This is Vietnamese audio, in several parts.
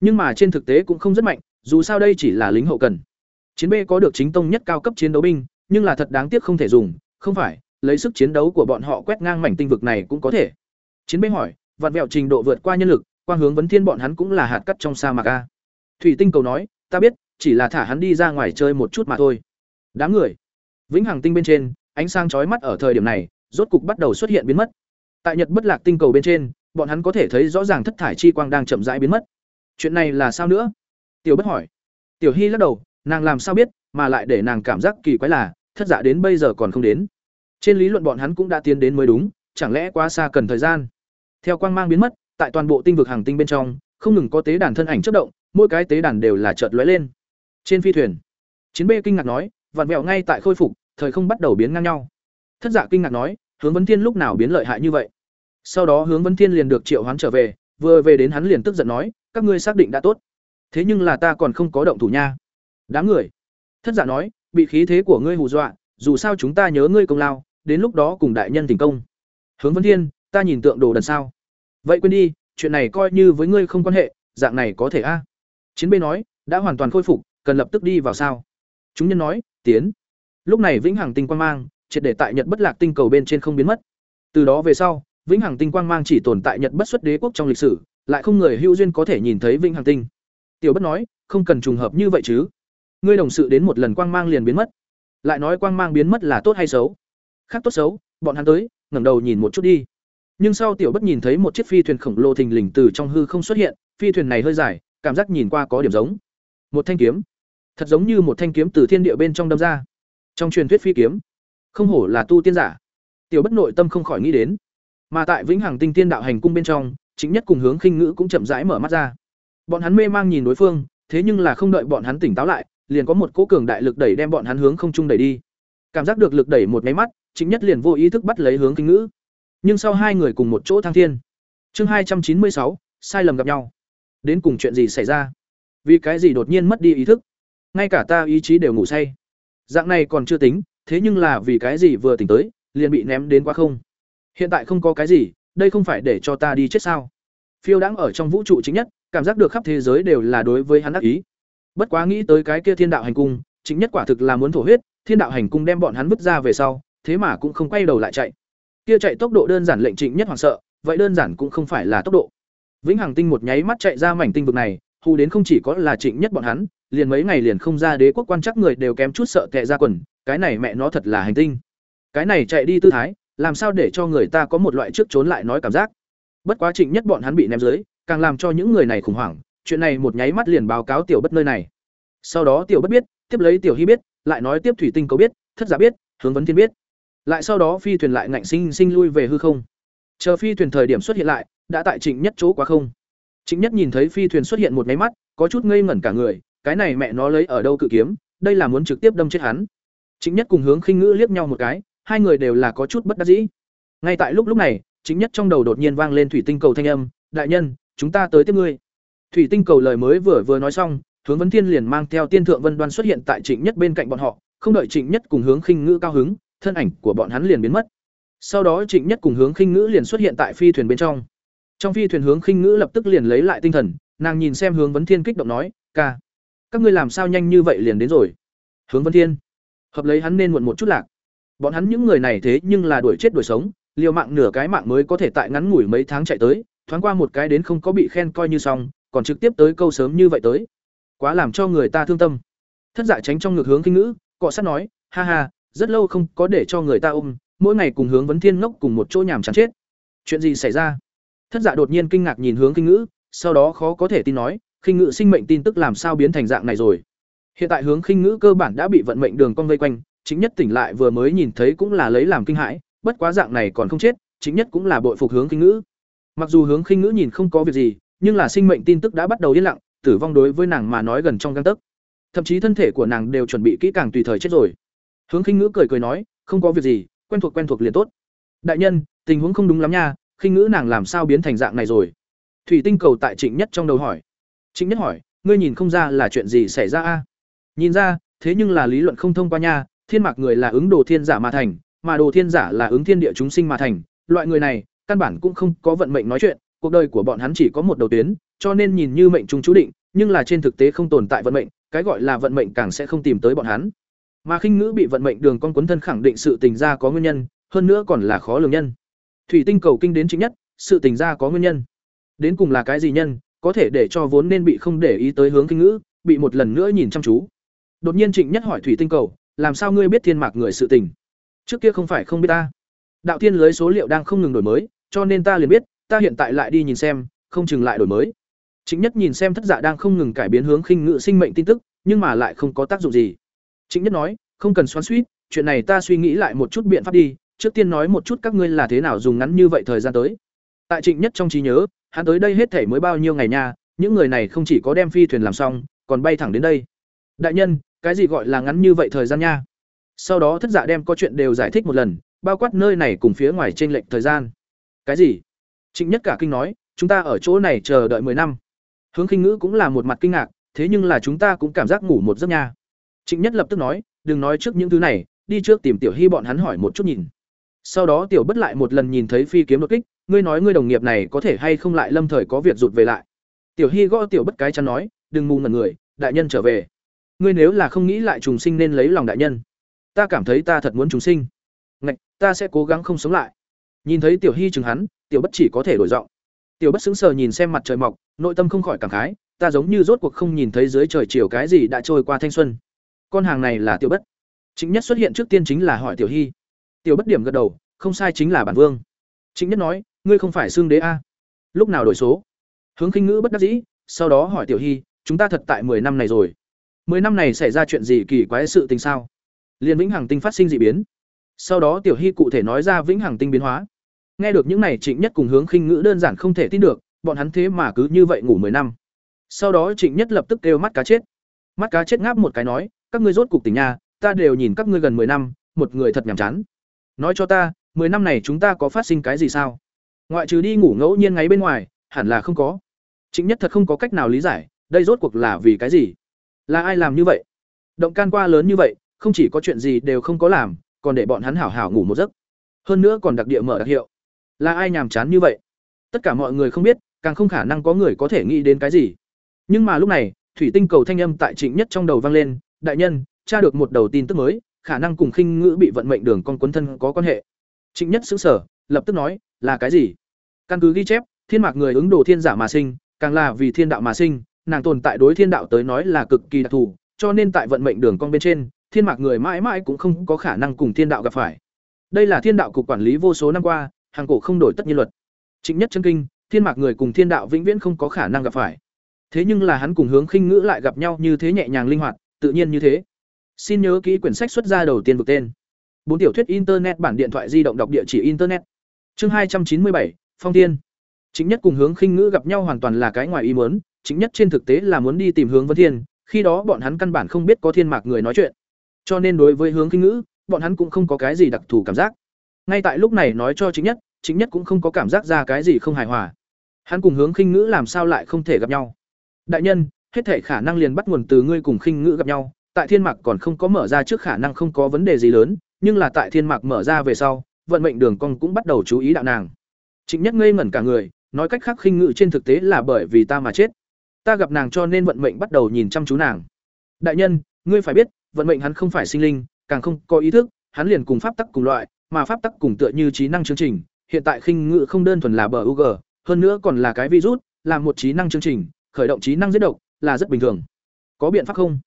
Nhưng mà trên thực tế cũng không rất mạnh, dù sao đây chỉ là lính hậu cần. Chiến B có được chính tông nhất cao cấp chiến đấu binh, nhưng là thật đáng tiếc không thể dùng, không phải, lấy sức chiến đấu của bọn họ quét ngang mảnh tinh vực này cũng có thể. Chiến B hỏi, vạn vẹo trình độ vượt qua nhân lực, quang hướng vấn thiên bọn hắn cũng là hạt cát trong sa mạc a. Thủy Tinh cầu nói, ta biết, chỉ là thả hắn đi ra ngoài chơi một chút mà thôi. Đám người. Vĩnh Hằng tinh bên trên, ánh sáng chói mắt ở thời điểm này, rốt cục bắt đầu xuất hiện biến mất. Tại Nhật Bất Lạc tinh cầu bên trên, bọn hắn có thể thấy rõ ràng thất thải chi quang đang chậm rãi biến mất. Chuyện này là sao nữa? Tiểu Bất hỏi. Tiểu Hy lắc đầu, nàng làm sao biết, mà lại để nàng cảm giác kỳ quái là, thất giả đến bây giờ còn không đến. Trên lý luận bọn hắn cũng đã tiến đến mới đúng, chẳng lẽ quá xa cần thời gian. Theo quang mang biến mất, tại toàn bộ tinh vực hàng tinh bên trong, không ngừng có tế đàn thân ảnh chớp động, mỗi cái tế đàn đều là chợt lóe lên. Trên phi thuyền, Chiến B kinh ngạc nói, vặn vẹo ngay tại khôi phục, thời không bắt đầu biến ngang nhau. Thất giả kinh ngạc nói, Hướng Vấn Thiên lúc nào biến lợi hại như vậy? Sau đó Hướng Vấn Thiên liền được triệu hoán trở về, vừa về đến hắn liền tức giận nói, các ngươi xác định đã tốt. Thế nhưng là ta còn không có động thủ nha. Đám người. Thất Dạ nói, bị khí thế của ngươi hù dọa, dù sao chúng ta nhớ ngươi công lao, đến lúc đó cùng đại nhân thành công. Hướng Vấn Thiên, ta nhìn tượng đồ đần sao? Vậy quên đi, chuyện này coi như với ngươi không quan hệ, dạng này có thể a. Chiến bê nói, đã hoàn toàn khôi phục, cần lập tức đi vào sao? Chúng nhân nói, tiến. Lúc này vĩnh hằng tinh quang mang, triệt để tại Nhật Bất Lạc tinh cầu bên trên không biến mất. Từ đó về sau, vĩnh hằng tinh quang mang chỉ tồn tại Nhật Bất xuất đế quốc trong lịch sử, lại không người hữu duyên có thể nhìn thấy vĩnh hằng tinh. Tiểu Bất nói, không cần trùng hợp như vậy chứ. Ngươi đồng sự đến một lần quang mang liền biến mất. Lại nói quang mang biến mất là tốt hay xấu? Khác tốt xấu, bọn hắn tới, ngẩng đầu nhìn một chút đi. Nhưng sau Tiểu Bất nhìn thấy một chiếc phi thuyền khổng lồ thình lình từ trong hư không xuất hiện, phi thuyền này hơi dài, cảm giác nhìn qua có điểm giống một thanh kiếm thật giống như một thanh kiếm từ thiên địa bên trong đâm ra trong truyền thuyết phi kiếm không hổ là tu tiên giả tiểu bất nội tâm không khỏi nghĩ đến mà tại vĩnh hằng tinh tiên đạo hành cung bên trong chính nhất cùng hướng khinh ngữ cũng chậm rãi mở mắt ra. Bọn hắn mê mang nhìn đối phương, thế nhưng là không đợi bọn hắn tỉnh táo lại, liền có một cỗ cường đại lực đẩy đem bọn hắn hướng không trung đẩy đi. Cảm giác được lực đẩy một máy mắt, chính nhất liền vô ý thức bắt lấy hướng khinh ngữ. Nhưng sau hai người cùng một chỗ thăng thiên. Chương hai trăm chín mươi sáu, sai lầm gặp nhau. Đến cùng chuyện gì xảy ra? Vì cái gì đột nhiên mất đi ý thức? Ngay cả ta ý chí đều ngủ say. Dạng này còn chưa tính, thế nhưng là vì cái gì vừa tỉnh tới, liền bị ném đến quá không? Hiện tại không có cái gì đây không phải để cho ta đi chết sao? Phiêu đang ở trong vũ trụ chính nhất, cảm giác được khắp thế giới đều là đối với hắn đắc ý. Bất quá nghĩ tới cái kia thiên đạo hành cung, chính nhất quả thực là muốn thổ huyết, thiên đạo hành cung đem bọn hắn vứt ra về sau, thế mà cũng không quay đầu lại chạy. Kia chạy tốc độ đơn giản lệnh trịnh nhất hoảng sợ, vậy đơn giản cũng không phải là tốc độ. Vĩnh hằng tinh một nháy mắt chạy ra mảnh tinh vực này, hù đến không chỉ có là trịnh nhất bọn hắn, liền mấy ngày liền không ra đế quốc quan chắc người đều kém chút sợ tệ ra quần, cái này mẹ nó thật là hành tinh. Cái này chạy đi tư thái làm sao để cho người ta có một loại trước trốn lại nói cảm giác? Bất quá trịnh nhất bọn hắn bị ném dưới càng làm cho những người này khủng hoảng chuyện này một nháy mắt liền báo cáo tiểu bất nơi này. Sau đó tiểu bất biết tiếp lấy tiểu hy biết lại nói tiếp thủy tinh cầu biết thất giả biết hướng vấn thiên biết. Lại sau đó phi thuyền lại ngạnh sinh sinh lui về hư không. Chờ phi thuyền thời điểm xuất hiện lại đã tại trịnh nhất chỗ quá không. Trịnh Nhất nhìn thấy phi thuyền xuất hiện một máy mắt, có chút ngây ngẩn cả người, cái này mẹ nó lấy ở đâu cự kiếm, đây là muốn trực tiếp đâm chết hắn. Trịnh Nhất cùng Hướng Khinh Ngữ liếc nhau một cái, hai người đều là có chút bất đắc dĩ. Ngay tại lúc lúc này, chính Nhất trong đầu đột nhiên vang lên thủy tinh cầu thanh âm, "Đại nhân, chúng ta tới tiếp ngươi." Thủy tinh cầu lời mới vừa vừa nói xong, Hướng Vấn Thiên liền mang theo Tiên Thượng Vân Đoan xuất hiện tại Trịnh Nhất bên cạnh bọn họ, không đợi Trịnh Nhất cùng Hướng Khinh Ngữ cao hứng, thân ảnh của bọn hắn liền biến mất. Sau đó Trịnh Nhất cùng Hướng Khinh Ngữ liền xuất hiện tại phi thuyền bên trong. Trong phi thuyền hướng khinh ngữ lập tức liền lấy lại tinh thần, nàng nhìn xem hướng vấn thiên kích động nói ca các ngươi làm sao nhanh như vậy liền đến rồi hướng vấn thiên hợp lấy hắn nên muộn một chút lạc bọn hắn những người này thế nhưng là đuổi chết đuổi sống liều mạng nửa cái mạng mới có thể tại ngắn ngủi mấy tháng chạy tới thoáng qua một cái đến không có bị khen coi như xong còn trực tiếp tới câu sớm như vậy tới. Quá làm cho người ta thương tâm. Thất dạ tránh trong ngược hướng kinh ngữ cọ sát nói ha ha rất lâu không có để cho người ta ôm mỗi ngày cùng hướng vấn thiên ngốc cùng một chỗ nhàm chán chết. Chuyện gì xảy ra? Thất dạ đột nhiên kinh ngạc nhìn hướng kinh ngữ sau đó khó có thể tin nói, khinh ngữ sinh mệnh tin tức làm sao biến thành dạng này rồi. Hiện tại hướng khinh ngữ cơ bản đã bị vận mệnh đường cong vây quanh, chính nhất tỉnh lại vừa mới nhìn thấy cũng là lấy làm kinh hãi, bất quá dạng này còn không chết, chính nhất cũng là bội phục hướng khinh ngữ. Mặc dù hướng khinh ngữ nhìn không có việc gì, nhưng là sinh mệnh tin tức đã bắt đầu yên lặng, tử vong đối với nàng mà nói gần trong gang tấc. Thậm chí thân thể của nàng đều chuẩn bị kỹ càng tùy thời chết rồi. Hướng khinh ngữ cười cười nói, không có việc gì, quen thuộc quen thuộc liền tốt. Đại nhân, tình huống không đúng lắm nha, khinh ngữ nàng làm sao biến thành dạng này rồi? thủy tinh cầu tại trịnh nhất trong đầu hỏi trịnh nhất hỏi ngươi nhìn không ra là chuyện gì xảy ra a nhìn ra thế nhưng là lý luận không thông qua nha thiên mạc người là ứng đồ thiên giả mà thành mà đồ thiên giả là ứng thiên địa chúng sinh mà thành loại người này căn bản cũng không có vận mệnh nói chuyện cuộc đời của bọn hắn chỉ có một đầu tuyến cho nên nhìn như mệnh trùng chú định, nhưng là trên thực tế không tồn tại vận mệnh, cái gọi là vận mệnh càng sẽ không tìm tới bọn hắn. Mà khinh ngữ bị vận mệnh đường con cuốn thân khẳng định sự tình ra có nguyên nhân, hơn nữa còn là khó lường nhân. Thủy tinh cầu kinh đến chính nhất, sự tình ra có nguyên nhân. Đến cùng là cái gì nhân, có thể để cho vốn nên bị không để ý tới hướng kinh ngữ, bị một lần nữa nhìn chăm chú. Đột nhiên Trịnh Nhất hỏi Thủy tinh cầu, làm sao ngươi biết thiên mạc người sự tình? Trước kia không phải không biết ta. Đạo thiên lưới số liệu đang không ngừng đổi mới, cho nên ta liền biết, ta hiện tại lại đi nhìn xem, không chừng lại đổi mới. Trịnh Nhất nhìn xem thất dạ đang không ngừng cải biến hướng khinh ngự sinh mệnh tin tức, nhưng mà lại không có tác dụng gì. Trịnh Nhất nói, không cần xoắn xuýt, chuyện này ta suy nghĩ lại một chút biện pháp đi, trước tiên nói một chút các ngươi là thế nào dùng ngắn như vậy thời gian tới. Tại Trịnh Nhất trong trí nhớ, hắn tới đây hết thể mới bao nhiêu ngày nha, những người này không chỉ có đem phi thuyền làm xong, còn bay thẳng đến đây. Đại nhân, cái gì gọi là ngắn như vậy thời gian nha? Sau đó thất dạ đem có chuyện đều giải thích một lần, bao quát nơi này cùng phía ngoài trên lệnh thời gian. Cái gì? Trịnh Nhất cả kinh nói, chúng ta ở chỗ này chờ đợi 10 năm. Hướng Khinh Ngữ cũng là một mặt kinh ngạc, thế nhưng là chúng ta cũng cảm giác ngủ một giấc nha. Trịnh Nhất lập tức nói, đừng nói trước những thứ này, đi trước tìm Tiểu Hy bọn hắn hỏi một chút nhìn. Sau đó Tiểu Bất lại một lần nhìn thấy phi kiếm đột kích, ngươi nói ngươi đồng nghiệp này có thể hay không lại lâm thời có việc rụt về lại. Tiểu Hy gõ Tiểu Bất cái chắn nói, đừng mù ngẩn người, đại nhân trở về. Ngươi nếu là không nghĩ lại trùng sinh nên lấy lòng đại nhân. Ta cảm thấy ta thật muốn trùng sinh. Ngạch, ta sẽ cố gắng không sống lại. Nhìn thấy Tiểu Hy chừng hắn, Tiểu Bất chỉ có thể đổi giọng. Tiểu Bất sững sờ nhìn xem mặt trời mọc, nội tâm không khỏi cảm khái, ta giống như rốt cuộc không nhìn thấy dưới trời chiều cái gì đã trôi qua thanh xuân. Con hàng này là Tiểu Bất. Chính nhất xuất hiện trước tiên chính là hỏi Tiểu Hy. Tiểu Bất điểm gật đầu, không sai chính là bản vương. Chính nhất nói, ngươi không phải xương đế a? Lúc nào đổi số? Hướng Khinh Ngữ bất đắc dĩ, sau đó hỏi Tiểu Hy, chúng ta thật tại 10 năm này rồi. 10 năm này xảy ra chuyện gì kỳ quái sự tình sao? Liên Vĩnh Hằng tinh phát sinh dị biến. Sau đó Tiểu Hy cụ thể nói ra Vĩnh Hằng tinh biến hóa. Nghe được những này Trịnh Nhất cùng Hướng Khinh Ngữ đơn giản không thể tin được, bọn hắn thế mà cứ như vậy ngủ 10 năm. Sau đó Trịnh Nhất lập tức kêu mắt cá chết. Mắt cá chết ngáp một cái nói, các ngươi rốt cục tỉnh nha, ta đều nhìn các ngươi gần 10 năm, một người thật nhàm chán. Nói cho ta, 10 năm này chúng ta có phát sinh cái gì sao? Ngoại trừ đi ngủ ngẫu nhiên ngáy bên ngoài, hẳn là không có. Trịnh Nhất thật không có cách nào lý giải, đây rốt cuộc là vì cái gì? Là ai làm như vậy? Động can qua lớn như vậy, không chỉ có chuyện gì đều không có làm, còn để bọn hắn hảo hảo ngủ một giấc. Hơn nữa còn đặc địa mở đặc hiệu. Là ai nhàm chán như vậy? Tất cả mọi người không biết, càng không khả năng có người có thể nghĩ đến cái gì. Nhưng mà lúc này, thủy tinh cầu thanh âm tại Trịnh Nhất trong đầu vang lên, đại nhân, tra được một đầu tin tức mới, khả năng cùng khinh ngữ bị vận mệnh đường con cuốn thân có quan hệ. Trịnh Nhất xứng sở lập tức nói, là cái gì? Căn cứ ghi chép, thiên mạc người ứng đồ thiên giả mà sinh, càng là vì thiên đạo mà sinh, nàng tồn tại đối thiên đạo tới nói là cực kỳ đặc thù, cho nên tại vận mệnh đường con bên trên, thiên mạc người mãi mãi cũng không có khả năng cùng thiên đạo gặp phải. Đây là thiên đạo cục quản lý vô số năm qua, hàng cổ không đổi tất nhiên luật. Chính Nhất chân kinh, thiên mạc người cùng thiên đạo vĩnh viễn không có khả năng gặp phải. Thế nhưng là hắn cùng hướng khinh ngữ lại gặp nhau như thế nhẹ nhàng linh hoạt, tự nhiên như thế. Xin nhớ kỹ quyển sách xuất ra đầu tiên vực tên. Bốn tiểu thuyết internet bản điện thoại di động đọc địa chỉ internet. Chương hai trăm chín mươi bảy, Phong Thiên. Chính nhất cùng hướng khinh ngữ gặp nhau hoàn toàn là cái ngoài ý muốn, chính nhất trên thực tế là muốn đi tìm hướng Vân Thiên, khi đó bọn hắn căn bản không biết có thiên mạc người nói chuyện. Cho nên đối với hướng khinh ngữ, bọn hắn cũng không có cái gì đặc thù cảm giác. Ngay tại lúc này nói cho chính nhất, chính nhất cũng không có cảm giác ra cái gì không hài hòa. Hắn cùng hướng khinh ngữ làm sao lại không thể gặp nhau? Đại nhân, hết thể khả năng liền bắt nguồn từ ngươi cùng khinh ngữ gặp nhau, tại thiên mạc còn không có mở ra trước khả năng không có vấn đề gì lớn, nhưng là tại thiên mạc mở ra về sau, vận mệnh đường cong cũng bắt đầu chú ý đạo nàng. Trịnh Nhất ngây ngẩn cả người, nói cách khác khinh ngữ trên thực tế là bởi vì ta mà chết. Ta gặp nàng cho nên vận mệnh bắt đầu nhìn chăm chú nàng. Đại nhân, ngươi phải biết, vận mệnh hắn không phải sinh linh, càng không có ý thức, hắn liền cùng pháp tắc cùng loại, mà pháp tắc cùng tựa như trí năng chương trình, hiện tại khinh ngự không đơn thuần là bờ UG, hơn nữa còn là cái virus, là một trí năng chương trình, khởi động trí năng giết độc là rất bình thường. Có biện pháp không?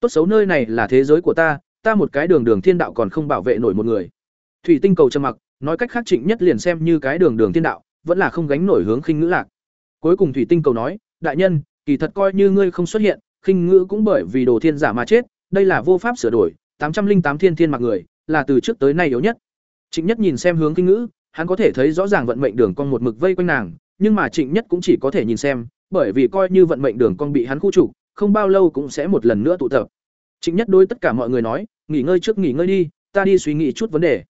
Tốt xấu nơi này là thế giới của ta, ta một cái đường đường thiên đạo còn không bảo vệ nổi một người. Thủy Tinh cầu trầm mặc, nói cách khác Trịnh Nhất liền xem như cái đường đường thiên đạo, vẫn là không gánh nổi hướng khinh ngữ lạc. Cuối cùng Thủy Tinh cầu nói, đại nhân, kỳ thật coi như ngươi không xuất hiện, khinh ngữ cũng bởi vì đồ thiên giả mà chết, đây là vô pháp sửa đổi, tám trăm linh tám thiên thiên mặc người, là từ trước tới nay yếu nhất. Trịnh Nhất nhìn xem hướng khinh ngữ, hắn có thể thấy rõ ràng vận mệnh đường con một mực vây quanh nàng, nhưng mà Trịnh Nhất cũng chỉ có thể nhìn xem, bởi vì coi như vận mệnh đường con bị hắn khu trục, không bao lâu cũng sẽ một lần nữa tụ tập. Trịnh Nhất đối tất cả mọi người nói, nghỉ ngơi trước nghỉ ngơi đi, ta đi suy nghĩ chút vấn đề.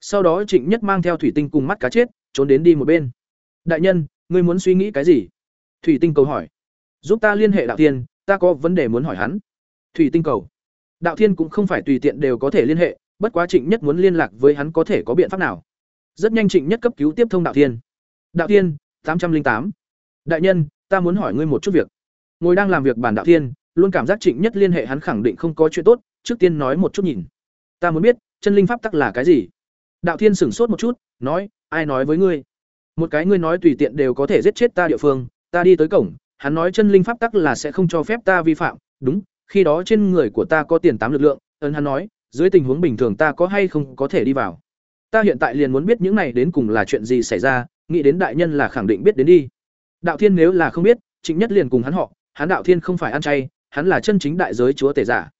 Sau đó Trịnh Nhất mang theo thủy tinh cùng mắt cá chết, trốn đến đi một bên. Đại nhân, ngươi muốn suy nghĩ cái gì? Thủy tinh cầu hỏi. Giúp ta liên hệ đạo thiên, ta có vấn đề muốn hỏi hắn. Thủy tinh cầu. Đạo thiên cũng không phải tùy tiện đều có thể liên hệ, bất quá Trịnh Nhất muốn liên lạc với hắn có thể có biện pháp nào? Rất nhanh Trịnh Nhất cấp cứu tiếp thông đạo thiên. Đạo thiên, tám trăm linh tám. Đại nhân, ta muốn hỏi ngươi một chút việc ngồi đang làm việc bản đạo thiên luôn cảm giác trịnh nhất liên hệ hắn khẳng định không có chuyện tốt trước tiên nói một chút nhìn ta muốn biết chân linh pháp tắc là cái gì đạo thiên sửng sốt một chút nói ai nói với ngươi một cái ngươi nói tùy tiện đều có thể giết chết ta địa phương ta đi tới cổng hắn nói chân linh pháp tắc là sẽ không cho phép ta vi phạm, đúng, khi đó trên người của ta có tiền tám lực lượng ấn hắn nói, dưới tình huống bình thường ta có hay không có thể đi vào. Ta hiện tại liền muốn biết những này đến cùng là chuyện gì xảy ra, nghĩ đến đại nhân là khẳng định biết đến đi. Đạo thiên nếu là không biết, trịnh nhất liền cùng hắn họ, hắn đạo thiên không phải ăn chay, hắn là chân chính đại giới chúa tể giả.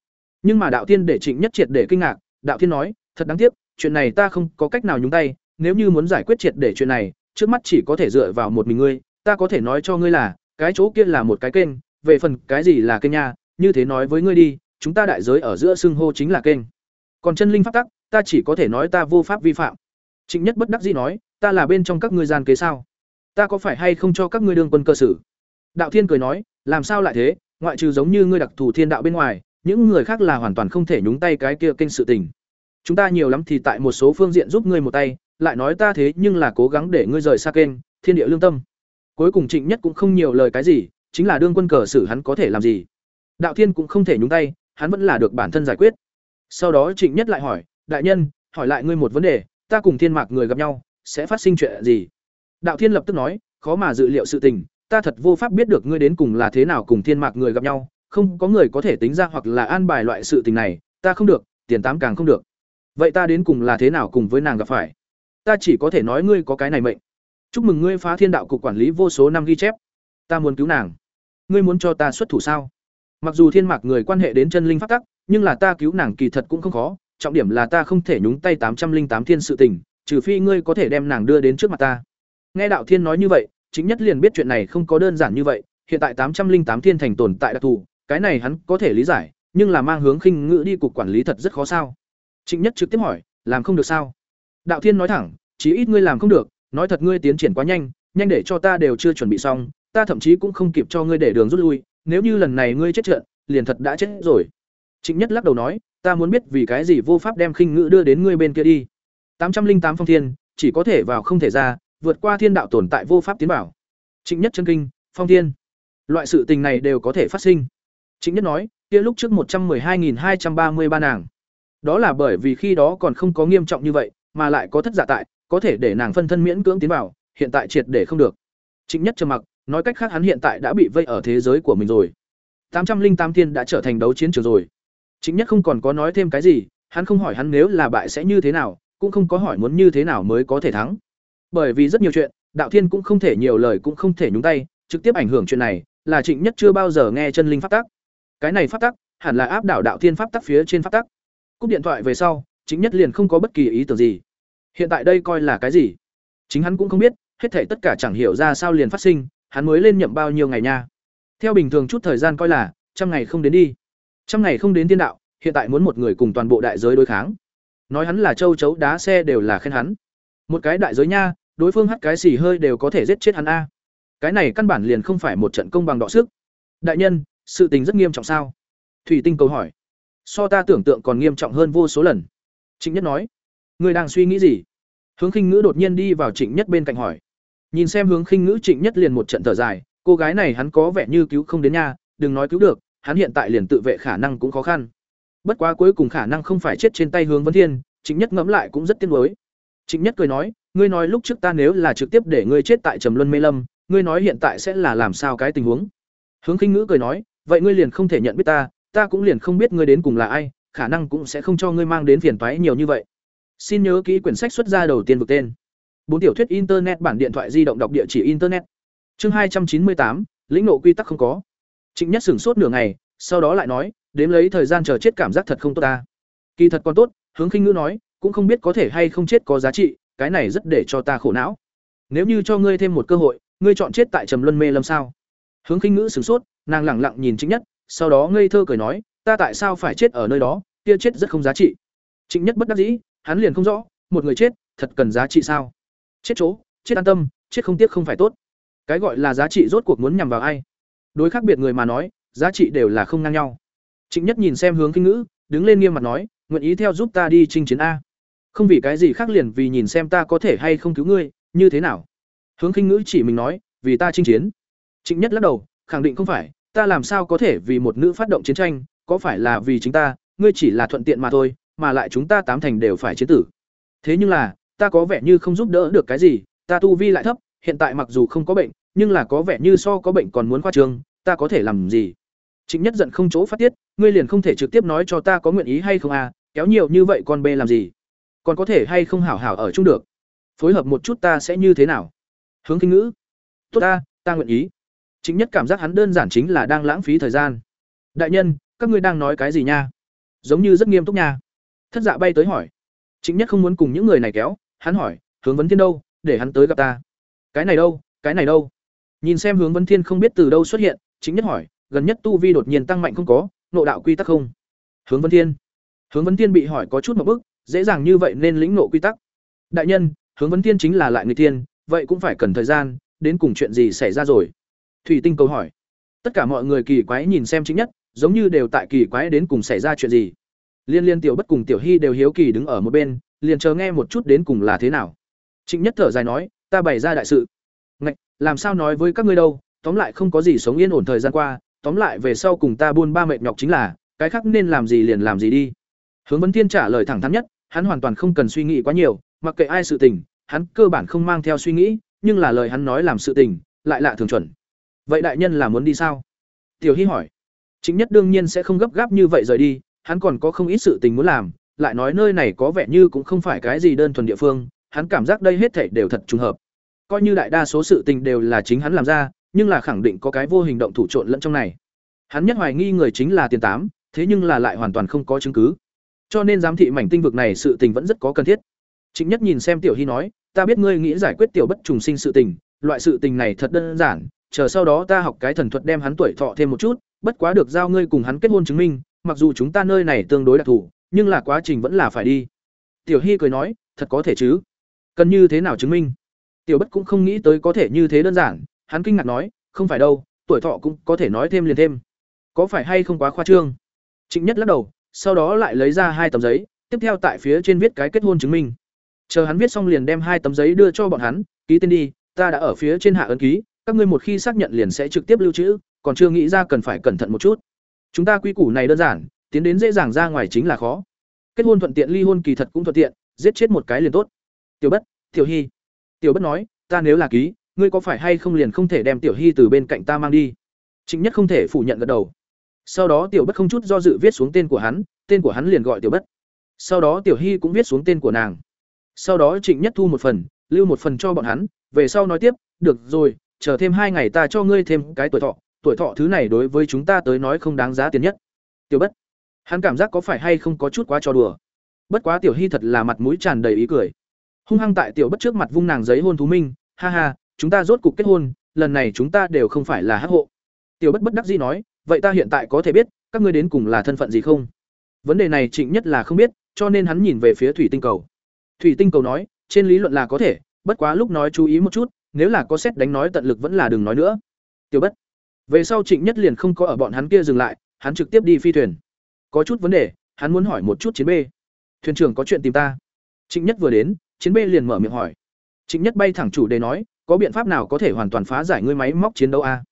Nhưng mà đạo thiên để trịnh nhất triệt để kinh ngạc, đạo thiên nói, thật đáng tiếc, chuyện này ta không có cách nào nhúng tay, nếu như muốn giải quyết triệt để chuyện này, trước mắt chỉ có thể dựa vào một mình ngươi, ta có thể nói cho ngươi là cái chỗ kia là một cái kênh, về phần cái gì là kênh nha, như thế nói với ngươi đi, chúng ta đại giới ở giữa xưng hô chính là kênh. Còn chân linh pháp tắc, ta chỉ có thể nói ta vô pháp vi phạm. Trịnh nhất bất đắc dĩ nói, ta là bên trong các ngươi gian kế sao? Ta có phải hay không cho các ngươi đương quân cơ sử đạo thiên cười nói, làm sao lại thế? Ngoại trừ giống như ngươi đặc thù thiên đạo bên ngoài, những người khác là hoàn toàn không thể nhúng tay cái kia kênh sự tình. Chúng ta nhiều lắm thì tại một số phương diện giúp ngươi một tay, lại nói ta thế nhưng là cố gắng để ngươi rời xa kênh, thiên địa lương tâm cuối cùng trịnh nhất cũng không nhiều lời cái gì, chính là đương quân cờ sử hắn có thể làm gì. Đạo thiên cũng không thể nhúng tay, hắn vẫn là được bản thân giải quyết. Sau đó trịnh nhất lại hỏi, đại nhân, hỏi lại ngươi một vấn đề, ta cùng thiên mạc người gặp nhau, sẽ phát sinh chuyện gì? Đạo thiên lập tức nói, khó mà dự liệu sự tình, ta thật vô pháp biết được ngươi đến cùng là thế nào cùng thiên mạc người gặp nhau, không có người có thể tính ra hoặc là an bài loại sự tình này, ta không được, tiền tám càng không được. Vậy ta đến cùng là thế nào cùng với nàng gặp phải? Ta chỉ có thể nói ngươi có cái này mệnh chúc mừng ngươi phá thiên đạo cục quản lý vô số năm ghi chép. Ta muốn cứu nàng. Ngươi muốn cho ta xuất thủ sao? Mặc dù thiên mạc người quan hệ đến chân linh phát tắc, nhưng là ta cứu nàng kỳ thật cũng không khó. Trọng điểm là ta không thể nhúng tay tám trăm linh tám thiên sự tình, trừ phi ngươi có thể đem nàng đưa đến trước mặt ta. Nghe đạo thiên nói như vậy, chính nhất liền biết chuyện này không có đơn giản như vậy. Hiện tại tám trăm linh tám thiên thành tồn tại đặc thù, cái này hắn có thể lý giải, nhưng là mang hướng khinh ngữ đi cục quản lý thật rất khó sao? Trịnh nhất trực tiếp hỏi, làm không được sao? Đạo thiên nói thẳng chí ít ngươi làm không được nói thật ngươi tiến triển quá nhanh nhanh để cho ta đều chưa chuẩn bị xong, ta thậm chí cũng không kịp cho ngươi để đường rút lui, nếu như lần này ngươi chết trận, liền thật đã chết rồi. Trịnh nhất lắc đầu nói, ta muốn biết vì cái gì vô pháp đem khinh ngữ đưa đến ngươi bên kia đi. Tám trăm linh tám phong thiên, chỉ có thể vào không thể ra, vượt qua thiên đạo tồn tại vô pháp tiến bảo trịnh nhất chân kinh, phong thiên. Loại sự tình này đều có thể phát sinh. Trịnh nhất nói, kia lúc trước một trăm m ư ơ i hai nghìn hai trăm ba mươi ba nàng. Đó là bởi vì khi đó còn không có nghiêm trọng như vậy, mà lại có thất giả tại có thể để nàng phân thân miễn cưỡng tiến vào, hiện tại triệt để không được. Trịnh nhất trầm mặc, nói cách khác hắn hiện tại đã bị vây ở thế giới của mình rồi. Tám trăm linh tám thiên đã trở thành đấu chiến trường rồi. Trịnh nhất không còn có nói thêm cái gì, hắn không hỏi hắn nếu là bại sẽ như thế nào, cũng không có hỏi muốn như thế nào mới có thể thắng. Bởi vì rất nhiều chuyện, đạo thiên cũng không thể nhiều lời cũng không thể nhúng tay, trực tiếp ảnh hưởng chuyện này, là trịnh nhất chưa bao giờ nghe chân linh pháp tắc. Cái này pháp tắc, hẳn là áp đảo đạo thiên pháp tắc phía trên pháp tắc. Cúp điện thoại về sau, Trịnh nhất liền không có bất kỳ ý tưởng gì hiện tại đây coi là cái gì? Chính hắn cũng không biết, hết thể tất cả chẳng hiểu ra sao liền phát sinh, hắn mới lên nhậm bao nhiêu ngày nha. Theo bình thường chút thời gian coi là, trăm ngày không đến đi. Trăm ngày không đến tiên đạo, hiện tại muốn một người cùng toàn bộ đại giới đối kháng. Nói hắn là châu chấu đá xe đều là khen hắn. Một cái đại giới nha, đối phương hắt cái xì hơi đều có thể giết chết hắn a. Cái này căn bản liền không phải một trận công bằng đọ sức. Đại nhân, sự tình rất nghiêm trọng sao? Thủy tinh câu hỏi. So ta tưởng tượng còn nghiêm trọng hơn vô số lần. Trịnh nhất nói người đang suy nghĩ gì? Hướng khinh ngữ đột nhiên đi vào trịnh nhất bên cạnh hỏi. Nhìn xem hướng khinh ngữ, trịnh nhất liền một trận thở dài, cô gái này hắn có vẻ như cứu không đến nha, đừng nói cứu được, hắn hiện tại liền tự vệ khả năng cũng khó khăn. Bất quá cuối cùng khả năng không phải chết trên tay hướng vấn thiên, trịnh nhất ngẫm lại cũng rất tiếc nuối. Trịnh nhất cười nói, ngươi nói lúc trước ta nếu là trực tiếp để ngươi chết tại trầm luân mê lâm, ngươi nói hiện tại sẽ là làm sao cái tình huống? Hướng khinh ngữ cười nói, vậy ngươi liền không thể nhận biết ta ta cũng liền không biết ngươi đến cùng là ai, khả năng cũng sẽ không cho ngươi mang đến phiền toái nhiều như vậy xin nhớ kỹ quyển sách xuất ra đầu tiên vực tên. Bốn tiểu thuyết internet bản điện thoại di động đọc địa chỉ internet. Chương hai trăm chín mươi tám, lĩnh nộ quy tắc không có. Trịnh nhất sửng sốt nửa ngày, sau đó lại nói, đếm lấy thời gian chờ chết cảm giác thật không tốt ta. Kỳ thật còn tốt, hướng khinh ngữ nói, cũng không biết có thể hay không chết có giá trị, cái này rất để cho ta khổ não. Nếu như cho ngươi thêm một cơ hội, ngươi chọn chết tại trầm luân mê lâm sao? Hướng khinh ngữ sửng sốt, nàng lẳng lặng nhìn trịnh nhất, sau đó ngây thơ cười nói, ta tại sao phải chết ở nơi đó? Kia chết rất không giá trị trịnh nhất bất đắc dĩ hắn liền không rõ một người chết thật cần giá trị sao? Chết chỗ chết an tâm chết không tiếc không phải tốt. Cái gọi là giá trị rốt cuộc muốn nhằm vào ai? Đối khác biệt người mà nói giá trị đều là không ngang nhau. Trịnh nhất nhìn xem hướng kinh ngữ đứng lên nghiêm mặt nói nguyện ý theo giúp ta đi chinh chiến a. Không vì cái gì khác liền vì nhìn xem ta có thể hay không cứu ngươi như thế nào? Hướng kinh ngữ chỉ mình nói vì ta chinh chiến. Trịnh Nhất lắc đầu, khẳng định không phải, ta làm sao có thể vì một nữ phát động chiến tranh, có phải là vì chính ta, ngươi chỉ là thuận tiện mà thôi, mà lại chúng ta tám thành đều phải chiến tử. Thế nhưng là, ta có vẻ như không giúp đỡ được cái gì, ta tu vi lại thấp, hiện tại mặc dù không có bệnh, nhưng là có vẻ như so có bệnh còn muốn khoa trương, ta có thể làm gì? Trịnh Nhất giận không chỗ phát tiết, ngươi liền không thể trực tiếp nói cho ta có nguyện ý hay không à, kéo nhiều như vậy con bê làm gì? Còn có thể hay không hảo hảo ở chung được? Phối hợp một chút ta sẽ như thế nào? Hướng kinh ngữ. Tốt ta, ta nguyện ý. Trịnh Nhất cảm giác hắn đơn giản chính là đang lãng phí thời gian. Đại nhân, các ngươi đang nói cái gì nha? Giống như rất nghiêm túc nha. Thất Dạ bay tới hỏi. Chính Nhất không muốn cùng những người này kéo, hắn hỏi, hướng vấn thiên đâu, để hắn tới gặp ta. Cái này đâu, cái này đâu? Nhìn xem hướng vấn thiên không biết từ đâu xuất hiện, Chính Nhất hỏi, gần nhất tu vi đột nhiên tăng mạnh không có, nộ đạo quy tắc không? Hướng vấn thiên. Hướng vấn thiên bị hỏi có chút một bức, dễ dàng như vậy nên lĩnh nộ quy tắc. Đại nhân, hướng vấn thiên chính là lại người tiên, vậy cũng phải cần thời gian, đến cùng chuyện gì xảy ra rồi? Thủy Tinh cầu hỏi. Tất cả mọi người kỳ quái nhìn xem chính nhất, giống như đều tại kỳ quái đến cùng xảy ra chuyện gì. Liên Liên tiểu bất cùng tiểu Hy đều hiếu kỳ đứng ở một bên, liền chờ nghe một chút đến cùng là thế nào. Trịnh Nhất thở dài nói, ta bày ra đại sự. Ngạch, làm sao nói với các ngươi đâu, tóm lại không có gì sống yên ổn thời gian qua, tóm lại về sau cùng ta buôn ba mệt nhọc chính là, cái khác nên làm gì liền làm gì đi. Hướng Vấn Thiên trả lời thẳng thắn nhất, hắn hoàn toàn không cần suy nghĩ quá nhiều, mặc kệ ai sự tình, hắn cơ bản không mang theo suy nghĩ, nhưng là lời hắn nói làm sự tình, lại lạ thường chuẩn vậy đại nhân là muốn đi sao tiểu hy hỏi chính nhất đương nhiên sẽ không gấp gáp như vậy rời đi hắn còn có không ít sự tình muốn làm lại nói nơi này có vẻ như cũng không phải cái gì đơn thuần địa phương hắn cảm giác đây hết thảy đều thật trùng hợp. Coi như đại đa số sự tình đều là chính hắn làm ra nhưng là khẳng định có cái vô hình động thủ trộn lẫn trong này. Hắn nhất hoài nghi người chính là tiền tám thế nhưng là lại hoàn toàn không có chứng cứ. Cho nên giám thị mảnh tinh vực này sự tình vẫn rất có cần thiết. Chính nhất nhìn xem tiểu hy nói ta biết ngươi nghĩ giải quyết tiểu bất trùng sinh sự tình loại sự tình này thật đơn giản chờ sau đó ta học cái thần thuật đem hắn tuổi thọ thêm một chút, bất quá được giao ngươi cùng hắn kết hôn chứng minh, mặc dù chúng ta nơi này tương đối đặc thù, nhưng là quá trình vẫn là phải đi. Tiểu Hy cười nói, thật có thể chứ? Cần như thế nào chứng minh? Tiểu Bất cũng không nghĩ tới có thể như thế đơn giản, hắn kinh ngạc nói, không phải đâu, tuổi thọ cũng có thể nói thêm liền thêm. Có phải hay không quá khoa trương? Trịnh Nhất lắc đầu, sau đó lại lấy ra hai tấm giấy, tiếp theo tại phía trên viết cái kết hôn chứng minh. Chờ hắn viết xong liền đem hai tấm giấy đưa cho bọn hắn, ký tên đi, ta đã ở phía trên hạ ấn ký, các ngươi một khi xác nhận liền sẽ trực tiếp lưu trữ còn chưa nghĩ ra cần phải cẩn thận một chút chúng ta quy củ này đơn giản, tiến đến dễ dàng ra ngoài chính là khó. Kết hôn thuận tiện, ly hôn kỳ thật cũng thuận tiện, giết chết một cái liền tốt. Tiểu bất, tiểu hy. Tiểu bất nói, ta nếu là ký, ngươi có phải hay không liền không thể đem tiểu hy từ bên cạnh ta mang đi? Trịnh nhất không thể phủ nhận gật đầu. Sau đó tiểu bất không chút do dự viết xuống tên của hắn, tên của hắn liền gọi tiểu bất. Sau đó tiểu hy cũng viết xuống tên của nàng. Sau đó trịnh nhất thu một phần, lưu một phần cho bọn hắn, về sau nói tiếp, được rồi, chờ thêm hai ngày ta cho ngươi thêm cái tuổi thọ tuổi thọ thứ này đối với chúng ta tới nói không đáng giá tiền nhất. Tiểu bất, hắn cảm giác có phải hay không có chút quá trò đùa? Bất quá tiểu hy thật là mặt mũi tràn đầy ý cười. Hung hăng tại tiểu bất trước mặt vung nàng giấy hôn thú minh, ha ha, chúng ta rốt cục kết hôn, lần này chúng ta đều không phải là hắc hộ. Tiểu bất bất đắc dĩ nói, vậy ta hiện tại có thể biết, các ngươi đến cùng là thân phận gì không? Vấn đề này trịnh nhất là không biết, cho nên hắn nhìn về phía thủy tinh cầu. Thủy tinh cầu nói, trên lý luận là có thể, bất quá lúc nói chú ý một chút, nếu là có xét đánh nói tận lực vẫn là đừng nói nữa. Tiểu bất về sau trịnh nhất liền không có ở bọn hắn kia dừng lại hắn trực tiếp đi phi thuyền. Có chút vấn đề hắn muốn hỏi một chút chiến b thuyền trưởng có chuyện tìm ta. Trịnh nhất vừa đến chiến b liền mở miệng hỏi. Trịnh nhất bay thẳng chủ đề nói có biện pháp nào có thể hoàn toàn phá giải ngươi máy móc chiến đấu a?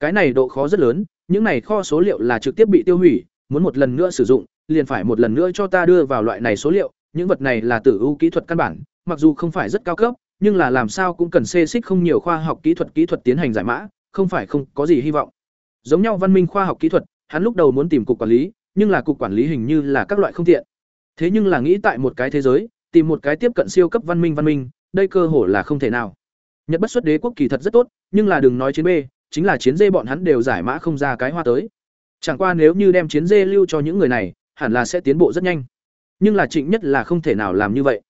Cái này độ khó rất lớn những này kho số liệu là trực tiếp bị tiêu hủy muốn một lần nữa sử dụng liền phải một lần nữa cho ta đưa vào loại này số liệu những vật này là tử ưu kỹ thuật căn bản mặc dù không phải rất cao cấp nhưng là làm sao cũng cần xê xích không nhiều khoa học kỹ thuật kỹ thuật tiến hành giải mã, không phải không có gì hy vọng. Giống nhau văn minh khoa học kỹ thuật, hắn lúc đầu muốn tìm cục quản lý, nhưng là cục quản lý hình như là các loại không tiện. Thế nhưng là nghĩ tại một cái thế giới, tìm một cái tiếp cận siêu cấp văn minh văn minh, đây cơ hội là không thể nào. Nhật bất xuất đế quốc kỳ thật rất tốt, nhưng là đừng nói chiến B, chính là chiến dê bọn hắn đều giải mã không ra cái hoa tới. Chẳng qua nếu như đem chiến dê lưu cho những người này, hẳn là sẽ tiến bộ rất nhanh. Nhưng là Trịnh Nhất là không thể nào làm như vậy.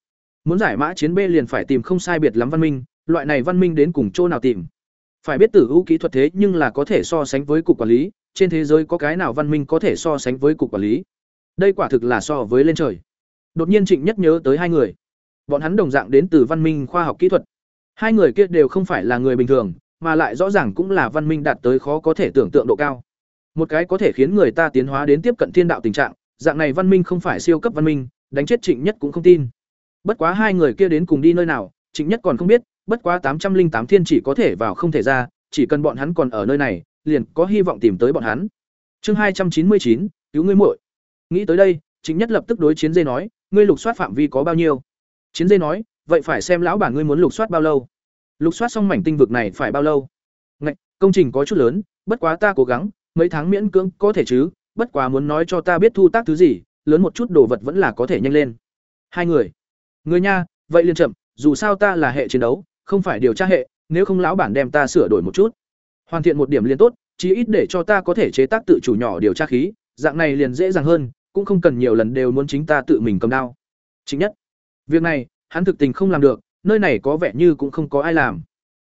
Muốn giải mã chiến B liền phải tìm không sai biệt lắm văn minh, loại này văn minh đến cùng chỗ nào tìm. Phải biết tử hữu kỹ thuật thế nhưng là có thể so sánh với cục quản lý, trên thế giới có cái nào văn minh có thể so sánh với cục quản lý. Đây quả thực là so với lên trời. Đột nhiên Trịnh Nhất nhớ tới hai người. Bọn hắn đồng dạng đến từ văn minh khoa học kỹ thuật. Hai người kia đều không phải là người bình thường, mà lại rõ ràng cũng là văn minh đạt tới khó có thể tưởng tượng độ cao. Một cái có thể khiến người ta tiến hóa đến tiếp cận thiên đạo tình trạng, dạng này văn minh không phải siêu cấp văn minh, đánh chết Trịnh Nhất cũng không tin. Bất quá hai người kia đến cùng đi nơi nào, Trịnh Nhất còn không biết, bất quá tám trăm linh tám thiên chỉ có thể vào không thể ra, chỉ cần bọn hắn còn ở nơi này, liền có hy vọng tìm tới bọn hắn. Chương hai trăm chín mươi chín cứu ngươi muội. Nghĩ tới đây, Trịnh Nhất lập tức đối Chiến Dê nói, ngươi lục soát phạm vi có bao nhiêu? Chiến Dê nói, vậy phải xem lão bản ngươi muốn lục soát bao lâu. Lục soát xong mảnh tinh vực này phải bao lâu? Ngạch, công trình có chút lớn, bất quá ta cố gắng, mấy tháng miễn cưỡng có thể chứ, bất quá muốn nói cho ta biết thu tác thứ gì, lớn một chút đồ vật vẫn là có thể nhanh lên. Hai người. Người nha, vậy liền chậm, dù sao ta là hệ chiến đấu, không phải điều tra hệ, nếu không lão bản đem ta sửa đổi một chút. Hoàn thiện một điểm liên tốt, chí ít để cho ta có thể chế tác tự chủ nhỏ điều tra khí, dạng này liền dễ dàng hơn, cũng không cần nhiều lần đều muốn chính ta tự mình cầm đao. Chính nhất, việc này, hắn thực tình không làm được, nơi này có vẻ như cũng không có ai làm.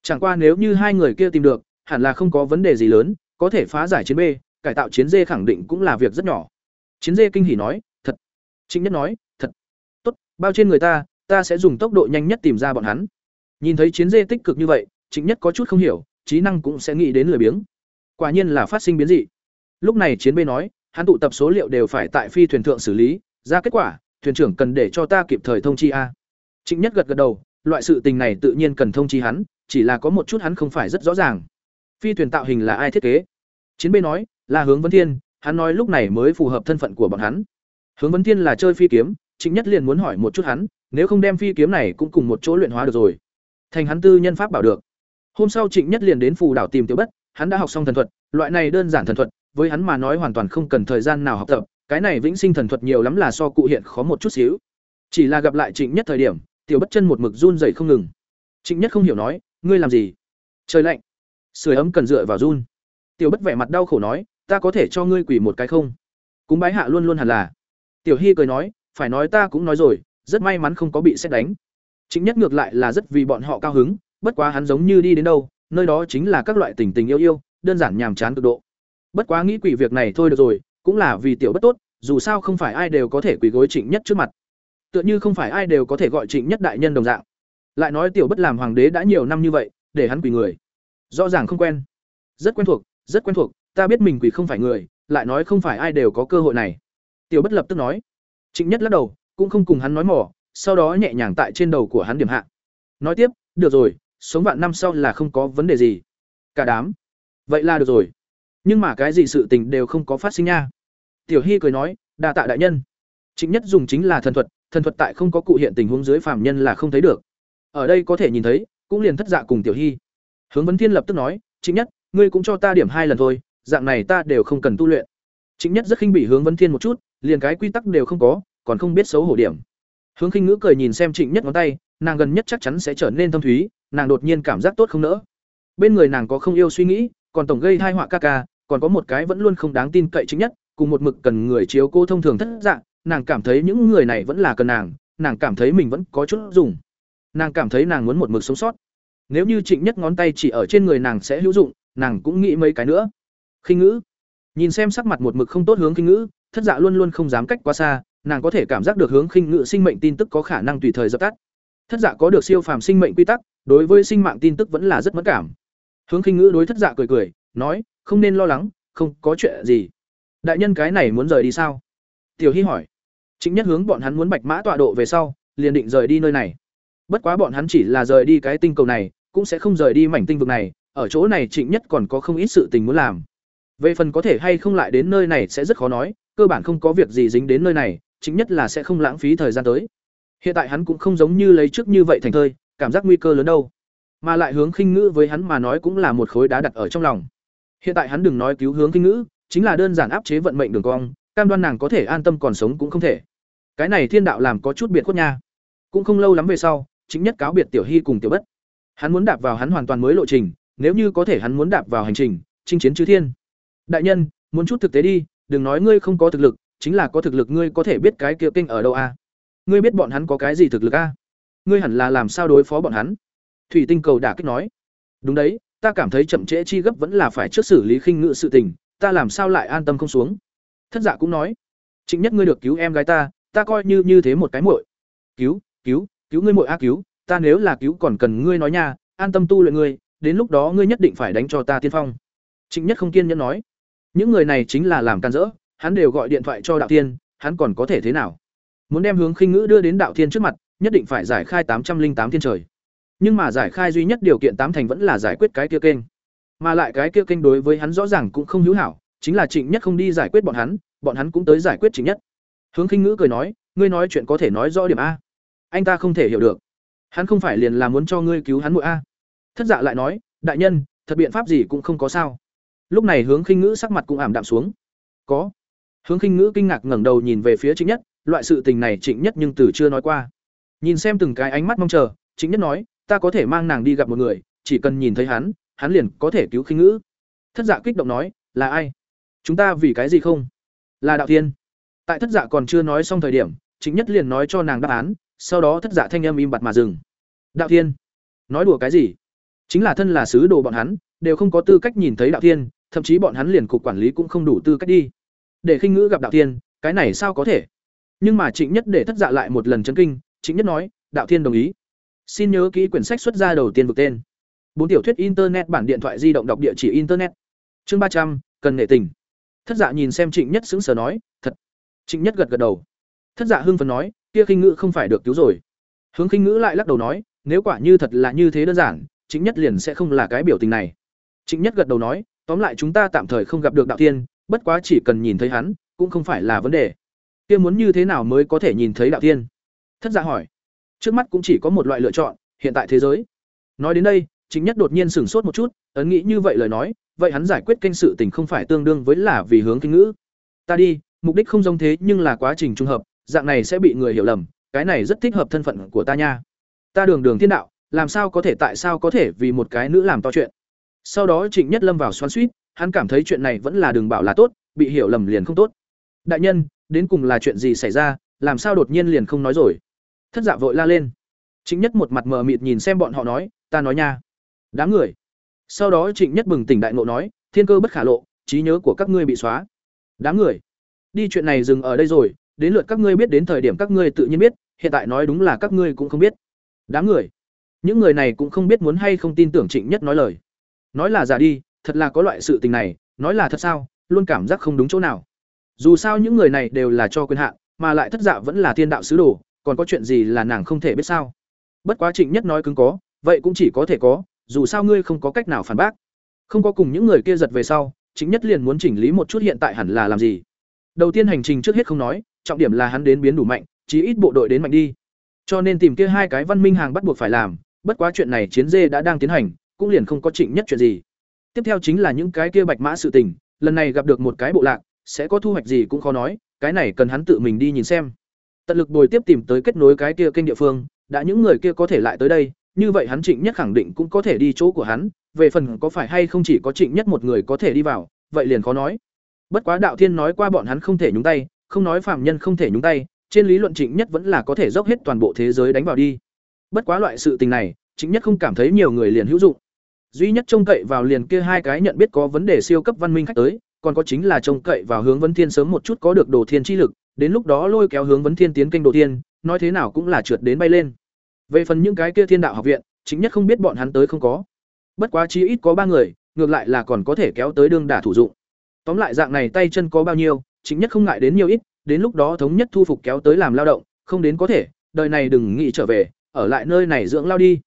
Chẳng qua nếu như hai người kia tìm được, hẳn là không có vấn đề gì lớn, có thể phá giải chiến B, cải tạo chiến D khẳng định cũng là việc rất nhỏ. Chiến D kinh hỉ nói, "Thật." Trịnh Nhất nói, "Thật." "Tốt, bao trên người ta, ta sẽ dùng tốc độ nhanh nhất tìm ra bọn hắn." Nhìn thấy chiến dê tích cực như vậy, Trịnh Nhất có chút không hiểu, trí năng cũng sẽ nghĩ đến lười biếng. Quả nhiên là phát sinh biến dị. Lúc này chiến bê nói, hắn tụ tập số liệu đều phải tại phi thuyền thượng xử lý, ra kết quả, thuyền trưởng cần để cho ta kịp thời thông chi a. Trịnh Nhất gật gật đầu, loại sự tình này tự nhiên cần thông chi hắn, chỉ là có một chút hắn không phải rất rõ ràng. Phi thuyền tạo hình là ai thiết kế? Chiến bê nói, là Hướng Vấn Thiên, hắn nói lúc này mới phù hợp thân phận của bọn hắn. Hướng Vấn Thiên là chơi phi kiếm, Trịnh Nhất liền muốn hỏi một chút hắn, nếu không đem phi kiếm này cũng cùng một chỗ luyện hóa được rồi. Thành hắn tư nhân pháp bảo được. Hôm sau Trịnh Nhất liền đến phù đảo tìm Tiểu Bất, hắn đã học xong thần thuật, loại này đơn giản thần thuật, với hắn mà nói hoàn toàn không cần thời gian nào học tập, cái này vĩnh sinh thần thuật nhiều lắm là so cụ hiện khó một chút xíu. Chỉ là gặp lại Trịnh Nhất thời điểm, Tiểu Bất chân một mực run rẩy không ngừng. Trịnh Nhất không hiểu nói, ngươi làm gì? Trời lạnh, sưởi ấm cần dựa vào run. Tiểu Bất vẻ mặt đau khổ nói, ta có thể cho ngươi quỷ một cái không? Cúng bái hạ luôn luôn hẳn là. Tiểu Hy cười nói, phải nói ta cũng nói rồi, rất may mắn không có bị xét đánh. Trịnh Nhất ngược lại là rất vì bọn họ cao hứng, bất quá hắn giống như đi đến đâu, nơi đó chính là các loại tình tình yêu yêu, đơn giản nhàm chán cực độ. Bất quá nghĩ quỷ việc này thôi được rồi, cũng là vì tiểu bất tốt, dù sao không phải ai đều có thể quỳ gối Trịnh Nhất trước mặt. Tựa như không phải ai đều có thể gọi Trịnh Nhất đại nhân đồng dạng. Lại nói tiểu bất làm hoàng đế đã nhiều năm như vậy, để hắn quỳ người. Rõ ràng không quen. Rất quen thuộc, rất quen thuộc, ta biết mình quỳ không phải người, lại nói không phải ai đều có cơ hội này. Tiểu bất lập tức nói. Trịnh Nhất lắc đầu, cũng không cùng hắn nói mỏ, sau đó nhẹ nhàng tại trên đầu của hắn điểm hạ. Nói tiếp, được rồi, sống vạn năm sau là không có vấn đề gì. Cả đám. Vậy là được rồi. Nhưng mà cái gì sự tình đều không có phát sinh nha. Tiểu Hy cười nói, đa tạ đại nhân. chính Nhất dùng chính là thần thuật, thần thuật tại không có cụ hiện tình huống dưới phàm nhân là không thấy được. Ở đây có thể nhìn thấy, cũng liền thất dạ cùng Tiểu Hy. Hướng Vấn Thiên lập tức nói, chính Nhất, ngươi cũng cho ta điểm hai lần thôi, dạng này ta đều không cần tu luyện. chính Nhất rất khinh bỉ Hướng Vấn Thiên một chút, liền cái quy tắc đều không có, còn không biết xấu hổ điểm. Hướng Khinh Ngữ cười nhìn xem Trịnh Nhất ngón tay, nàng gần nhất chắc chắn sẽ trở nên thâm thúy, nàng đột nhiên cảm giác tốt không nỡ. Bên người nàng có không yêu suy nghĩ, còn tổng gây tai họa ca ca, còn có một cái vẫn luôn không đáng tin cậy chính nhất, cùng một mực cần người chiếu cô thông thường thất dạng, nàng cảm thấy những người này vẫn là cần nàng, nàng cảm thấy mình vẫn có chút dùng. Nàng cảm thấy nàng muốn một mực sống sót. Nếu như Trịnh Nhất ngón tay chỉ ở trên người nàng sẽ hữu dụng, nàng cũng nghĩ mấy cái nữa. Khinh Ngữ, nhìn xem sắc mặt một mực không tốt hướng Khinh Ngữ, thất dạ luôn luôn không dám cách quá xa, nàng có thể cảm giác được hướng Khinh ngự sinh mệnh tin tức có khả năng tùy thời dập tắt. Thất dạ có được siêu phàm sinh mệnh quy tắc, đối với sinh mạng tin tức vẫn là rất mất cảm. Hướng Khinh Ngữ đối thất dạ cười cười, nói, không nên lo lắng, không có chuyện gì. Đại nhân cái này muốn rời đi sao? Tiểu Hy hỏi. Chính nhất hướng bọn hắn muốn bạch mã tọa độ về sau, liền định rời đi nơi này. Bất quá bọn hắn chỉ là rời đi cái tinh cầu này, cũng sẽ không rời đi mảnh tinh vực này, ở chỗ này Trịnh Nhất còn có không ít sự tình muốn làm. Về phần có thể hay không lại đến nơi này sẽ rất khó nói, cơ bản không có việc gì dính đến nơi này, chính nhất là sẽ không lãng phí thời gian tới. Hiện tại hắn cũng không giống như lấy trước như vậy thành thơi, cảm giác nguy cơ lớn đâu. Mà lại hướng khinh ngữ với hắn mà nói cũng là một khối đá đặt ở trong lòng. Hiện tại hắn đừng nói cứu hướng khinh ngữ, chính là đơn giản áp chế vận mệnh đường cong, cam đoan nàng có thể an tâm còn sống cũng không thể. Cái này thiên đạo làm có chút biệt khuất nha. Cũng không lâu lắm về sau, chính nhất cáo biệt Tiểu Hy cùng Tiểu Bất. Hắn muốn đạp vào hắn hoàn toàn mới lộ trình, nếu như có thể hắn muốn đạp vào hành trình, chinh chiến chư thiên. Đại nhân, muốn chút thực tế đi, đừng nói ngươi không có thực lực, chính là có thực lực ngươi có thể biết cái kia kinh ở đâu a? Ngươi biết bọn hắn có cái gì thực lực a? Ngươi hẳn là làm sao đối phó bọn hắn? Thủy Tinh cầu đả kích nói. Đúng đấy, ta cảm thấy chậm trễ chi gấp vẫn là phải trước xử lý khinh ngự sự tình, ta làm sao lại an tâm không xuống. Thất giả cũng nói, chính Nhất ngươi được cứu em gái ta, ta coi như như thế một cái muội. Cứu, cứu, cứu ngươi muội a cứu, ta nếu là cứu còn cần ngươi nói nha, an tâm tu luyện ngươi, đến lúc đó ngươi nhất định phải đánh cho ta tiên phong. Trịnh Nhất không kiên nhẫn nói, những người này chính là làm can dỡ, hắn đều gọi điện thoại cho đạo tiên, hắn còn có thể thế nào? Muốn đem hướng khinh ngữ đưa đến đạo thiên trước mặt, nhất định phải giải khai tám trăm linh tám thiên trời nhưng mà giải khai duy nhất điều kiện tám thành vẫn là giải quyết cái kia kênh Mà lại cái kia kênh đối với hắn rõ ràng cũng không hữu hảo, chính là Trịnh Nhất không đi giải quyết bọn hắn, bọn hắn cũng tới giải quyết Trịnh Nhất. Hướng Khinh Ngữ cười nói, ngươi nói chuyện có thể nói rõ điểm a. Anh ta không thể hiểu được. Hắn không phải liền là muốn cho ngươi cứu hắn muội a. Thất Dạ lại nói, đại nhân, thật biện pháp gì cũng không có sao. Lúc này Hướng Khinh Ngữ sắc mặt cũng ảm đạm xuống. Có. Hướng Khinh Ngữ kinh ngạc ngẩng đầu nhìn về phía Trịnh Nhất, loại sự tình này Trịnh Nhất nhưng từ chưa nói qua. Nhìn xem từng cái ánh mắt mong chờ, Trịnh Nhất nói, ta có thể mang nàng đi gặp một người, chỉ cần nhìn thấy hắn, hắn liền có thể cứu Khinh Ngữ. Thất Dạ kích động nói, là ai? Chúng ta vì cái gì không? Là Đạo Thiên. Tại Thất Dạ còn chưa nói xong thời điểm, Trịnh Nhất liền nói cho nàng đáp án, sau đó Thất Dạ thanh âm im bặt mà dừng. Đạo Thiên? Nói đùa cái gì? Chính là thân là sứ đồ bọn hắn, đều không có tư cách nhìn thấy Đạo Thiên, thậm chí bọn hắn liền cục quản lý cũng không đủ tư cách đi. Để khinh ngữ gặp Đạo Thiên, cái này sao có thể? Nhưng mà Trịnh Nhất để Thất Dạ lại một lần chấn kinh, Trịnh Nhất nói, Đạo Thiên đồng ý. Xin nhớ kỹ quyển sách xuất ra đầu tiên vực tên. Bốn tiểu thuyết internet bản điện thoại di động đọc địa chỉ internet. Chương ba trăm cần nghệ tình. Thất Dạ nhìn xem Trịnh Nhất sững sờ nói, "Thật." Trịnh Nhất gật gật đầu. Thất Dạ hưng phấn nói, "Kia khinh ngữ không phải được cứu rồi." Hướng khinh ngữ lại lắc đầu nói, "Nếu quả như thật là như thế đơn giản, Trịnh Nhất liền sẽ không là cái biểu tình này." Trịnh Nhất gật đầu nói, "Tóm lại chúng ta tạm thời không gặp được đạo tiên, bất quá chỉ cần nhìn thấy hắn, cũng không phải là vấn đề." Kia muốn như thế nào mới có thể nhìn thấy đạo tiên? Thất Dạ hỏi. Trước mắt cũng chỉ có một loại lựa chọn, hiện tại thế giới. Nói đến đây, chính Nhất đột nhiên sửng sốt một chút, ấn nghĩ như vậy lời nói, vậy hắn giải quyết kênh sự tình không phải tương đương với là vì hướng kinh ngữ. Ta đi, mục đích không giống thế nhưng là quá trình trùng hợp, dạng này sẽ bị người hiểu lầm, cái này rất thích hợp thân phận của ta nha. Ta đường đường thiên đạo, làm sao có thể tại sao có thể vì một cái nữ làm to chuyện. Sau đó Trịnh Nhất lâm vào xoắn xuýt, hắn cảm thấy chuyện này vẫn là đường bảo là tốt, bị hiểu lầm liền không tốt. Đại nhân, đến cùng là chuyện gì xảy ra, làm sao đột nhiên liền không nói rồi? Thất Dạ vội la lên. Trịnh Nhất một mặt mờ mịt nhìn xem bọn họ nói, ta nói nha. Đám người. Sau đó Trịnh Nhất bừng tỉnh đại ngộ nói, thiên cơ bất khả lộ, trí nhớ của các ngươi bị xóa. Đám người. Đi chuyện này dừng ở đây rồi, đến lượt các ngươi biết đến thời điểm các ngươi tự nhiên biết, hiện tại nói đúng là các ngươi cũng không biết. Đám người. Những người này cũng không biết muốn hay không tin tưởng Trịnh Nhất nói lời. Nói là giả đi, thật là có loại sự tình này, nói là thật sao, luôn cảm giác không đúng chỗ nào. Dù sao những người này đều là cho quyền hạn, mà lại thất dạ vẫn là thiên đạo sứ đồ, còn có chuyện gì là nàng không thể biết sao? Bất quá Trịnh Nhất nói cứng có, vậy cũng chỉ có thể có, dù sao ngươi không có cách nào phản bác. Không có cùng những người kia giật về sau, Trịnh Nhất liền muốn chỉnh lý một chút hiện tại hẳn là làm gì. Đầu tiên hành trình trước hết không nói, trọng điểm là hắn đến biến đủ mạnh, chí ít bộ đội đến mạnh đi. Cho nên tìm kia hai cái văn minh hàng bắt buộc phải làm, bất quá chuyện này chiến dê đã đang tiến hành, cũng liền không có Trịnh Nhất chuyện gì. Tiếp theo chính là những cái kia bạch mã sự tình, lần này gặp được một cái bộ lạc, sẽ có thu hoạch gì cũng khó nói, cái này cần hắn tự mình đi nhìn xem. Tận lực bồi tiếp tìm tới kết nối cái kia kênh địa phương, đã những người kia có thể lại tới đây, như vậy hắn Trịnh Nhất khẳng định cũng có thể đi chỗ của hắn, về phần có phải hay không chỉ có Trịnh Nhất một người có thể đi vào, vậy liền khó nói. Bất quá đạo thiên nói qua bọn hắn không thể nhúng tay, không nói phạm nhân không thể nhúng tay, trên lý luận Trịnh Nhất vẫn là có thể dốc hết toàn bộ thế giới đánh vào đi. Bất quá loại sự tình này, Trịnh Nhất không cảm thấy nhiều người liền hữu dụng. Duy nhất trông cậy vào liền kia hai cái nhận biết có vấn đề siêu cấp văn minh khách tới, còn có chính là trông cậy vào hướng vấn thiên sớm một chút có được đồ thiên chi lực, đến lúc đó lôi kéo hướng vấn thiên tiến kênh đồ thiên, nói thế nào cũng là trượt đến bay lên. Về phần những cái kia thiên đạo học viện, chính nhất không biết bọn hắn tới không có. Bất quá chí ít có ba người, ngược lại là còn có thể kéo tới đương đả thủ dụng. Tóm lại dạng này tay chân có bao nhiêu, chính nhất không ngại đến nhiều ít, đến lúc đó thống nhất thu phục kéo tới làm lao động, không đến có thể, đời này đừng nghĩ trở về, ở lại nơi này dưỡng lao đi.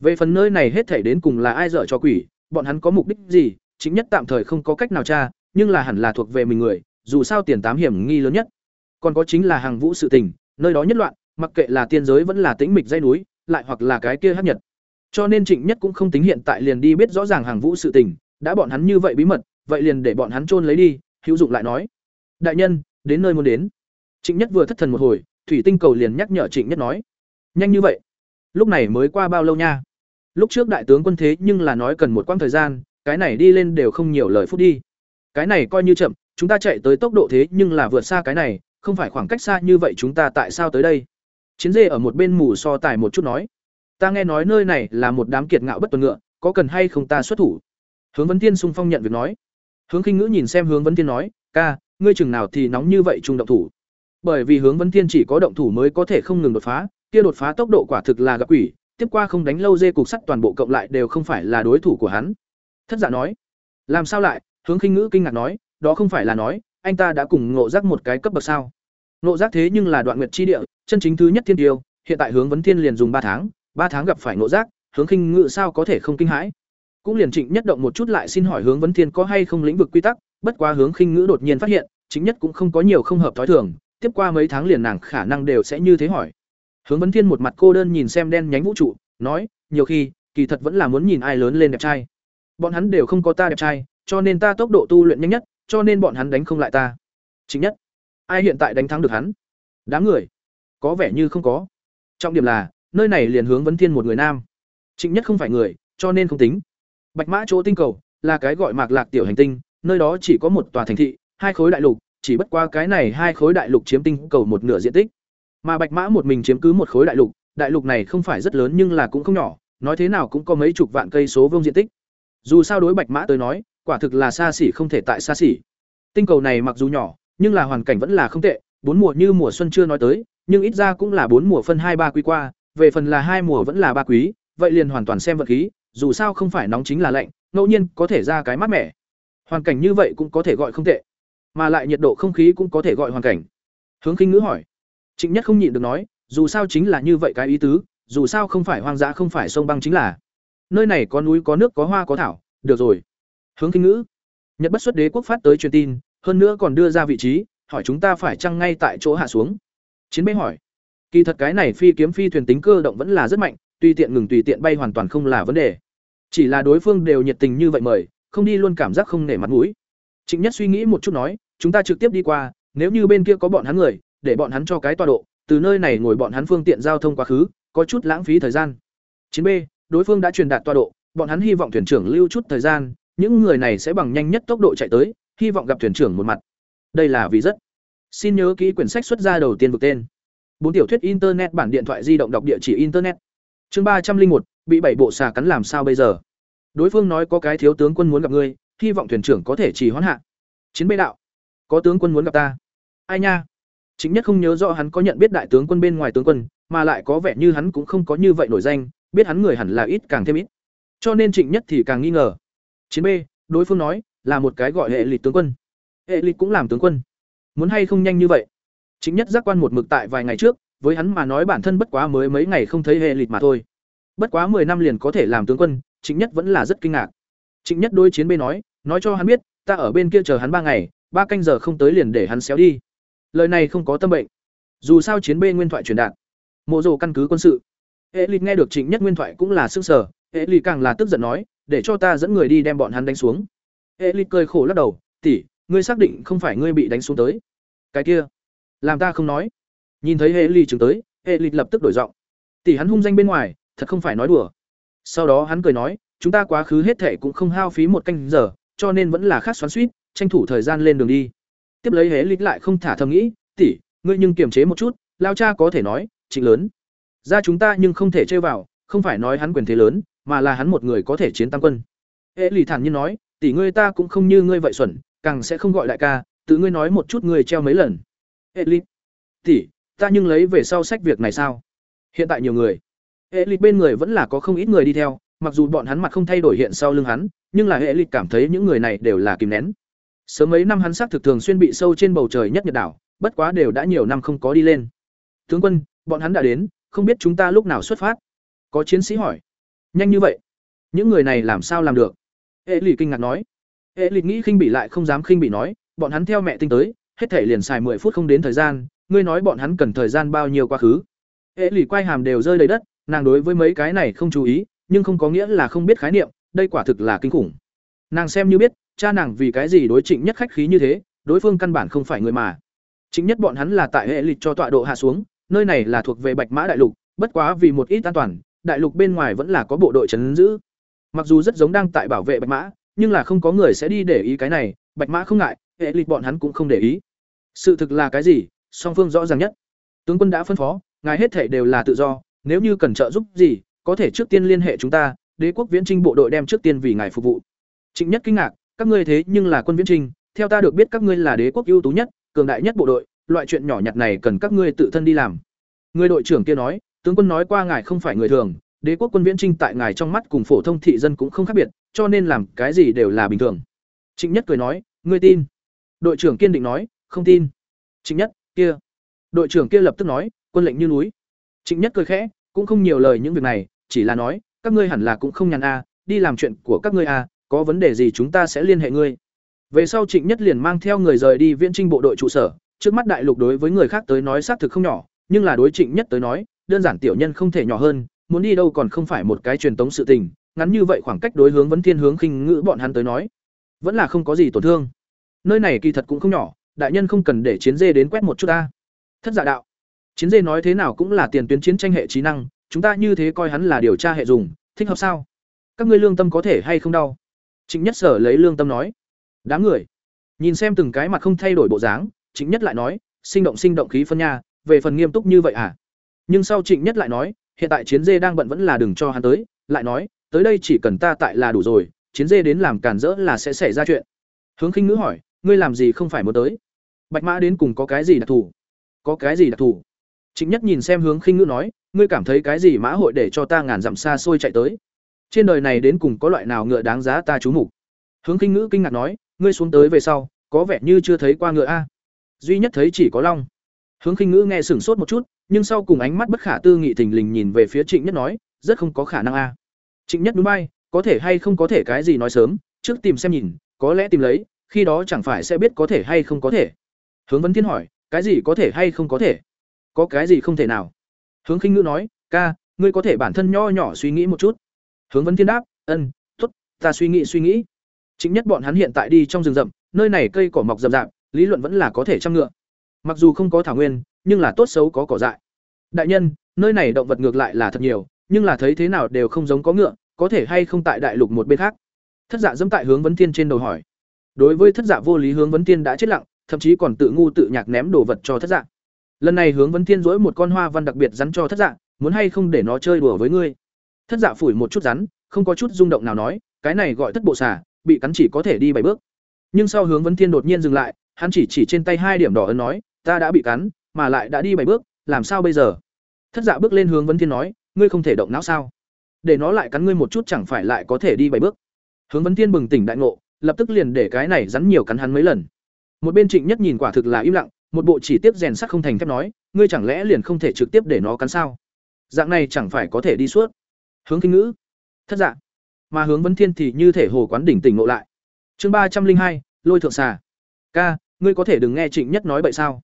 Về phần nơi này hết thảy đến cùng là ai dở cho quỷ, bọn hắn có mục đích gì, chính nhất tạm thời không có cách nào tra, nhưng là hẳn là thuộc về mình người, dù sao tiền tám hiểm nghi lớn nhất. Còn có chính là hàng vũ sự tình, nơi đó nhất loạn, mặc kệ là tiên giới vẫn là tĩnh mịch dây núi, lại hoặc là cái kia hấp nhật. Cho nên Trịnh Nhất cũng không tính hiện tại liền đi biết rõ ràng hàng vũ sự tình, đã bọn hắn như vậy bí mật, vậy liền để bọn hắn chôn lấy đi, hữu dụng lại nói. Đại nhân, đến nơi muốn đến. Trịnh Nhất vừa thất thần một hồi, thủy tinh cầu liền nhắc nhở Trịnh Nhất nói: "Nhanh như vậy? Lúc này mới qua bao lâu nha?" Lúc trước đại tướng quân thế nhưng là nói cần một quãng thời gian, cái này đi lên đều không nhiều lời phút đi. Cái này coi như chậm, chúng ta chạy tới tốc độ thế nhưng là vượt xa cái này, không phải khoảng cách xa như vậy chúng ta tại sao tới đây? Chiến dê ở một bên mù so tài một chút nói, ta nghe nói nơi này là một đám kiệt ngạo bất tuần ngựa, có cần hay không ta xuất thủ? Hướng Vấn Tiên sung phong nhận việc nói. Hướng Khinh Ngữ nhìn xem Hướng Vấn Tiên nói, ca, ngươi chừng nào thì nóng như vậy trung động thủ? Bởi vì Hướng Vấn Tiên chỉ có động thủ mới có thể không ngừng đột phá, kia đột phá tốc độ quả thực là gặp quỷ, tiếp qua không đánh lâu dê cục sắt toàn bộ cộng lại đều không phải là đối thủ của hắn. Thất Dạ nói, làm sao lại? Hướng Khinh Ngữ kinh ngạc nói, đó không phải là nói, anh ta đã cùng ngộ giác một cái cấp bậc sao? Ngộ giác thế nhưng là đoạn nguyệt chi địa, chân chính thứ nhất thiên điều, hiện tại hướng vấn thiên liền dùng ba tháng, ba tháng gặp phải ngộ giác, hướng khinh ngữ sao có thể không kinh hãi. cũng liền Trịnh Nhất động một chút lại xin hỏi hướng vấn thiên có hay không lĩnh vực quy tắc, bất quá hướng khinh ngữ đột nhiên phát hiện, chính nhất cũng không có nhiều không hợp thói thường, tiếp qua mấy tháng liền nàng khả năng đều sẽ như thế hỏi. Hướng vấn thiên một mặt cô đơn nhìn xem đen nhánh vũ trụ, nói, nhiều khi, kỳ thật vẫn là muốn nhìn ai lớn lên đẹp trai. Bọn hắn đều không có ta đẹp trai, cho nên ta tốc độ tu luyện nhanh nhất, cho nên bọn hắn đánh không lại ta. Chính nhất, ai hiện tại đánh thắng được hắn? Đám người, có vẻ như không có. Trọng điểm là, nơi này liền hướng vấn thiên một người nam. Trịnh Nhất không phải người, cho nên không tính. Bạch Mã chỗ tinh cầu là cái gọi Mạc Lạc tiểu hành tinh, nơi đó chỉ có một tòa thành thị, hai khối đại lục, chỉ bất qua cái này hai khối đại lục chiếm tinh cầu một nửa diện tích. Mà Bạch Mã một mình chiếm cứ một khối đại lục, đại lục này không phải rất lớn nhưng là cũng không nhỏ, nói thế nào cũng có mấy chục vạn cây số vuông diện tích. Dù sao đối Bạch Mã tới nói, quả thực là xa xỉ không thể tại xa xỉ. Tinh cầu này mặc dù nhỏ, nhưng là hoàn cảnh vẫn là không tệ, bốn mùa như mùa xuân chưa nói tới, nhưng ít ra cũng là bốn mùa phân hai ba quý qua, về phần là hai mùa vẫn là ba quý, vậy liền hoàn toàn xem vật khí, dù sao không phải nóng chính là lạnh, ngẫu nhiên có thể ra cái mát mẻ. Hoàn cảnh như vậy cũng có thể gọi không tệ, mà lại nhiệt độ không khí cũng có thể gọi hoàn cảnh. Hướng Khinh Ngữ hỏi. Trịnh Nhất không nhịn được nói, dù sao chính là như vậy cái ý tứ, dù sao không phải hoang dã không phải sông băng chính là. Nơi này có núi có nước có hoa có thảo, được rồi. Hướng kinh Ngữ. Nhật Bất Xuất Đế quốc phát tới truyền tin, hơn nữa còn đưa ra vị trí, hỏi chúng ta phải chăng ngay tại chỗ hạ xuống. Chiến bê hỏi. Kỳ thật cái này phi kiếm phi thuyền tính cơ động vẫn là rất mạnh, tùy tiện ngừng tùy tiện bay hoàn toàn không là vấn đề. Chỉ là đối phương đều nhiệt tình như vậy mời, không đi luôn cảm giác không nể mặt mũi. Trịnh Nhất suy nghĩ một chút nói, chúng ta trực tiếp đi qua, nếu như bên kia có bọn hắn người, để bọn hắn cho cái tọa độ, từ nơi này ngồi bọn hắn phương tiện giao thông quá khứ, có chút lãng phí thời gian. Chiến B, đối phương đã truyền đạt tọa độ, bọn hắn hy vọng thuyền trưởng lưu chút thời gian, những người này sẽ bằng nhanh nhất tốc độ chạy tới, hy vọng gặp thuyền trưởng một mặt. Đây là vì rất. Xin nhớ kỹ quyển sách xuất ra đầu tiên vực tên. Bốn tiểu thuyết internet bản điện thoại di động đọc địa chỉ internet. Chương ba trăm linh một bị bảy bộ xà cắn làm sao bây giờ? Đối phương nói có cái thiếu tướng quân muốn gặp ngươi, hy vọng thuyền trưởng có thể trì hoãn hạ. Chiến bê đạo, có tướng quân muốn gặp ta. Ai nha? Chính nhất không nhớ rõ hắn có nhận biết đại tướng quân bên ngoài tướng quân, mà lại có vẻ như hắn cũng không có như vậy nổi danh, biết hắn người hẳn là ít càng thêm ít. Cho nên Trịnh Nhất thì càng nghi ngờ. Chiến B, đối phương nói, là một cái gọi hệ lịch tướng quân. Hệ lịch cũng làm tướng quân. Muốn hay không nhanh như vậy? Trịnh Nhất giác quan một mực tại vài ngày trước, với hắn mà nói bản thân bất quá mới mấy ngày không thấy hệ lịch mà thôi. Bất quá 10 năm liền có thể làm tướng quân, Trịnh Nhất vẫn là rất kinh ngạc. Trịnh Nhất đối chiến B nói, nói cho hắn biết, ta ở bên kia chờ hắn ba ngày, ba canh giờ không tới liền để hắn xéo đi. Lời này không có tâm bệnh. Dù sao chiến bê nguyên thoại truyền đạt, mộ rồ căn cứ quân sự. Hệ Lịch nghe được Trịnh Nhất nguyên thoại cũng là sức sở Hệ Lịch càng là tức giận nói, để cho ta dẫn người đi đem bọn hắn đánh xuống. Hệ Lịch cười khổ lắc đầu, tỷ, ngươi xác định không phải ngươi bị đánh xuống tới? Cái kia, làm ta không nói. Nhìn thấy Hệ lì chừng tới, Hệ Lịch lập tức đổi giọng. Tỷ hắn hung danh bên ngoài, thật không phải nói đùa. Sau đó hắn cười nói, chúng ta quá khứ hết thệ cũng không hao phí một canh giờ, cho nên vẫn là khác xoắn suýt, tranh thủ thời gian lên đường đi. Tiếp lấy hế lít lại không thả thầm nghĩ, tỷ, ngươi nhưng kiềm chế một chút, lao cha có thể nói, trịnh lớn. Ra chúng ta nhưng không thể chơi vào, không phải nói hắn quyền thế lớn, mà là hắn một người có thể chiến tăng quân. hệ lì thản nhiên nói, tỷ ngươi ta cũng không như ngươi vậy xuẩn, càng sẽ không gọi đại ca, tự ngươi nói một chút ngươi treo mấy lần. hệ lì, tỷ, ta nhưng lấy về sau sách việc này sao? Hiện tại nhiều người hệ lịch bên người vẫn là có không ít người đi theo mặc dù bọn hắn mặt không thay đổi hiện sau lưng hắn nhưng là hệ lịch cảm thấy những người này đều là kìm nén sớm mấy năm hắn xác thực thường xuyên bị sâu trên bầu trời nhất nhật đảo, bất quá đều đã nhiều năm không có đi lên. Tướng quân, bọn hắn đã đến, không biết chúng ta lúc nào xuất phát? Có chiến sĩ hỏi. Nhanh như vậy? Những người này làm sao làm được? Hệ lì kinh ngạc nói. Hệ lì nghĩ khinh bị lại không dám khinh bị nói, bọn hắn theo mẹ tinh tới, hết thể liền xài mười phút không đến thời gian, ngươi nói bọn hắn cần thời gian bao nhiêu quá khứ? Hệ lì quay hàm đều rơi đầy đất, nàng đối với mấy cái này không chú ý, nhưng không có nghĩa là không biết khái niệm, đây quả thực là kinh khủng. Nàng xem như biết cha nàng vì cái gì đối trịnh nhất khách khí như thế, đối phương căn bản không phải người mà. Chính nhất bọn hắn là tại hệ lịch cho tọa độ hạ xuống, nơi này là thuộc về bạch mã đại lục, bất quá vì một ít an toàn, đại lục bên ngoài vẫn là có bộ đội chấn giữ. Mặc dù rất giống đang tại bảo vệ bạch mã, nhưng là không có người sẽ đi để ý cái này, bạch mã không ngại, hệ lịch bọn hắn cũng không để ý. Sự thực là cái gì, song phương rõ ràng nhất. Tướng quân đã phân phó, ngài hết thể đều là tự do, nếu như cần trợ giúp gì, có thể trước tiên liên hệ chúng ta, đế quốc viễn trinh bộ đội đem trước tiên vì ngài phục vụ. Trịnh nhất kinh ngạc các ngươi thế nhưng là quân viễn trinh theo ta được biết các ngươi là đế quốc ưu tú nhất cường đại nhất bộ đội loại chuyện nhỏ nhặt này cần các ngươi tự thân đi làm. Người đội trưởng kia nói tướng quân nói qua ngài không phải người thường đế quốc quân viễn trinh tại ngài trong mắt cùng phổ thông thị dân cũng không khác biệt cho nên làm cái gì đều là bình thường. Trịnh nhất cười nói ngươi tin? Đội trưởng kiên định nói không tin. Trịnh nhất kia. Đội trưởng kia lập tức nói quân lệnh như núi. Trịnh nhất cười khẽ cũng không nhiều lời những việc này chỉ là nói các ngươi hẳn là cũng không nhàn a đi làm chuyện của các ngươi à, có vấn đề gì chúng ta sẽ liên hệ ngươi. Về sau Trịnh Nhất liền mang theo người rời đi Viễn Trinh bộ đội trụ sở, trước mắt đại lục đối với người khác tới nói xác thực không nhỏ, nhưng là đối Trịnh Nhất tới nói, đơn giản tiểu nhân không thể nhỏ hơn, muốn đi đâu còn không phải một cái truyền tống sự tình, ngắn như vậy khoảng cách đối hướng vấn thiên hướng khinh ngữ bọn hắn tới nói, vẫn là không có gì tổn thương. Nơi này kỳ thật cũng không nhỏ, đại nhân không cần để chiến dê đến quét một chút ta. Thất giả đạo. Chiến dê nói thế nào cũng là tiền tuyến chiến tranh hệ trí năng, chúng ta như thế coi hắn là điều tra hệ dùng, thích hợp sao? Các ngươi lương tâm có thể hay không đau? Trịnh Nhất Sở lấy lương tâm nói. Đám người, nhìn xem từng cái mặt không thay đổi bộ dáng, Trịnh Nhất lại nói, sinh động sinh động khí phân nha, về phần nghiêm túc như vậy à? Nhưng sau Trịnh Nhất lại nói, hiện tại chiến dê đang bận vẫn là đừng cho hắn tới, lại nói, tới đây chỉ cần ta tại là đủ rồi, chiến dê đến làm cản rỡ là sẽ xảy ra chuyện. Hướng Khinh Ngữ hỏi, ngươi làm gì không phải muốn tới? Bạch Mã đến cùng có cái gì đặc thù? Có cái gì đặc thù? Trịnh Nhất nhìn xem Hướng Khinh Ngữ nói, ngươi cảm thấy cái gì mã hội để cho ta ngàn dặm xa xôi chạy tới? Trên đời này đến cùng có loại nào ngựa đáng giá ta chú mục? Hướng Khinh Ngữ kinh ngạc nói, ngươi xuống tới về sau, có vẻ như chưa thấy qua ngựa a. Duy nhất thấy chỉ có long. Hướng Khinh Ngữ nghe sửng sốt một chút, nhưng sau cùng ánh mắt bất khả tư nghị thình lình nhìn về phía Trịnh Nhất nói, rất không có khả năng a. Trịnh Nhất núi bay, có thể hay không có thể cái gì nói sớm, trước tìm xem nhìn, có lẽ tìm lấy, khi đó chẳng phải sẽ biết có thể hay không có thể. Hướng Vấn Thiên hỏi, cái gì có thể hay không có thể? Có cái gì không thể nào? Hướng Khinh Ngữ nói, ca, ngươi có thể bản thân nho nhỏ suy nghĩ một chút. Hướng Vấn Thiên đáp, ân, tốt, ta suy nghĩ suy nghĩ. Chính nhất bọn hắn hiện tại đi trong rừng rậm, nơi này cây cỏ mọc rậm rạp, lý luận vẫn là có thể chăm ngựa. Mặc dù không có thảo nguyên, nhưng là tốt xấu có cỏ dại. Đại nhân, nơi này động vật ngược lại là thật nhiều, nhưng là thấy thế nào đều không giống có ngựa, có thể hay không tại đại lục một bên khác. Thất Dạ dẫm tại hướng vấn thiên trên đầu hỏi. Đối với Thất Dạ vô lý hướng vấn thiên đã chết lặng, thậm chí còn tự ngu tự nhạc ném đồ vật cho Thất Dạ. Lần này hướng vấn thiên dỗi một con hoa văn đặc biệt rắn cho Thất Dạ, muốn hay không để nó chơi đùa với ngươi. Thất Dạ phủi một chút rắn, không có chút rung động nào nói, cái này gọi thất bộ xà, bị cắn chỉ có thể đi bảy bước. Nhưng sau hướng vấn thiên đột nhiên dừng lại, hắn chỉ chỉ trên tay hai điểm đỏ ấn nói, ta đã bị cắn, mà lại đã đi bảy bước, làm sao bây giờ? Thất Dạ bước lên hướng vấn thiên nói, ngươi không thể động não sao? Để nó lại cắn ngươi một chút chẳng phải lại có thể đi bảy bước. Hướng vấn thiên bừng tỉnh đại ngộ, lập tức liền để cái này rắn nhiều cắn hắn mấy lần. Một bên Trịnh Nhất nhìn quả thực là im lặng, một bộ chỉ tiếp rèn sắt không thành thép nói, ngươi chẳng lẽ liền không thể trực tiếp để nó cắn sao? Dạng này chẳng phải có thể đi suốt. Hướng kinh ngữ. Thất dạ. Mà hướng vấn thiên thì như thể hồ quán đỉnh tỉnh ngộ lại. Chương ba trăm linh hai, lôi thượng xà. Ca, ngươi có thể đừng nghe Trịnh Nhất nói bậy sao?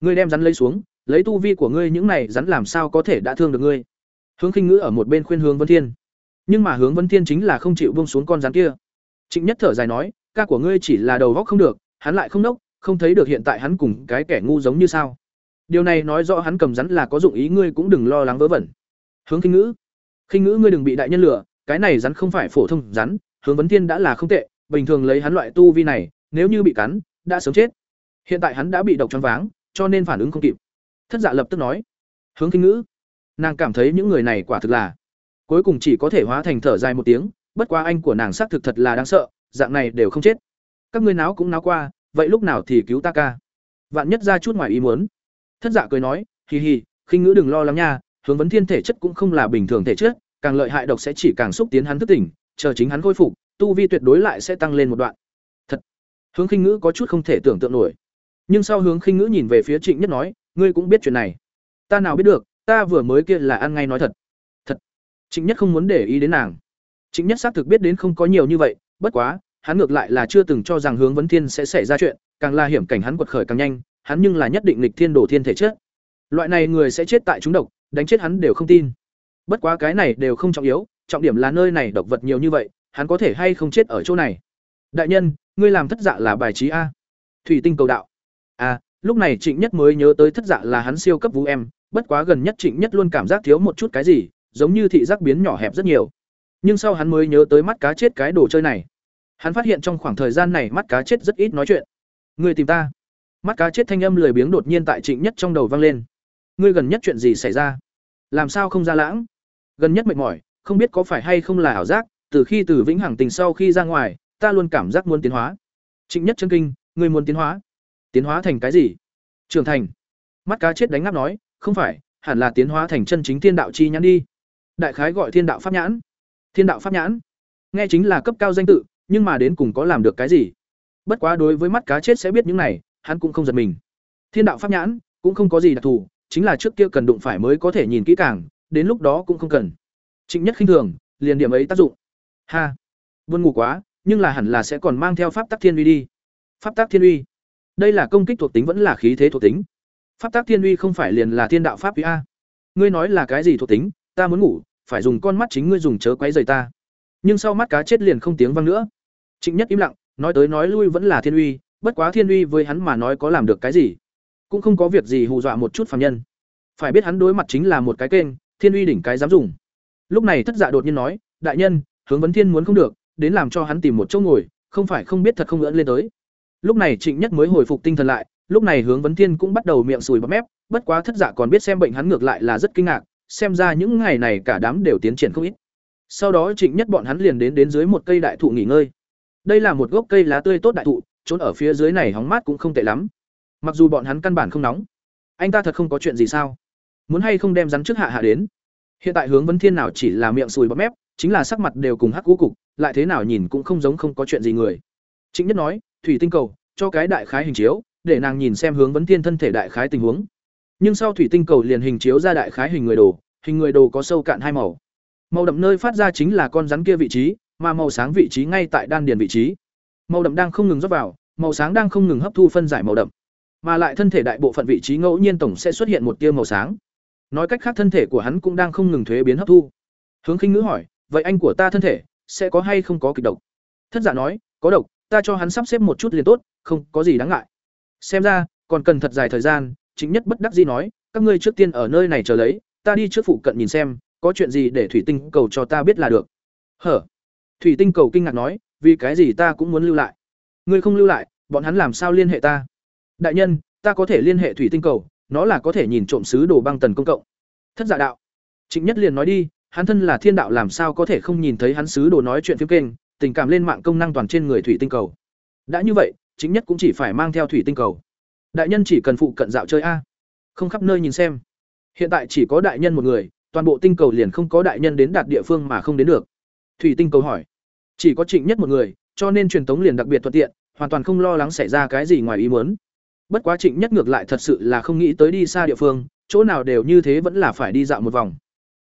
Ngươi đem rắn lấy xuống, lấy tu vi của ngươi những này rắn làm sao có thể đã thương được ngươi? Hướng Khinh Ngữ ở một bên khuyên Hướng Vân Thiên. Nhưng mà Hướng Vân Thiên chính là không chịu bông xuống con rắn kia. Trịnh Nhất thở dài nói, ca của ngươi chỉ là đầu góc không được, hắn lại không đốc, không thấy được hiện tại hắn cùng cái kẻ ngu giống như sao? Điều này nói rõ hắn cầm rắn là có dụng ý ngươi cũng đừng lo lắng vớ vẩn. Hướng Khinh Ngữ, Khinh Ngữ ngươi đừng bị đại nhân lừa, cái này rắn không phải phổ thông rắn, Hướng Vấn Thiên đã là không tệ, bình thường lấy hắn loại tu vi này, nếu như bị cắn, đã sớm chết. Hiện tại hắn đã bị độc choáng váng, cho nên phản ứng không kịp. Thất Dạ lập tức nói, Hướng Khinh Ngữ, nàng cảm thấy những người này quả thực là cuối cùng chỉ có thể hóa thành thở dài một tiếng bất quá anh của nàng xác thực thật là đáng sợ dạng này đều không chết các ngươi náo cũng náo qua vậy lúc nào thì cứu ta ca vạn nhất ra chút ngoài ý muốn thất dạ cười nói hì hì khinh ngữ đừng lo lắng nha hướng vấn thiên thể chất cũng không là bình thường thể chất, càng lợi hại độc sẽ chỉ càng xúc tiến hắn thức tỉnh, chờ chính hắn khôi phục, tu vi tuyệt đối lại sẽ tăng lên một đoạn. Thật, hướng khinh ngữ có chút không thể tưởng tượng nổi. Nhưng sau hướng khinh ngữ nhìn về phía trịnh nhất nói, ngươi cũng biết chuyện này. Ta nào biết được, ta vừa mới kia là ăn ngay nói thật. Thật, trịnh nhất không muốn để ý đến nàng. Trịnh nhất xác thực biết đến không có nhiều như vậy, bất quá, hắn ngược lại là chưa từng cho rằng hướng vấn thiên sẽ xảy ra chuyện, càng là hiểm cảnh hắn quật khởi càng nhanh, hắn nhưng là nhất định lịch thiên đổ thiên thể chết loại này người sẽ chết tại chúng độc đánh chết hắn đều không tin bất quá cái này đều không trọng yếu trọng điểm là nơi này độc vật nhiều như vậy hắn có thể hay không chết ở chỗ này đại nhân ngươi làm thất dạ là bài trí a thủy tinh cầu đạo à, lúc này trịnh nhất mới nhớ tới thất dạ là hắn siêu cấp vũ em bất quá gần nhất Trịnh Nhất luôn cảm giác thiếu một chút cái gì, giống như thị giác biến nhỏ hẹp rất nhiều. Nhưng sau hắn mới nhớ tới mắt cá chết cái đồ chơi này. Hắn phát hiện trong khoảng thời gian này mắt cá chết rất ít nói chuyện. "Ngươi tìm ta?" Mắt cá chết thanh âm lười biếng đột nhiên tại Trịnh Nhất trong đầu vang lên. "Ngươi gần nhất chuyện gì xảy ra? Làm sao không ra lãng? Gần nhất mệt mỏi, không biết có phải hay không là ảo giác, từ khi từ vĩnh hằng tình sau khi ra ngoài, ta luôn cảm giác muốn tiến hóa." Trịnh Nhất chân kinh, "Ngươi muốn tiến hóa? Tiến hóa thành cái gì?" "Trưởng thành." Mắt cá chết đánh ngáp nói, không phải hẳn là tiến hóa thành chân chính thiên đạo chi nhãn đi đại khái gọi thiên đạo pháp nhãn thiên đạo pháp nhãn nghe chính là cấp cao danh tự nhưng mà đến cùng có làm được cái gì bất quá đối với mắt cá chết sẽ biết những này hắn cũng không giật mình thiên đạo pháp nhãn cũng không có gì đặc thù chính là trước kia cần đụng phải mới có thể nhìn kỹ càng đến lúc đó cũng không cần trịnh nhất khinh thường liền điểm ấy tác dụng Ha, buồn ngủ quá, nhưng là hẳn là sẽ còn mang theo pháp tắc thiên uy đi. Pháp tắc thiên uy. Đây là công kích thuộc tính vẫn là khí thế thuộc tính. Pháp tắc thiên uy không phải liền là thiên đạo pháp uy a. Ngươi nói là cái gì thuộc tính, ta muốn ngủ, phải dùng con mắt chính ngươi dùng chớ quấy rầy ta. Nhưng sau mắt cá chết liền không tiếng vang nữa. Trịnh Nhất im lặng, nói tới nói lui vẫn là thiên uy, bất quá thiên uy với hắn mà nói có làm được cái gì? Cũng không có việc gì hù dọa một chút phàm nhân. Phải biết hắn đối mặt chính là một cái kênh, thiên uy đỉnh cái dám dùng. Lúc này thất dạ đột nhiên nói, đại nhân, hướng vấn thiên muốn không được, đến làm cho hắn tìm một chỗ ngồi, không phải không biết thật không ngỡn lên tới. Lúc này Trịnh Nhất mới hồi phục tinh thần lại, lúc này hướng vấn thiên cũng bắt đầu miệng sùi bắp mép, bất quá thất dạ còn biết xem bệnh hắn ngược lại là rất kinh ngạc, xem ra những ngày này cả đám đều tiến triển không ít. Sau đó Trịnh Nhất bọn hắn liền đến đến dưới một cây đại thụ nghỉ ngơi. Đây là một gốc cây lá tươi tốt đại thụ, trốn ở phía dưới này hóng mát cũng không tệ lắm. Mặc dù bọn hắn căn bản không nóng. Anh ta thật không có chuyện gì sao? Muốn hay không đem rắn trước hạ hạ đến? Hiện tại hướng vấn thiên nào chỉ là miệng sùi bọt mép, chính là sắc mặt đều cùng hắc cú cục, lại thế nào nhìn cũng không giống không có chuyện gì người. chính Nhất nói, "Thủy tinh cầu, cho cái đại khái hình chiếu, để nàng nhìn xem hướng vấn thiên thân thể đại khái tình huống." Nhưng sau thủy tinh cầu liền hình chiếu ra đại khái hình người đồ, hình người đồ có sâu cạn hai màu. Màu đậm nơi phát ra chính là con rắn kia vị trí, mà màu sáng vị trí ngay tại đan điền vị trí. Màu đậm đang không ngừng rót vào, màu sáng đang không ngừng hấp thu phân giải màu đậm. Mà lại thân thể đại bộ phận vị trí ngẫu nhiên tổng sẽ xuất hiện một tia màu sáng. Nói cách khác thân thể của hắn cũng đang không ngừng thuế biến hấp thu. Hướng Khinh Ngữ hỏi, vậy anh của ta thân thể sẽ có hay không có kịch độc? Thất giả nói, có độc, ta cho hắn sắp xếp một chút liền tốt, không có gì đáng ngại. Xem ra, còn cần thật dài thời gian, chính nhất bất đắc dĩ nói, các ngươi trước tiên ở nơi này chờ lấy, ta đi trước phụ cận nhìn xem, có chuyện gì để thủy tinh cầu cho ta biết là được. Hở? Thủy tinh cầu kinh ngạc nói, vì cái gì ta cũng muốn lưu lại. Ngươi không lưu lại, bọn hắn làm sao liên hệ ta? Đại nhân, ta có thể liên hệ thủy tinh cầu, nó là có thể nhìn trộm sứ đồ băng tần công cộng. Thất giả đạo. Trịnh Nhất liền nói đi, hắn thân là thiên đạo làm sao có thể không nhìn thấy hắn sứ đồ nói chuyện phiếm kênh, tình cảm lên mạng công năng toàn trên người thủy tinh cầu. Đã như vậy, chính nhất cũng chỉ phải mang theo thủy tinh cầu. Đại nhân chỉ cần phụ cận dạo chơi a, không khắp nơi nhìn xem. Hiện tại chỉ có đại nhân một người, toàn bộ tinh cầu liền không có đại nhân đến đạt địa phương mà không đến được. Thủy tinh cầu hỏi, chỉ có Trịnh Nhất một người, cho nên truyền tống liền đặc biệt thuận tiện, hoàn toàn không lo lắng xảy ra cái gì ngoài ý muốn. Bất quá Trịnh Nhất ngược lại thật sự là không nghĩ tới đi xa địa phương, chỗ nào đều như thế vẫn là phải đi dạo một vòng.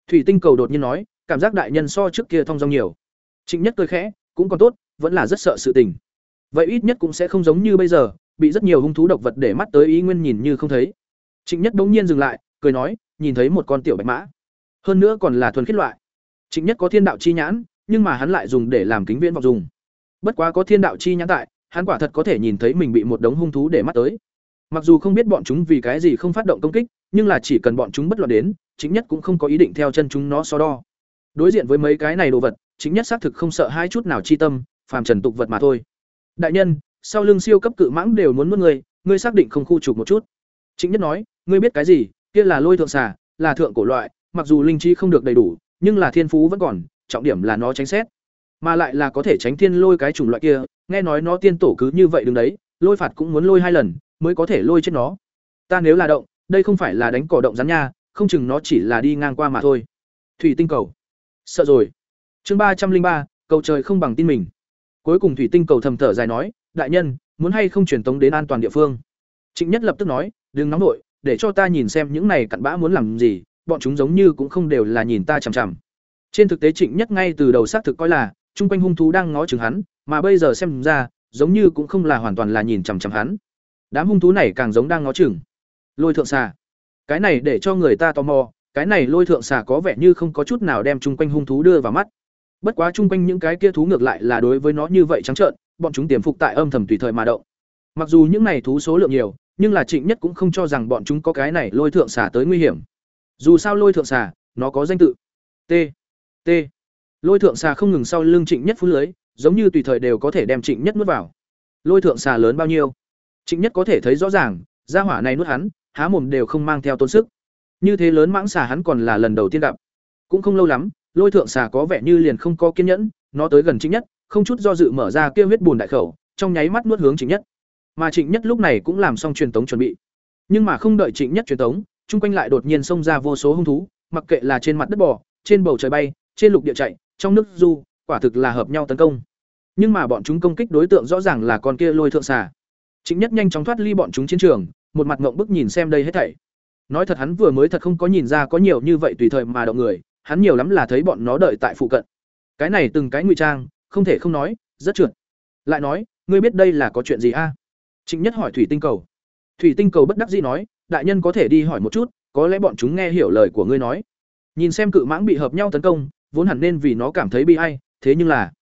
Thủy tinh cầu đột nhiên nói, cảm giác đại nhân so trước kia thông dong nhiều. Trịnh Nhất cười khẽ, cũng còn tốt, vẫn là rất sợ sự tình. Vậy ít nhất cũng sẽ không giống như bây giờ, bị rất nhiều hung thú độc vật để mắt tới ý nguyên nhìn như không thấy. Trịnh Nhất bỗng nhiên dừng lại, cười nói, nhìn thấy một con tiểu bạch mã. Hơn nữa còn là thuần khiết loại. Trịnh Nhất có thiên đạo chi nhãn, nhưng mà hắn lại dùng để làm kính viễn vọng dùng. Bất quá có thiên đạo chi nhãn tại, hắn quả thật có thể nhìn thấy mình bị một đống hung thú để mắt tới. Mặc dù không biết bọn chúng vì cái gì không phát động công kích, nhưng là chỉ cần bọn chúng bất loạn đến, chính nhất cũng không có ý định theo chân chúng nó so đo. Đối diện với mấy cái này đồ vật, chính nhất xác thực không sợ hai chút nào chi tâm, phàm trần tục vật mà thôi. Đại nhân, sau lưng siêu cấp cự mãng đều muốn nuốt người, ngươi xác định không khu trục một chút. Chính nhất nói, ngươi biết cái gì, kia là lôi thượng xà, là thượng cổ loại, mặc dù linh trí không được đầy đủ, nhưng là thiên phú vẫn còn, trọng điểm là nó tránh xét, mà lại là có thể tránh thiên lôi cái chủng loại kia, nghe nói nó tiên tổ cứ như vậy đứng đấy, lôi phạt cũng muốn lôi hai lần, mới có thể lôi chết nó. Ta nếu là động, đây không phải là đánh cỏ động rắn nha, không chừng nó chỉ là đi ngang qua mà thôi. Thủy tinh cầu. Sợ rồi. Chương ba trăm linh ba, cầu trời không bằng tin mình. Cuối cùng thủy tinh cầu thầm thở dài nói, đại nhân, muốn hay không truyền tống đến an toàn địa phương. Trịnh Nhất lập tức nói, đừng nóng nội, để cho ta nhìn xem những này cặn bã muốn làm gì, bọn chúng giống như cũng không đều là nhìn ta chằm chằm. Trên thực tế Trịnh Nhất ngay từ đầu xác thực coi là, chung quanh hung thú đang ngó chừng hắn, mà bây giờ xem ra, giống như cũng không là hoàn toàn là nhìn chằm chằm hắn. Đám hung thú này càng giống đang ngó chừng. Lôi thượng xà. Cái này để cho người ta tò mò, cái này lôi thượng xà có vẻ như không có chút nào đem chung quanh hung thú đưa vào mắt. Bất quá chung quanh những cái kia thú ngược lại là đối với nó như vậy trắng trợn, bọn chúng tiềm phục tại âm thầm tùy thời mà động. Mặc dù những này thú số lượng nhiều, nhưng là Trịnh Nhất cũng không cho rằng bọn chúng có cái này lôi thượng xà tới nguy hiểm. Dù sao lôi thượng xà, nó có danh tự. T. T. Lôi thượng xà không ngừng sau lưng Trịnh Nhất phút lưới, giống như tùy thời đều có thể đem Trịnh Nhất nuốt vào. Lôi thượng xà lớn bao nhiêu? Trịnh Nhất có thể thấy rõ ràng, gia hỏa này nuốt hắn, há mồm đều không mang theo tốn sức. Như thế lớn mãng xà hắn còn là lần đầu tiên gặp. Cũng không lâu lắm, Lôi thượng xà có vẻ như liền không có kiên nhẫn, nó tới gần Trịnh Nhất, không chút do dự mở ra kia huyết bùn đại khẩu, trong nháy mắt nuốt hướng Trịnh Nhất. Mà Trịnh Nhất lúc này cũng làm xong truyền tống chuẩn bị. Nhưng mà không đợi Trịnh Nhất truyền tống, chung quanh lại đột nhiên xông ra vô số hung thú, mặc kệ là trên mặt đất bò, trên bầu trời bay, trên lục địa chạy, trong nước du, quả thực là hợp nhau tấn công. Nhưng mà bọn chúng công kích đối tượng rõ ràng là con kia lôi thượng xà. Trịnh Nhất nhanh chóng thoát ly bọn chúng chiến trường, một mặt ngậm bức nhìn xem đây hết thảy. Nói thật hắn vừa mới thật không có nhìn ra có nhiều như vậy tùy thời mà động người, hắn nhiều lắm là thấy bọn nó đợi tại phụ cận. cái này từng cái ngụy trang không thể không nói rất trượt lại nói ngươi biết đây là có chuyện gì a trịnh nhất hỏi thủy tinh cầu thủy tinh cầu bất đắc dĩ nói đại nhân có thể đi hỏi một chút có lẽ bọn chúng nghe hiểu lời của ngươi nói nhìn xem cự mãng bị hợp nhau tấn công vốn hẳn nên vì nó cảm thấy bi ai thế nhưng là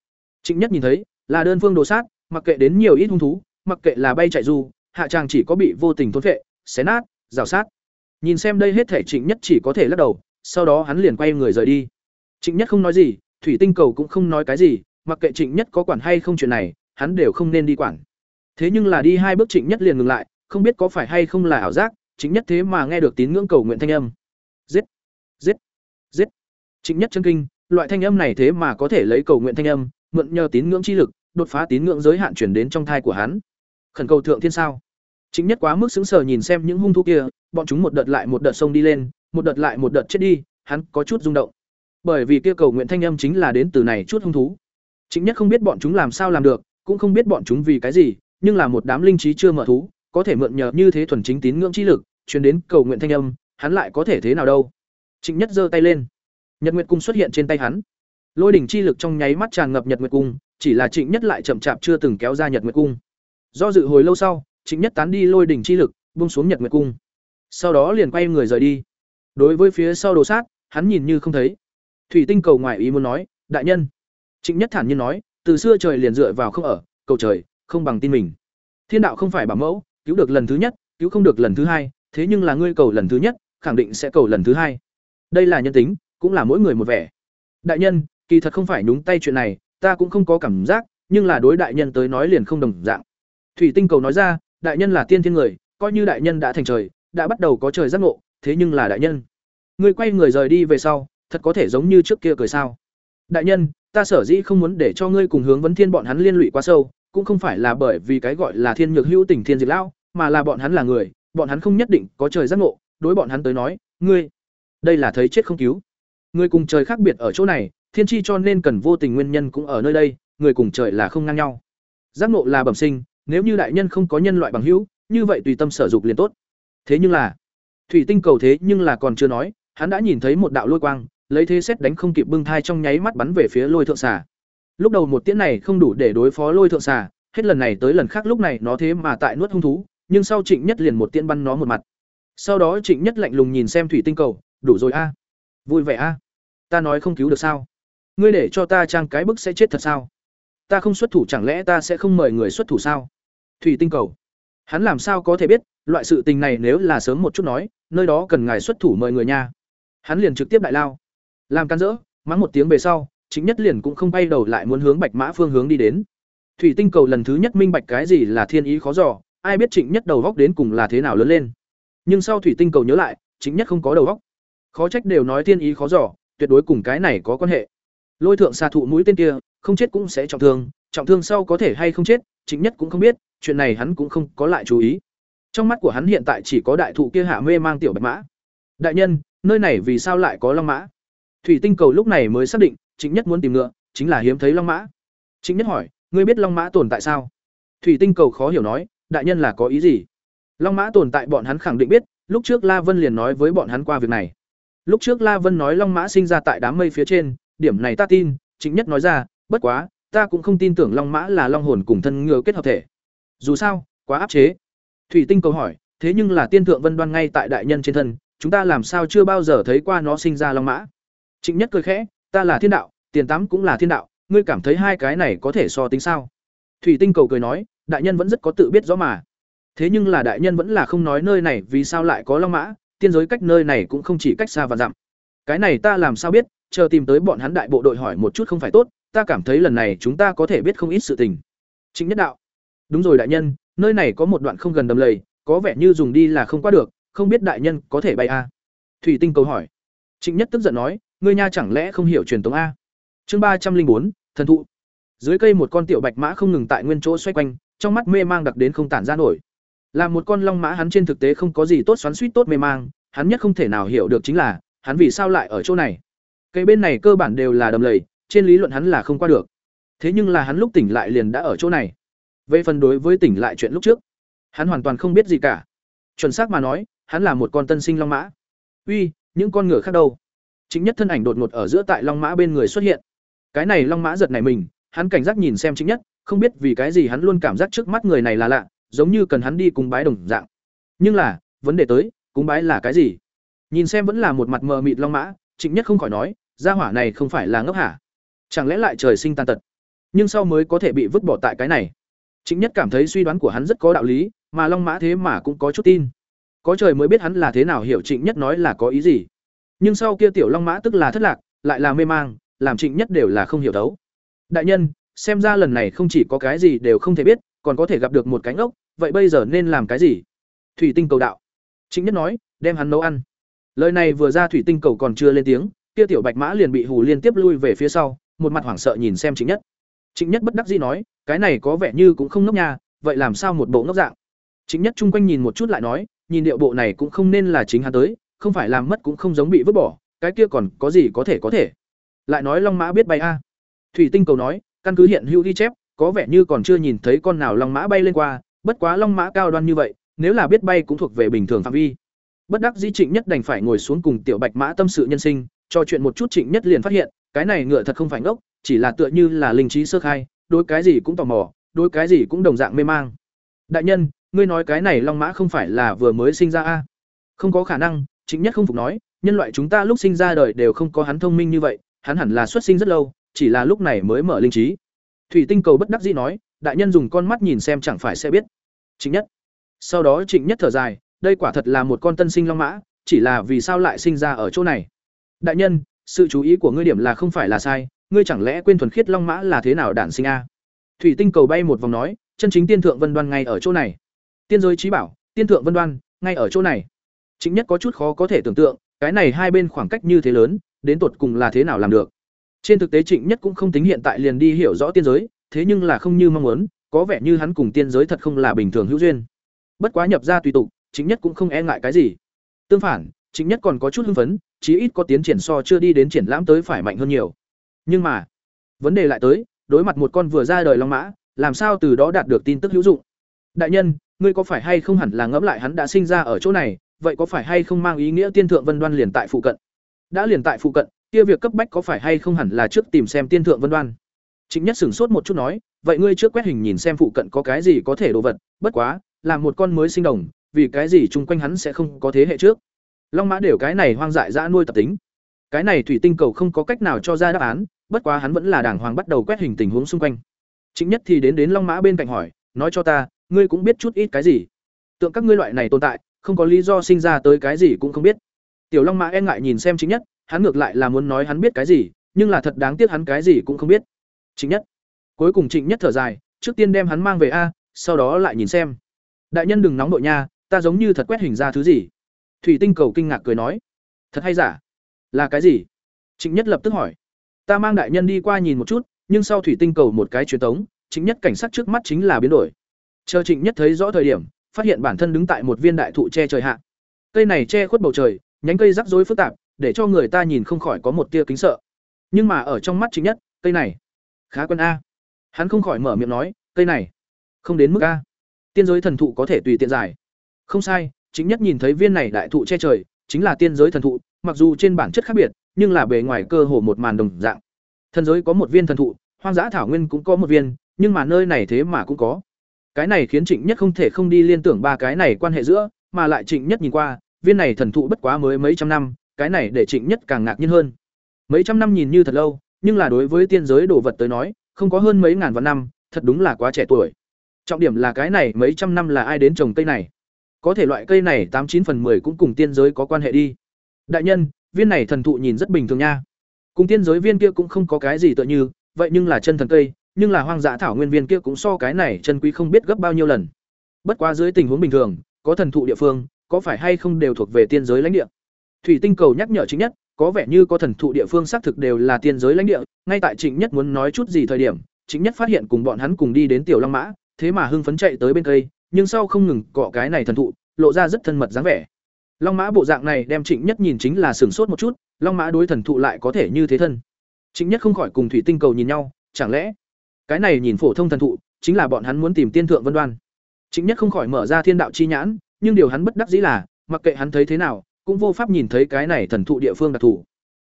trịnh nhất nhìn thấy là đơn phương đồ sát mặc kệ đến nhiều ít hung thú mặc kệ là bay chạy du, hạ tràng chỉ có bị vô tình thốn vệ xé nát, rào sát. Nhìn xem đây hết thể trịnh nhất chỉ có thể lắc đầu, sau đó hắn liền quay người rời đi. Trịnh nhất không nói gì, thủy tinh cầu cũng không nói cái gì, mặc kệ trịnh nhất có quản hay không chuyện này, hắn đều không nên đi quản. Thế nhưng là đi hai bước trịnh nhất liền ngừng lại, không biết có phải hay không là ảo giác, trịnh nhất thế mà nghe được tín ngưỡng cầu nguyện thanh âm. Giết! Giết! Giết! Trịnh nhất chân kinh, loại thanh âm này thế mà có thể lấy cầu nguyện thanh âm, mượn nhờ tín ngưỡng chi lực, đột phá tín ngưỡng giới hạn chuyển đến trong thai của hắn khẩn cầu thượng thiên sao? Chính nhất quá mức xứng sờ nhìn xem những hung thú kia, bọn chúng một đợt lại một đợt sông đi lên, một đợt lại một đợt chết đi, hắn có chút rung động. Bởi vì kia cầu nguyện thanh âm chính là đến từ này chút hung thú. Chính nhất không biết bọn chúng làm sao làm được, cũng không biết bọn chúng vì cái gì, nhưng là một đám linh trí chưa mở thú, có thể mượn nhờ như thế thuần chính tín ngưỡng chi lực, truyền đến cầu nguyện thanh âm, hắn lại có thể thế nào đâu? Chính nhất giơ tay lên. Nhật nguyệt cung xuất hiện trên tay hắn. Lôi đỉnh chi lực trong nháy mắt tràn ngập nhật nguyệt cung, chỉ là trịnh nhất lại chậm chạp chưa từng kéo ra nhật nguyệt cung do dự hồi lâu sau, trịnh nhất tán đi lôi đỉnh chi lực, buông xuống nhật nguyệt cung. Sau đó liền quay người rời đi. Đối với phía sau đồ sát, hắn nhìn như không thấy. Thủy tinh cầu ngoài ý muốn nói, đại nhân. Trịnh nhất thản nhiên nói, từ xưa trời liền dựa vào không ở, cầu trời, không bằng tin mình. Thiên đạo không phải bảo mẫu, cứu được lần thứ nhất, cứu không được lần thứ hai, thế nhưng là ngươi cầu lần thứ nhất, khẳng định sẽ cầu lần thứ hai. Đây là nhân tính, cũng là mỗi người một vẻ. Đại nhân, kỳ thật không phải nhúng tay chuyện này, ta cũng không có cảm giác, nhưng là đối đại nhân tới nói liền không đồng dạng thủy tinh cầu nói ra, đại nhân là tiên thiên người, coi như đại nhân đã thành trời, đã bắt đầu có trời giác ngộ, thế nhưng là đại nhân. Ngươi quay người rời đi về sau, thật có thể giống như trước kia cười sao. Đại nhân, ta sở dĩ không muốn để cho ngươi cùng hướng vấn thiên bọn hắn liên lụy quá sâu, cũng không phải là bởi vì cái gọi là thiên nhược hữu tình thiên diệt lão, mà là bọn hắn là người, bọn hắn không nhất định có trời giác ngộ, đối bọn hắn tới nói, ngươi, đây là thấy chết không cứu. Ngươi cùng trời khác biệt ở chỗ này, thiên Chi cho nên cần vô tình nguyên nhân cũng ở nơi đây, người cùng trời là không ngang nhau. Giác ngộ là bẩm sinh nếu như đại nhân không có nhân loại bằng hữu, như vậy tùy tâm sở dục liền tốt. Thế nhưng là, thủy tinh cầu thế nhưng là còn chưa nói, hắn đã nhìn thấy một đạo lôi quang, lấy thế xét đánh không kịp bưng thai trong nháy mắt bắn về phía lôi thượng xà. Lúc đầu một tiễn này không đủ để đối phó lôi thượng xà, hết lần này tới lần khác lúc này nó thế mà tại nuốt hung thú, nhưng sau trịnh nhất liền một tiễn bắn nó một mặt. Sau đó trịnh nhất lạnh lùng nhìn xem thủy tinh cầu, đủ rồi a. Vui vẻ a. Ta nói không cứu được sao? Ngươi để cho ta trang cái bức sẽ chết thật sao? Ta không xuất thủ chẳng lẽ ta sẽ không mời người xuất thủ sao? Thủy tinh cầu. Hắn làm sao có thể biết, loại sự tình này nếu là sớm một chút nói, nơi đó cần ngài xuất thủ mời người nha. Hắn liền trực tiếp đại lao. Làm can dỡ, mắng một tiếng về sau, chính nhất liền cũng không bay đầu lại muốn hướng bạch mã phương hướng đi đến. Thủy tinh cầu lần thứ nhất minh bạch cái gì là thiên ý khó dò, ai biết trịnh nhất đầu góc đến cùng là thế nào lớn lên. Nhưng sau thủy tinh cầu nhớ lại chính nhất không có đầu góc. Khó trách đều nói thiên ý khó dò, tuyệt đối cùng cái này có quan hệ. Lôi thượng xà thụ mũi tên kia, không chết cũng sẽ trọng thương trọng thương sau có thể hay không chết chính nhất cũng không biết chuyện này hắn cũng không có lại chú ý. Trong mắt của hắn hiện tại chỉ có đại thụ kia hạ mê mang tiểu bạch mã. Đại nhân, nơi này vì sao lại có long mã? Thủy tinh cầu lúc này mới xác định chính nhất muốn tìm ngựa, chính là hiếm thấy long mã. Chính nhất hỏi, ngươi biết long mã tồn tại sao? Thủy tinh cầu khó hiểu nói, đại nhân là có ý gì? Long mã tồn tại bọn hắn khẳng định biết, lúc trước la vân liền nói với bọn hắn qua việc này. Lúc trước la vân nói long mã sinh ra tại đám mây phía trên, điểm này ta tin chính nhất nói ra, bất quá, ta cũng không tin tưởng long mã là long hồn cùng thân ngựa kết hợp thể dù sao, quá áp chế. Thủy tinh cầu hỏi, thế nhưng là tiên thượng vân đoan ngay tại đại nhân trên thân, chúng ta làm sao chưa bao giờ thấy qua nó sinh ra long mã? Trịnh nhất cười khẽ, ta là thiên đạo, tiền tám cũng là thiên đạo, ngươi cảm thấy hai cái này có thể so tính sao? Thủy tinh cầu cười nói, đại nhân vẫn rất có tự biết rõ mà. Thế nhưng là đại nhân vẫn là không nói nơi này vì sao lại có long mã, tiên giới cách nơi này cũng không chỉ cách xa và dặm. Cái này ta làm sao biết, chờ tìm tới bọn hắn đại bộ đội hỏi một chút không phải tốt, ta cảm thấy lần này chúng ta có thể biết không ít sự tình. Chính nhất đạo đúng rồi đại nhân, nơi này có một đoạn không gần đầm lầy, có vẻ như dùng đi là không qua được, không biết đại nhân có thể bay a à? thủy tinh cầu hỏi. Trịnh nhất tức giận nói, ngươi nha chẳng lẽ không hiểu truyền tống a? Chương ba trăm linh bốn, thần thụ. Dưới cây một con tiểu bạch mã không ngừng tại nguyên chỗ xoay quanh, trong mắt mê mang đặc đến không tản ra nổi. Là một con long mã hắn trên thực tế không có gì tốt xoắn suýt tốt mê mang, hắn nhất không thể nào hiểu được chính là, hắn vì sao lại ở chỗ này? Cây bên này cơ bản đều là đầm lầy, trên lý luận hắn là không qua được. Thế nhưng là hắn lúc tỉnh lại liền đã ở chỗ này về phần đối với tỉnh lại chuyện lúc trước, hắn hoàn toàn không biết gì cả. Chuẩn xác mà nói, hắn là một con tân sinh long mã. Uy, những con ngựa khác đâu? Chính nhất thân ảnh đột ngột ở giữa tại long mã bên người xuất hiện. Cái này long mã giật này mình, hắn cảnh giác nhìn xem chính nhất, không biết vì cái gì hắn luôn cảm giác trước mắt người này là lạ, giống như cần hắn đi cùng bái đồng dạng. Nhưng là, vấn đề tới, cúng bái là cái gì? Nhìn xem vẫn là một mặt mờ mịt long mã trịnh nhất không khỏi nói, gia hỏa này không phải là ngốc hả? Chẳng lẽ lại trời sinh tàn tật? Nhưng sau mới có thể bị vứt bỏ tại cái này trịnh nhất cảm thấy suy đoán của hắn rất có đạo lý, mà long mã thế mà cũng có chút tin. Có trời mới biết hắn là thế nào hiểu trịnh nhất nói là có ý gì. Nhưng sau kia tiểu long mã tức là thất lạc, lại là mê mang, làm trịnh nhất đều là không hiểu đấu đại nhân, xem ra lần này không chỉ có cái gì đều không thể biết, còn có thể gặp được một cánh ốc, vậy bây giờ nên làm cái gì? Thủy tinh cầu đạo. Trịnh nhất nói, đem hắn nấu ăn. Lời này vừa ra thủy tinh cầu còn chưa lên tiếng, kia tiểu bạch mã liền bị hù liên tiếp lui về phía sau, một mặt hoảng sợ nhìn xem trịnh nhất trịnh nhất bất đắc dĩ nói, cái này có vẻ như cũng không ngốc nha, vậy làm sao một bộ ngốc dạng? Trịnh nhất chung quanh nhìn một chút lại nói, nhìn điệu bộ này cũng không nên là chính hắn tới, không phải làm mất cũng không giống bị vứt bỏ, cái kia còn có gì có thể có thể. Lại nói long mã biết bay a. Thủy tinh cầu nói, căn cứ hiện hữu ghi chép, có vẻ như còn chưa nhìn thấy con nào long mã bay lên qua, bất quá long mã cao đoan như vậy, nếu là biết bay cũng thuộc về bình thường phạm vi. Bất đắc dĩ trịnh nhất đành phải ngồi xuống cùng tiểu bạch mã tâm sự nhân sinh, trò chuyện một chút trịnh nhất liền phát hiện cái này ngựa thật không phải ngốc, chỉ là tựa như là linh trí sơ khai, đối cái gì cũng tò mò, đối cái gì cũng đồng dạng mê mang. Đại nhân, ngươi nói cái này long mã không phải là vừa mới sinh ra a? Không có khả năng, trịnh nhất không phục nói, nhân loại chúng ta lúc sinh ra đời đều không có hắn thông minh như vậy, hắn hẳn là xuất sinh rất lâu, chỉ là lúc này mới mở linh trí. Thủy tinh cầu bất đắc dĩ nói, đại nhân dùng con mắt nhìn xem chẳng phải sẽ biết. Trịnh nhất. Sau đó trịnh nhất thở dài, đây quả thật là một con tân sinh long mã, chỉ là vì sao lại sinh ra ở chỗ này? Đại nhân sự chú ý của ngươi điểm là không phải là sai, ngươi chẳng lẽ quên thuần khiết long mã là thế nào đản sinh a? Thủy tinh cầu bay một vòng nói, chân chính tiên thượng vân đoan ngay ở chỗ này. Tiên giới trí bảo, tiên thượng vân đoan, ngay ở chỗ này. Chính nhất có chút khó có thể tưởng tượng, cái này hai bên khoảng cách như thế lớn, đến tột cùng là thế nào làm được? Trên thực tế trịnh nhất cũng không tính hiện tại liền đi hiểu rõ tiên giới, thế nhưng là không như mong muốn, có vẻ như hắn cùng tiên giới thật không là bình thường hữu duyên. Bất quá nhập ra tùy tục chính nhất cũng không e ngại cái gì. Tương phản chính nhất còn có chút hưng phấn chí ít có tiến triển so chưa đi đến triển lãm tới phải mạnh hơn nhiều. Nhưng mà, vấn đề lại tới, đối mặt một con vừa ra đời long mã, làm sao từ đó đạt được tin tức hữu dụng? Đại nhân, ngươi có phải hay không hẳn là ngẫm lại hắn đã sinh ra ở chỗ này, vậy có phải hay không mang ý nghĩa tiên thượng vân đoan liền tại phụ cận? Đã liền tại phụ cận, kia việc cấp bách có phải hay không hẳn là trước tìm xem tiên thượng vân đoan? Chính nhất sửng sốt một chút nói, vậy ngươi trước quét hình nhìn xem phụ cận có cái gì có thể đồ vật, bất quá, là một con mới sinh đồng, vì cái gì chung quanh hắn sẽ không có thế hệ trước? Long mã đều cái này hoang dại dã nuôi tập tính. Cái này thủy tinh cầu không có cách nào cho ra đáp án, bất quá hắn vẫn là đàng hoàng bắt đầu quét hình tình huống xung quanh. Chính nhất thì đến đến long mã bên cạnh hỏi, nói cho ta, ngươi cũng biết chút ít cái gì? Tượng các ngươi loại này tồn tại, không có lý do sinh ra tới cái gì cũng không biết. Tiểu long mã e ngại nhìn xem chính nhất, hắn ngược lại là muốn nói hắn biết cái gì, nhưng là thật đáng tiếc hắn cái gì cũng không biết. Chính nhất, cuối cùng trịnh nhất thở dài, trước tiên đem hắn mang về a, sau đó lại nhìn xem. Đại nhân đừng nóng đội nha, ta giống như thật quét hình ra thứ gì thủy tinh cầu kinh ngạc cười nói, thật hay giả? Là cái gì? Trịnh nhất lập tức hỏi, ta mang đại nhân đi qua nhìn một chút, nhưng sau thủy tinh cầu một cái truyền tống chính nhất cảnh sát trước mắt chính là biến đổi. Chờ trịnh nhất thấy rõ thời điểm, phát hiện bản thân đứng tại một viên đại thụ che trời hạ. Cây này che khuất bầu trời, nhánh cây rắc rối phức tạp, để cho người ta nhìn không khỏi có một tia kính sợ. Nhưng mà ở trong mắt trịnh nhất, cây này, khá quân a. Hắn không khỏi mở miệng nói, cây này, không đến mức a. Tiên giới thần thụ có thể tùy tiện giải. Không sai chính nhất nhìn thấy viên này đại thụ che trời, chính là tiên giới thần thụ, mặc dù trên bản chất khác biệt, nhưng là bề ngoài cơ hồ một màn đồng dạng. Thần giới có một viên thần thụ, hoang dã thảo nguyên cũng có một viên, nhưng mà nơi này thế mà cũng có. Cái này khiến trịnh nhất không thể không đi liên tưởng ba cái này quan hệ giữa, mà lại trịnh nhất nhìn qua, viên này thần thụ bất quá mới mấy trăm năm, cái này để trịnh nhất càng ngạc nhiên hơn. Mấy trăm năm nhìn như thật lâu, nhưng là đối với tiên giới đồ vật tới nói, không có hơn mấy ngàn vạn năm, thật đúng là quá trẻ tuổi. Trọng điểm là cái này mấy trăm năm là ai đến trồng cây này? Có thể loại cây này tám chín phần 10 cũng cùng tiên giới có quan hệ đi. Đại nhân, viên này thần thụ nhìn rất bình thường nha. Cùng tiên giới viên kia cũng không có cái gì tựa như, vậy nhưng là chân thần cây, nhưng là hoang dã thảo nguyên viên kia cũng so cái này chân quý không biết gấp bao nhiêu lần. Bất quá dưới tình huống bình thường, có thần thụ địa phương, có phải hay không đều thuộc về tiên giới lãnh địa. Thủy Tinh cầu nhắc nhở chính nhất, có vẻ như có thần thụ địa phương xác thực đều là tiên giới lãnh địa, ngay tại Trịnh Nhất muốn nói chút gì thời điểm, Trịnh Nhất phát hiện cùng bọn hắn cùng đi đến Tiểu Long Mã, thế mà hưng phấn chạy tới bên cây, nhưng sau không ngừng cọ cái này thần thụ, lộ ra rất thân mật dáng vẻ. Long mã bộ dạng này đem Trịnh Nhất nhìn chính là sửng sốt một chút, Long mã đối thần thụ lại có thể như thế thân. Trịnh Nhất không khỏi cùng Thủy Tinh cầu nhìn nhau, chẳng lẽ cái này nhìn phổ thông thần thụ, chính là bọn hắn muốn tìm tiên thượng vân đoan. Trịnh Nhất không khỏi mở ra thiên đạo chi nhãn, nhưng điều hắn bất đắc dĩ là, mặc kệ hắn thấy thế nào, cũng vô pháp nhìn thấy cái này thần thụ địa phương đặc thù.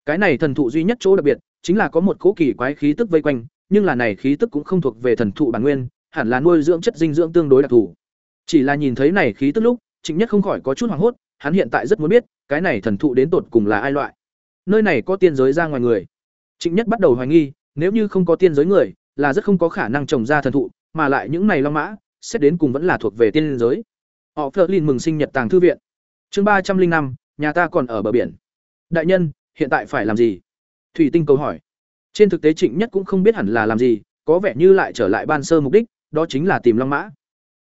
cái này thần thụ duy nhất chỗ đặc biệt chính là có một cỗ kỳ quái khí tức vây quanh nhưng là này khí tức cũng không thuộc về thần thụ bản nguyên hẳn là nuôi dưỡng chất dinh dưỡng tương đối đặc thù chỉ là nhìn thấy này khí tức lúc, trịnh nhất không khỏi có chút hoảng hốt, hắn hiện tại rất muốn biết, cái này thần thụ đến tột cùng là ai loại. Nơi này có tiên giới ra ngoài người. Trịnh nhất bắt đầu hoài nghi, nếu như không có tiên giới người, là rất không có khả năng trồng ra thần thụ, mà lại những này long mã, xét đến cùng vẫn là thuộc về tiên giới. Họ phớt lên mừng sinh nhật tàng thư viện. Chương ba trăm linh năm, nhà ta còn ở bờ biển. Đại nhân, hiện tại phải làm gì? Thủy tinh câu hỏi. Trên thực tế trịnh nhất cũng không biết hẳn là làm gì, có vẻ như lại trở lại ban sơ mục đích, đó chính là tìm long mã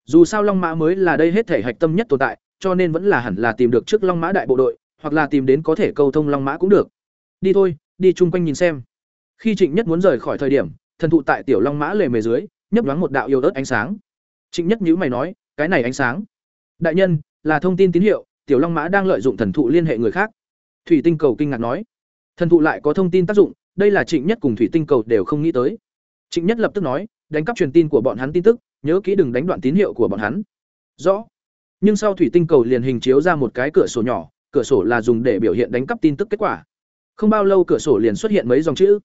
dù sao long mã mới là đây hết thể hạch tâm nhất tồn tại, cho nên vẫn là hẳn là tìm được trước long mã đại bộ đội, hoặc là tìm đến có thể câu thông long mã cũng được. Đi thôi, đi chung quanh nhìn xem. Khi trịnh nhất muốn rời khỏi thời điểm, thần thụ tại tiểu long mã lề mề dưới, nhấp đoán một đạo yêu ớt ánh sáng. Trịnh nhất nhữ mày nói, cái này ánh sáng. Đại nhân, là thông tin tín hiệu, tiểu long mã đang lợi dụng thần thụ liên hệ người khác. Thủy tinh cầu kinh ngạc nói. Thần thụ lại có thông tin tác dụng, đây là trịnh nhất cùng thủy tinh cầu đều không nghĩ tới. Trịnh nhất lập tức nói, đánh cắp truyền tin của bọn hắn tin tức nhớ kỹ đừng đánh đoạn tín hiệu của bọn hắn. Rõ. Nhưng sau thủy tinh cầu liền hình chiếu ra một cái cửa sổ nhỏ, cửa sổ là dùng để biểu hiện đánh cắp tin tức kết quả. Không bao lâu cửa sổ liền xuất hiện mấy dòng chữ.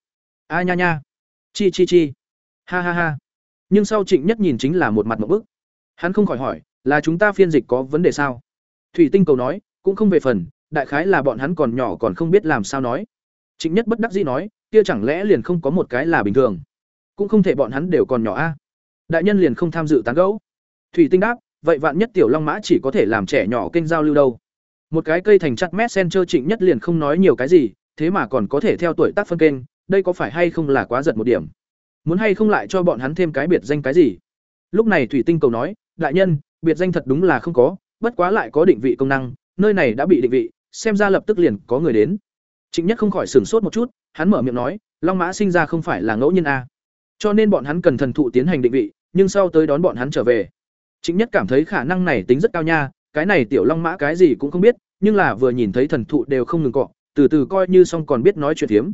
A nha nha. Chi chi chi. Ha ha ha. Nhưng sau trịnh nhất nhìn chính là một mặt một bức. Hắn không khỏi hỏi, là chúng ta phiên dịch có vấn đề sao? Thủy tinh cầu nói, cũng không về phần, đại khái là bọn hắn còn nhỏ còn không biết làm sao nói. Trịnh nhất bất đắc dĩ nói, kia chẳng lẽ liền không có một cái là bình thường? Cũng không thể bọn hắn đều còn nhỏ a đại nhân liền không tham dự tán gẫu. Thủy tinh đáp, vậy vạn nhất tiểu long mã chỉ có thể làm trẻ nhỏ kênh giao lưu đâu? Một cái cây thành chặt mét sen trơ trịnh nhất liền không nói nhiều cái gì, thế mà còn có thể theo tuổi tác phân kênh, đây có phải hay không là quá giật một điểm? Muốn hay không lại cho bọn hắn thêm cái biệt danh cái gì? Lúc này thủy tinh cầu nói, đại nhân, biệt danh thật đúng là không có, bất quá lại có định vị công năng, nơi này đã bị định vị, xem ra lập tức liền có người đến. Trịnh nhất không khỏi sửng sốt một chút, hắn mở miệng nói, long mã sinh ra không phải là ngẫu nhiên a cho nên bọn hắn cần thần thụ tiến hành định vị nhưng sau tới đón bọn hắn trở về. Trịnh nhất cảm thấy khả năng này tính rất cao nha, cái này tiểu long mã cái gì cũng không biết, nhưng là vừa nhìn thấy thần thụ đều không ngừng cọ, từ từ coi như xong còn biết nói chuyện thiếm.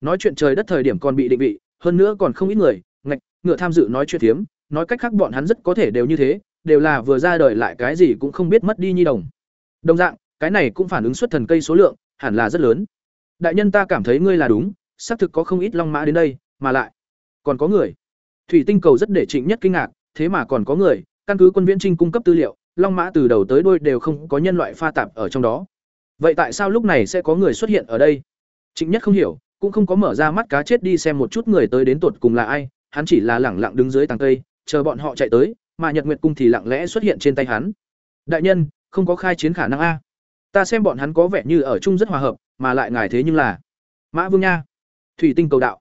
Nói chuyện trời đất thời điểm còn bị định vị, hơn nữa còn không ít người, ngạch, ngựa tham dự nói chuyện thiếm, nói cách khác bọn hắn rất có thể đều như thế, đều là vừa ra đời lại cái gì cũng không biết mất đi nhi đồng. Đồng dạng, cái này cũng phản ứng xuất thần cây số lượng, hẳn là rất lớn. Đại nhân ta cảm thấy ngươi là đúng, xác thực có không ít long mã đến đây, mà lại còn có người thủy tinh cầu rất để trịnh nhất kinh ngạc, thế mà còn có người, căn cứ quân viễn trinh cung cấp tư liệu, long mã từ đầu tới đôi đều không có nhân loại pha tạp ở trong đó. Vậy tại sao lúc này sẽ có người xuất hiện ở đây? Trịnh nhất không hiểu, cũng không có mở ra mắt cá chết đi xem một chút người tới đến tột cùng là ai, hắn chỉ là lẳng lặng đứng dưới tàng cây, chờ bọn họ chạy tới, mà nhật nguyệt cung thì lặng lẽ xuất hiện trên tay hắn. Đại nhân, không có khai chiến khả năng a. Ta xem bọn hắn có vẻ như ở chung rất hòa hợp, mà lại ngài thế nhưng là mã vương nha. Thủy tinh cầu đạo.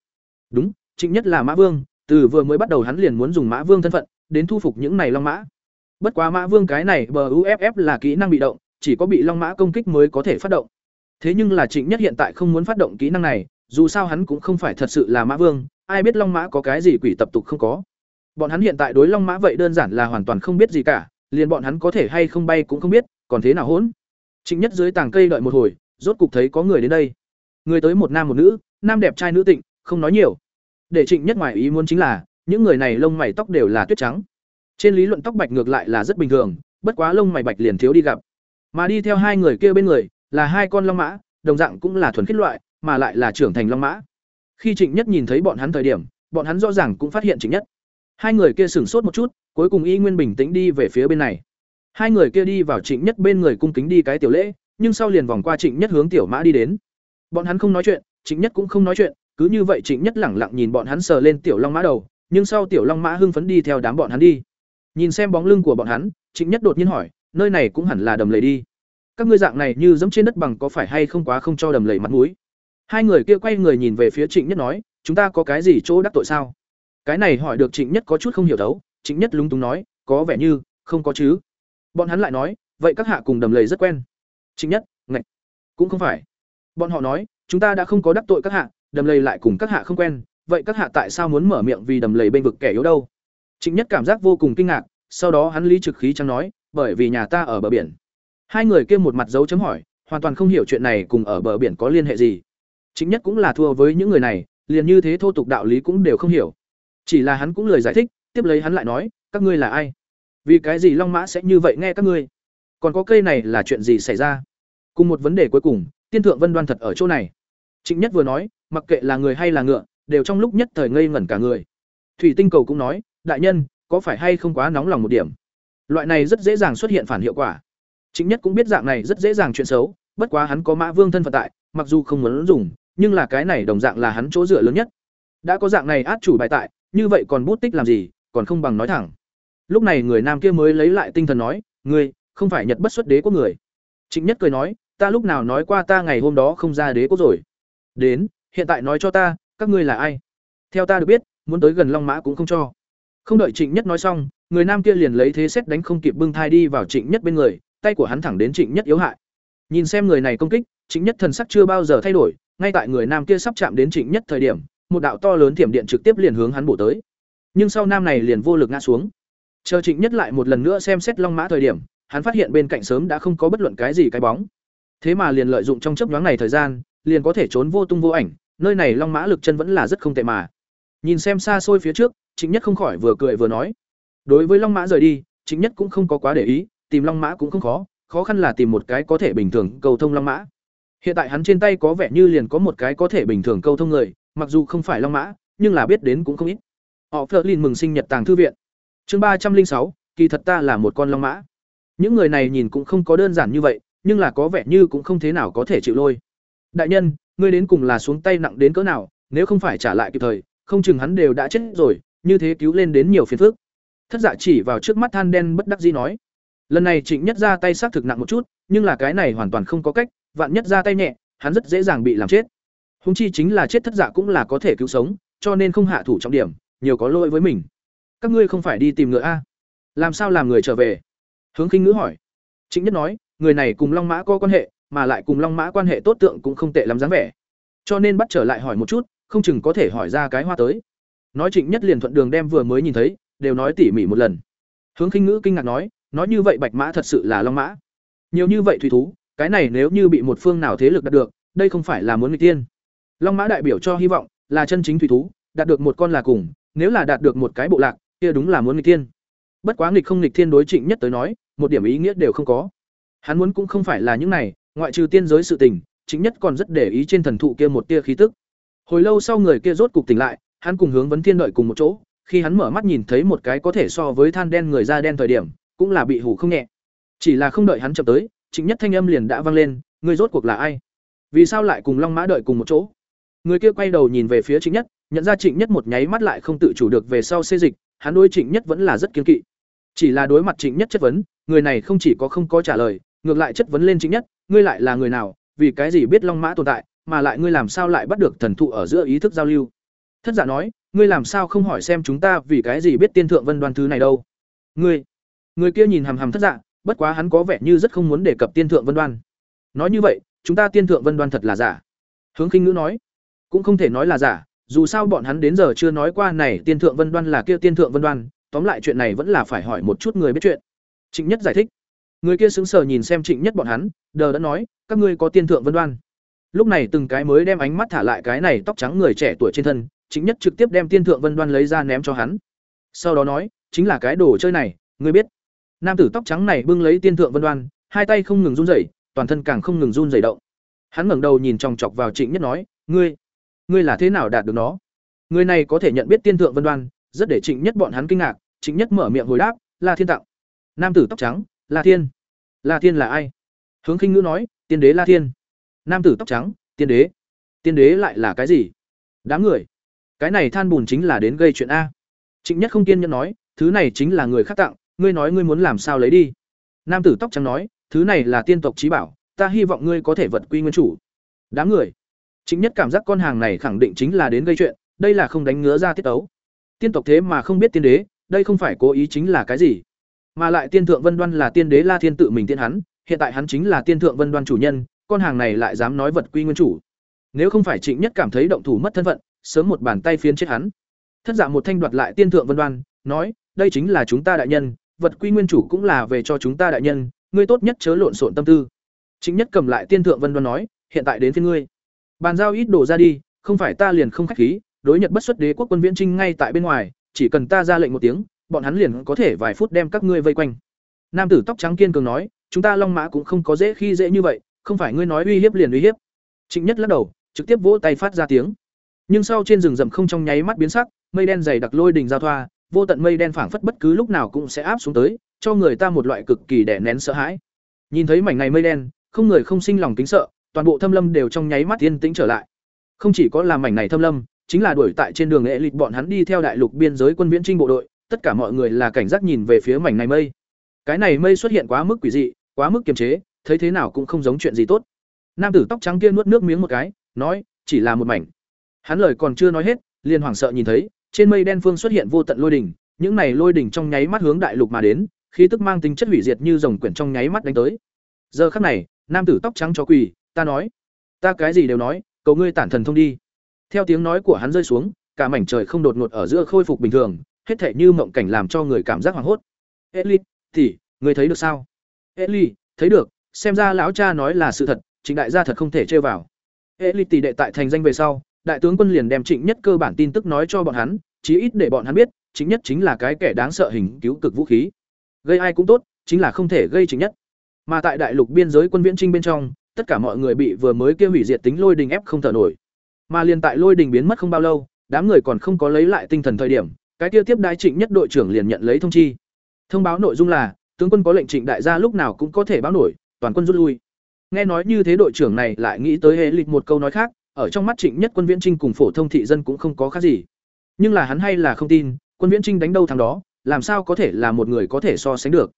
Đúng, trịnh nhất là mã vương từ vừa mới bắt đầu hắn liền muốn dùng mã vương thân phận, đến thu phục những này long mã. Bất quá mã vương cái này bờ uff là kỹ năng bị động, chỉ có bị long mã công kích mới có thể phát động. Thế nhưng là trịnh nhất hiện tại không muốn phát động kỹ năng này, dù sao hắn cũng không phải thật sự là mã vương, ai biết long mã có cái gì quỷ tập tục không có. Bọn hắn hiện tại đối long mã vậy đơn giản là hoàn toàn không biết gì cả, liền bọn hắn có thể hay không bay cũng không biết, còn thế nào hỗn? Trịnh nhất dưới tàng cây đợi một hồi, rốt cục thấy có người đến đây. Người tới một nam một nữ, nam đẹp trai nữ tịnh, không nói nhiều để trịnh nhất ngoài ý muốn chính là, những người này lông mày tóc đều là tuyết trắng. Trên lý luận tóc bạch ngược lại là rất bình thường, bất quá lông mày bạch liền thiếu đi gặp. Mà đi theo hai người kia bên người, là hai con long mã, đồng dạng cũng là thuần khiết loại, mà lại là trưởng thành long mã. Khi trịnh nhất nhìn thấy bọn hắn thời điểm, bọn hắn rõ ràng cũng phát hiện trịnh nhất. Hai người kia sửng sốt một chút, cuối cùng y nguyên bình tĩnh đi về phía bên này. Hai người kia đi vào trịnh nhất bên người cung kính đi cái tiểu lễ, nhưng sau liền vòng qua trịnh nhất hướng tiểu mã đi đến. Bọn hắn không nói chuyện, trịnh nhất cũng không nói chuyện cứ như vậy trịnh nhất lẳng lặng nhìn bọn hắn sờ lên tiểu long mã đầu, nhưng sau tiểu long mã hưng phấn đi theo đám bọn hắn đi. Nhìn xem bóng lưng của bọn hắn, trịnh nhất đột nhiên hỏi, nơi này cũng hẳn là đầm lầy đi. Các ngươi dạng này như dẫm trên đất bằng có phải hay không quá không cho đầm lầy mặt mũi? Hai người kia quay người nhìn về phía trịnh nhất nói, chúng ta có cái gì chỗ đắc tội sao? Cái này hỏi được trịnh nhất có chút không hiểu thấu, trịnh nhất lúng túng nói, có vẻ như không có chứ. Bọn hắn lại nói, vậy các hạ cùng đầm lầy rất quen. Trịnh nhất, ngạch, cũng không phải. Bọn họ nói, chúng ta đã không có đắc tội các hạ đầm lầy lại cùng các hạ không quen vậy các hạ tại sao muốn mở miệng vì đầm lầy bên vực kẻ yếu đâu? Trịnh nhất cảm giác vô cùng kinh ngạc sau đó hắn lý trực khí chẳng nói bởi vì nhà ta ở bờ biển. Hai người kia một mặt dấu chấm hỏi hoàn toàn không hiểu chuyện này cùng ở bờ biển có liên hệ gì. Chính nhất cũng là thua với những người này liền như thế thô tục đạo lý cũng đều không hiểu. Chỉ là hắn cũng lời giải thích tiếp lấy hắn lại nói các ngươi là ai? Vì cái gì long mã sẽ như vậy nghe các ngươi? Còn có cây này là chuyện gì xảy ra? Cùng một vấn đề cuối cùng tiên thượng vân đoan thật ở chỗ này. Trịnh Nhất vừa nói, mặc kệ là người hay là ngựa, đều trong lúc nhất thời ngây ngẩn cả người. Thủy Tinh Cầu cũng nói, đại nhân, có phải hay không quá nóng lòng một điểm? Loại này rất dễ dàng xuất hiện phản hiệu quả. chính Nhất cũng biết dạng này rất dễ dàng chuyện xấu, bất quá hắn có Mã Vương thân phận tại, mặc dù không muốn dùng, nhưng là cái này đồng dạng là hắn chỗ dựa lớn nhất. Đã có dạng này át chủ bài tại, như vậy còn bút tích làm gì, còn không bằng nói thẳng. Lúc này người nam kia mới lấy lại tinh thần nói, "Ngươi, không phải Nhật bất xuất đế của người." Trịnh Nhất cười nói, "Ta lúc nào nói qua ta ngày hôm đó không ra đế quốc rồi?" Đến, hiện tại nói cho ta, các ngươi là ai? Theo ta được biết, muốn tới gần Long Mã cũng không cho. Không đợi Trịnh Nhất nói xong, người nam kia liền lấy thế xét đánh không kịp bưng thai đi vào Trịnh Nhất bên người, tay của hắn thẳng đến Trịnh Nhất yếu hại. Nhìn xem người này công kích, Trịnh Nhất thần sắc chưa bao giờ thay đổi, ngay tại người nam kia sắp chạm đến Trịnh Nhất thời điểm, một đạo to lớn thiểm điện trực tiếp liền hướng hắn bổ tới. Nhưng sau nam này liền vô lực ngã xuống. Chờ Trịnh Nhất lại một lần nữa xem xét Long Mã thời điểm, hắn phát hiện bên cạnh sớm đã không có bất luận cái gì cái bóng. Thế mà liền lợi dụng trong chớp nhoáng này thời gian, liền có thể trốn vô tung vô ảnh, nơi này Long Mã lực chân vẫn là rất không tệ mà. Nhìn xem xa xôi phía trước, chính Nhất không khỏi vừa cười vừa nói. Đối với Long Mã rời đi, chính Nhất cũng không có quá để ý, tìm Long Mã cũng không khó, khó khăn là tìm một cái có thể bình thường cầu thông Long Mã. Hiện tại hắn trên tay có vẻ như liền có một cái có thể bình thường câu thông người, mặc dù không phải Long Mã, nhưng là biết đến cũng không ít. Họ Flerlin mừng sinh nhật tàng thư viện. Chương ba trăm linh sáu, kỳ thật ta là một con Long Mã. Những người này nhìn cũng không có đơn giản như vậy, nhưng là có vẻ như cũng không thế nào có thể chịu lôi. Đại nhân, ngươi đến cùng là xuống tay nặng đến cỡ nào, nếu không phải trả lại kịp thời, không chừng hắn đều đã chết rồi, như thế cứu lên đến nhiều phiền phức. Thất Dạ chỉ vào trước mắt than đen bất đắc dĩ nói. Lần này Trịnh Nhất ra tay xác thực nặng một chút, nhưng là cái này hoàn toàn không có cách, vạn nhất ra tay nhẹ, hắn rất dễ dàng bị làm chết. Hung chi chính là chết thất dạ cũng là có thể cứu sống, cho nên không hạ thủ trọng điểm, nhiều có lỗi với mình. Các ngươi không phải đi tìm ngựa a? Làm sao làm người trở về? Hướng Khinh Ngữ hỏi. Trịnh Nhất nói, người này cùng Long Mã có quan hệ, mà lại cùng Long Mã quan hệ tốt tượng cũng không tệ lắm dáng vẻ. Cho nên bắt trở lại hỏi một chút, không chừng có thể hỏi ra cái hoa tới. Nói Trịnh Nhất liền thuận đường đem vừa mới nhìn thấy, đều nói tỉ mỉ một lần. Hướng Khinh Ngữ kinh ngạc nói, nói như vậy Bạch Mã thật sự là Long Mã. Nhiều như vậy thủy thú, cái này nếu như bị một phương nào thế lực đạt được, đây không phải là muốn người tiên. Long Mã đại biểu cho hy vọng, là chân chính thủy thú, đạt được một con là cùng, nếu là đạt được một cái bộ lạc, kia đúng là muốn nghịch tiên. Bất quá nghịch không nghịch thiên đối Trịnh Nhất tới nói, một điểm ý nghĩa đều không có. Hắn muốn cũng không phải là những này, ngoại trừ tiên giới sự tình, chính Nhất còn rất để ý trên thần thụ kia một tia khí tức. Hồi lâu sau người kia rốt cục tỉnh lại, hắn cùng hướng vấn thiên đợi cùng một chỗ, khi hắn mở mắt nhìn thấy một cái có thể so với than đen người da đen thời điểm, cũng là bị hủ không nhẹ. Chỉ là không đợi hắn chậm tới, chính Nhất thanh âm liền đã vang lên, người rốt cuộc là ai? Vì sao lại cùng Long Mã đợi cùng một chỗ? Người kia quay đầu nhìn về phía Trịnh Nhất, nhận ra Trịnh Nhất một nháy mắt lại không tự chủ được về sau xê dịch, hắn đối Trịnh Nhất vẫn là rất kiên kỵ. Chỉ là đối mặt Trịnh Nhất chất vấn, người này không chỉ có không có trả lời, ngược lại chất vấn lên chính Nhất, ngươi lại là người nào, vì cái gì biết Long Mã tồn tại, mà lại ngươi làm sao lại bắt được thần thụ ở giữa ý thức giao lưu? Thất giả nói, ngươi làm sao không hỏi xem chúng ta vì cái gì biết tiên thượng vân đoan thứ này đâu? Ngươi, người kia nhìn hằm hằm thất dạ, bất quá hắn có vẻ như rất không muốn đề cập tiên thượng vân đoan. Nói như vậy, chúng ta tiên thượng vân đoan thật là giả. Hướng Khinh Ngữ nói, cũng không thể nói là giả, dù sao bọn hắn đến giờ chưa nói qua này tiên thượng vân đoan là kia tiên thượng vân đoan, tóm lại chuyện này vẫn là phải hỏi một chút người biết chuyện. Trịnh Nhất giải thích. Người kia sững sờ nhìn xem Trịnh Nhất bọn hắn, đờ đã nói, các ngươi có tiên thượng vân đoan. Lúc này từng cái mới đem ánh mắt thả lại cái này tóc trắng người trẻ tuổi trên thân, Trịnh Nhất trực tiếp đem tiên thượng vân đoan lấy ra ném cho hắn. Sau đó nói, chính là cái đồ chơi này, ngươi biết. Nam tử tóc trắng này bưng lấy tiên thượng vân đoan, hai tay không ngừng run rẩy, toàn thân càng không ngừng run rẩy động. Hắn ngẩng đầu nhìn chòng chọc vào Trịnh Nhất nói, "Ngươi, ngươi là thế nào đạt được nó?" Người này có thể nhận biết tiên thượng vân đoan, rất để Trịnh Nhất bọn hắn kinh ngạc, Trịnh Nhất mở miệng hồi đáp, là Thiên tặng." Nam tử tóc trắng, "La Thiên?" "La Thiên là ai?" Hướng Khinh Ngữ nói, "Tiên đế La Thiên." Nam tử tóc trắng, "Tiên đế?" "Tiên đế lại là cái gì?" Đám người, cái này than bùn chính là đến gây chuyện a. Trịnh Nhất không kiên nhẫn nói, "Thứ này chính là người khác tặng, ngươi nói ngươi muốn làm sao lấy đi?" Nam tử tóc trắng nói, "Thứ này là tiên tộc trí bảo, ta hy vọng ngươi có thể vật quy nguyên chủ." Đám người, Trịnh Nhất cảm giác con hàng này khẳng định chính là đến gây chuyện, đây là không đánh ngứa ra tiết tấu. Tiên tộc thế mà không biết tiên đế, đây không phải cố ý chính là cái gì? Mà lại tiên thượng Vân Đoan là tiên đế La Thiên tự mình tiên hắn, hiện tại hắn chính là tiên thượng Vân Đoan chủ nhân, con hàng này lại dám nói vật quy nguyên chủ. Nếu không phải Trịnh Nhất cảm thấy động thủ mất thân phận, sớm một bàn tay phiến chết hắn. Thất giả một thanh đoạt lại tiên thượng Vân Đoan, nói, đây chính là chúng ta đại nhân, vật quy nguyên chủ cũng là về cho chúng ta đại nhân, ngươi tốt nhất chớ lộn xộn tâm tư. Trịnh Nhất cầm lại tiên thượng Vân Đoan nói, hiện tại đến phiên ngươi. Bàn giao ít đổ ra đi, không phải ta liền không khách khí, đối Nhật bất xuất đế quốc quân viễn trinh ngay tại bên ngoài, chỉ cần ta ra lệnh một tiếng, bọn hắn liền có thể vài phút đem các ngươi vây quanh. Nam tử tóc trắng kiên cường nói, chúng ta Long Mã cũng không có dễ khi dễ như vậy, không phải ngươi nói uy hiếp liền uy hiếp. Trịnh Nhất lắc đầu, trực tiếp vỗ tay phát ra tiếng. Nhưng sau trên rừng rậm không trong nháy mắt biến sắc, mây đen dày đặc lôi đỉnh giao thoa, vô tận mây đen phảng phất bất cứ lúc nào cũng sẽ áp xuống tới, cho người ta một loại cực kỳ đè nén sợ hãi. Nhìn thấy mảnh này mây đen, không người không sinh lòng kính sợ, toàn bộ thâm lâm đều trong nháy mắt yên tĩnh trở lại. Không chỉ có làm mảnh này thâm lâm, chính là đuổi tại trên đường lễ lịch bọn hắn đi theo đại lục biên giới quân viễn trinh bộ đội, tất cả mọi người là cảnh giác nhìn về phía mảnh này mây. Cái này mây xuất hiện quá mức quỷ dị, quá mức kiềm chế, thấy thế nào cũng không giống chuyện gì tốt. Nam tử tóc trắng kia nuốt nước miếng một cái, nói, chỉ là một mảnh. Hắn lời còn chưa nói hết, liền hoảng sợ nhìn thấy, trên mây đen phương xuất hiện vô tận lôi đỉnh, những này lôi đỉnh trong nháy mắt hướng đại lục mà đến, khí tức mang tính chất hủy diệt như rồng quyển trong nháy mắt đánh tới. Giờ khắc này, nam tử tóc trắng cho quỳ, ta nói, ta cái gì đều nói, cầu ngươi tản thần thông đi. Theo tiếng nói của hắn rơi xuống, cả mảnh trời không đột ngột ở giữa khôi phục bình thường, hết thể như mộng cảnh làm cho người cảm giác hoảng hốt. Ellie, thì, ngươi thấy được sao? Ellie, thấy được, xem ra lão cha nói là sự thật, Trịnh đại gia thật không thể chơi vào. Ellie tỷ đệ tại thành danh về sau, đại tướng quân liền đem Trịnh Nhất cơ bản tin tức nói cho bọn hắn, chí ít để bọn hắn biết, chính Nhất chính là cái kẻ đáng sợ hình cứu cực vũ khí. Gây ai cũng tốt, chính là không thể gây chính Nhất. Mà tại đại lục biên giới quân viễn trinh bên trong, tất cả mọi người bị vừa mới kia hủy diệt tính lôi đình ép không thở nổi. Mà liền tại lôi đình biến mất không bao lâu, đám người còn không có lấy lại tinh thần thời điểm, cái tiêu tiếp đái Trịnh Nhất đội trưởng liền nhận lấy thông chi. Thông báo nội dung là, tướng quân có lệnh Trịnh đại gia lúc nào cũng có thể báo nổi, toàn quân rút lui. Nghe nói như thế đội trưởng này lại nghĩ tới hệ lịch một câu nói khác, ở trong mắt Trịnh Nhất quân viễn trinh cùng phổ thông thị dân cũng không có khác gì. Nhưng là hắn hay là không tin, quân viễn trinh đánh đâu thằng đó, làm sao có thể là một người có thể so sánh được.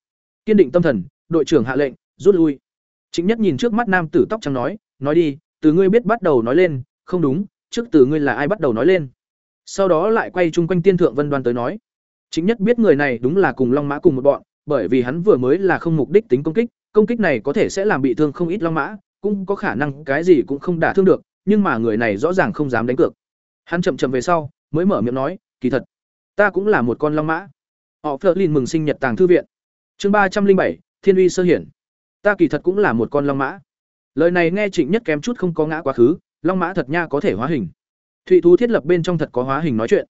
Kiên định tâm thần, đội trưởng hạ lệnh, rút lui. Trịnh Nhất nhìn trước mắt nam tử tóc trắng nói, nói đi, từ ngươi biết bắt đầu nói lên, không đúng, trước từ ngươi là ai bắt đầu nói lên. Sau đó lại quay chung quanh tiên thượng vân đoan tới nói. chính Nhất biết người này đúng là cùng Long Mã cùng một bọn, bởi vì hắn vừa mới là không mục đích tính công kích, công kích này có thể sẽ làm bị thương không ít long mã cũng có khả năng cái gì cũng không đả thương được nhưng mà người này rõ ràng không dám đánh cược. Hắn chậm chậm về sau mới mở miệng nói kỳ thật ta cũng là một con long mã. Họ phớt lên mừng sinh nhật tàng thư viện. Chương ba trăm linh bảy thiên uy sơ hiển. Ta kỳ thật cũng là một con long mã. Lời này nghe trịnh nhất kém chút không có ngã quá khứ long mã thật nha có thể hóa hình thụy thú thiết lập bên trong thật có hóa hình nói chuyện.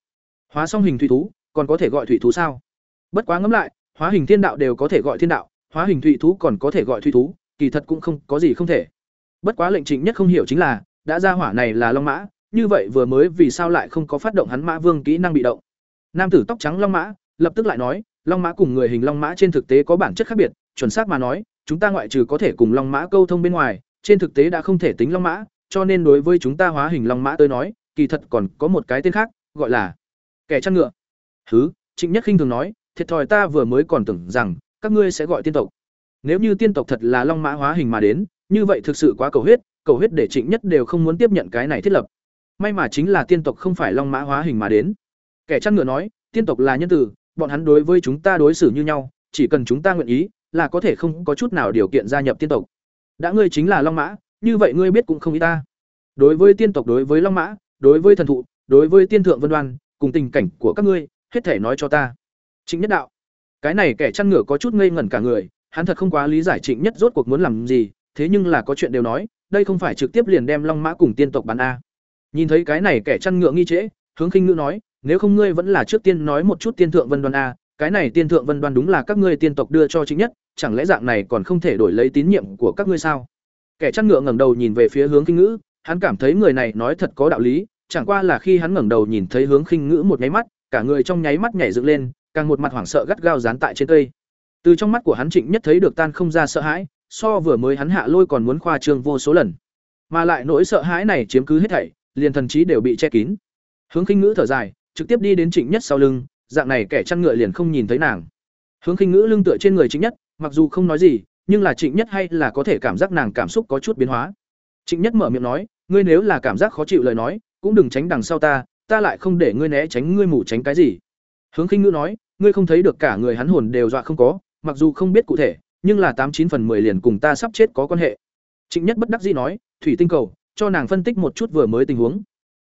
Hóa xong hình thụy thú, còn có thể gọi thụy thú sao? Bất quá ngẫm lại, hóa hình thiên đạo đều có thể gọi thiên đạo, hóa hình thụy thú còn có thể gọi thụy thú, kỳ thật cũng không có gì không thể. Bất quá lệnh trịnh nhất không hiểu chính là, đã ra hỏa này là long mã, như vậy vừa mới vì sao lại không có phát động hắn mã vương kỹ năng bị động? Nam tử tóc trắng long mã, lập tức lại nói, long mã cùng người hình long mã trên thực tế có bản chất khác biệt, chuẩn xác mà nói, chúng ta ngoại trừ có thể cùng long mã câu thông bên ngoài, trên thực tế đã không thể tính long mã, cho nên đối với chúng ta hóa hình long mã tới nói kỳ thật còn có một cái tên khác, gọi là kẻ chăn ngựa. Thứ trịnh nhất khinh thường nói, thiệt thòi ta vừa mới còn tưởng rằng, các ngươi sẽ gọi tiên tộc. Nếu như tiên tộc thật là long mã hóa hình mà đến, như vậy thực sự quá cầu huyết cầu huyết để trịnh nhất đều không muốn tiếp nhận cái này thiết lập. May mà chính là tiên tộc không phải long mã hóa hình mà đến. Kẻ chăn ngựa nói, tiên tộc là nhân tử, bọn hắn đối với chúng ta đối xử như nhau, chỉ cần chúng ta nguyện ý, là có thể không có chút nào điều kiện gia nhập tiên tộc. Đã ngươi chính là long mã, như vậy ngươi biết cũng không ý ta. Đối với tiên tộc đối với long mã đối với thần thụ, đối với tiên thượng vân đoan, cùng tình cảnh của các ngươi, hết thể nói cho ta. Trịnh nhất đạo. Cái này kẻ chăn ngựa có chút ngây ngẩn cả người, hắn thật không quá lý giải trịnh nhất rốt cuộc muốn làm gì, thế nhưng là có chuyện đều nói, đây không phải trực tiếp liền đem long mã cùng tiên tộc bán a. Nhìn thấy cái này kẻ chăn ngựa nghi trễ, hướng khinh ngữ nói, nếu không ngươi vẫn là trước tiên nói một chút tiên thượng vân đoan a, cái này tiên thượng vân đoan đúng là các ngươi tiên tộc đưa cho trịnh nhất, chẳng lẽ dạng này còn không thể đổi lấy tín nhiệm của các ngươi sao? Kẻ chăn ngựa ngẩng đầu nhìn về phía hướng khinh ngữ hắn cảm thấy người này nói thật có đạo lý, chẳng qua là khi hắn ngẩng đầu nhìn thấy hướng khinh ngữ một nháy mắt, cả người trong nháy mắt nhảy dựng lên, càng một mặt hoảng sợ gắt gao dán tại trên cây. Từ trong mắt của hắn trịnh nhất thấy được tan không ra sợ hãi, so vừa mới hắn hạ lôi còn muốn khoa trương vô số lần. Mà lại nỗi sợ hãi này chiếm cứ hết thảy, liền thần trí đều bị che kín. Hướng khinh ngữ thở dài, trực tiếp đi đến trịnh nhất sau lưng, dạng này kẻ chăn ngựa liền không nhìn thấy nàng. Hướng khinh ngữ lưng tựa trên người trịnh nhất, mặc dù không nói gì, nhưng là trịnh nhất hay là có thể cảm giác nàng cảm xúc có chút biến hóa. Trịnh nhất mở miệng nói ngươi nếu là cảm giác khó chịu lời nói cũng đừng tránh đằng sau ta ta lại không để ngươi né tránh ngươi mù tránh cái gì hướng khinh ngữ nói ngươi không thấy được cả người hắn hồn đều dọa không có, mặc dù không biết cụ thể, nhưng là tám chín phần 10 liền cùng ta sắp chết có quan hệ. Trịnh Nhất bất đắc dĩ nói, "Thủy Tinh cầu, cho nàng phân tích một chút vừa mới tình huống."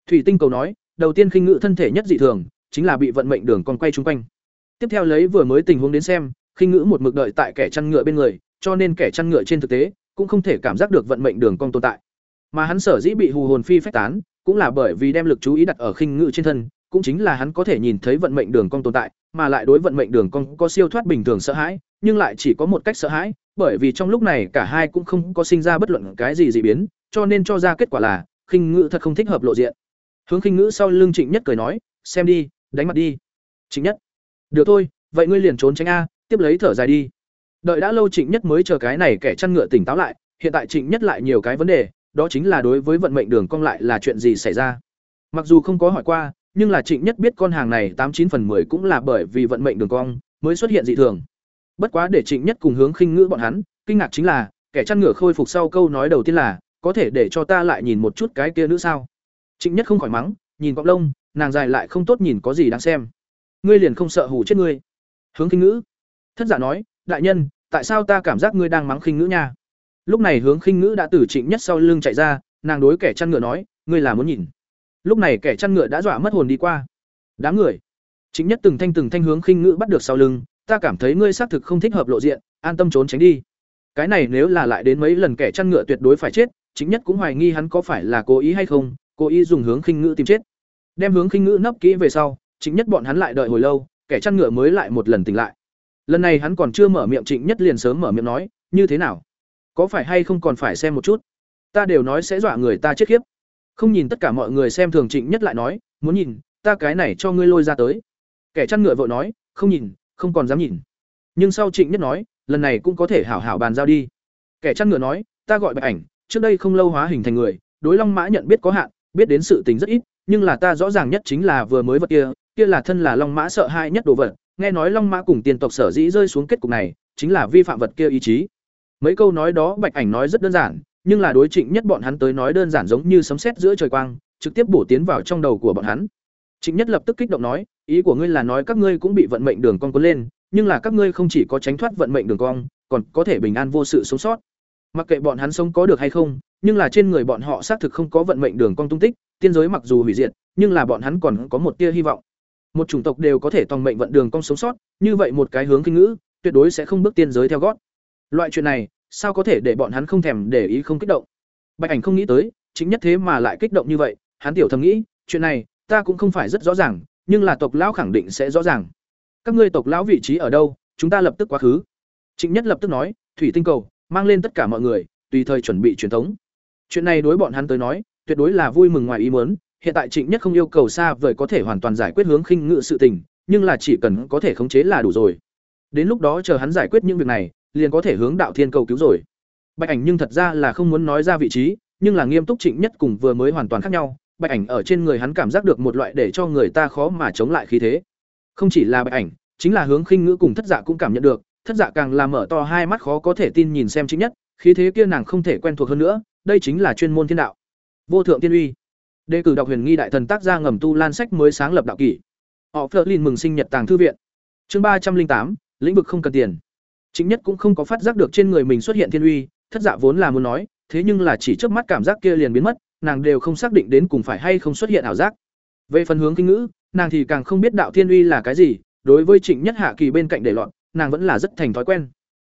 Thủy Tinh cầu nói, đầu tiên khinh Ngữ thân thể nhất dị thường, chính là bị vận mệnh đường còn quay trung quanh. Tiếp theo lấy vừa mới tình huống đến xem, khinh ngữ một mực đợi tại kẻ chăn ngựa bên người, cho nên kẻ chăn ngựa trên thực tế cũng không thể cảm giác được vận mệnh đường cong tồn tại. Mà hắn sở dĩ bị hù hồn phi phách tán, cũng là bởi vì đem lực chú ý đặt ở khinh ngự trên thân, cũng chính là hắn có thể nhìn thấy vận mệnh đường cong tồn tại, mà lại đối vận mệnh đường cong có siêu thoát bình thường sợ hãi, nhưng lại chỉ có một cách sợ hãi, bởi vì trong lúc này cả hai cũng không có sinh ra bất luận cái gì dị biến, cho nên cho ra kết quả là khinh ngự thật không thích hợp lộ diện. Hướng khinh ngự sau lưng trịnh nhất cười nói xem đi đánh mặt đi. Trịnh nhất được thôi vậy ngươi liền trốn tránh a tiếp lấy thở dài đi. Đợi đã lâu trịnh nhất mới chờ cái này kẻ chăn ngựa tỉnh táo lại hiện tại trịnh nhất lại nhiều cái vấn đề đó chính là đối với vận mệnh đường cong lại là chuyện gì xảy ra. Mặc dù không có hỏi qua, nhưng là trịnh nhất biết con hàng này tám chín phần 10 cũng là bởi vì vận mệnh đường cong mới xuất hiện dị thường. Bất quá để trịnh nhất cùng hướng khinh ngữ bọn hắn, kinh ngạc chính là, kẻ chăn ngựa khôi phục sau câu nói đầu tiên là, có thể để cho ta lại nhìn một chút cái kia nữ sao? Trịnh nhất không khỏi mắng, nhìn cọc lông, nàng dài lại không tốt nhìn có gì đáng xem. Ngươi liền không sợ hù chết ngươi? Hướng khinh ngữ. Thất giả nói, đại nhân, tại sao ta cảm giác ngươi đang mắng khinh ngữ nha? Lúc này hướng khinh ngữ đã từ trịnh nhất sau lưng chạy ra, nàng đối kẻ chăn ngựa nói, ngươi là muốn nhìn. Lúc này kẻ chăn ngựa đã dọa mất hồn đi qua. Đám người. Trịnh nhất từng thanh từng thanh hướng khinh ngữ bắt được sau lưng, ta cảm thấy ngươi xác thực không thích hợp lộ diện, an tâm trốn tránh đi. Cái này nếu là lại đến mấy lần kẻ chăn ngựa tuyệt đối phải chết chính nhất cũng hoài nghi hắn có phải là cố ý hay không, cố ý dùng hướng khinh ngữ tìm chết. Đem hướng khinh ngữ nấp kỹ về sau chính nhất bọn hắn lại đợi hồi lâu, kẻ chăn ngựa mới lại một lần tỉnh lại. Lần này hắn còn chưa mở miệng, trịnh nhất liền sớm mở miệng nói, như thế nào? Có phải hay không còn phải xem một chút? Ta đều nói sẽ dọa người ta chết khiếp. Không nhìn tất cả mọi người xem thường trịnh nhất lại nói, muốn nhìn, ta cái này cho ngươi lôi ra tới. Kẻ chăn ngựa vội nói, không nhìn, không còn dám nhìn. Nhưng sau trịnh nhất nói, lần này cũng có thể hảo hảo bàn giao đi. Kẻ chăn ngựa nói, ta gọi bạch ảnh, trước đây không lâu hóa hình thành người, đối long mã nhận biết có hạn, biết đến sự tình rất ít, nhưng là ta rõ ràng nhất chính là vừa mới vật kia kia là thân là long mã sợ hãi nhất đồ vật. Nghe nói long mã cùng tiền tộc sở dĩ rơi xuống kết cục này, chính là vi phạm vật kia ý chí mấy câu nói đó bạch ảnh nói rất đơn giản, nhưng là đối trịnh nhất bọn hắn tới nói đơn giản giống như sấm sét giữa trời quang, trực tiếp bổ tiến vào trong đầu của bọn hắn. Trịnh nhất lập tức kích động nói, ý của ngươi là nói các ngươi cũng bị vận mệnh đường cong cuốn lên, nhưng là các ngươi không chỉ có tránh thoát vận mệnh đường cong, còn có thể bình an vô sự sống sót. Mặc kệ bọn hắn sống có được hay không, nhưng là trên người bọn họ xác thực không có vận mệnh đường cong tung tích, tiên giới mặc dù hủy diệt, nhưng là bọn hắn còn có một tia hy vọng. Một chủng tộc đều có thể tòng mệnh vận đường cong sống sót, như vậy một cái hướng kinh ngữ, tuyệt đối sẽ không bước tiên giới theo gót loại chuyện này, sao có thể để bọn hắn không thèm để ý không kích động? Bạch ảnh không nghĩ tới, chính nhất thế mà lại kích động như vậy, hắn tiểu thầm nghĩ, chuyện này, ta cũng không phải rất rõ ràng, nhưng là tộc lão khẳng định sẽ rõ ràng. Các ngươi tộc lão vị trí ở đâu, chúng ta lập tức quá khứ. Trịnh nhất lập tức nói, thủy tinh cầu, mang lên tất cả mọi người, tùy thời chuẩn bị truyền thống. Chuyện này đối bọn hắn tới nói, tuyệt đối là vui mừng ngoài ý muốn, hiện tại trịnh nhất không yêu cầu xa vời có thể hoàn toàn giải quyết hướng khinh ngự sự tình, nhưng là chỉ cần có thể khống chế là đủ rồi. Đến lúc đó chờ hắn giải quyết những việc này liền có thể hướng đạo thiên cầu cứu rồi. Bạch ảnh nhưng thật ra là không muốn nói ra vị trí, nhưng là nghiêm túc trịnh nhất cùng vừa mới hoàn toàn khác nhau, bạch ảnh ở trên người hắn cảm giác được một loại để cho người ta khó mà chống lại khí thế. Không chỉ là bạch ảnh, chính là hướng khinh ngữ cùng thất dạ cũng cảm nhận được, thất dạ càng làm mở to hai mắt khó có thể tin nhìn xem chính nhất, khí thế kia nàng không thể quen thuộc hơn nữa, đây chính là chuyên môn thiên đạo. Vô thượng tiên uy. Đề cử đọc huyền nghi đại thần tác gia ngầm tu lan sách mới sáng lập đạo kỷ. Họ phớt lên mừng sinh nhật tàng thư viện. Chương ba trăm linh tám, lĩnh vực không cần tiền chính nhất cũng không có phát giác được trên người mình xuất hiện thiên uy, thất dạ vốn là muốn nói, thế nhưng là chỉ trước mắt cảm giác kia liền biến mất, nàng đều không xác định đến cùng phải hay không xuất hiện ảo giác. Về phần hướng kinh ngữ, nàng thì càng không biết đạo thiên uy là cái gì, đối với trịnh nhất hạ kỳ bên cạnh để loạn nàng vẫn là rất thành thói quen.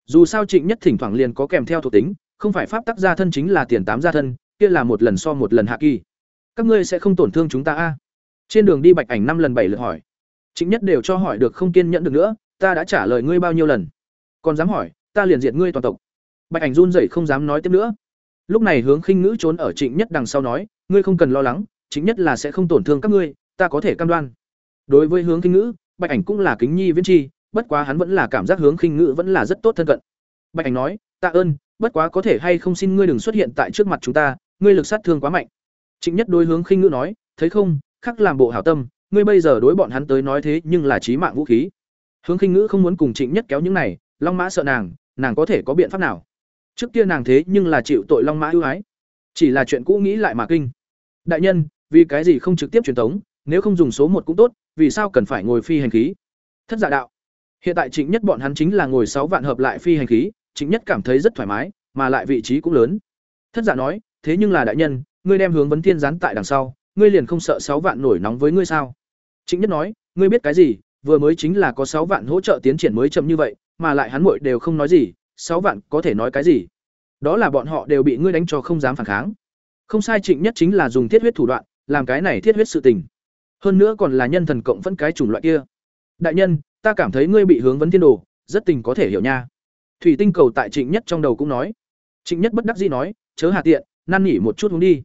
Dù sao trịnh nhất thỉnh thoảng liền có kèm theo thuộc tính, không phải pháp tắc gia thân chính là tiền tám gia thân, kia là một lần so một lần hạ kỳ. Các ngươi sẽ không tổn thương chúng ta a? Trên đường đi bạch ảnh năm lần bảy lượt hỏi. Trịnh nhất đều cho hỏi được không kiên nhẫn được nữa, ta đã trả lời ngươi bao nhiêu lần? Còn dám hỏi, ta liền diệt ngươi toàn tộc. Bạch ảnh run rẩy không dám nói tiếp nữa. Lúc này hướng khinh ngữ trốn ở trịnh nhất đằng sau nói, ngươi không cần lo lắng chính nhất là sẽ không tổn thương các ngươi, ta có thể cam đoan. Đối với hướng khinh ngữ, bạch ảnh cũng là kính nhi viễn chi, bất quá hắn vẫn là cảm giác hướng khinh ngữ vẫn là rất tốt thân cận. Bạch ảnh nói, tạ ơn, bất quá có thể hay không xin ngươi đừng xuất hiện tại trước mặt chúng ta, ngươi lực sát thương quá mạnh. Trịnh nhất đối hướng khinh ngữ nói, thấy không, khắc làm bộ hảo tâm, ngươi bây giờ đối bọn hắn tới nói thế nhưng là trí mạng vũ khí. Hướng khinh ngữ không muốn cùng trịnh nhất kéo những này long mã sợ nàng nàng có thể có biện pháp nào? Trước kia nàng thế nhưng là chịu tội long mã ưu ái. Chỉ là chuyện cũ nghĩ lại mà kinh. Đại nhân, vì cái gì không trực tiếp truyền thống nếu không dùng số một cũng tốt, vì sao cần phải ngồi phi hành khí? Thất giả đạo. Hiện tại trịnh nhất bọn hắn chính là ngồi sáu vạn hợp lại phi hành khí, trịnh nhất cảm thấy rất thoải mái, mà lại vị trí cũng lớn. Thất giả nói, thế nhưng là đại nhân, ngươi đem hướng vấn thiên gián tại đằng sau, ngươi liền không sợ sáu vạn nổi nóng với ngươi sao? Trịnh nhất nói, ngươi biết cái gì, vừa mới chính là có sáu vạn hỗ trợ tiến triển mới chậm như vậy mà lại hắn muội đều không nói gì, sáu vạn có thể nói cái gì? Đó là bọn họ đều bị ngươi đánh cho không dám phản kháng. Không sai trịnh nhất chính là dùng thiết huyết thủ đoạn, làm cái này thiết huyết sự tình. Hơn nữa còn là nhân thần cộng vẫn cái chủng loại kia. Đại nhân, ta cảm thấy ngươi bị hướng vấn thiên đồ, rất tình có thể hiểu nha. Thủy tinh cầu tại trịnh nhất trong đầu cũng nói. Trịnh nhất bất đắc dĩ nói, chớ hà tiện, năn nỉ một chút hướng đi.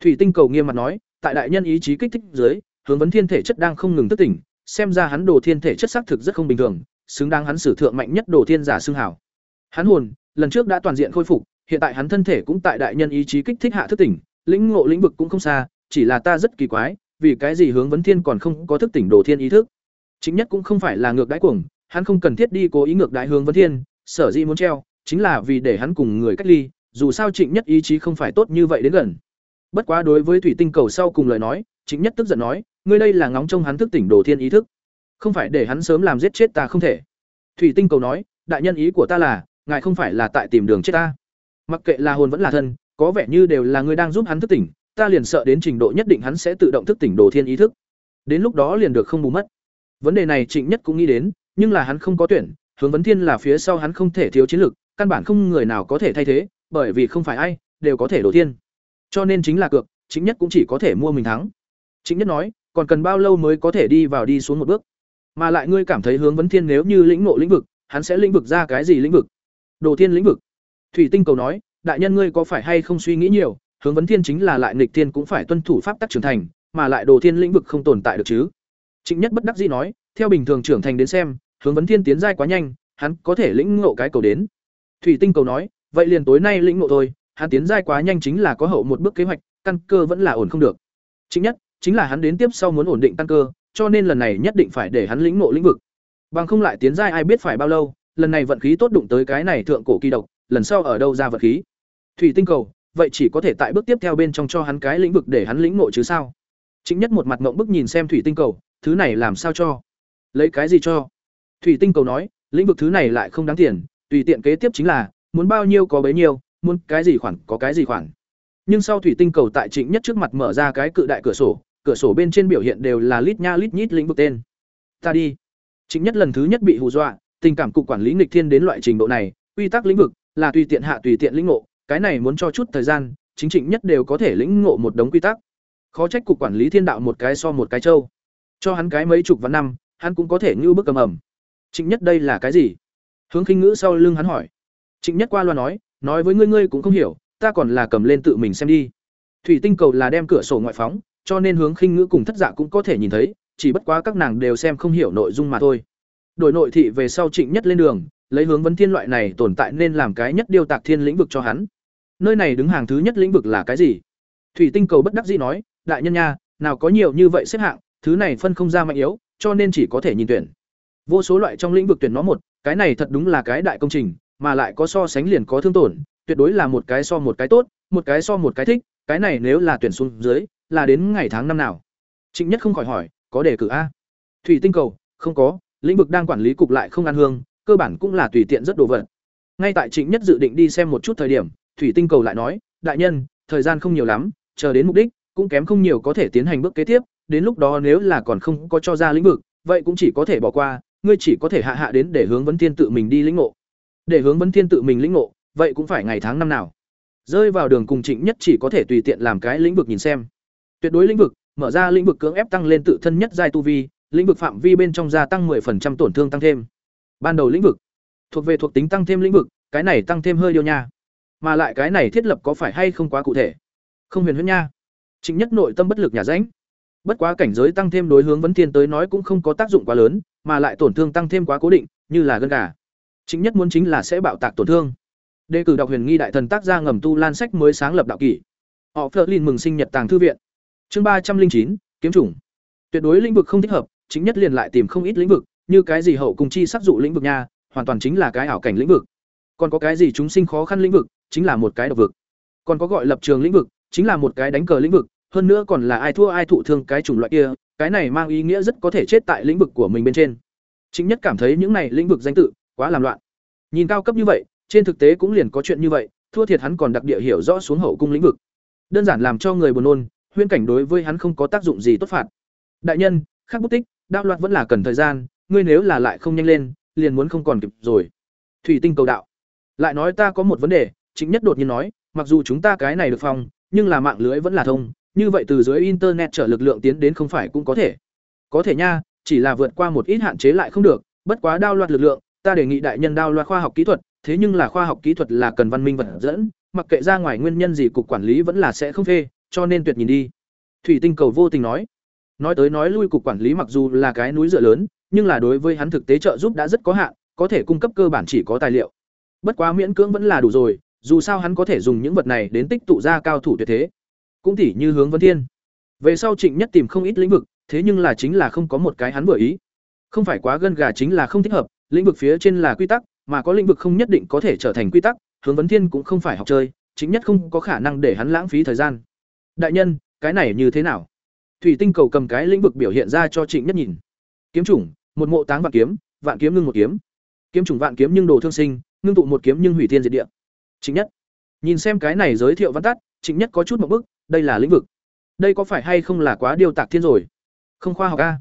Thủy tinh cầu nghiêm mặt nói, tại đại nhân ý chí kích thích dưới, hướng vấn thiên thể chất đang không ngừng thức tỉnh, xem ra hắn đồ thiên thể chất xác thực rất không bình thường xứng đáng hắn sử thượng mạnh nhất đồ thiên giả xưng hảo. Hắn hồn, lần trước đã toàn diện khôi phục, hiện tại hắn thân thể cũng tại đại nhân ý chí kích thích hạ thức tỉnh, lĩnh ngộ lĩnh vực cũng không xa, chỉ là ta rất kỳ quái, vì cái gì hướng vấn thiên còn không có thức tỉnh đồ thiên ý thức. Chính nhất cũng không phải là ngược đãi cuồng, hắn không cần thiết đi cố ý ngược đãi hướng vấn thiên, sở dĩ muốn treo, chính là vì để hắn cùng người cách ly, dù sao trịnh nhất ý chí không phải tốt như vậy đến gần. Bất quá đối với thủy tinh cầu sau cùng lời nói trịnh nhất tức giận nói, ngươi đây là ngóng trông hắn thức tỉnh đồ thiên ý thức không phải để hắn sớm làm giết chết ta không thể. Thủy tinh cầu nói, đại nhân ý của ta là, ngài không phải là tại tìm đường chết ta. Mặc kệ là hồn vẫn là thân, có vẻ như đều là người đang giúp hắn thức tỉnh, ta liền sợ đến trình độ nhất định hắn sẽ tự động thức tỉnh đồ thiên ý thức. Đến lúc đó liền được không bù mất. Vấn đề này trịnh nhất cũng nghĩ đến, nhưng là hắn không có tuyển, hướng vấn thiên là phía sau hắn không thể thiếu chiến lược căn bản không người nào có thể thay thế, bởi vì không phải ai đều có thể đổ thiên. Cho nên chính là cược chính nhất cũng chỉ có thể mua mình thắng. Chính nhất nói, còn cần bao lâu mới có thể đi vào đi xuống một bước? Mà lại ngươi cảm thấy hướng vấn thiên nếu như lĩnh ngộ lĩnh vực, hắn sẽ lĩnh vực ra cái gì lĩnh vực? Đồ thiên lĩnh vực. Thủy tinh cầu nói, đại nhân ngươi có phải hay không suy nghĩ nhiều, hướng vấn thiên chính là lại nghịch thiên cũng phải tuân thủ pháp tắc trưởng thành, mà lại đồ thiên lĩnh vực không tồn tại được chứ? Trịnh nhất bất đắc dĩ nói, theo bình thường trưởng thành đến xem, hướng vấn thiên tiến giai quá nhanh, hắn có thể lĩnh ngộ cái cầu đến. Thủy tinh cầu nói, vậy liền tối nay lĩnh ngộ thôi, hắn tiến giai quá nhanh chính là có hậu một bước kế hoạch, căn cơ vẫn là ổn không được. Chính nhất, chính là hắn đến tiếp sau muốn ổn định căn cơ cho nên lần này nhất định phải để hắn lĩnh ngộ lĩnh vực. Bằng không lại tiến giai ai biết phải bao lâu, lần này vận khí tốt đụng tới cái này thượng cổ kỳ độc, lần sau ở đâu ra vận khí? Thủy tinh cầu, vậy chỉ có thể tại bước tiếp theo bên trong cho hắn cái lĩnh vực để hắn lĩnh ngộ chứ sao? Chính nhất một mặt ngậm bức nhìn xem thủy tinh cầu, thứ này làm sao cho? Lấy cái gì cho? Thủy tinh cầu nói, lĩnh vực thứ này lại không đáng tiền, tùy tiện kế tiếp chính là, muốn bao nhiêu có bấy nhiêu, muốn cái gì khoản có cái gì khoản. Nhưng sau thủy tinh cầu tại trịnh nhất trước mặt mở ra cái cự đại cửa sổ cửa sổ bên trên biểu hiện đều là lít nha lít nhít lĩnh vực tên. Ta đi. Chính nhất lần thứ nhất bị hù dọa, tình cảm cục quản lý nghịch thiên đến loại trình độ này, quy tắc lĩnh vực là tùy tiện hạ tùy tiện lĩnh ngộ, cái này muốn cho chút thời gian, chính trịnh nhất đều có thể lĩnh ngộ một đống quy tắc. Khó trách cục quản lý thiên đạo một cái so một cái châu cho hắn cái mấy chục vạn năm, hắn cũng có thể như bức cầm ẩm. Trịnh nhất đây là cái gì? Hướng khinh ngữ sau lưng hắn hỏi. Trịnh nhất qua loa nói nói với ngươi ngươi cũng không hiểu, ta còn là cầm lên tự mình xem đi. Thủy tinh cầu là đem cửa sổ ngoại phóng cho nên hướng khinh ngữ cùng thất dạ cũng có thể nhìn thấy, chỉ bất quá các nàng đều xem không hiểu nội dung mà thôi. Đổi nội thị về sau trịnh nhất lên đường, lấy hướng vấn thiên loại này tồn tại nên làm cái nhất điêu tạc thiên lĩnh vực cho hắn. Nơi này đứng hàng thứ nhất lĩnh vực là cái gì? Thủy tinh cầu bất đắc dĩ nói, đại nhân nha, nào có nhiều như vậy xếp hạng, thứ này phân không ra mạnh yếu, cho nên chỉ có thể nhìn tuyển. Vô số loại trong lĩnh vực tuyển nó một, cái này thật đúng là cái đại công trình, mà lại có so sánh liền có thương tổn, tuyệt đối là một cái so một cái tốt, một cái so một cái thích cái này nếu là tuyển xuống dưới, là đến ngày tháng năm nào? Trịnh nhất không khỏi hỏi, có đề cử a? Thủy tinh cầu, không có, lĩnh vực đang quản lý cục lại không ăn hương, cơ bản cũng là tùy tiện rất đồ vật. Ngay tại trịnh nhất dự định đi xem một chút thời điểm, thủy tinh cầu lại nói, đại nhân, thời gian không nhiều lắm, chờ đến mục đích, cũng kém không nhiều có thể tiến hành bước kế tiếp, đến lúc đó nếu là còn không có cho ra lĩnh vực, vậy cũng chỉ có thể bỏ qua, ngươi chỉ có thể hạ hạ đến để hướng vấn thiên tự mình đi lĩnh ngộ. Để hướng vấn thiên tự mình lĩnh ngộ, vậy cũng phải ngày tháng năm nào? Rơi vào đường cùng trịnh nhất chỉ có thể tùy tiện làm cái lĩnh vực nhìn xem. Tuyệt đối lĩnh vực, mở ra lĩnh vực cưỡng ép tăng lên tự thân nhất giai tu vi, lĩnh vực phạm vi bên trong gia tăng 10% tổn thương tăng thêm. Ban đầu lĩnh vực, thuộc về thuộc tính tăng thêm lĩnh vực, cái này tăng thêm hơi điều nha. Mà lại cái này thiết lập có phải hay không quá cụ thể? Không huyền huyễn nha. Trịnh nhất nội tâm bất lực nhà ránh. Bất quá cảnh giới tăng thêm đối hướng vấn thiên tới nói cũng không có tác dụng quá lớn, mà lại tổn thương tăng thêm quá cố định, như là gân gà. Chính nhất muốn chính là sẽ bạo tạc tổn thương đề cử đọc huyền nghi đại thần tác gia ngầm tu lan sách mới sáng lập đạo kỷ. Họ phớt lên mừng sinh nhật tàng thư viện. Chương ba trăm linh chín, kiếm chủng. Tuyệt đối lĩnh vực không thích hợp, chính nhất liền lại tìm không ít lĩnh vực, như cái gì hậu cùng chi sắc dụ lĩnh vực nha, hoàn toàn chính là cái ảo cảnh lĩnh vực. Còn có cái gì chúng sinh khó khăn lĩnh vực, chính là một cái độc vực. Còn có gọi lập trường lĩnh vực, chính là một cái đánh cờ lĩnh vực, hơn nữa còn là ai thua ai thụ thương cái chủng loại kia, cái này mang ý nghĩa rất có thể chết tại lĩnh vực của mình bên trên. Chính nhất cảm thấy những này lĩnh vực danh tự quá làm loạn. Nhìn cao cấp như vậy trên thực tế cũng liền có chuyện như vậy, thua thiệt hắn còn đặc địa hiểu rõ xuống hậu cung lĩnh vực. Đơn giản làm cho người buồn nôn huyên cảnh đối với hắn không có tác dụng gì tốt phạt. Đại nhân, khắc bút tích, đạo loạt vẫn là cần thời gian, ngươi nếu là lại không nhanh lên, liền muốn không còn kịp rồi. Thủy tinh cầu đạo. Lại nói ta có một vấn đề chính nhất đột nhiên nói, mặc dù chúng ta cái này được phòng nhưng là mạng lưới vẫn là thông, như vậy từ dưới internet trở lực lượng tiến đến không phải cũng có thể. Có thể nha, chỉ là vượt qua một ít hạn chế lại không được, bất quá đao loạt lực lượng, ta đề nghị đại nhân đao loạt khoa học kỹ thuật thế nhưng là khoa học kỹ thuật là cần văn minh vật dẫn, mặc kệ ra ngoài nguyên nhân gì cục quản lý vẫn là sẽ không phê, cho nên tuyệt nhìn đi. Thủy tinh cầu vô tình nói. Nói tới nói lui cục quản lý mặc dù là cái núi dựa lớn, nhưng là đối với hắn thực tế trợ giúp đã rất có hạn, có thể cung cấp cơ bản chỉ có tài liệu. Bất quá miễn cưỡng vẫn là đủ rồi, dù sao hắn có thể dùng những vật này đến tích tụ ra cao thủ tuyệt thế. Cũng tỉ như hướng Vân thiên. Về sau trịnh nhất tìm không ít lĩnh vực, thế nhưng là chính là không có một cái hắn vừa ý. Không phải quá gân gà chính là không thích hợp, lĩnh vực phía trên là quy tắc mà có lĩnh vực không nhất định có thể trở thành quy tắc, hướng vấn thiên cũng không phải học chơi, chính nhất không có khả năng để hắn lãng phí thời gian. Đại nhân, cái này như thế nào? Thủy tinh cầu cầm cái lĩnh vực biểu hiện ra cho trịnh nhất nhìn. Kiếm chủng, một mộ táng vạn kiếm vạn kiếm ngưng một kiếm. Kiếm chủng vạn kiếm nhưng đồ thương sinh, ngưng tụ một kiếm nhưng hủy thiên diệt địa. Trịnh nhất nhìn xem cái này giới thiệu văn tắt, trịnh nhất có chút một bức, đây là lĩnh vực. Đây có phải hay không là quá điều tạc thiên rồi? Không khoa học a.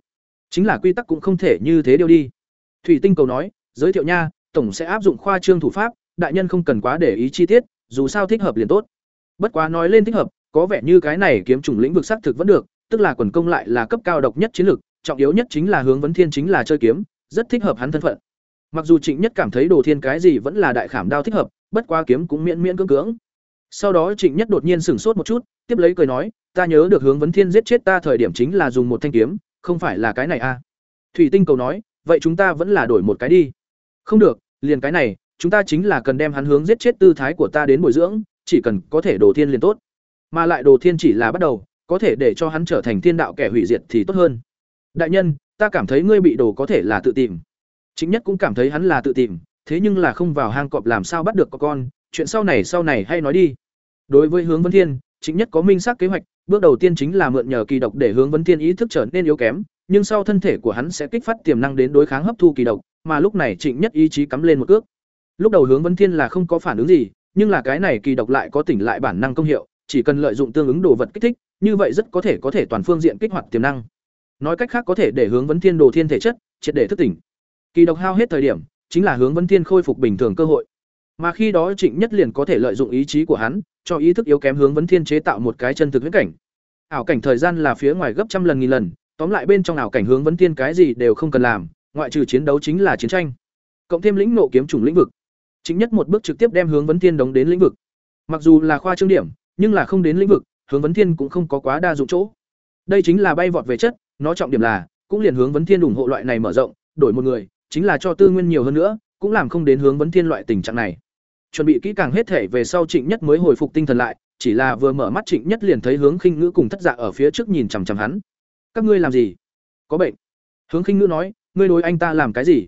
Chính là quy tắc cũng không thể như thế điều đi. Thủy tinh cầu nói, giới thiệu nha tổng sẽ áp dụng khoa trương thủ pháp, đại nhân không cần quá để ý chi tiết, dù sao thích hợp liền tốt. Bất quá nói lên thích hợp, có vẻ như cái này kiếm trùng lĩnh vực xác thực vẫn được, tức là quần công lại là cấp cao độc nhất chiến lược, trọng yếu nhất chính là hướng vấn thiên chính là chơi kiếm, rất thích hợp hắn thân phận. Mặc dù trịnh nhất cảm thấy đồ thiên cái gì vẫn là đại khảm đao thích hợp, bất quá kiếm cũng miễn miễn cưỡng cưỡng. Sau đó trịnh nhất đột nhiên sửng sốt một chút, tiếp lấy cười nói, ta nhớ được hướng vấn thiên giết chết ta thời điểm chính là dùng một thanh kiếm, không phải là cái này à? Thủy tinh cầu nói, vậy chúng ta vẫn là đổi một cái đi không được, liền cái này, chúng ta chính là cần đem hắn hướng giết chết tư thái của ta đến bồi dưỡng, chỉ cần có thể đồ thiên liền tốt. Mà lại đồ thiên chỉ là bắt đầu, có thể để cho hắn trở thành thiên đạo kẻ hủy diệt thì tốt hơn. Đại nhân, ta cảm thấy ngươi bị đồ có thể là tự tìm. Chính nhất cũng cảm thấy hắn là tự tìm, thế nhưng là không vào hang cọp làm sao bắt được có con, chuyện sau này sau này hay nói đi. Đối với hướng vấn thiên, chính nhất có minh xác kế hoạch, bước đầu tiên chính là mượn nhờ kỳ độc để hướng vấn thiên ý thức trở nên yếu kém nhưng sau thân thể của hắn sẽ kích phát tiềm năng đến đối kháng hấp thu kỳ độc, mà lúc này trịnh nhất ý chí cắm lên một cước. Lúc đầu hướng vấn thiên là không có phản ứng gì, nhưng là cái này kỳ độc lại có tỉnh lại bản năng công hiệu, chỉ cần lợi dụng tương ứng đồ vật kích thích, như vậy rất có thể có thể toàn phương diện kích hoạt tiềm năng. Nói cách khác có thể để hướng vấn thiên đồ thiên thể chất, triệt để thức tỉnh. Kỳ độc hao hết thời điểm, chính là hướng vấn thiên khôi phục bình thường cơ hội. Mà khi đó trịnh nhất liền có thể lợi dụng ý chí của hắn, cho ý thức yếu kém hướng vấn thiên chế tạo một cái chân thực huyễn cảnh. Ảo cảnh thời gian là phía ngoài gấp trăm lần nghìn lần tóm lại bên trong ảo cảnh hướng vấn thiên cái gì đều không cần làm, ngoại trừ chiến đấu chính là chiến tranh. Cộng thêm lĩnh nộ kiếm chủng lĩnh vực. Chính nhất một bước trực tiếp đem hướng vấn thiên đóng đến lĩnh vực. Mặc dù là khoa trương điểm, nhưng là không đến lĩnh vực, hướng vấn thiên cũng không có quá đa dụng chỗ. Đây chính là bay vọt về chất, nó trọng điểm là, cũng liền hướng vấn thiên ủng hộ loại này mở rộng, đổi một người, chính là cho tư nguyên nhiều hơn nữa, cũng làm không đến hướng vấn thiên loại tình trạng này. Chuẩn bị kỹ càng hết thể về sau trịnh nhất mới hồi phục tinh thần lại, chỉ là vừa mở mắt trịnh nhất liền thấy hướng khinh ngữ cùng thất dạ ở phía trước nhìn chằm chằm hắn các ngươi làm gì? Có bệnh. Hướng khinh ngữ nói, ngươi đối anh ta làm cái gì?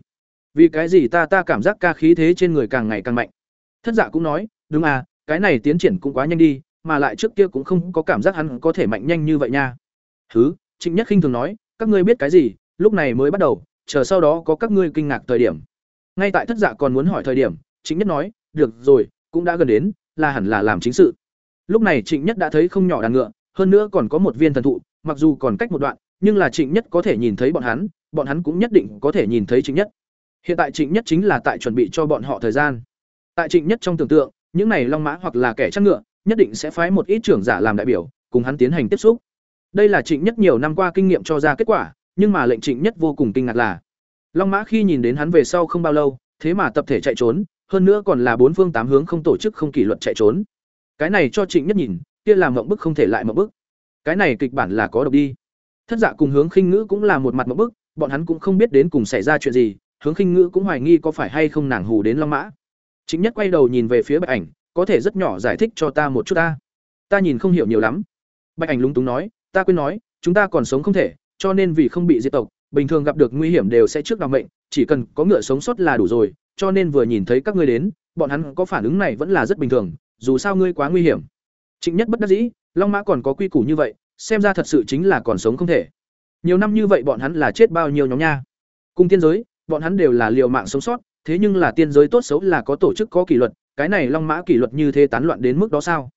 Vì cái gì ta ta cảm giác ca khí thế trên người càng ngày càng mạnh. Thất dạ cũng nói, đúng à cái này tiến triển cũng quá nhanh đi, mà lại trước kia cũng không có cảm giác hắn có thể mạnh nhanh như vậy nha. Thứ, trịnh nhất khinh thường nói, các ngươi biết cái gì, lúc này mới bắt đầu, chờ sau đó có các ngươi kinh ngạc thời điểm. Ngay tại thất dạ còn muốn hỏi thời điểm, trịnh nhất nói, được rồi, cũng đã gần đến, là hẳn là làm chính sự. Lúc này trịnh nhất đã thấy không nhỏ đàn ngựa, hơn nữa còn có một viên thần thụ mặc dù còn cách một đoạn, nhưng là trịnh nhất có thể nhìn thấy bọn hắn bọn hắn cũng nhất định có thể nhìn thấy trịnh nhất. Hiện tại trịnh nhất chính là tại chuẩn bị cho bọn họ thời gian. Tại trịnh nhất trong tưởng tượng, những này long mã hoặc là kẻ chăn ngựa, nhất định sẽ phái một ít trưởng giả làm đại biểu, cùng hắn tiến hành tiếp xúc. Đây là trịnh nhất nhiều năm qua kinh nghiệm cho ra kết quả, nhưng mà lệnh trịnh nhất vô cùng kinh ngạc là, long mã khi nhìn đến hắn về sau không bao lâu, thế mà tập thể chạy trốn, hơn nữa còn là bốn phương tám hướng không tổ chức không kỷ luật chạy trốn. Cái này cho trịnh nhất nhìn, kia làm mộng bức không thể lại mộng bức cái này kịch bản là có độc đi. Thất dạ cùng hướng khinh ngữ cũng là một mặt một bức, bọn hắn cũng không biết đến cùng xảy ra chuyện gì, hướng khinh ngữ cũng hoài nghi có phải hay không nàng hù đến long mã. Chính nhất quay đầu nhìn về phía bạch ảnh, có thể rất nhỏ giải thích cho ta một chút ta. Ta nhìn không hiểu nhiều lắm. Bạch ảnh lúng túng nói, ta quên nói, chúng ta còn sống không thể, cho nên vì không bị diệt tộc, bình thường gặp được nguy hiểm đều sẽ trước đ mệnh, chỉ cần có ngựa sống sót là đủ rồi, cho nên vừa nhìn thấy các ngươi đến, bọn hắn có phản ứng này vẫn là rất bình thường, dù sao ngươi quá nguy hiểm. Trịnh nhất bất đắc dĩ long mã còn có quy củ như vậy, xem ra thật sự chính là còn sống không thể. Nhiều năm như vậy bọn hắn là chết bao nhiêu nhóm nha. Cùng tiên giới, bọn hắn đều là liều mạng sống sót, thế nhưng là tiên giới tốt xấu là có tổ chức có kỷ luật, cái này long mã kỷ luật như thế tán loạn đến mức đó sao?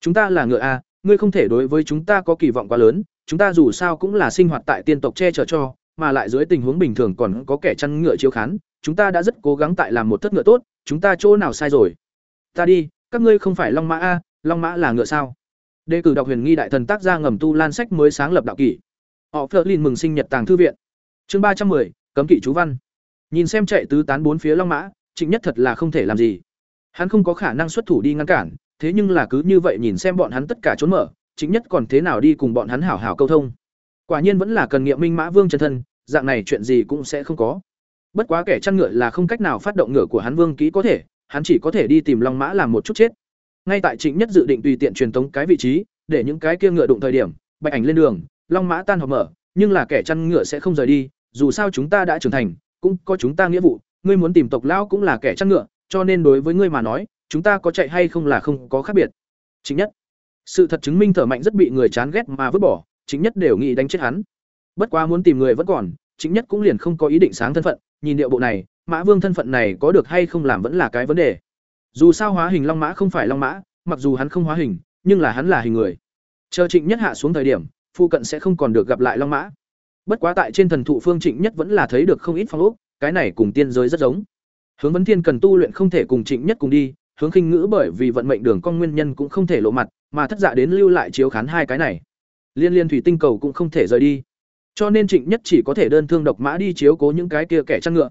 Chúng ta là ngựa a, ngươi không thể đối với chúng ta có kỳ vọng quá lớn, chúng ta dù sao cũng là sinh hoạt tại tiên tộc che chở cho, mà lại dưới tình huống bình thường còn có kẻ chăn ngựa chiếu khán, chúng ta đã rất cố gắng tại làm một thất ngựa tốt, chúng ta chỗ nào sai rồi? Ta đi, các ngươi không phải long mã a, long mã là ngựa sao? Đề cử đọc huyền nghi đại thần tác gia ngầm tu lan sách mới sáng lập đạo kỷ. Họ phớt lên mừng sinh nhật tàng thư viện. Chương ba trăm 310, cấm kỵ chú văn. Nhìn xem chạy tứ tán bốn phía long mã trịnh nhất thật là không thể làm gì. Hắn không có khả năng xuất thủ đi ngăn cản thế nhưng là cứ như vậy nhìn xem bọn hắn tất cả trốn mở chính nhất còn thế nào đi cùng bọn hắn hảo hảo câu thông. Quả nhiên vẫn là cần nghiệm minh mã vương chân thân dạng này chuyện gì cũng sẽ không có. Bất quá kẻ chăn ngựa là không cách nào phát động ngựa của hắn vương kỹ có thể hắn chỉ có thể đi tìm long mã làm một chút chết ngay tại trịnh nhất dự định tùy tiện truyền tống cái vị trí, để những cái kia ngựa đụng thời điểm, bạch ảnh lên đường, long mã tan họp mở, nhưng là kẻ chăn ngựa sẽ không rời đi, dù sao chúng ta đã trưởng thành, cũng có chúng ta nghĩa vụ, ngươi muốn tìm tộc lão cũng là kẻ chăn ngựa, cho nên đối với ngươi mà nói, chúng ta có chạy hay không là không có khác biệt. Chính nhất, sự thật chứng minh thở mạnh rất bị người chán ghét mà vứt bỏ chính nhất đều nghĩ đánh chết hắn. Bất quá muốn tìm người vẫn còn chính nhất cũng liền không có ý định sáng thân phận, nhìn điệu bộ này, mã vương thân phận này có được hay không làm vẫn là cái vấn đề dù sao hóa hình long mã không phải long mã, mặc dù hắn không hóa hình, nhưng là hắn là hình người. Chờ trịnh nhất hạ xuống thời điểm, phụ cận sẽ không còn được gặp lại long mã. Bất quá tại trên thần thụ phương trịnh nhất vẫn là thấy được không ít phong ốc, cái này cùng tiên giới rất giống. Hướng vấn thiên cần tu luyện không thể cùng trịnh nhất cùng đi, hướng khinh ngữ bởi vì vận mệnh đường con nguyên nhân cũng không thể lộ mặt, mà thất dạ đến lưu lại chiếu khán hai cái này. Liên liên thủy tinh cầu cũng không thể rời đi. Cho nên trịnh nhất chỉ có thể đơn thương độc mã đi chiếu cố những cái kia kẻ chăn ngựa.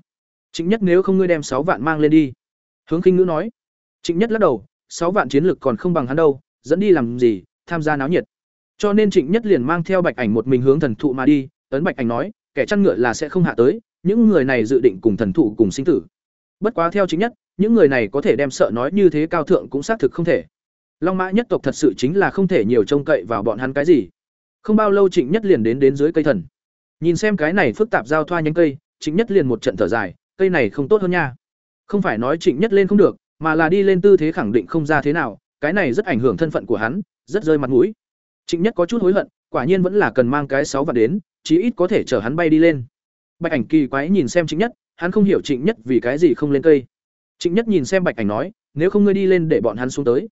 Trịnh nhất nếu không ngươi đem sáu vạn mang lên đi. Hướng khinh ngữ nói trịnh nhất lắc đầu, sáu vạn chiến lực còn không bằng hắn đâu, dẫn đi làm gì, tham gia náo nhiệt. Cho nên trịnh nhất liền mang theo bạch ảnh một mình hướng thần thụ mà đi, ấn bạch ảnh nói, kẻ chăn ngựa là sẽ không hạ tới, những người này dự định cùng thần thụ cùng sinh tử. Bất quá theo Trịnh nhất, những người này có thể đem sợ nói như thế cao thượng cũng xác thực không thể. Long mã nhất tộc thật sự chính là không thể nhiều trông cậy vào bọn hắn cái gì. Không bao lâu trịnh nhất liền đến đến dưới cây thần. Nhìn xem cái này phức tạp giao thoa nhánh cây, trịnh nhất liền một trận thở dài, cây này không tốt hơn nha. Không phải nói trịnh nhất lên không được mà là đi lên tư thế khẳng định không ra thế nào, cái này rất ảnh hưởng thân phận của hắn, rất rơi mặt mũi. Trịnh nhất có chút hối hận, quả nhiên vẫn là cần mang cái sáu vật đến, chí ít có thể chở hắn bay đi lên. Bạch ảnh kỳ quái nhìn xem trịnh nhất, hắn không hiểu trịnh nhất vì cái gì không lên cây. Trịnh nhất nhìn xem bạch ảnh nói, nếu không ngươi đi lên để bọn hắn xuống tới,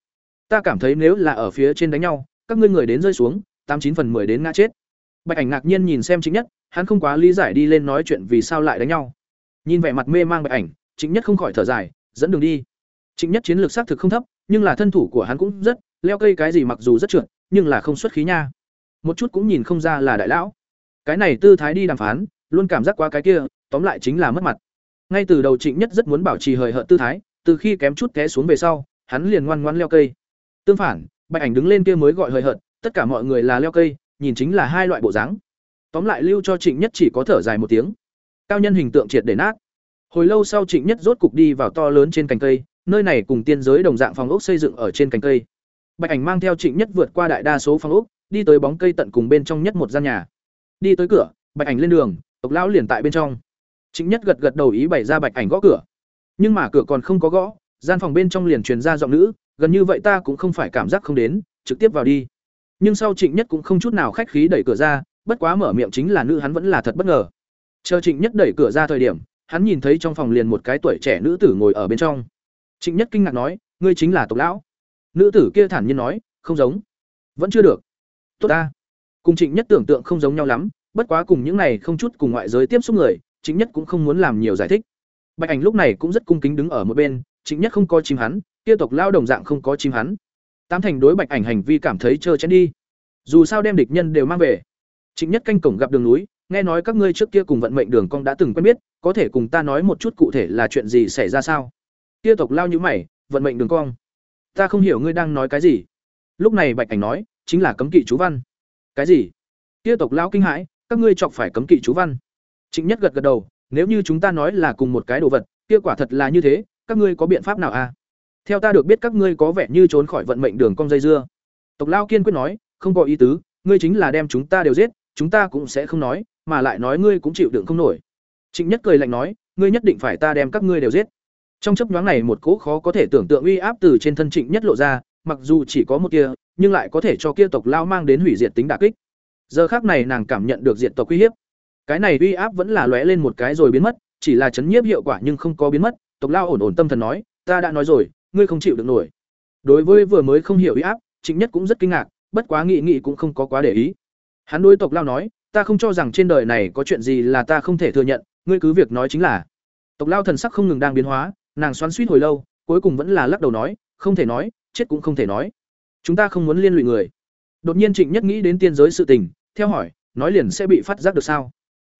ta cảm thấy nếu là ở phía trên đánh nhau, các ngươi người đến rơi xuống, tám chín phần mười đến ngã chết. Bạch ảnh ngạc nhiên nhìn xem trịnh nhất, hắn không quá lý giải đi lên nói chuyện vì sao lại đánh nhau. Nhìn vẻ mặt mê mang bạch ảnh, trịnh nhất không khỏi thở dài, dẫn đường đi trịnh nhất chiến lược xác thực không thấp, nhưng là thân thủ của hắn cũng rất, leo cây cái gì mặc dù rất trượt, nhưng là không xuất khí nha. Một chút cũng nhìn không ra là đại lão. Cái này tư thái đi đàm phán, luôn cảm giác quá cái kia, tóm lại chính là mất mặt. Ngay từ đầu trịnh nhất rất muốn bảo trì hời hợt tư thái, từ khi kém chút té xuống về sau, hắn liền ngoan ngoãn leo cây. Tương phản, bạch ảnh đứng lên kia mới gọi hời hợt, tất cả mọi người là leo cây, nhìn chính là hai loại bộ dáng. Tóm lại lưu cho trịnh nhất chỉ có thở dài một tiếng. Cao nhân hình tượng triệt để nát. Hồi lâu sau trịnh nhất rốt cục đi vào to lớn trên cành cây nơi này cùng tiên giới đồng dạng phòng ốc xây dựng ở trên cành cây. Bạch ảnh mang theo trịnh nhất vượt qua đại đa số phòng ốc, đi tới bóng cây tận cùng bên trong nhất một gian nhà. Đi tới cửa, bạch ảnh lên đường, tộc lão liền tại bên trong. Trịnh nhất gật gật đầu ý bày ra bạch ảnh gõ cửa. Nhưng mà cửa còn không có gõ, gian phòng bên trong liền truyền ra giọng nữ, gần như vậy ta cũng không phải cảm giác không đến, trực tiếp vào đi. Nhưng sau trịnh nhất cũng không chút nào khách khí đẩy cửa ra, bất quá mở miệng chính là nữ hắn vẫn là thật bất ngờ. Chờ trịnh nhất đẩy cửa ra thời điểm, hắn nhìn thấy trong phòng liền một cái tuổi trẻ nữ tử ngồi ở bên trong trịnh nhất kinh ngạc nói, ngươi chính là tộc lão. Nữ tử kia thản nhiên nói, không giống. Vẫn chưa được. Tốt ta. Cùng trịnh nhất tưởng tượng không giống nhau lắm, bất quá cùng những này không chút cùng ngoại giới tiếp xúc người, trịnh nhất cũng không muốn làm nhiều giải thích. Bạch ảnh lúc này cũng rất cung kính đứng ở một bên, trịnh nhất không có chim hắn, kia tộc lão đồng dạng không có chim hắn. Tám thành đối bạch ảnh hành vi cảm thấy trơ chén đi. Dù sao đem địch nhân đều mang về. Trịnh nhất canh cổng gặp đường núi, nghe nói các ngươi trước kia cùng vận mệnh đường cong đã từng quen biết, có thể cùng ta nói một chút cụ thể là chuyện gì xảy ra sao? Kia tộc lao như mày, vận mệnh đường cong. Ta không hiểu ngươi đang nói cái gì. Lúc này bạch ảnh nói, chính là cấm kỵ chú văn. Cái gì? Kia tộc lao kinh hãi, các ngươi chọc phải cấm kỵ chú văn. Trịnh nhất gật gật đầu, nếu như chúng ta nói là cùng một cái đồ vật, kia quả thật là như thế, các ngươi có biện pháp nào à? Theo ta được biết các ngươi có vẻ như trốn khỏi vận mệnh đường cong dây dưa. Tộc lao kiên quyết nói, không có ý tứ, ngươi chính là đem chúng ta đều giết, chúng ta cũng sẽ không nói, mà lại nói ngươi cũng chịu đựng không nổi. Trịnh nhất cười lạnh nói, ngươi nhất định phải ta đem các ngươi đều giết trong chấp nhoáng này một cỗ khó có thể tưởng tượng uy áp từ trên thân trịnh nhất lộ ra, mặc dù chỉ có một kia nhưng lại có thể cho kia tộc lao mang đến hủy diệt tính đà kích. Giờ khác này nàng cảm nhận được diệt tộc uy hiếp. Cái này uy áp vẫn là lóe lên một cái rồi biến mất, chỉ là chấn nhiếp hiệu quả nhưng không có biến mất, tộc lao ổn ổn tâm thần nói, ta đã nói rồi, ngươi không chịu được nổi. Đối với vừa mới không hiểu uy áp, trịnh nhất cũng rất kinh ngạc, bất quá nghị nghị cũng không có quá để ý. Hắn đối tộc lao nói, ta không cho rằng trên đời này có chuyện gì là ta không thể thừa nhận, ngươi cứ việc nói chính là. Tộc lao thần sắc không ngừng đang biến hóa nàng xoắn suýt hồi lâu cuối cùng vẫn là lắc đầu nói không thể nói chết cũng không thể nói. Chúng ta không muốn liên lụy người. Đột nhiên trịnh nhất nghĩ đến tiên giới sự tình theo hỏi nói liền sẽ bị phát giác được sao?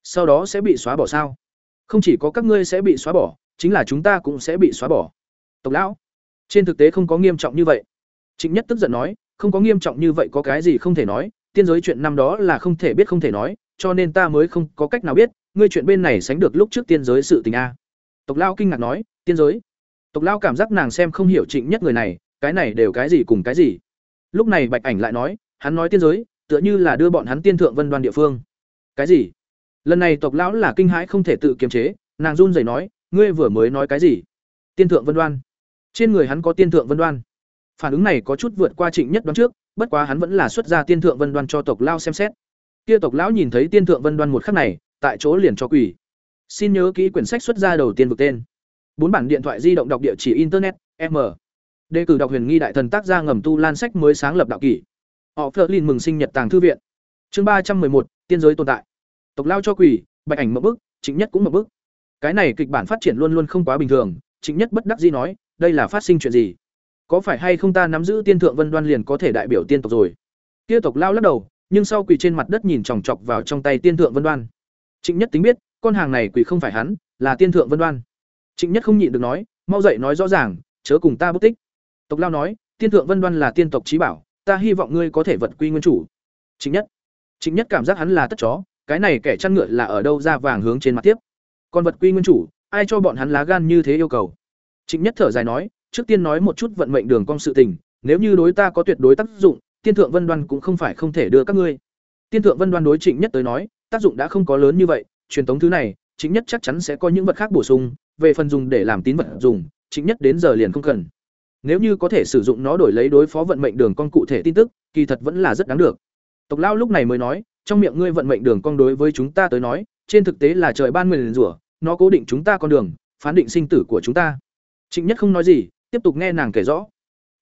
Sau đó sẽ bị xóa bỏ sao? Không chỉ có các ngươi sẽ bị xóa bỏ chính là chúng ta cũng sẽ bị xóa bỏ. Tộc lão trên thực tế không có nghiêm trọng như vậy. Trịnh nhất tức giận nói không có nghiêm trọng như vậy có cái gì không thể nói, tiên giới chuyện năm đó là không thể biết không thể nói, cho nên ta mới không có cách nào biết, ngươi chuyện bên này sánh được lúc trước tiên giới sự tình a." Tộc Lão kinh ngạc nói, "Tiên giới?" Tộc Lao cảm giác nàng xem không hiểu Trịnh Nhất người này, cái này đều cái gì cùng cái gì. Lúc này Bạch Ảnh lại nói, hắn nói tiên giới, tựa như là đưa bọn hắn tiên thượng vân đoan địa phương. Cái gì? Lần này tộc lão là kinh hãi không thể tự kiềm chế, nàng run rẩy nói, ngươi vừa mới nói cái gì? Tiên thượng vân đoan? Trên người hắn có tiên thượng vân đoan. Phản ứng này có chút vượt qua Trịnh Nhất đoán trước, bất quá hắn vẫn là xuất ra tiên thượng vân đoan cho tộc lão xem xét. Kia tộc lão nhìn thấy tiên thượng vân đoan một khắc này, tại chỗ liền cho quỷ. Xin nhớ kỹ quyển sách xuất ra đầu tiên vực tên. Bốn bản điện thoại di động đọc địa chỉ internet, M. Đề cử đọc huyền nghi đại thần tác gia ngầm tu lan sách mới sáng lập đạo kỷ. Họ Flerlin mừng sinh nhật tàng thư viện. Chương ba trăm một tiên giới tồn tại. Tộc lao cho quỷ, Bạch Ảnh một bức, chính Nhất cũng một bức. Cái này kịch bản phát triển luôn luôn không quá bình thường, chính Nhất bất đắc dĩ nói, đây là phát sinh chuyện gì? Có phải hay không ta nắm giữ tiên thượng vân đoan liền có thể đại biểu tiên tộc rồi? Kia tộc lao lắc đầu, nhưng sau quỳ trên mặt đất nhìn chòng chọc vào trong tay tiên thượng vân đoan. Trịnh Nhất tính biết, con hàng này quỳ không phải hắn, là tiên thượng vân đoan. Trịnh Nhất không nhịn được nói, mau dậy nói rõ ràng, chớ cùng ta bất tích. Tộc lao nói, tiên thượng vân đoan là tiên tộc trí bảo, ta hy vọng ngươi có thể vật quy nguyên chủ. Trịnh Nhất. Trịnh Nhất cảm giác hắn là tất chó, cái này kẻ chăn ngựa là ở đâu ra vàng hướng trên mặt tiếp. Còn vật quy nguyên chủ, ai cho bọn hắn lá gan như thế yêu cầu? Trịnh Nhất thở dài nói, trước tiên nói một chút vận mệnh đường cong sự tình, nếu như đối ta có tuyệt đối tác dụng, tiên thượng vân đoan cũng không phải không thể đưa các ngươi. Tiên thượng vân đoan đối Trịnh Nhất tới nói, tác dụng đã không có lớn như vậy, truyền thống thứ này, Trịnh Nhất chắc chắn sẽ có những vật khác bổ sung, về phần dùng để làm tín vật dùng, chính Nhất đến giờ liền không cần. Nếu như có thể sử dụng nó đổi lấy đối phó vận mệnh đường con cụ thể tin tức, kỳ thật vẫn là rất đáng được. Tộc lão lúc này mới nói, trong miệng ngươi vận mệnh đường cong đối với chúng ta tới nói, trên thực tế là trời ban nguyền rủa, nó cố định chúng ta con đường, phán định sinh tử của chúng ta. Trịnh Nhất không nói gì, tiếp tục nghe nàng kể rõ.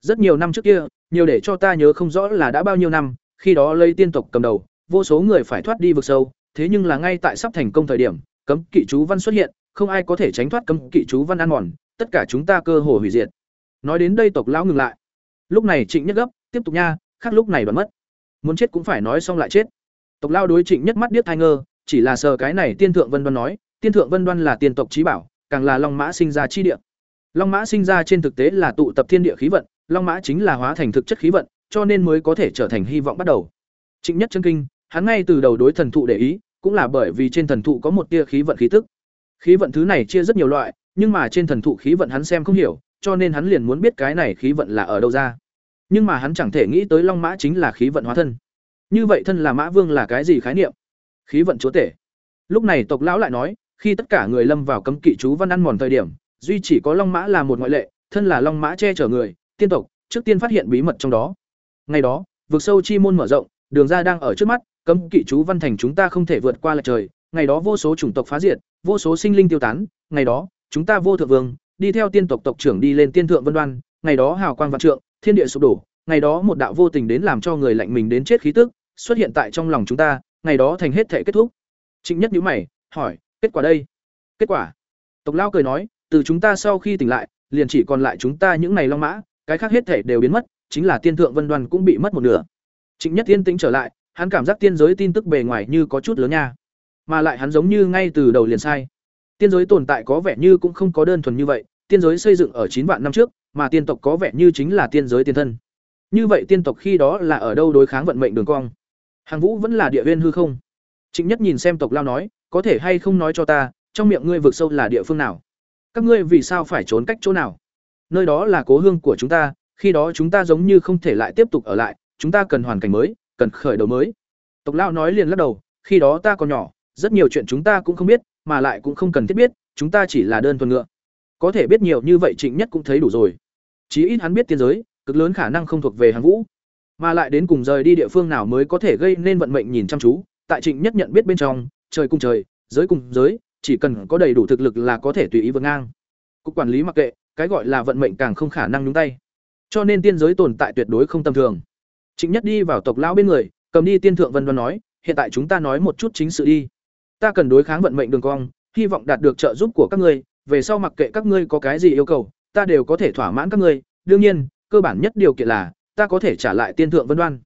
Rất nhiều năm trước kia, nhiều để cho ta nhớ không rõ là đã bao nhiêu năm, khi đó lấy tiên tộc cầm đầu, vô số người phải thoát đi vực sâu, thế nhưng là ngay tại sắp thành công thời điểm, cấm kỵ chú văn xuất hiện, không ai có thể tránh thoát cấm kỵ chú văn ăn mòn, tất cả chúng ta cơ hồ hủy diệt. Nói đến đây tộc lão ngừng lại. Lúc này Trịnh Nhất gấp, tiếp tục nha, khác lúc này đoán mất. Muốn chết cũng phải nói xong lại chết. Tộc lão đối Trịnh Nhất mắt điếc thai ngơ, chỉ là sờ cái này tiên thượng vân đoan nói, tiên thượng vân đoan là tiên tộc trí bảo, càng là long mã sinh ra chi địa. Long mã sinh ra trên thực tế là tụ tập thiên địa khí vận, long mã chính là hóa thành thực chất khí vận, cho nên mới có thể trở thành hy vọng bắt đầu. Trịnh Nhất chân kinh, hắn ngay từ đầu đối thần thụ để ý, cũng là bởi vì trên thần thụ có một tia khí vận khí tức. Khí vận thứ này chia rất nhiều loại, nhưng mà trên thần thụ khí vận hắn xem không hiểu, cho nên hắn liền muốn biết cái này khí vận là ở đâu ra. Nhưng mà hắn chẳng thể nghĩ tới long mã chính là khí vận hóa thân. Như vậy thân là mã vương là cái gì khái niệm? Khí vận chúa tể. Lúc này tộc lão lại nói, khi tất cả người lâm vào cấm kỵ chú văn ăn mòn thời điểm, duy chỉ có long mã là một ngoại lệ, thân là long mã che chở người, tiên tộc, trước tiên phát hiện bí mật trong đó. Ngày đó, vực sâu chi môn mở rộng, đường ra đang ở trước mắt, cấm kỵ chú văn thành chúng ta không thể vượt qua lại trời, ngày đó vô số chủng tộc phá diệt, vô số sinh linh tiêu tán, ngày đó, chúng ta vô thượng vương, đi theo tiên tộc tộc trưởng đi lên tiên thượng vân đoan, ngày đó hào quang vạn trượng, thiên địa sụp đổ, ngày đó một đạo vô tình đến làm cho người lạnh mình đến chết khí tức, xuất hiện tại trong lòng chúng ta, ngày đó thành hết thể kết thúc. Trịnh Nhất nhíu mày, hỏi, kết quả đây? Kết quả? Tộc lão cười nói, từ chúng ta sau khi tỉnh lại, liền chỉ còn lại chúng ta những này long mã, cái khác hết thể đều biến mất, chính là tiên thượng vân đoan cũng bị mất một nửa. Trịnh Nhất yên tĩnh trở lại, hắn cảm giác tiên giới tin tức bề ngoài như có chút lớn nha, mà lại hắn giống như ngay từ đầu liền sai. Tiên giới tồn tại có vẻ như cũng không có đơn thuần như vậy, tiên giới xây dựng ở chín vạn năm trước, mà tiên tộc có vẻ như chính là tiên giới tiên thân. Như vậy tiên tộc khi đó là ở đâu đối kháng vận mệnh đường cong? Hàng Vũ vẫn là địa viên hư không? Trịnh Nhất nhìn xem tộc lao nói, có thể hay không nói cho ta, trong miệng ngươi vực sâu là địa phương nào? Các ngươi vì sao phải trốn cách chỗ nào? Nơi đó là cố hương của chúng ta, khi đó chúng ta giống như không thể lại tiếp tục ở lại, chúng ta cần hoàn cảnh mới, cần khởi đầu mới. Tộc lao nói liền lắc đầu, khi đó ta còn nhỏ, rất nhiều chuyện chúng ta cũng không biết, mà lại cũng không cần thiết biết, chúng ta chỉ là đơn thuần ngựa. Có thể biết nhiều như vậy Trịnh Nhất cũng thấy đủ rồi. Chí ít hắn biết tiên giới, cực lớn khả năng không thuộc về hàng vũ, mà lại đến cùng rời đi địa phương nào mới có thể gây nên vận mệnh nhìn chăm chú, tại Trịnh Nhất nhận biết bên trong, trời cùng trời, giới cùng giới, chỉ cần có đầy đủ thực lực là có thể tùy ý vượt ngang. Cục quản lý mặc kệ, cái gọi là vận mệnh càng không khả năng nhúng tay. Cho nên tiên giới tồn tại tuyệt đối không tầm thường. Trịnh Nhất đi vào tộc lão bên người, cầm đi tiên thượng vân vân nói, hiện tại chúng ta nói một chút chính sự đi. Ta cần đối kháng vận mệnh đường cong, hy vọng đạt được trợ giúp của các ngươi, về sau mặc kệ các ngươi có cái gì yêu cầu, ta đều có thể thỏa mãn các ngươi, đương nhiên, cơ bản nhất điều kiện là ta có thể trả lại tiên thượng vân đoan.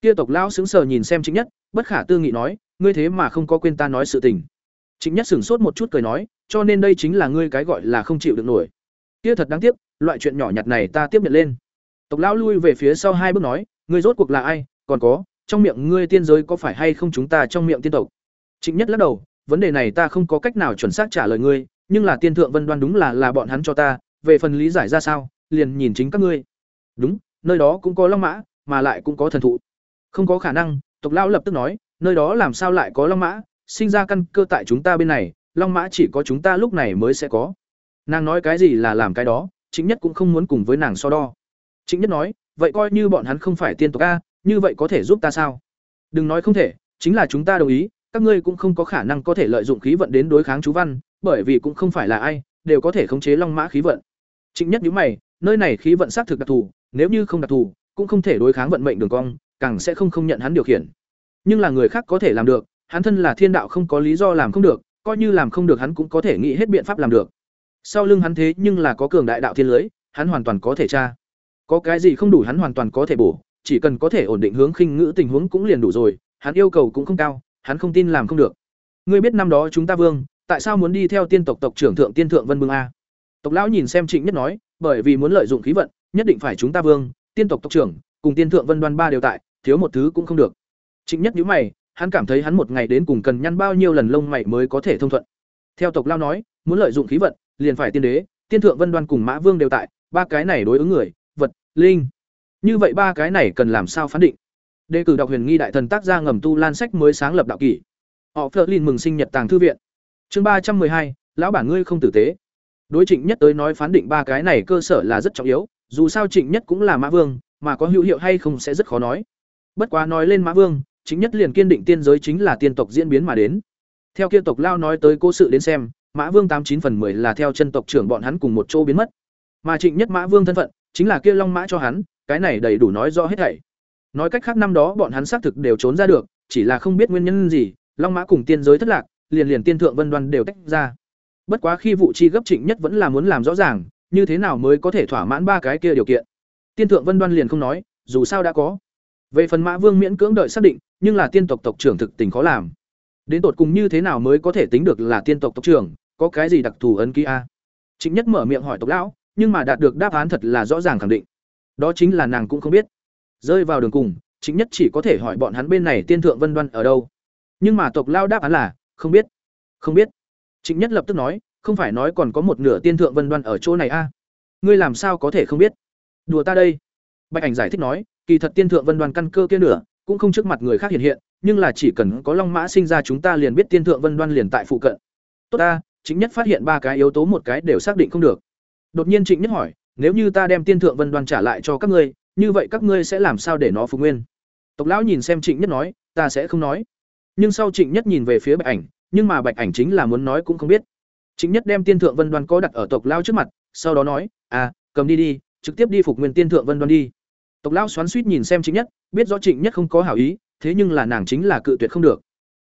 Kia tộc lão sững sờ nhìn xem chính Nhất, bất khả tư nghị nói, ngươi thế mà không có quên ta nói sự tình. Chính Nhất sửng sốt một chút cười nói, cho nên đây chính là ngươi cái gọi là không chịu được nổi. Kia thật đáng tiếc, loại chuyện nhỏ nhặt này ta tiếp nhận lên. Tộc lão lui về phía sau hai bước nói, ngươi rốt cuộc là ai còn có trong miệng ngươi tiên giới có phải hay không chúng ta trong miệng tiên tộc trịnh nhất lắc đầu, vấn đề này ta không có cách nào chuẩn xác trả lời ngươi, nhưng là tiên thượng vân đoan đúng là là bọn hắn cho ta, về phần lý giải ra sao, liền nhìn chính các ngươi. Đúng, nơi đó cũng có long mã, mà lại cũng có thần thụ. Không có khả năng, tộc lão lập tức nói, nơi đó làm sao lại có long mã? Sinh ra căn cơ tại chúng ta bên này, long mã chỉ có chúng ta lúc này mới sẽ có. Nàng nói cái gì là làm cái đó chính nhất cũng không muốn cùng với nàng so đo. Chính nhất nói, vậy coi như bọn hắn không phải tiên tộc a, như vậy có thể giúp ta sao? Đừng nói không thể, chính là chúng ta đồng ý các ngươi cũng không có khả năng có thể lợi dụng khí vận đến đối kháng chú văn, bởi vì cũng không phải là ai, đều có thể khống chế long mã khí vận. Trịnh nhất nhíu mày, nơi này khí vận xác thực đặc thù, nếu như không đặc thù, cũng không thể đối kháng vận mệnh đường cong, càng sẽ không không nhận hắn điều khiển. Nhưng là người khác có thể làm được, hắn thân là thiên đạo không có lý do làm không được, coi như làm không được hắn cũng có thể nghĩ hết biện pháp làm được. Sau lưng hắn thế nhưng là có cường đại đạo thiên lưới, hắn hoàn toàn có thể tra. Có cái gì không đủ hắn hoàn toàn có thể bổ, chỉ cần có thể ổn định hướng khinh ngữ tình huống cũng liền đủ rồi, hắn yêu cầu cũng không cao hắn không tin làm không được. Ngươi biết năm đó chúng ta vương, tại sao muốn đi theo tiên tộc tộc trưởng thượng tiên thượng vân bương a? Tộc lão nhìn xem trịnh nhất nói, bởi vì muốn lợi dụng khí vận, nhất định phải chúng ta vương, tiên tộc tộc trưởng, cùng tiên thượng vân đoan ba đều tại, thiếu một thứ cũng không được. Trịnh nhất nhíu mày, hắn cảm thấy hắn một ngày đến cùng cần nhăn bao nhiêu lần lông mày mới có thể thông thuận. Theo tộc lão nói, muốn lợi dụng khí vận, liền phải tiên đế, tiên thượng vân đoan cùng mã vương đều tại, ba cái này đối ứng người, vật, linh. Như vậy ba cái này cần làm sao phán định? Đề cử đọc huyền nghi đại thần tác gia ngầm tu lan sách mới sáng lập đạo kỷ. Họ phớt lên mừng sinh nhật tàng thư viện. Chương ba trăm hai, lão bản ngươi không tử tế. Đối trịnh nhất tới nói phán định ba cái này cơ sở là rất trọng yếu, dù sao trịnh nhất cũng là mã vương, mà có hữu hiệu hay không sẽ rất khó nói. Bất quá nói lên mã vương chính nhất liền kiên định tiên giới chính là tiên tộc diễn biến mà đến. Theo kia tộc lao nói tới cố sự đến xem, mã vương tám chín phần 10 là theo chân tộc trưởng bọn hắn cùng một chỗ biến mất. Mà trịnh nhất mã vương thân phận, chính là kia long mã cho hắn, cái này đầy đủ nói rõ hết thảy nói cách khác năm đó bọn hắn xác thực đều trốn ra được, chỉ là không biết nguyên nhân gì, long mã cùng tiên giới thất lạc, liền liền tiên thượng vân đoan đều tách ra. Bất quá khi vụ chi gấp trịnh nhất vẫn là muốn làm rõ ràng, như thế nào mới có thể thỏa mãn ba cái kia điều kiện. Tiên thượng vân đoan liền không nói, dù sao đã có. Về phần mã vương miễn cưỡng đợi xác định, nhưng là tiên tộc tộc trưởng thực tình khó làm. Đến tột cùng như thế nào mới có thể tính được là tiên tộc tộc trưởng, có cái gì đặc thù ấn ký a? Trịnh nhất mở miệng hỏi tộc lão, nhưng mà đạt được đáp án thật là rõ ràng khẳng định. Đó chính là nàng cũng không biết rơi vào đường cùng, chính nhất chỉ có thể hỏi bọn hắn bên này tiên thượng vân đoan ở đâu. Nhưng mà tộc lao đáp án là, không biết. Không biết. Trịnh nhất lập tức nói, không phải nói còn có một nửa tiên thượng vân đoan ở chỗ này a ngươi làm sao có thể không biết? Đùa ta đây. Bạch ảnh giải thích nói, kỳ thật tiên thượng vân đoan căn cơ kia nửa, cũng không trước mặt người khác hiện hiện, nhưng là chỉ cần có long mã sinh ra chúng ta liền biết tiên thượng vân đoan liền tại phụ cận. Tốt ta, chính nhất phát hiện ba cái yếu tố một cái đều xác định không được. Đột nhiên trịnh nhất hỏi, nếu như ta đem tiên thượng vân đoan trả lại cho các ngươi như vậy các ngươi sẽ làm sao để nó phục nguyên? Tộc lão nhìn xem trịnh nhất nói, ta sẽ không nói. Nhưng sau trịnh nhất nhìn về phía bạch ảnh, nhưng mà bạch ảnh chính là muốn nói cũng không biết. Trịnh nhất đem tiên thượng vân đoan có đặt ở tộc lao trước mặt, sau đó nói à cầm đi đi, trực tiếp đi phục nguyên tiên thượng vân đoan đi. Tộc lao xoắn suýt nhìn xem trịnh nhất, biết rõ trịnh nhất không có hảo ý, thế nhưng là nàng chính là cự tuyệt không được.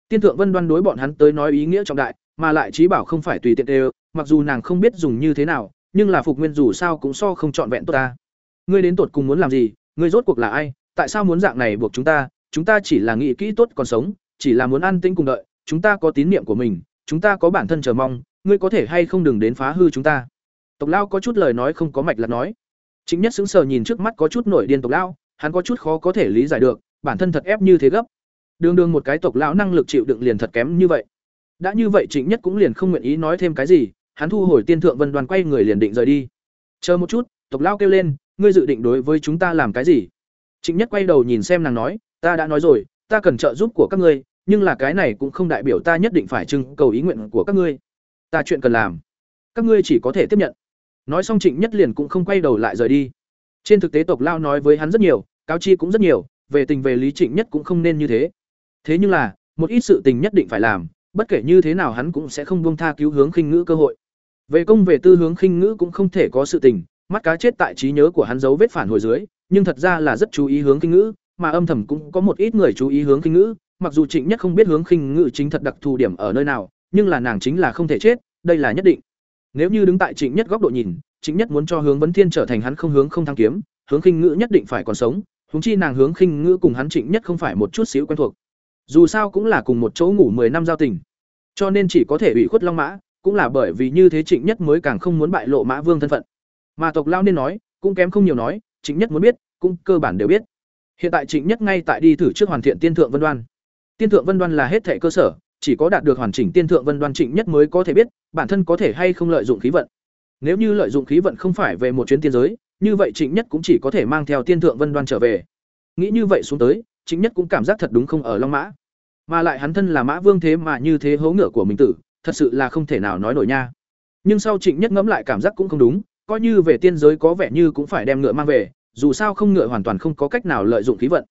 Tiên thượng vân đoan đối bọn hắn tới nói ý nghĩa trọng đại, mà lại trí bảo không phải tùy tiện đều, mặc dù nàng không biết dùng như thế nào, nhưng là phục nguyên dù sao cũng so không trọn vẹn tốt ta ngươi đến tột cùng muốn làm gì, ngươi rốt cuộc là ai, tại sao muốn dạng này buộc chúng ta chúng ta chỉ là nghĩ kỹ tốt còn sống, chỉ là muốn ăn tĩnh cùng đợi, chúng ta có tín niệm của mình, chúng ta có bản thân chờ mong, ngươi có thể hay không đừng đến phá hư chúng ta. Tộc lao có chút lời nói không có mạch lạc nói. Chính nhất sững sờ nhìn trước mắt có chút nổi điên tộc lao, hắn có chút khó có thể lý giải được, bản thân thật ép như thế gấp. Đương đương một cái tộc lão năng lực chịu đựng liền thật kém như vậy. Đã như vậy trịnh nhất cũng liền không nguyện ý nói thêm cái gì, hắn thu hồi tiên thượng vân đoàn quay người liền định rời đi. Chờ một chút, tộc lao kêu lên ngươi dự định đối với chúng ta làm cái gì? Trịnh nhất quay đầu nhìn xem nàng nói, ta đã nói rồi, ta cần trợ giúp của các ngươi, nhưng là cái này cũng không đại biểu ta nhất định phải trưng cầu ý nguyện của các ngươi. Ta chuyện cần làm. Các ngươi chỉ có thể tiếp nhận. Nói xong trịnh nhất liền cũng không quay đầu lại rời đi. Trên thực tế tộc lao nói với hắn rất nhiều, cáo chi cũng rất nhiều, về tình về lý trịnh nhất cũng không nên như thế. Thế nhưng là, một ít sự tình nhất định phải làm, bất kể như thế nào hắn cũng sẽ không buông tha cứu hướng khinh ngữ cơ hội. Về công về tư hướng khinh ngữ cũng không thể có sự tình mắt cá chết tại trí nhớ của hắn dấu vết phản hồi dưới, nhưng thật ra là rất chú ý hướng kinh ngữ, mà âm thầm cũng có một ít người chú ý hướng kinh ngữ, mặc dù trịnh nhất không biết hướng khinh ngữ chính thật đặc thù điểm ở nơi nào, nhưng là nàng chính là không thể chết, đây là nhất định. Nếu như đứng tại trịnh nhất góc độ nhìn, trịnh nhất muốn cho hướng vấn thiên trở thành hắn không hướng không thăng kiếm, hướng khinh ngữ nhất định phải còn sống húng chi nàng hướng khinh ngữ cùng hắn trịnh nhất không phải một chút xíu quen thuộc. Dù sao cũng là cùng một chỗ ngủ 10 năm giao tình. Cho nên chỉ có thể ủy khuất long mã, cũng là bởi vì như thế trịnh nhất mới càng không muốn bại lộ mã vương thân phận mà tộc lao nên nói cũng kém không nhiều nói trịnh nhất muốn biết cũng cơ bản đều biết Hiện tại Trịnh Nhất ngay tại đi thử trước hoàn thiện tiên thượng vân đoan. Tiên thượng vân đoan là hết thể cơ sở, chỉ có đạt được hoàn chỉnh tiên thượng vân đoan Trịnh Nhất mới có thể biết bản thân có thể hay không lợi dụng khí vận. Nếu như lợi dụng khí vận không phải về một chuyến tiên giới, như vậy Trịnh Nhất cũng chỉ có thể mang theo tiên thượng vân đoan trở về. Nghĩ như vậy xuống tới, Trịnh Nhất cũng cảm giác thật đúng không ở Long Mã. Mà lại hắn thân là Mã Vương thế mà như thế hố ngựa của mình tử, thật sự là không thể nào nói nổi nha. Nhưng sau Trịnh Nhất ngẫm lại cảm giác cũng không đúng, coi như về tiên giới có vẻ như cũng phải đem ngựa mang về, dù sao không ngựa hoàn toàn không có cách nào lợi dụng khí vận.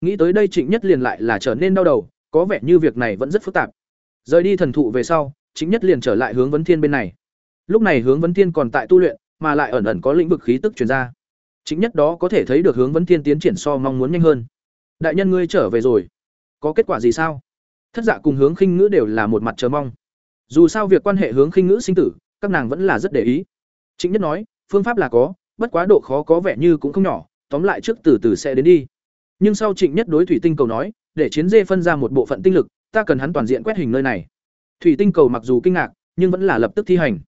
Nghĩ tới đây Trịnh Nhất liền lại là trở nên đau đầu, có vẻ như việc này vẫn rất phức tạp. Rời đi thần thụ về sau, Trịnh Nhất liền trở lại hướng vấn thiên bên này. Lúc này hướng vấn thiên còn tại tu luyện, mà lại ẩn ẩn có lĩnh vực khí tức truyền ra. Chính nhất đó có thể thấy được hướng vấn thiên tiến triển so mong muốn nhanh hơn. Đại nhân ngươi trở về rồi, có kết quả gì sao? Thất dạ cùng hướng khinh ngữ đều là một mặt chờ mong. Dù sao việc quan hệ hướng khinh ngữ sinh tử, các nàng vẫn là rất để ý. Trịnh nhất nói, phương pháp là có, bất quá độ khó có vẻ như cũng không nhỏ, tóm lại trước từ từ sẽ đến đi. Nhưng sau Trịnh Nhất đối Thủy Tinh cầu nói, để chiến dê phân ra một bộ phận tinh lực, ta cần hắn toàn diện quét hình nơi này. Thủy Tinh cầu mặc dù kinh ngạc, nhưng vẫn là lập tức thi hành.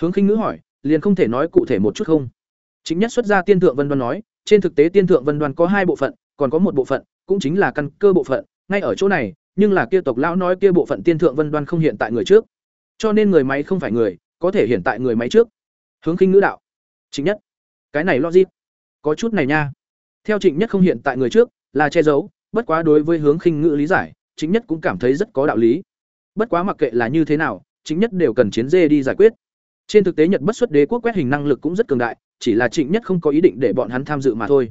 Hướng Khinh Ngữ hỏi, liền không thể nói cụ thể một chút không? Chính Nhất xuất ra Tiên Thượng Vân Đoan nói, trên thực tế Tiên Thượng Vân Đoan có hai bộ phận, còn có một bộ phận, cũng chính là căn cơ bộ phận, ngay ở chỗ này, nhưng là kia tộc lão nói kia bộ phận Tiên Thượng Vân Đoan không hiện tại người trước. Cho nên người máy không phải người, có thể hiện tại người máy trước. Hướng Khinh Ngữ đạo. Chính Nhất, cái này logic. Có chút này nha. Theo Trịnh Nhất không hiện tại người trước, là che giấu, bất quá đối với hướng khinh ngữ lý giải, chính nhất cũng cảm thấy rất có đạo lý. Bất quá mặc kệ là như thế nào, chính nhất đều cần chiến dê đi giải quyết. Trên thực tế Nhật bất xuất đế quốc quét hình năng lực cũng rất cường đại, chỉ là Trịnh Nhất không có ý định để bọn hắn tham dự mà thôi.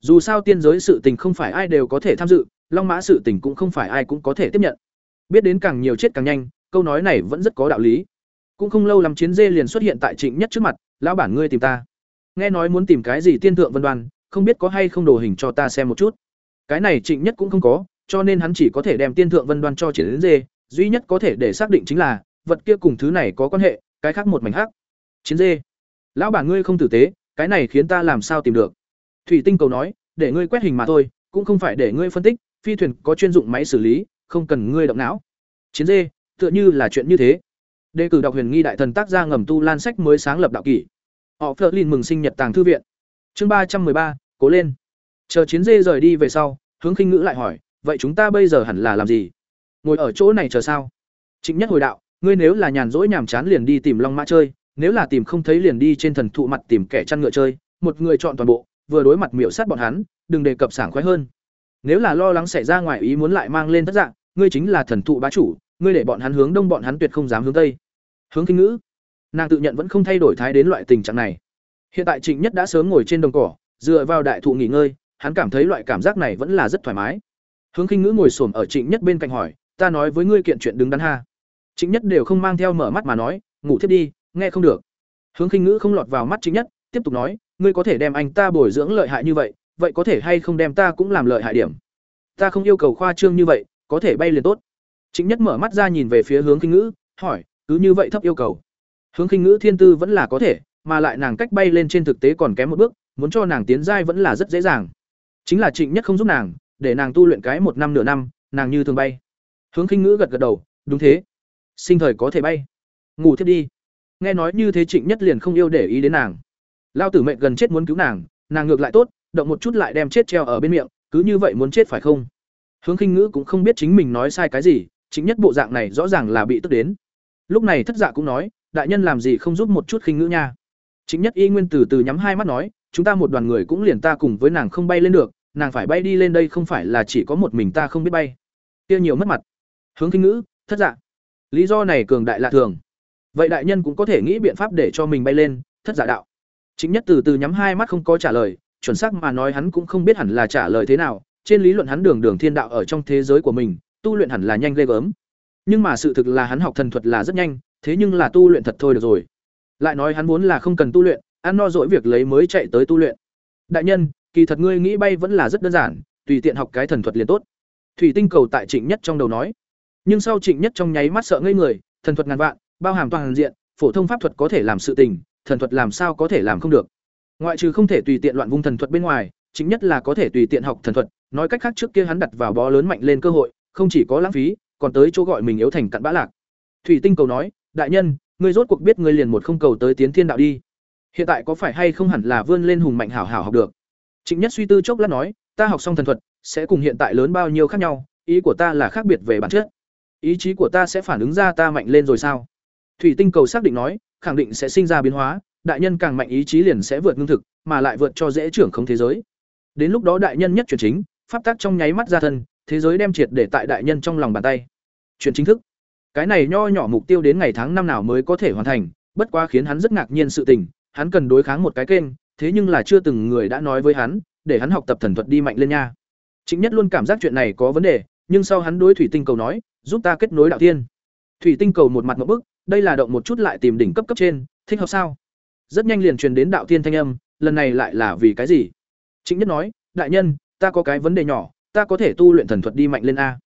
Dù sao tiên giới sự tình không phải ai đều có thể tham dự, Long Mã sự tình cũng không phải ai cũng có thể tiếp nhận. Biết đến càng nhiều chết càng nhanh, câu nói này vẫn rất có đạo lý. Cũng không lâu lắm chiến dê liền xuất hiện tại Trịnh Nhất trước mặt, lão bản ngươi tìm ta. Nghe nói muốn tìm cái gì tiên thượng vân đoan, không biết có hay không đồ hình cho ta xem một chút. Cái này Trịnh Nhất cũng không có, cho nên hắn chỉ có thể đem tiên thượng vân đoan cho triển đến dê, duy nhất có thể để xác định chính là vật kia cùng thứ này có quan hệ, cái khác một mảnh khác. Chiến dê. Lão bản ngươi không tử tế, cái này khiến ta làm sao tìm được? Thủy Tinh cầu nói, để ngươi quét hình mà thôi, cũng không phải để ngươi phân tích, phi thuyền có chuyên dụng máy xử lý, không cần ngươi động não. Chiến dê, tựa như là chuyện như thế. Đề cử đọc huyền nghi đại thần tác gia ngầm tu lan sách mới sáng lập đạo kỷ. Họ Flerlin mừng sinh nhật tàng thư viện. Chương ba trăm ba, cố lên. Chờ chiến dê rời đi về sau, hướng khinh ngữ lại hỏi, vậy chúng ta bây giờ hẳn là làm gì? Ngồi ở chỗ này chờ sao? Trịnh Nhất hồi đạo, ngươi nếu là nhàn rỗi nhàm chán liền đi tìm Long Mã chơi, nếu là tìm không thấy liền đi trên thần thụ mặt tìm kẻ chăn ngựa chơi, một người chọn toàn bộ, vừa đối mặt miểu sát bọn hắn, đừng đề cập sảng khoái hơn. Nếu là lo lắng xảy ra ngoài ý muốn lại mang lên thất dạng, ngươi chính là thần thụ bá chủ, ngươi để bọn hắn hướng đông bọn hắn tuyệt không dám hướng tây. Hướng kinh ngữ, nàng tự nhận vẫn không thay đổi thái đến loại tình trạng này. Hiện tại Trịnh Nhất đã sớm ngồi trên đồng cỏ, dựa vào đại thụ nghỉ ngơi, hắn cảm thấy loại cảm giác này vẫn là rất thoải mái. Hướng Khinh Ngữ ngồi xổm ở Trịnh Nhất bên cạnh hỏi, "Ta nói với ngươi kiện chuyện đứng đắn ha." Trịnh Nhất đều không mang theo mở mắt mà nói, "Ngủ thiếp đi, nghe không được." Hướng Khinh Ngữ không lọt vào mắt Trịnh Nhất, tiếp tục nói, "Ngươi có thể đem anh ta bồi dưỡng lợi hại như vậy, vậy có thể hay không đem ta cũng làm lợi hại điểm? Ta không yêu cầu khoa trương như vậy, có thể bay liền tốt." Trịnh Nhất mở mắt ra nhìn về phía Hướng Khinh Ngữ, hỏi, "Cứ như vậy thấp yêu cầu?" Hướng Khinh Ngữ thiên tư vẫn là có thể, mà lại nàng cách bay lên trên thực tế còn kém một bước, muốn cho nàng tiến giai vẫn là rất dễ dàng. Chính là Trịnh Nhất không giúp nàng, để nàng tu luyện cái một năm nửa năm, nàng như thường bay. Hướng Khinh Ngữ gật gật đầu, đúng thế. Sinh thời có thể bay. Ngủ thiết đi. Nghe nói như thế Trịnh Nhất liền không yêu để ý đến nàng. Lao tử mệnh gần chết muốn cứu nàng, nàng ngược lại tốt, động một chút lại đem chết treo ở bên miệng, cứ như vậy muốn chết phải không? Hướng Khinh Ngữ cũng không biết chính mình nói sai cái gì, chính Nhất bộ dạng này rõ ràng là bị tức đến. Lúc này Thất Dạ cũng nói, đại nhân làm gì không giúp một chút Khinh Ngữ nha. chính Nhất Y Nguyên từ từ nhắm hai mắt nói, chúng ta một đoàn người cũng liền ta cùng với nàng không bay lên được, nàng phải bay đi lên đây không phải là chỉ có một mình ta không biết bay. Kia nhiều mất mặt. Hướng Kinh Ngữ, thất dạ. Lý do này cường đại lạ thường. Vậy đại nhân cũng có thể nghĩ biện pháp để cho mình bay lên, thất dạ đạo. Chính nhất từ từ nhắm hai mắt không có trả lời, chuẩn xác mà nói hắn cũng không biết hẳn là trả lời thế nào, trên lý luận hắn đường đường thiên đạo ở trong thế giới của mình, tu luyện hẳn là nhanh ghê gớm. Nhưng mà sự thực là hắn học thần thuật là rất nhanh, thế nhưng là tu luyện thật thôi được rồi. Lại nói hắn muốn là không cần tu luyện, ăn no dỗi việc lấy mới chạy tới tu luyện. Đại nhân, kỳ thật ngươi nghĩ bay vẫn là rất đơn giản, tùy tiện học cái thần thuật liền tốt. Thủy tinh cầu tại Trịnh Nhất trong đầu nói. Nhưng sau Trịnh Nhất trong nháy mắt sợ ngây người, thần thuật ngàn vạn, bao hàm toàn diện, phổ thông pháp thuật có thể làm sự tình, thần thuật làm sao có thể làm không được. Ngoại trừ không thể tùy tiện loạn vung thần thuật bên ngoài, chính nhất là có thể tùy tiện học thần thuật, nói cách khác trước kia hắn đặt vào bó lớn mạnh lên cơ hội, không chỉ có lãng phí, còn tới chỗ gọi mình yếu thành cặn bã lạc. Thủy Tinh cầu nói, đại nhân, ngươi rốt cuộc biết ngươi liền một không cầu tới tiến thiên đạo đi. Hiện tại có phải hay không hẳn là vươn lên hùng mạnh hảo hảo học được? Trịnh nhất suy tư chốc lát nói ta học xong thần thuật sẽ cùng hiện tại lớn bao nhiêu khác nhau ý của ta là khác biệt về bản chất. Ý chí của ta sẽ phản ứng ra ta mạnh lên rồi sao? Thủy tinh cầu xác định nói khẳng định sẽ sinh ra biến hóa đại nhân càng mạnh ý chí liền sẽ vượt ngưng thực mà lại vượt cho dễ trưởng không thế giới. Đến lúc đó đại nhân nhất chuyển chính pháp tác trong nháy mắt ra thân thế giới đem triệt để tại đại nhân trong lòng bàn tay. Chuyện chính thức. Cái này nho nhỏ mục tiêu đến ngày tháng năm nào mới có thể hoàn thành, bất quá khiến hắn rất ngạc nhiên sự tình, hắn cần đối kháng một cái kênh, thế nhưng là chưa từng người đã nói với hắn, để hắn học tập thần thuật đi mạnh lên nha. Chính nhất luôn cảm giác chuyện này có vấn đề, nhưng sau hắn đối thủy tinh cầu nói, giúp ta kết nối đạo tiên. Thủy tinh cầu một mặt một bức, đây là động một chút lại tìm đỉnh cấp cấp trên, thích hợp sao? Rất nhanh liền truyền đến đạo tiên thanh âm, lần này lại là vì cái gì? Chính nhất nói, đại nhân, ta có cái vấn đề nhỏ ta có thể tu luyện thần thuật đi mạnh lên a.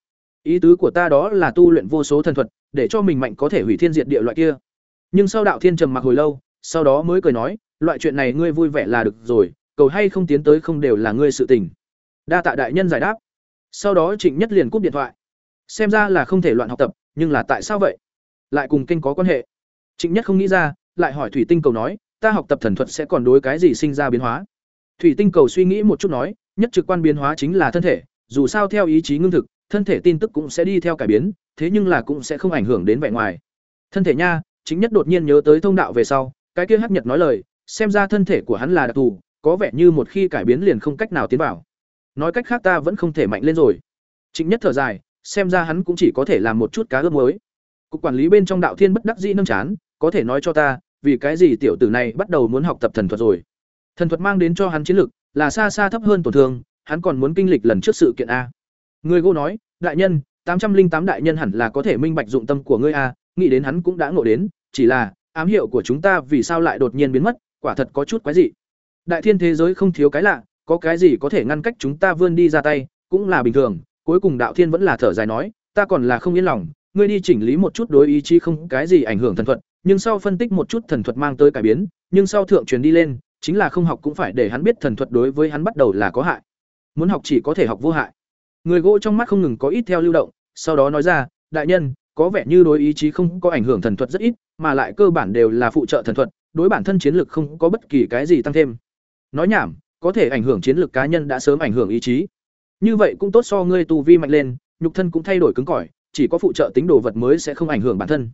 Ý tứ của ta đó là tu luyện vô số thần thuật, để cho mình mạnh có thể hủy thiên diệt địa loại kia. Nhưng sau đạo thiên trầm mặc hồi lâu, sau đó mới cười nói, loại chuyện này ngươi vui vẻ là được rồi, cầu hay không tiến tới không đều là ngươi sự tình. Đa tạ đại nhân giải đáp. Sau đó trịnh nhất liền cúp điện thoại. Xem ra là không thể loạn học tập, nhưng là tại sao vậy? Lại cùng kinh có quan hệ. Trịnh nhất không nghĩ ra, lại hỏi thủy tinh cầu nói, ta học tập thần thuật sẽ còn đối cái gì sinh ra biến hóa? Thủy tinh cầu suy nghĩ một chút nói, nhất trực quan biến hóa chính là thân thể dù sao theo ý chí ngưng thực, thân thể tin tức cũng sẽ đi theo cải biến, thế nhưng là cũng sẽ không ảnh hưởng đến vẻ ngoài. Thân thể nha, chính nhất đột nhiên nhớ tới thông đạo về sau, cái kia hắc nhật nói lời, xem ra thân thể của hắn là đặc thù, có vẻ như một khi cải biến liền không cách nào tiến vào. Nói cách khác ta vẫn không thể mạnh lên rồi. Chính nhất thở dài, xem ra hắn cũng chỉ có thể làm một chút cá ướp mới cục quản lý bên trong đạo thiên bất đắc dĩ nâng chán, có thể nói cho ta, vì cái gì tiểu tử này bắt đầu muốn học tập thần thuật rồi? Thần thuật mang đến cho hắn chiến lực, là xa xa thấp hơn tổn thương hắn còn muốn kinh lịch lần trước sự kiện a. Người gỗ nói, đại nhân, tám trăm linh tám đại nhân hẳn là có thể minh bạch dụng tâm của ngươi a, nghĩ đến hắn cũng đã ngộ đến, chỉ là, ám hiệu của chúng ta vì sao lại đột nhiên biến mất, quả thật có chút quái dị. Đại thiên thế giới không thiếu cái lạ, có cái gì có thể ngăn cách chúng ta vươn đi ra tay, cũng là bình thường. Cuối cùng đạo thiên vẫn là thở dài nói, ta còn là không yên lòng, ngươi đi chỉnh lý một chút đối ý chí không cái gì ảnh hưởng thần thuật, nhưng sau phân tích một chút thần thuật mang tới cải biến, nhưng sau thượng truyền đi lên, chính là không học cũng phải để hắn biết thần thuật đối với hắn bắt đầu là có hại muốn học chỉ có thể học vô hại. Người gỗ trong mắt không ngừng có ít theo lưu động, sau đó nói ra, đại nhân, có vẻ như đối ý chí không có ảnh hưởng thần thuật rất ít, mà lại cơ bản đều là phụ trợ thần thuật, đối bản thân chiến lược không có bất kỳ cái gì tăng thêm. Nói nhảm, có thể ảnh hưởng chiến lược cá nhân đã sớm ảnh hưởng ý chí. Như vậy cũng tốt so ngươi tu vi mạnh lên, nhục thân cũng thay đổi cứng cỏi, chỉ có phụ trợ tính đồ vật mới sẽ không ảnh hưởng bản thân.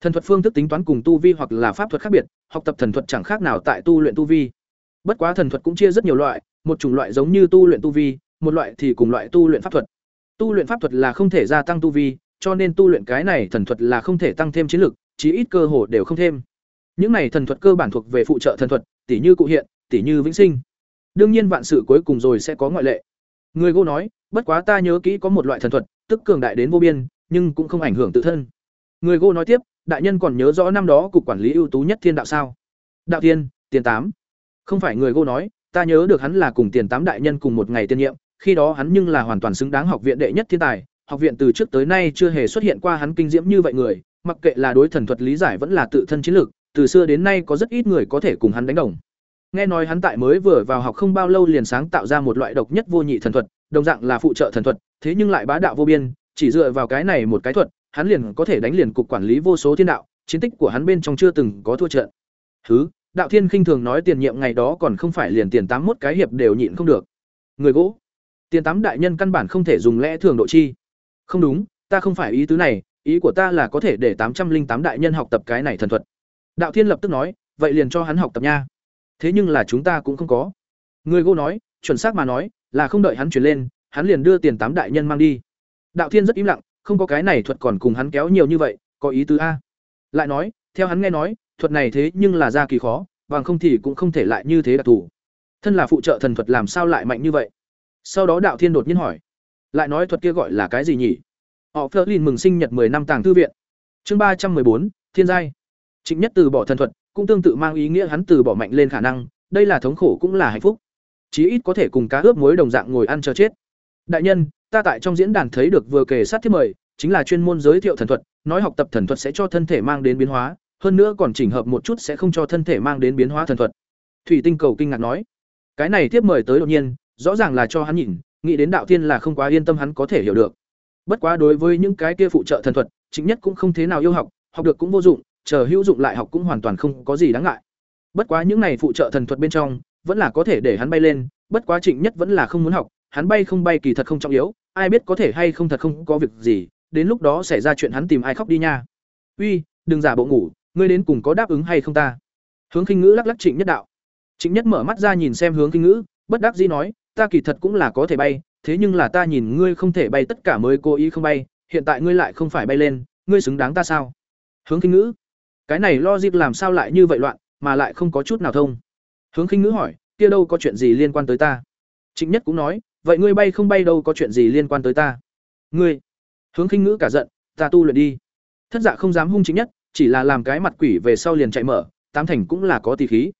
Thần thuật phương thức tính toán cùng tu vi hoặc là pháp thuật khác biệt, học tập thần thuật chẳng khác nào tại tu luyện tu vi. Bất quá thần thuật cũng chia rất nhiều loại một chủng loại giống như tu luyện tu vi, một loại thì cùng loại tu luyện pháp thuật. Tu luyện pháp thuật là không thể gia tăng tu vi, cho nên tu luyện cái này thần thuật là không thể tăng thêm chiến lực, chí ít cơ hồ đều không thêm. Những này thần thuật cơ bản thuộc về phụ trợ thần thuật tỷ như cụ hiện tỷ như vĩnh sinh. Đương nhiên vạn sự cuối cùng rồi sẽ có ngoại lệ. Người gô nói, bất quá ta nhớ kỹ có một loại thần thuật, tức cường đại đến vô biên, nhưng cũng không ảnh hưởng tự thân. Người gô nói tiếp, đại nhân còn nhớ rõ năm đó cục quản lý ưu tú nhất thiên đạo sao? Đạo tiên tiền tám. Không phải, người gô nói ta nhớ được hắn là cùng tiền tám đại nhân cùng một ngày tiên nhiệm, khi đó hắn nhưng là hoàn toàn xứng đáng học viện đệ nhất thiên tài, học viện từ trước tới nay chưa hề xuất hiện qua hắn kinh diễm như vậy người, mặc kệ là đối thần thuật lý giải vẫn là tự thân chiến lược, từ xưa đến nay có rất ít người có thể cùng hắn đánh đồng. Nghe nói hắn tại mới vừa vào học không bao lâu liền sáng tạo ra một loại độc nhất vô nhị thần thuật, đồng dạng là phụ trợ thần thuật, thế nhưng lại bá đạo vô biên, chỉ dựa vào cái này một cái thuật, hắn liền có thể đánh liền cục quản lý vô số thiên đạo, chiến tích của hắn bên trong chưa từng có thua trận. Thứ đạo thiên khinh thường nói tiền nhiệm ngày đó còn không phải liền tiền tám mốt cái hiệp đều nhịn không được. Người gỗ. Tiền tám đại nhân căn bản không thể dùng lẽ thường độ chi. Không đúng, ta không phải ý tứ này, ý của ta là có thể để tám trăm linh tám đại nhân học tập cái này thần thuật. Đạo thiên lập tức nói, vậy liền cho hắn học tập nha. Thế nhưng là chúng ta cũng không có. Người gỗ nói, chuẩn xác mà nói, là không đợi hắn chuyển lên, hắn liền đưa tiền tám đại nhân mang đi. Đạo thiên rất im lặng, không có cái này thuật còn cùng hắn kéo nhiều như vậy, có ý tứ a. Lại nói, theo hắn nghe nói thuật này thế nhưng là ra kỳ khó, bằng không thì cũng không thể lại như thế đặc thù. Thân là phụ trợ thần thuật làm sao lại mạnh như vậy? Sau đó đạo thiên đột nhiên hỏi, lại nói thuật kia gọi là cái gì nhỉ? Họ phớt lên mừng sinh nhật 10 năm tàng thư viện. Chương ba trăm bốn, thiên giai. Trịnh nhất từ bỏ thần thuật, cũng tương tự mang ý nghĩa hắn từ bỏ mạnh lên khả năng, đây là thống khổ cũng là hạnh phúc. Chí ít có thể cùng cá ướp muối đồng dạng ngồi ăn chờ chết. Đại nhân, ta tại trong diễn đàn thấy được vừa kể sát thiết mời, chính là chuyên môn giới thiệu thần thuật, nói học tập thần thuật sẽ cho thân thể mang đến biến hóa hơn nữa còn chỉnh hợp một chút sẽ không cho thân thể mang đến biến hóa thần thuật. Thủy tinh cầu kinh ngạc nói cái này tiếp mời tới đột nhiên rõ ràng là cho hắn nhìn nghĩ đến đạo tiên là không quá yên tâm hắn có thể hiểu được. Bất quá đối với những cái kia phụ trợ thần thuật chính nhất cũng không thế nào yêu học học được cũng vô dụng chờ hữu dụng lại học cũng hoàn toàn không có gì đáng ngại. Bất quá những này phụ trợ thần thuật bên trong vẫn là có thể để hắn bay lên bất quá trịnh nhất vẫn là không muốn học hắn bay không bay kỳ thật không trọng yếu, ai biết có thể hay không thật không có việc gì, đến lúc đó xảy ra chuyện hắn tìm ai khóc đi nha. Uy, đừng giả bộ ngủ, ngươi đến cùng có đáp ứng hay không ta? Hướng Khinh Ngữ lắc lắc Trịnh Nhất đạo. Trịnh Nhất mở mắt ra nhìn xem Hướng Khinh Ngữ, bất đắc dĩ nói, ta kỳ thật cũng là có thể bay, thế nhưng là ta nhìn ngươi không thể bay tất cả mới cố ý không bay, hiện tại ngươi lại không phải bay lên, ngươi xứng đáng ta sao? Hướng Khinh Ngữ, cái này lo dịp làm sao lại như vậy loạn, mà lại không có chút nào thông. Hướng Khinh Ngữ hỏi, kia đâu có chuyện gì liên quan tới ta? Trịnh Nhất cũng nói, vậy ngươi bay không bay đâu có chuyện gì liên quan tới ta? Ngươi? Hướng Khinh Ngữ cả giận, ta tu luyện đi. Thất Dạ không dám hung Trịnh Nhất, chỉ là làm cái mặt quỷ về sau liền chạy mở, tám thành cũng là có tỷ khí.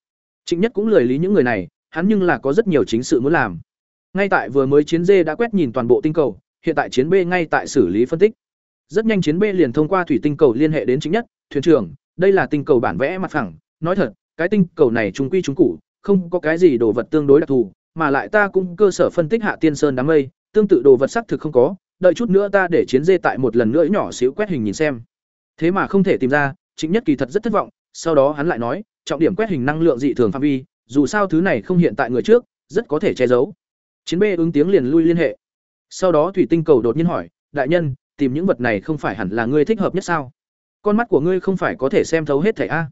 Trịnh Nhất cũng lười lý những người này, hắn nhưng là có rất nhiều chính sự muốn làm. Ngay tại vừa mới chiến dê đã quét nhìn toàn bộ tinh cầu, hiện tại chiến B ngay tại xử lý phân tích. Rất nhanh chiến B liền thông qua thủy tinh cầu liên hệ đến chính nhất, thuyền trưởng, đây là tinh cầu bản vẽ mặt phẳng, nói thật, cái tinh cầu này trung quy trung cụ, không có cái gì đồ vật tương đối đặc thù, mà lại ta cũng cơ sở phân tích hạ tiên sơn đám mây, tương tự đồ vật xác thực không có, đợi chút nữa ta để chiến dê tại một lần nữa nhỏ xíu quét hình nhìn xem. Thế mà không thể tìm ra, chính nhất kỳ thật rất thất vọng, sau đó hắn lại nói, trọng điểm quét hình năng lượng dị thường phạm vi, dù sao thứ này không hiện tại người trước, rất có thể che giấu. Chiến B ứng tiếng liền lui liên hệ. Sau đó thủy tinh cầu đột nhiên hỏi, đại nhân, tìm những vật này không phải hẳn là ngươi thích hợp nhất sao? Con mắt của ngươi không phải có thể xem thấu hết thảy a?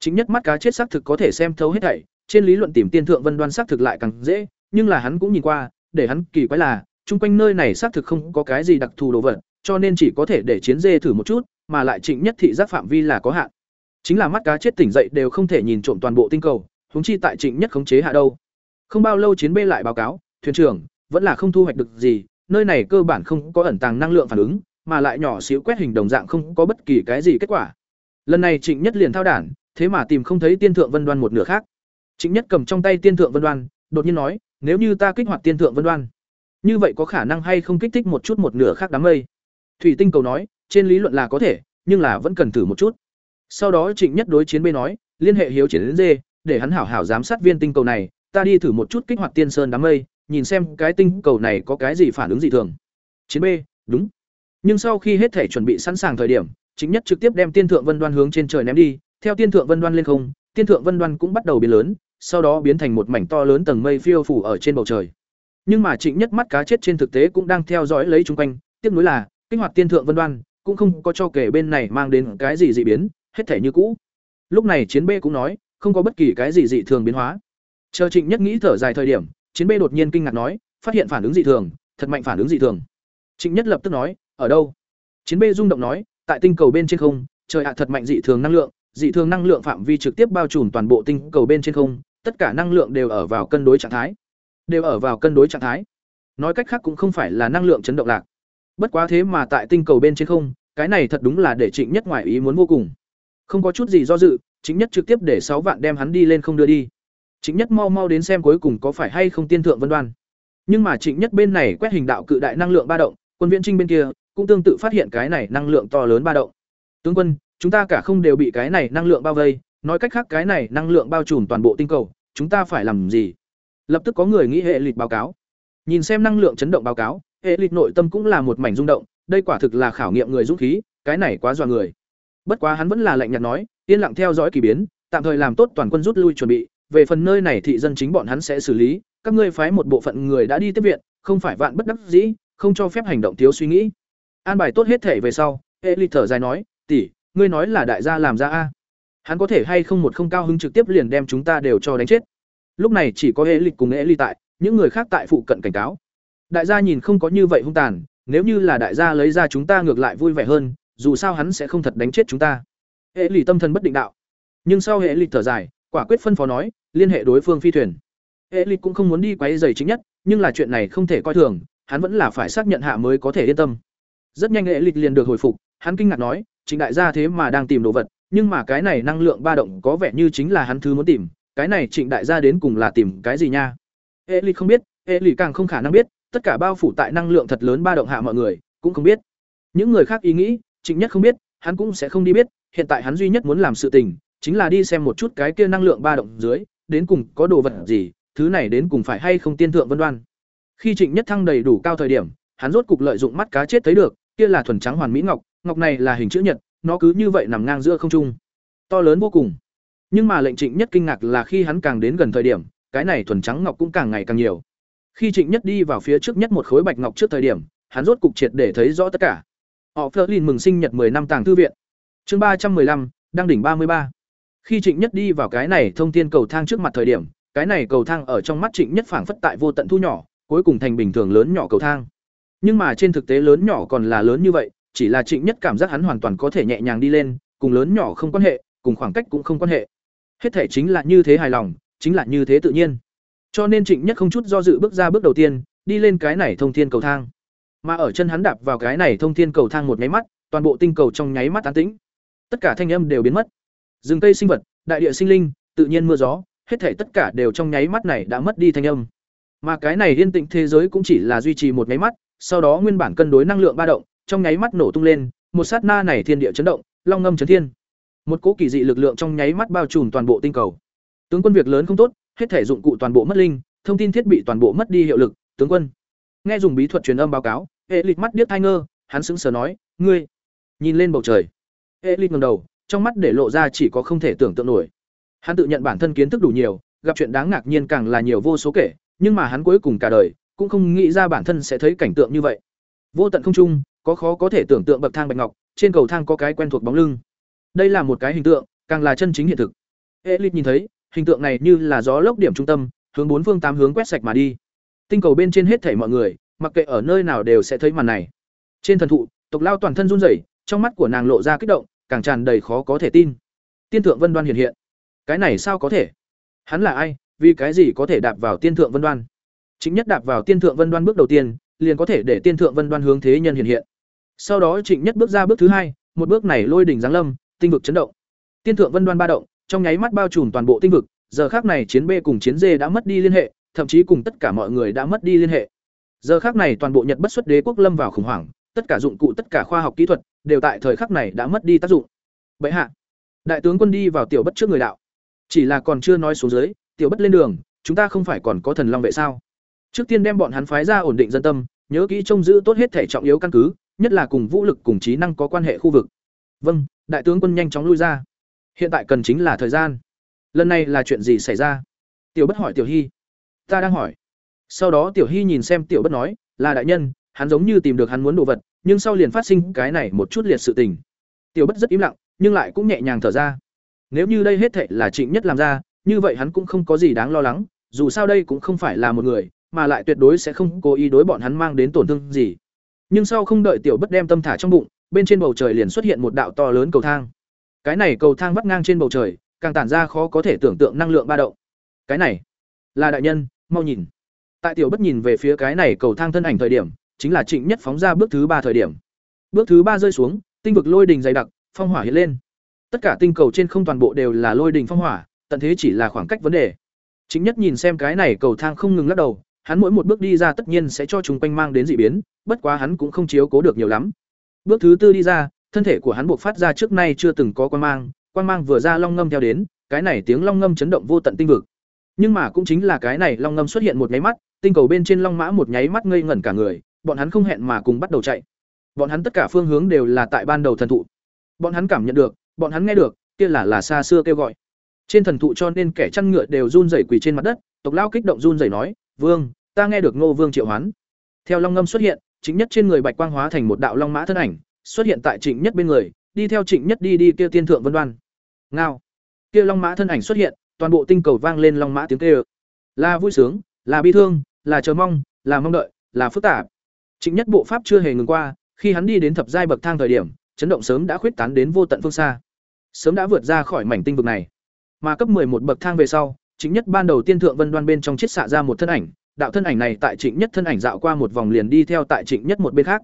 Chính nhất mắt cá chết xác thực có thể xem thấu hết thảy, trên lý luận tìm tiên thượng vân đoan xác thực lại càng dễ, nhưng là hắn cũng nhìn qua, để hắn kỳ quái là, chung quanh nơi này xác thực không có cái gì đặc thù đồ vật, cho nên chỉ có thể để chiến dê thử một chút, mà lại Trịnh Nhất thị giác phạm vi là có hạn. Chính là mắt cá chết tỉnh dậy đều không thể nhìn trộm toàn bộ tinh cầu, huống chi tại Trịnh Nhất khống chế hạ đâu. Không bao lâu chiến bê lại báo cáo, thuyền trưởng, vẫn là không thu hoạch được gì, nơi này cơ bản không có ẩn tàng năng lượng phản ứng, mà lại nhỏ xíu quét hình đồng dạng không có bất kỳ cái gì kết quả. Lần này Trịnh Nhất liền thao đản, thế mà tìm không thấy tiên thượng vân đoan một nửa khác. Trịnh Nhất cầm trong tay tiên thượng vân đoan, đột nhiên nói, nếu như ta kích hoạt tiên thượng vân đoan, như vậy có khả năng hay không kích thích một chút một nửa khác đám mây? Thủy Tinh cầu nói, trên lý luận là có thể, nhưng là vẫn cần thử một chút. Sau đó Trịnh Nhất đối chiến B nói, liên hệ hiếu triển đến dê để hắn hảo hảo giám sát viên tinh cầu này, ta đi thử một chút kích hoạt tiên sơn đám mây, nhìn xem cái tinh cầu này có cái gì phản ứng dị thường. Chiến B, đúng. Nhưng sau khi hết thể chuẩn bị sẵn sàng thời điểm, chính nhất trực tiếp đem tiên thượng vân đoan hướng trên trời ném đi, theo tiên thượng vân đoan lên không, tiên thượng vân đoan cũng bắt đầu biến lớn, sau đó biến thành một mảnh to lớn tầng mây phiêu phủ ở trên bầu trời. Nhưng mà Trịnh Nhất mắt cá chết trên thực tế cũng đang theo dõi lấy chúng quanh, tiếc nuối là, kích hoạt tiên thượng vân đoan cũng không có cho kể bên này mang đến cái gì dị biến, hết thể như cũ. Lúc này chiến B cũng nói, không có bất kỳ cái gì dị thường biến hóa. Chờ Trịnh Nhất nghĩ thở dài thời điểm, chiến B đột nhiên kinh ngạc nói, phát hiện phản ứng dị thường, thật mạnh phản ứng dị thường. Trịnh Nhất lập tức nói, ở đâu? Chiến B rung động nói, tại tinh cầu bên trên không, trời ạ thật mạnh dị thường năng lượng, dị thường năng lượng phạm vi trực tiếp bao trùm toàn bộ tinh cầu bên trên không, tất cả năng lượng đều ở vào cân đối trạng thái. Đều ở vào cân đối trạng thái. Nói cách khác cũng không phải là năng lượng chấn động lạc. Bất quá thế mà tại tinh cầu bên trên không, cái này thật đúng là để Trịnh Nhất ngoài ý muốn vô cùng. Không có chút gì do dự, Trịnh Nhất trực tiếp để sáu vạn đem hắn đi lên không đưa đi. Trịnh Nhất mau mau đến xem cuối cùng có phải hay không tiên thượng vân đoan. Nhưng mà Trịnh Nhất bên này quét hình đạo cự đại năng lượng ba động, quân viễn trinh bên kia cũng tương tự phát hiện cái này năng lượng to lớn ba động. Tướng quân, chúng ta cả không đều bị cái này năng lượng bao vây, nói cách khác cái này năng lượng bao trùm toàn bộ tinh cầu, chúng ta phải làm gì? Lập tức có người nghĩ hệ lịch báo cáo. Nhìn xem năng lượng chấn động báo cáo, hệ lịch nội tâm cũng là một mảnh rung động, đây quả thực là khảo nghiệm người dũng khí, cái này quá dọa người. Bất quá hắn vẫn là lạnh nhạt nói, yên lặng theo dõi kỳ biến, tạm thời làm tốt toàn quân rút lui chuẩn bị, về phần nơi này thị dân chính bọn hắn sẽ xử lý, các ngươi phái một bộ phận người đã đi tiếp viện, không phải vạn bất đắc dĩ, không cho phép hành động thiếu suy nghĩ. An bài tốt hết thể về sau, Eli thở dài nói, "Tỷ, ngươi nói là đại gia làm ra a? Hắn có thể hay không một không cao hứng trực tiếp liền đem chúng ta đều cho đánh chết." Lúc này chỉ có Eli cùng Eli tại, những người khác tại phụ cận cảnh cáo. Đại gia nhìn không có như vậy hung tàn, nếu như là đại gia lấy ra chúng ta ngược lại vui vẻ hơn, dù sao hắn sẽ không thật đánh chết chúng ta. Eli tâm thần bất định đạo. Nhưng sau Eli thở dài, quả quyết phân phó nói, liên hệ đối phương phi thuyền. Eli cũng không muốn đi quấy giày chính nhất, nhưng là chuyện này không thể coi thường, hắn vẫn là phải xác nhận hạ mới có thể yên tâm. Rất nhanh Eli liền được hồi phục, hắn kinh ngạc nói, chính đại gia thế mà đang tìm đồ vật, nhưng mà cái này năng lượng ba động có vẻ như chính là hắn thứ muốn tìm, cái này Trịnh đại gia đến cùng là tìm cái gì nha? Eli không biết, Eli càng không khả năng biết, tất cả bao phủ tại năng lượng thật lớn ba động hạ mọi người cũng không biết. Những người khác ý nghĩ, Trịnh Nhất không biết, hắn cũng sẽ không đi biết, hiện tại hắn duy nhất muốn làm sự tình, chính là đi xem một chút cái kia năng lượng ba động dưới, đến cùng có đồ vật gì, thứ này đến cùng phải hay không tiên thượng vân đoan. Khi Trịnh Nhất thăng đầy đủ cao thời điểm, hắn rốt cục lợi dụng mắt cá chết thấy được, kia là thuần trắng hoàn mỹ ngọc, ngọc này là hình chữ nhật, nó cứ như vậy nằm ngang giữa không trung. To lớn vô cùng. Nhưng mà lệnh Trịnh Nhất kinh ngạc là khi hắn càng đến gần thời điểm, cái này thuần trắng ngọc cũng càng ngày càng nhiều. Khi Trịnh Nhất đi vào phía trước nhất một khối bạch ngọc trước thời điểm, hắn rốt cục triệt để thấy rõ tất cả. Họ Flerlin mừng sinh nhật 10 năm tàng thư viện. Chương ba trăm 315, đăng đỉnh ba mươi ba. Khi Trịnh Nhất đi vào cái này thông thiên cầu thang trước mặt thời điểm, cái này cầu thang ở trong mắt Trịnh Nhất phảng phất tại vô tận thu nhỏ, cuối cùng thành bình thường lớn nhỏ cầu thang. Nhưng mà trên thực tế lớn nhỏ còn là lớn như vậy, chỉ là Trịnh Nhất cảm giác hắn hoàn toàn có thể nhẹ nhàng đi lên, cùng lớn nhỏ không quan hệ, cùng khoảng cách cũng không quan hệ. Hết thể chính là như thế hài lòng, chính là như thế tự nhiên. Cho nên Trịnh Nhất không chút do dự bước ra bước đầu tiên, đi lên cái này thông thiên cầu thang. Mà ở chân hắn đạp vào cái này thông thiên cầu thang một nháy mắt, toàn bộ tinh cầu trong nháy mắt tán tĩnh. Tất cả thanh âm đều biến mất. Rừng cây sinh vật, đại địa sinh linh, tự nhiên mưa gió, hết thảy tất cả đều trong nháy mắt này đã mất đi thanh âm. Mà cái này yên tĩnh thế giới cũng chỉ là duy trì một nháy mắt, sau đó nguyên bản cân đối năng lượng ba động, trong nháy mắt nổ tung lên, một sát na này thiên địa chấn động, long ngâm chấn thiên. Một cỗ kỳ dị lực lượng trong nháy mắt bao trùm toàn bộ tinh cầu. Tướng quân việc lớn không tốt, hết thể dụng cụ toàn bộ mất linh, thông tin thiết bị toàn bộ mất đi hiệu lực, tướng quân. Nghe dùng bí thuật truyền âm báo cáo, hệ lịch mắt điếc thai ngơ, hắn sững sờ nói, "Ngươi?" Nhìn lên bầu trời. Hệ lịch ngẩng đầu, trong mắt để lộ ra chỉ có không thể tưởng tượng nổi. Hắn tự nhận bản thân kiến thức đủ nhiều, gặp chuyện đáng ngạc nhiên càng là nhiều vô số kể, nhưng mà hắn cuối cùng cả đời cũng không nghĩ ra bản thân sẽ thấy cảnh tượng như vậy. Vô tận không trung, có khó có thể tưởng tượng bậc thang bạch ngọc, trên cầu thang có cái quen thuộc bóng lưng. Đây là một cái hình tượng, càng là chân chính hiện thực. Elite nhìn thấy, hình tượng này như là gió lốc điểm trung tâm, hướng bốn phương tám hướng quét sạch mà đi. Tinh cầu bên trên hết thảy mọi người, mặc kệ ở nơi nào đều sẽ thấy màn này. Trên thần thụ, tộc lao toàn thân run rẩy, trong mắt của nàng lộ ra kích động, càng tràn đầy khó có thể tin. Tiên thượng Vân Đoan hiện hiện. Cái này sao có thể? Hắn là ai, vì cái gì có thể đạp vào tiên thượng Vân Đoan? Chính nhất đạp vào tiên thượng Vân Đoan bước đầu tiên, liền có thể để tiên thượng Vân Đoan hướng thế nhân hiện hiện. Sau đó Trịnh Nhất bước ra bước thứ hai, một bước này lôi đỉnh giáng lâm, tinh vực chấn động. Tiên thượng Vân Đoan ba động, trong nháy mắt bao trùm toàn bộ tinh vực, giờ khác này chiến B cùng chiến D đã mất đi liên hệ, thậm chí cùng tất cả mọi người đã mất đi liên hệ. Giờ khác này toàn bộ Nhật bất xuất đế quốc lâm vào khủng hoảng, tất cả dụng cụ tất cả khoa học kỹ thuật đều tại thời khắc này đã mất đi tác dụng. Bệ hạ, đại tướng quân đi vào tiểu bất trước người đạo. Chỉ là còn chưa nói xuống dưới, tiểu bất lên đường, chúng ta không phải còn có thần long vệ sao? Trước tiên đem bọn hắn phái ra ổn định dân tâm, nhớ kỹ trông giữ tốt hết thể trọng yếu căn cứ, nhất là cùng vũ lực cùng trí năng có quan hệ khu vực. Vâng, đại tướng quân nhanh chóng lui ra. Hiện tại cần chính là thời gian. Lần này là chuyện gì xảy ra? Tiểu Bất hỏi Tiểu Hy. Ta đang hỏi. Sau đó Tiểu Hy nhìn xem Tiểu Bất nói, là đại nhân, hắn giống như tìm được hắn muốn đồ vật, nhưng sau liền phát sinh cái này một chút liệt sự tình. Tiểu Bất rất im lặng, nhưng lại cũng nhẹ nhàng thở ra. Nếu như đây hết thệ là Trịnh Nhất làm ra, như vậy hắn cũng không có gì đáng lo lắng, dù sao đây cũng không phải là một người, mà lại tuyệt đối sẽ không cố ý đối bọn hắn mang đến tổn thương gì. Nhưng sau không đợi Tiểu Bất đem tâm thả trong bụng, bên trên bầu trời liền xuất hiện một đạo to lớn cầu thang. Cái này cầu thang vắt ngang trên bầu trời, càng tản ra khó có thể tưởng tượng năng lượng ba động. Cái này là đại nhân, mau nhìn. Tại Tiểu Bất nhìn về phía cái này cầu thang thân ảnh thời điểm, chính là Trịnh Nhất phóng ra bước thứ ba thời điểm. Bước thứ ba rơi xuống, tinh vực lôi đình dày đặc, phong hỏa hiện lên. Tất cả tinh cầu trên không toàn bộ đều là lôi đình phong hỏa, tận thế chỉ là khoảng cách vấn đề. Chính nhất nhìn xem cái này cầu thang không ngừng lắc đầu, hắn mỗi một bước đi ra tất nhiên sẽ cho chúng quanh mang đến dị biến, bất quá hắn cũng không chiếu cố được nhiều lắm. Bước thứ tư đi ra, thân thể của hắn buộc phát ra trước nay chưa từng có quan mang, quan mang vừa ra long ngâm theo đến, cái này tiếng long ngâm chấn động vô tận tinh vực. Nhưng mà cũng chính là cái này long ngâm xuất hiện một nháy mắt, tinh cầu bên trên long mã một nháy mắt ngây ngẩn cả người, bọn hắn không hẹn mà cùng bắt đầu chạy. Bọn hắn tất cả phương hướng đều là tại ban đầu thần thụ. Bọn hắn cảm nhận được, bọn hắn nghe được, kia là là xa xưa kêu gọi. Trên thần thụ cho nên kẻ chăn ngựa đều run rẩy quỳ trên mặt đất, tộc lao kích động run rẩy nói, "Vương, ta nghe được Ngô Vương triệu hoán." Theo long ngâm xuất hiện, chính nhất trên người bạch quang hóa thành một đạo long mã thân ảnh, xuất hiện tại Trịnh Nhất bên người, đi theo Trịnh Nhất đi đi kia tiên thượng vân đoan. Ngao. Kia long mã thân ảnh xuất hiện, toàn bộ tinh cầu vang lên long mã tiếng kêu. Là vui sướng, là bi thương, là chờ mong, là mong đợi, là phức tạp. Trịnh Nhất bộ pháp chưa hề ngừng qua, khi hắn đi đến thập giai bậc thang thời điểm, chấn động sớm đã khuyết tán đến vô tận phương xa. Sớm đã vượt ra khỏi mảnh tinh vực này. Mà cấp một bậc thang về sau, Trịnh nhất ban đầu tiên thượng vân đoan bên trong chiết xạ ra một thân ảnh, đạo thân ảnh này tại Trịnh Nhất thân ảnh dạo qua một vòng liền đi theo tại Trịnh Nhất một bên khác.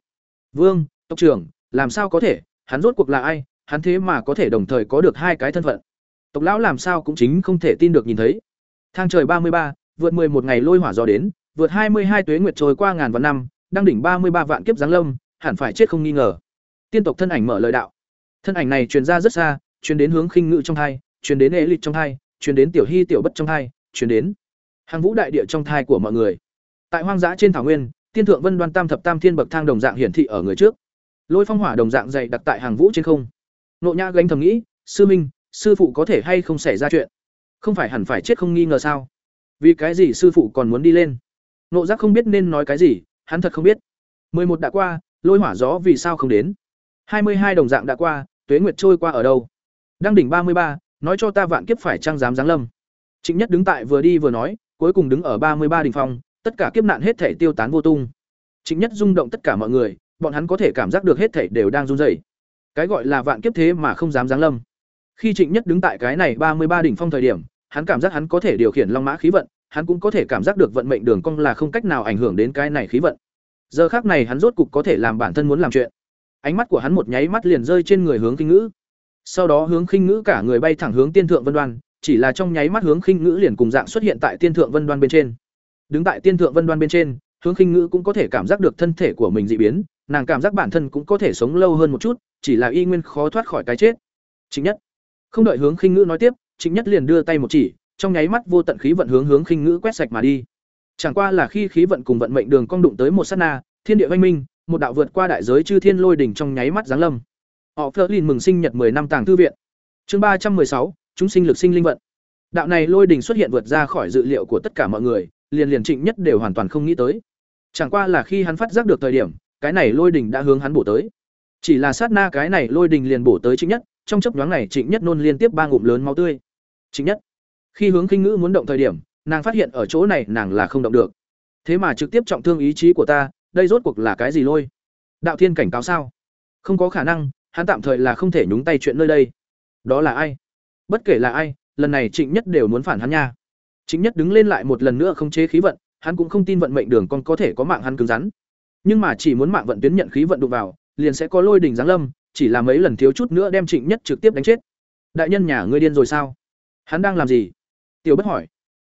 "Vương, tộc trưởng, làm sao có thể, hắn rốt cuộc là ai, hắn thế mà có thể đồng thời có được hai cái thân phận?" Tộc lão làm sao cũng chính không thể tin được nhìn thấy. Thang trời ba mươi ba, vượt một ngày lôi hỏa gió đến, vượt hai mươi hai tuế nguyệt trôi qua ngàn vạn năm, đang đỉnh ba mươi ba vạn kiếp giáng lâm, hẳn phải chết không nghi ngờ. Tiên tộc thân ảnh mở lời đạo. Thân ảnh này truyền ra rất xa, truyền đến hướng khinh ngự trong hai, truyền đến ế lịch trong hai, truyền đến tiểu hy tiểu bất trong hai, truyền đến hàng vũ đại địa trong thai của mọi người. Tại hoang dã trên thảo nguyên, tiên thượng vân đoan tam thập tam thiên bậc thang đồng dạng hiển thị ở người trước. Lôi phong hỏa đồng dạng dày đặt tại hàng vũ trên không. Nộ Nhã gánh thầm nghĩ, sư minh, sư phụ có thể hay không xảy ra chuyện? Không phải hẳn phải chết không nghi ngờ sao? Vì cái gì sư phụ còn muốn đi lên? Nộ giác không biết nên nói cái gì, hắn thật không biết. mười một đã qua, lôi hỏa gió vì sao không đến? hai mươi hai đồng dạng đã qua, tuế nguyệt trôi qua ở đâu? Đăng đỉnh ba mươi ba, nói cho ta vạn kiếp phải trang dám giáng lâm. Trịnh Nhất đứng tại vừa đi vừa nói, cuối cùng đứng ở ba mươi ba đỉnh phong, tất cả kiếp nạn hết thể tiêu tán vô tung. Trịnh Nhất rung động tất cả mọi người, bọn hắn có thể cảm giác được hết thảy đều đang run rẩy. Cái gọi là vạn kiếp thế mà không dám giáng lâm. Khi Trịnh Nhất đứng tại cái này ba mươi ba đỉnh phong thời điểm, hắn cảm giác hắn có thể điều khiển long mã khí vận, hắn cũng có thể cảm giác được vận mệnh đường cong là không cách nào ảnh hưởng đến cái này khí vận. Giờ khắc này hắn rốt cục có thể làm bản thân muốn làm chuyện. Ánh mắt của hắn một nháy mắt liền rơi trên người hướng kinh ngữ. Sau đó hướng khinh ngữ cả người bay thẳng hướng tiên thượng vân đoan, chỉ là trong nháy mắt hướng khinh ngữ liền cùng dạng xuất hiện tại tiên thượng vân đoan bên trên. Đứng tại tiên thượng vân đoan bên trên, hướng khinh ngữ cũng có thể cảm giác được thân thể của mình dị biến, nàng cảm giác bản thân cũng có thể sống lâu hơn một chút, chỉ là y nguyên khó thoát khỏi cái chết. Chính nhất, không đợi hướng khinh ngữ nói tiếp, chính nhất liền đưa tay một chỉ, trong nháy mắt vô tận khí vận hướng hướng khinh ngữ quét sạch mà đi. Chẳng qua là khi khí vận cùng vận mệnh đường cong đụng tới một sát na, thiên địa vang minh, một đạo vượt qua đại giới chư thiên lôi đỉnh trong nháy mắt giáng lâm. Họ Flerlin mừng sinh nhật 10 năm tàng thư viện. Chương ba trăm sáu, chúng sinh lực sinh linh vận. Đạo này lôi đỉnh xuất hiện vượt ra khỏi dự liệu của tất cả mọi người, liền liền Trịnh Nhất đều hoàn toàn không nghĩ tới. Chẳng qua là khi hắn phát giác được thời điểm, cái này lôi đình đã hướng hắn bổ tới. Chỉ là sát na cái này lôi đình liền bổ tới Trịnh Nhất, trong chấp nhoáng này Trịnh Nhất nôn liên tiếp ba ngụm lớn máu tươi. Trịnh Nhất. Khi hướng kinh ngữ muốn động thời điểm, nàng phát hiện ở chỗ này nàng là không động được. Thế mà trực tiếp trọng thương ý chí của ta, đây rốt cuộc là cái gì lôi? Đạo Thiên cảnh cáo sao? Không có khả năng, hắn tạm thời là không thể nhúng tay chuyện nơi đây. Đó là ai? Bất kể là ai, lần này Trịnh Nhất đều muốn phản hắn nha. Trịnh Nhất đứng lên lại một lần nữa không chế khí vận, hắn cũng không tin vận mệnh đường con có thể có mạng hắn cứng rắn. Nhưng mà chỉ muốn mạng vận tuyến nhận khí vận đụng vào, liền sẽ có lôi đỉnh giáng lâm, chỉ là mấy lần thiếu chút nữa đem Trịnh Nhất trực tiếp đánh chết. Đại nhân nhà ngươi điên rồi sao? Hắn đang làm gì? Tiểu Bất hỏi.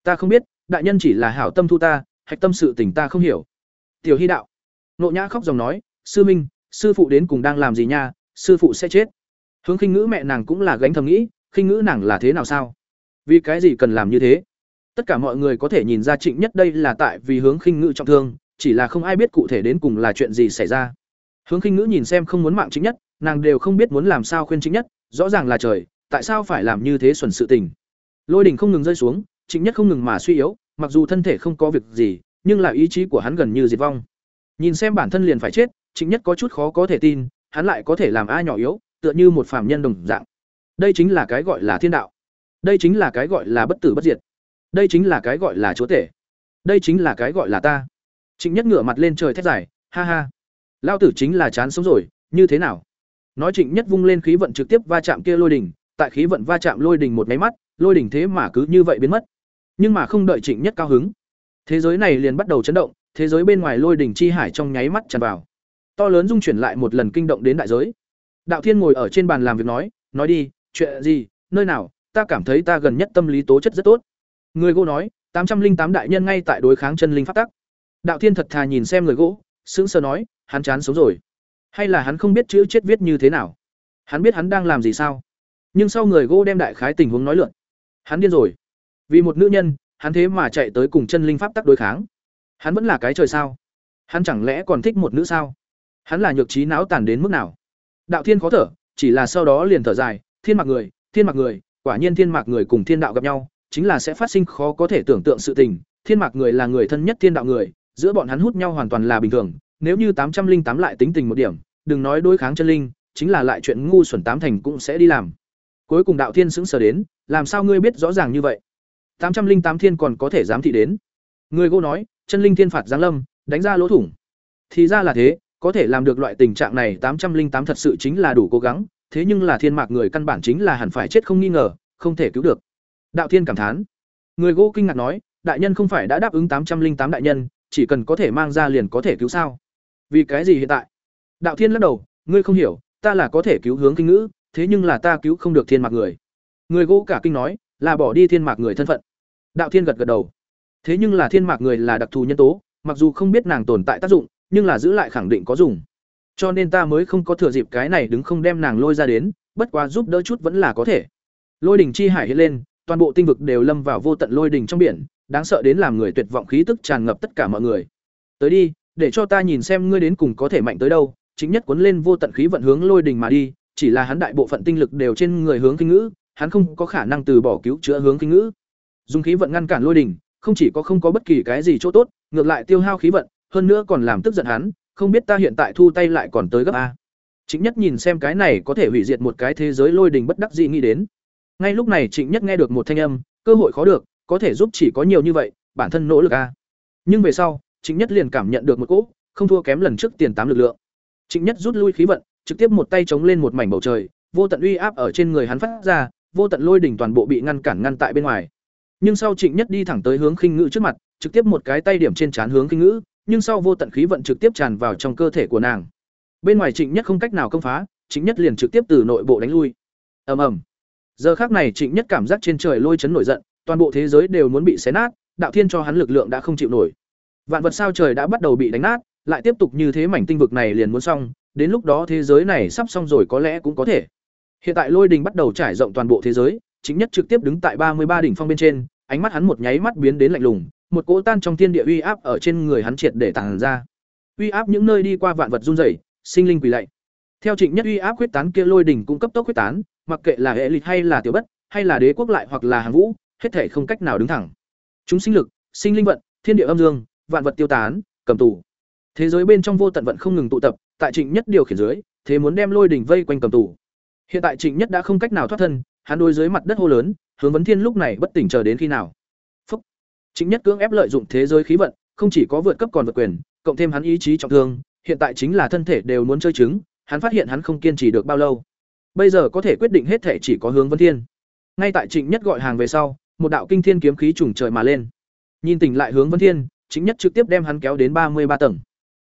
Ta không biết, đại nhân chỉ là hảo tâm thu ta, hạch tâm sự tình ta không hiểu. Tiểu Hy đạo. Nộ Nhã khóc dòng nói, sư minh, sư phụ đến cùng đang làm gì nha, sư phụ sẽ chết. Hướng Khinh Ngữ mẹ nàng cũng là gánh thầm nghĩ, Khinh Ngữ nàng là thế nào sao? Vì cái gì cần làm như thế? Tất cả mọi người có thể nhìn ra Trịnh Nhất đây là tại vì Hướng Khinh Ngữ trọng thương, chỉ là không ai biết cụ thể đến cùng là chuyện gì xảy ra. Hướng Khinh Ngữ nhìn xem không muốn mạng chính Nhất, nàng đều không biết muốn làm sao khuyên chính Nhất, rõ ràng là trời, tại sao phải làm như thế xuẩn sự tình. Lôi đỉnh không ngừng rơi xuống, chính Nhất không ngừng mà suy yếu, mặc dù thân thể không có việc gì, nhưng là ý chí của hắn gần như diệt vong. Nhìn xem bản thân liền phải chết, chính Nhất có chút khó có thể tin, hắn lại có thể làm ai nhỏ yếu, tựa như một phàm nhân đồng dạng. Đây chính là cái gọi là thiên đạo. Đây chính là cái gọi là bất tử bất diệt. Đây chính là cái gọi là chúa tể. Đây chính là cái gọi là ta. Trịnh Nhất ngửa mặt lên trời thét dài, ha ha. Lao tử chính là chán sống rồi, như thế nào? Nói Trịnh Nhất vung lên khí vận trực tiếp va chạm kia lôi đỉnh, tại khí vận va chạm lôi đỉnh một máy mắt, lôi đỉnh thế mà cứ như vậy biến mất. Nhưng mà không đợi Trịnh Nhất cao hứng, thế giới này liền bắt đầu chấn động, thế giới bên ngoài lôi đỉnh chi hải trong nháy mắt tràn vào. To lớn dung chuyển lại một lần kinh động đến đại giới. Đạo Thiên ngồi ở trên bàn làm việc nói, nói đi, chuyện gì, nơi nào, ta cảm thấy ta gần nhất tâm lý tố chất rất tốt. Người gỗ nói, tám trăm linh tám đại nhân ngay tại đối kháng chân linh pháp tắc. Đạo Thiên thật thà nhìn xem người gỗ, sững sờ nói, hắn chán sống rồi. Hay là hắn không biết chữ chết viết như thế nào? Hắn biết hắn đang làm gì sao? Nhưng sau người gỗ đem đại khái tình huống nói lượn. Hắn điên rồi. Vì một nữ nhân, hắn thế mà chạy tới cùng chân linh pháp tắc đối kháng. Hắn vẫn là cái trời sao? Hắn chẳng lẽ còn thích một nữ sao? Hắn là nhược trí não tàn đến mức nào? Đạo Thiên khó thở, chỉ là sau đó liền thở dài, thiên mạc người, thiên mạc người, quả nhiên thiên mạc người cùng thiên đạo gặp nhau, chính là sẽ phát sinh khó có thể tưởng tượng sự tình, thiên mạc người là người thân nhất thiên đạo người, giữa bọn hắn hút nhau hoàn toàn là bình thường, nếu như tám trăm linh tám lại tính tình một điểm, đừng nói đối kháng chân linh, chính là lại chuyện ngu xuẩn tám thành cũng sẽ đi làm. Cuối cùng đạo thiên sững sờ đến, làm sao ngươi biết rõ ràng như vậy? tám trăm linh tám thiên còn có thể dám thị đến. Người cô nói, chân linh thiên phạt giáng lâm, đánh ra lỗ thủng. Thì ra là thế, có thể làm được loại tình trạng này tám trăm linh tám thật sự chính là đủ cố gắng, thế nhưng là thiên mạc người căn bản chính là hẳn phải chết không nghi ngờ, không thể cứu được. Đạo Thiên cảm thán. Người gỗ kinh ngạc nói, đại nhân không phải đã đáp ứng tám trăm linh tám đại nhân, chỉ cần có thể mang ra liền có thể cứu sao? Vì cái gì hiện tại? Đạo Thiên lắc đầu, ngươi không hiểu, ta là có thể cứu hướng kinh ngữ, thế nhưng là ta cứu không được thiên mạc người. Người gỗ cả kinh nói, là bỏ đi thiên mạc người thân phận. Đạo Thiên gật gật đầu. Thế nhưng là thiên mạc người là đặc thù nhân tố, mặc dù không biết nàng tồn tại tác dụng, nhưng là giữ lại khẳng định có dùng. Cho nên ta mới không có thừa dịp cái này đứng không đem nàng lôi ra đến, bất quá giúp đỡ chút vẫn là có thể. Lôi đỉnh chi hải hiện lên, toàn bộ tinh vực đều lâm vào vô tận lôi đỉnh trong biển, đáng sợ đến làm người tuyệt vọng khí tức tràn ngập tất cả mọi người. Tới đi, để cho ta nhìn xem ngươi đến cùng có thể mạnh tới đâu, chính nhất cuốn lên vô tận khí vận hướng lôi đỉnh mà đi, chỉ là hắn đại bộ phận tinh lực đều trên người hướng kinh ngữ, hắn không có khả năng từ bỏ cứu chữa hướng kinh ngữ. Dùng khí vận ngăn cản lôi đỉnh, không chỉ có không có bất kỳ cái gì chỗ tốt, ngược lại tiêu hao khí vận, hơn nữa còn làm tức giận hắn, không biết ta hiện tại thu tay lại còn tới gấp a. Trịnh Nhất nhìn xem cái này có thể hủy diệt một cái thế giới lôi đình bất đắc dĩ nghĩ đến. Ngay lúc này Trịnh Nhất nghe được một thanh âm, cơ hội khó được, có thể giúp chỉ có nhiều như vậy, bản thân nỗ lực a. Nhưng về sau, Trịnh Nhất liền cảm nhận được một cỗ, không thua kém lần trước tiền tám lực lượng. Trịnh Nhất rút lui khí vận, trực tiếp một tay chống lên một mảnh bầu trời, vô tận uy áp ở trên người hắn phát ra, vô tận lôi đỉnh toàn bộ bị ngăn cản ngăn tại bên ngoài. Nhưng sau Trịnh Nhất đi thẳng tới hướng Khinh Ngữ trước mặt, trực tiếp một cái tay điểm trên trán hướng Khinh Ngữ, nhưng sau vô tận khí vận trực tiếp tràn vào trong cơ thể của nàng. Bên ngoài Trịnh Nhất không cách nào công phá, Trịnh Nhất liền trực tiếp từ nội bộ đánh lui. Ầm ầm. Giờ khắc này Trịnh Nhất cảm giác trên trời lôi chấn nổi giận, toàn bộ thế giới đều muốn bị xé nát, đạo thiên cho hắn lực lượng đã không chịu nổi. Vạn vật sao trời đã bắt đầu bị đánh nát, lại tiếp tục như thế mảnh tinh vực này liền muốn xong, đến lúc đó thế giới này sắp xong rồi có lẽ cũng có thể. Hiện tại lôi đình bắt đầu trải rộng toàn bộ thế giới, chính nhất trực tiếp đứng tại ba mươi ba đỉnh phong bên trên, ánh mắt hắn một nháy mắt biến đến lạnh lùng, một cỗ tan trong thiên địa uy áp ở trên người hắn triệt để tàng ra. Uy áp những nơi đi qua vạn vật run rẩy, sinh linh quỳ lạy. Theo Trịnh Nhất uy áp quyết tán kia lôi đỉnh cung cấp tốc quyết tán, mặc kệ là hệ lịch hay là tiểu bất, hay là đế quốc lại hoặc là hàng vũ, hết thể không cách nào đứng thẳng. Chúng sinh lực, sinh linh vận, thiên địa âm dương, vạn vật tiêu tán, cầm tù. Thế giới bên trong vô tận vận không ngừng tụ tập, tại Trịnh Nhất điều khiển dưới, thế muốn đem lôi đỉnh vây quanh cầm tù. Hiện tại Trịnh Nhất đã không cách nào thoát thân, hắn đối dưới mặt đất hô lớn, hướng vấn thiên lúc này bất tỉnh chờ đến khi nào. Phúc. Trịnh Nhất cưỡng ép lợi dụng thế giới khí vận, không chỉ có vượt cấp còn vượt quyền, cộng thêm hắn ý chí trọng thương, hiện tại chính là thân thể đều muốn chơi trứng, hắn phát hiện hắn không kiên trì được bao lâu. Bây giờ có thể quyết định hết thể chỉ có hướng vấn thiên. Ngay tại Trịnh Nhất gọi hàng về sau, một đạo kinh thiên kiếm khí trùng trời mà lên. Nhìn tỉnh lại hướng Vân thiên, Trịnh Nhất trực tiếp đem hắn kéo đến ba mươi ba tầng.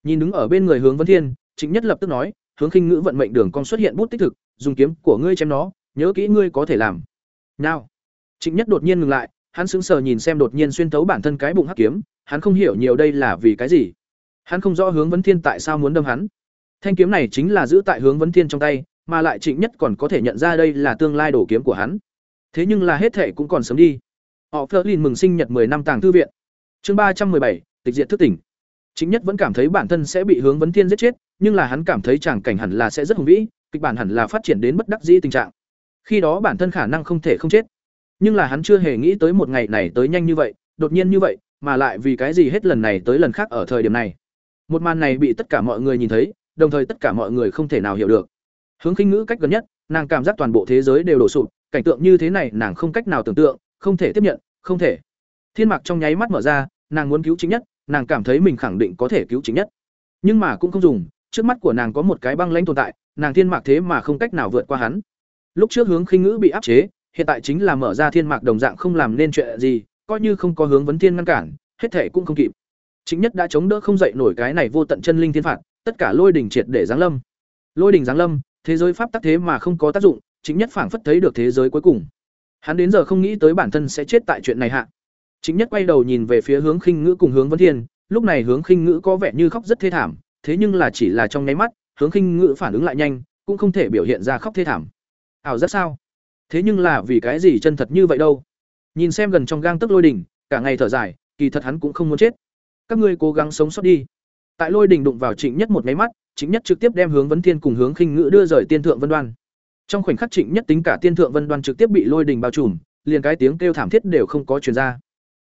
Nhìn đứng ở bên người hướng Vân thiên, Trịnh Nhất lập tức nói, hướng khinh ngữ vận mệnh đường con xuất hiện bút tích thực, dùng kiếm của ngươi chém nó, nhớ kỹ ngươi có thể làm. Nào. Trịnh Nhất đột nhiên ngừng lại, hắn sững sờ nhìn xem đột nhiên xuyên thấu bản thân cái bụng hắc kiếm, hắn không hiểu nhiều đây là vì cái gì. Hắn không rõ hướng Vân thiên tại sao muốn đâm hắn. Thanh kiếm này chính là giữ tại hướng Vân thiên trong tay, mà lại Trịnh Nhất còn có thể nhận ra đây là tương lai đổ kiếm của hắn. Thế nhưng là hết thệ cũng còn sớm đi. Họ Flerlin mừng sinh nhật 10 năm tàng thư viện. Chương ba trăm bảy, tịch diệt thức tỉnh. Chính nhất vẫn cảm thấy bản thân sẽ bị hướng vấn thiên giết chết, nhưng là hắn cảm thấy tràng cảnh hẳn là sẽ rất hùng vĩ, kịch bản hẳn là phát triển đến bất đắc dĩ tình trạng. Khi đó bản thân khả năng không thể không chết. Nhưng là hắn chưa hề nghĩ tới một ngày này tới nhanh như vậy, đột nhiên như vậy, mà lại vì cái gì hết lần này tới lần khác ở thời điểm này. Một màn này bị tất cả mọi người nhìn thấy, đồng thời tất cả mọi người không thể nào hiểu được. Hướng Khinh Ngữ cách gần nhất, nàng cảm giác toàn bộ thế giới đều đổ sụp, cảnh tượng như thế này nàng không cách nào tưởng tượng, không thể tiếp nhận, không thể. Thiên mạc trong nháy mắt mở ra, nàng muốn cứu chính nhất, nàng cảm thấy mình khẳng định có thể cứu chính nhất. Nhưng mà cũng không dùng, trước mắt của nàng có một cái băng lãnh tồn tại, nàng thiên mạc thế mà không cách nào vượt qua hắn. Lúc trước hướng khinh ngữ bị áp chế, hiện tại chính là mở ra thiên mạc đồng dạng không làm nên chuyện gì, coi như không có hướng vấn thiên ngăn cản, hết thể cũng không kịp. Chính nhất đã chống đỡ không dậy nổi cái này vô tận chân linh thiên phạt, tất cả lôi đỉnh triệt để giáng lâm. Lôi đỉnh giáng lâm, thế giới pháp tắc thế mà không có tác dụng, chính nhất phảng phất thấy được thế giới cuối cùng. Hắn đến giờ không nghĩ tới bản thân sẽ chết tại chuyện này hạ. Chính nhất quay đầu nhìn về phía hướng khinh ngữ cùng hướng vấn thiên, lúc này hướng khinh ngữ có vẻ như khóc rất thê thảm, thế nhưng là chỉ là trong nháy mắt, hướng khinh ngữ phản ứng lại nhanh, cũng không thể biểu hiện ra khóc thê thảm. Ảo rất sao? Thế nhưng là vì cái gì chân thật như vậy đâu? Nhìn xem gần trong gang tức lôi đỉnh, cả ngày thở dài, kỳ thật hắn cũng không muốn chết. Các ngươi cố gắng sống sót đi. Tại lôi đỉnh đụng vào Trịnh Nhất một máy mắt, Trịnh Nhất trực tiếp đem hướng vấn thiên cùng hướng khinh ngữ đưa rời tiên thượng vân đoan. Trong khoảnh khắc Trịnh Nhất tính cả tiên thượng vân đoan trực tiếp bị lôi đỉnh bao trùm, liền cái tiếng kêu thảm thiết đều không có truyền ra.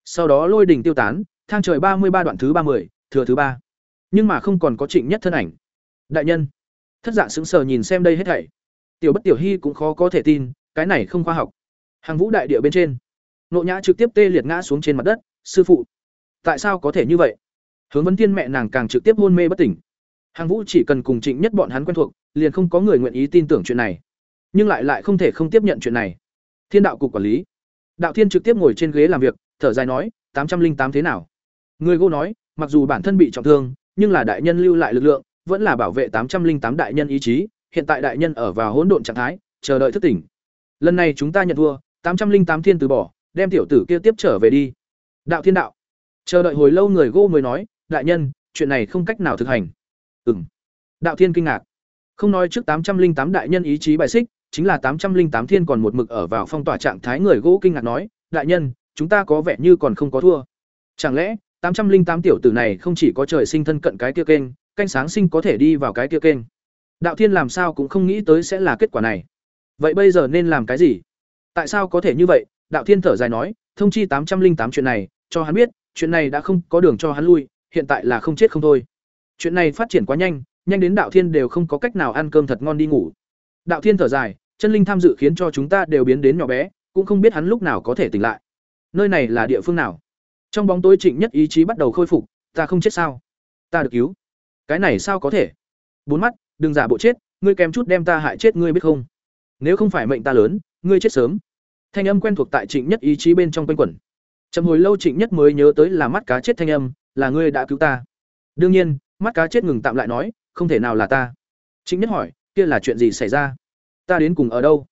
Sau đó lôi đỉnh tiêu tán, thang trời ba mươi ba đoạn thứ ba mươi, thừa thứ ba. Nhưng mà không còn có Trịnh Nhất thân ảnh. Đại nhân. Thất Dạ sững sờ nhìn xem đây hết thảy. Tiểu Bất Tiểu Hy cũng khó có thể tin, cái này không khoa học. Hàng Vũ đại địa bên trên, Nộ Nhã trực tiếp tê liệt ngã xuống trên mặt đất, "Sư phụ, tại sao có thể như vậy?" Hướng Vấn Tiên mẹ nàng càng trực tiếp hôn mê bất tỉnh. Hàng Vũ chỉ cần cùng Trịnh Nhất bọn hắn quen thuộc, liền không có người nguyện ý tin tưởng chuyện này, nhưng lại lại không thể không tiếp nhận chuyện này. Thiên đạo cục quản lý, Đạo Thiên trực tiếp ngồi trên ghế làm việc, thở dài nói, tám trăm linh tám thế nào?" Người Gô nói, mặc dù bản thân bị trọng thương, nhưng là đại nhân lưu lại lực lượng, vẫn là bảo vệ tám trăm linh tám đại nhân ý chí, hiện tại đại nhân ở vào hỗn độn trạng thái, chờ đợi thức tỉnh. Lần này chúng ta nhận thua, tám trăm linh tám thiên từ bỏ, đem tiểu tử kia tiếp trở về đi. Đạo Thiên đạo. Chờ đợi hồi lâu người Gô mới nói, đại nhân, chuyện này không cách nào thực hành. Ừm. Đạo Thiên kinh ngạc. Không nói trước tám trăm linh tám đại nhân ý chí bài xích, chính là tám trăm linh tám thiên còn một mực ở vào phong tỏa trạng thái người gỗ kinh ngạc nói, đại nhân, chúng ta có vẻ như còn không có thua. Chẳng lẽ, tám trăm linh tám tiểu tử này không chỉ có trời sinh thân cận cái kia kênh, canh sáng sinh có thể đi vào cái kia kênh. Đạo Thiên làm sao cũng không nghĩ tới sẽ là kết quả này. Vậy bây giờ nên làm cái gì? Tại sao có thể như vậy? Đạo Thiên thở dài nói, thông chi tám trăm linh tám chuyện này, cho hắn biết, chuyện này đã không có đường cho hắn lui, hiện tại là không chết không thôi. Chuyện này phát triển quá nhanh, nhanh đến Đạo Thiên đều không có cách nào ăn cơm thật ngon đi ngủ. Đạo Thiên thở dài, chân linh tham dự khiến cho chúng ta đều biến đến nhỏ bé, cũng không biết hắn lúc nào có thể tỉnh lại. Nơi này là địa phương nào? Trong bóng tối Trịnh Nhất ý chí bắt đầu khôi phục, ta không chết sao? Ta được cứu. Cái này sao có thể? Bốn mắt, đừng giả bộ chết, ngươi kèm chút đem ta hại chết ngươi biết không? Nếu không phải mệnh ta lớn, ngươi chết sớm. Thanh âm quen thuộc tại Trịnh Nhất ý chí bên trong quanh quẩn. Chậm hồi lâu Trịnh Nhất mới nhớ tới là mắt cá chết thanh âm, là ngươi đã cứu ta. Đương nhiên, mắt cá chết ngừng tạm lại nói, không thể nào là ta. Trịnh Nhất hỏi, kia là chuyện gì xảy ra? Ta đến cùng ở đâu?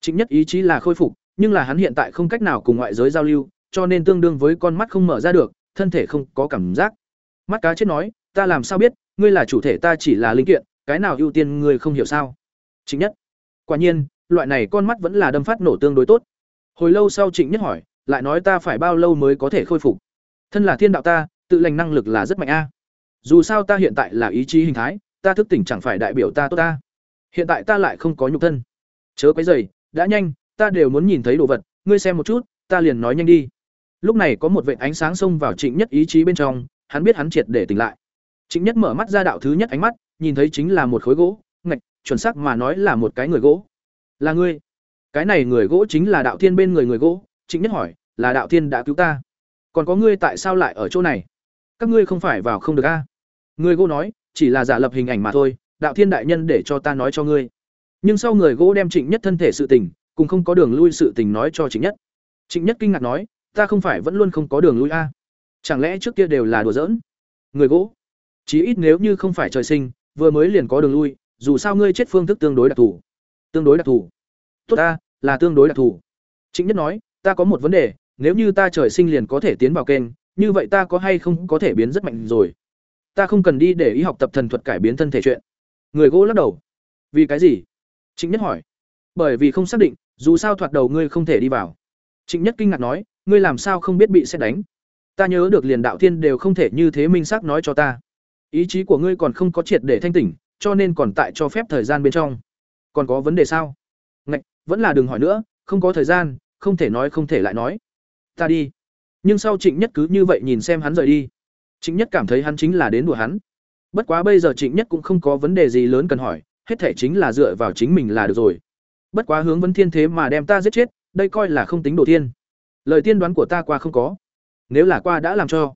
Trịnh Nhất ý chí là khôi phục, nhưng là hắn hiện tại không cách nào cùng ngoại giới giao lưu, cho nên tương đương với con mắt không mở ra được, thân thể không có cảm giác. Mắt cá chết nói, ta làm sao biết, ngươi là chủ thể ta chỉ là linh kiện, cái nào ưu tiên ngươi không hiểu sao? Trịnh Nhất. Quả nhiên, loại này con mắt vẫn là đâm phát nổ tương đối tốt. Hồi lâu sau Trịnh Nhất hỏi, lại nói ta phải bao lâu mới có thể khôi phục? Thân là thiên đạo ta, tự lành năng lực là rất mạnh a. Dù sao ta hiện tại là ý chí hình thái, ta thức tỉnh chẳng phải đại biểu ta tốt ta. Hiện tại ta lại không có nhục thân. Chớ quấy dày đã nhanh, ta đều muốn nhìn thấy đồ vật, ngươi xem một chút, ta liền nói nhanh đi. Lúc này có một vệt ánh sáng xông vào Trịnh Nhất ý chí bên trong, hắn biết hắn triệt để tỉnh lại. Trịnh Nhất mở mắt ra đạo thứ nhất ánh mắt, nhìn thấy chính là một khối gỗ, ngạch, chuẩn xác mà nói là một cái người gỗ. Là ngươi? Cái này người gỗ chính là đạo thiên bên người người gỗ, Trịnh Nhất hỏi, là đạo thiên đã cứu ta. Còn có ngươi tại sao lại ở chỗ này? Các ngươi không phải vào không được a? Người gỗ nói, chỉ là giả lập hình ảnh mà thôi, đạo thiên đại nhân để cho ta nói cho ngươi. Nhưng sau người gỗ đem Trịnh Nhất thân thể sự tình, cùng không có đường lui sự tình nói cho Trịnh Nhất. Trịnh Nhất kinh ngạc nói, ta không phải vẫn luôn không có đường lui a? Chẳng lẽ trước kia đều là đùa giỡn? Người gỗ, chí ít nếu như không phải trời sinh, vừa mới liền có đường lui, dù sao ngươi chết phương thức tương đối đặc thù. Tương đối đặc thù. Tốt ta, là tương đối đặc thù. Trịnh Nhất nói, ta có một vấn đề, nếu như ta trời sinh liền có thể tiến vào kênh, như vậy ta có hay không có thể biến rất mạnh rồi. Ta không cần đi để ý học tập thần thuật cải biến thân thể chuyện. Người gỗ lắc đầu. Vì cái gì? Trịnh Nhất hỏi. Bởi vì không xác định, dù sao thoạt đầu ngươi không thể đi vào. Trịnh Nhất kinh ngạc nói, ngươi làm sao không biết bị xét đánh? Ta nhớ được liền đạo thiên đều không thể như thế minh xác nói cho ta. Ý chí của ngươi còn không có triệt để thanh tỉnh, cho nên còn tại cho phép thời gian bên trong. Còn có vấn đề sao? Ngạch, vẫn là đừng hỏi nữa, không có thời gian, không thể nói không thể lại nói. Ta đi. Nhưng sau Trịnh Nhất cứ như vậy nhìn xem hắn rời đi. Trịnh Nhất cảm thấy hắn chính là đến đùa hắn. Bất quá bây giờ Trịnh Nhất cũng không có vấn đề gì lớn cần hỏi, hết thể chính là dựa vào chính mình là được rồi. Bất quá hướng vấn thiên thế mà đem ta giết chết, đây coi là không tính đồ thiên. Lời tiên đoán của ta qua không có. Nếu là qua đã làm cho.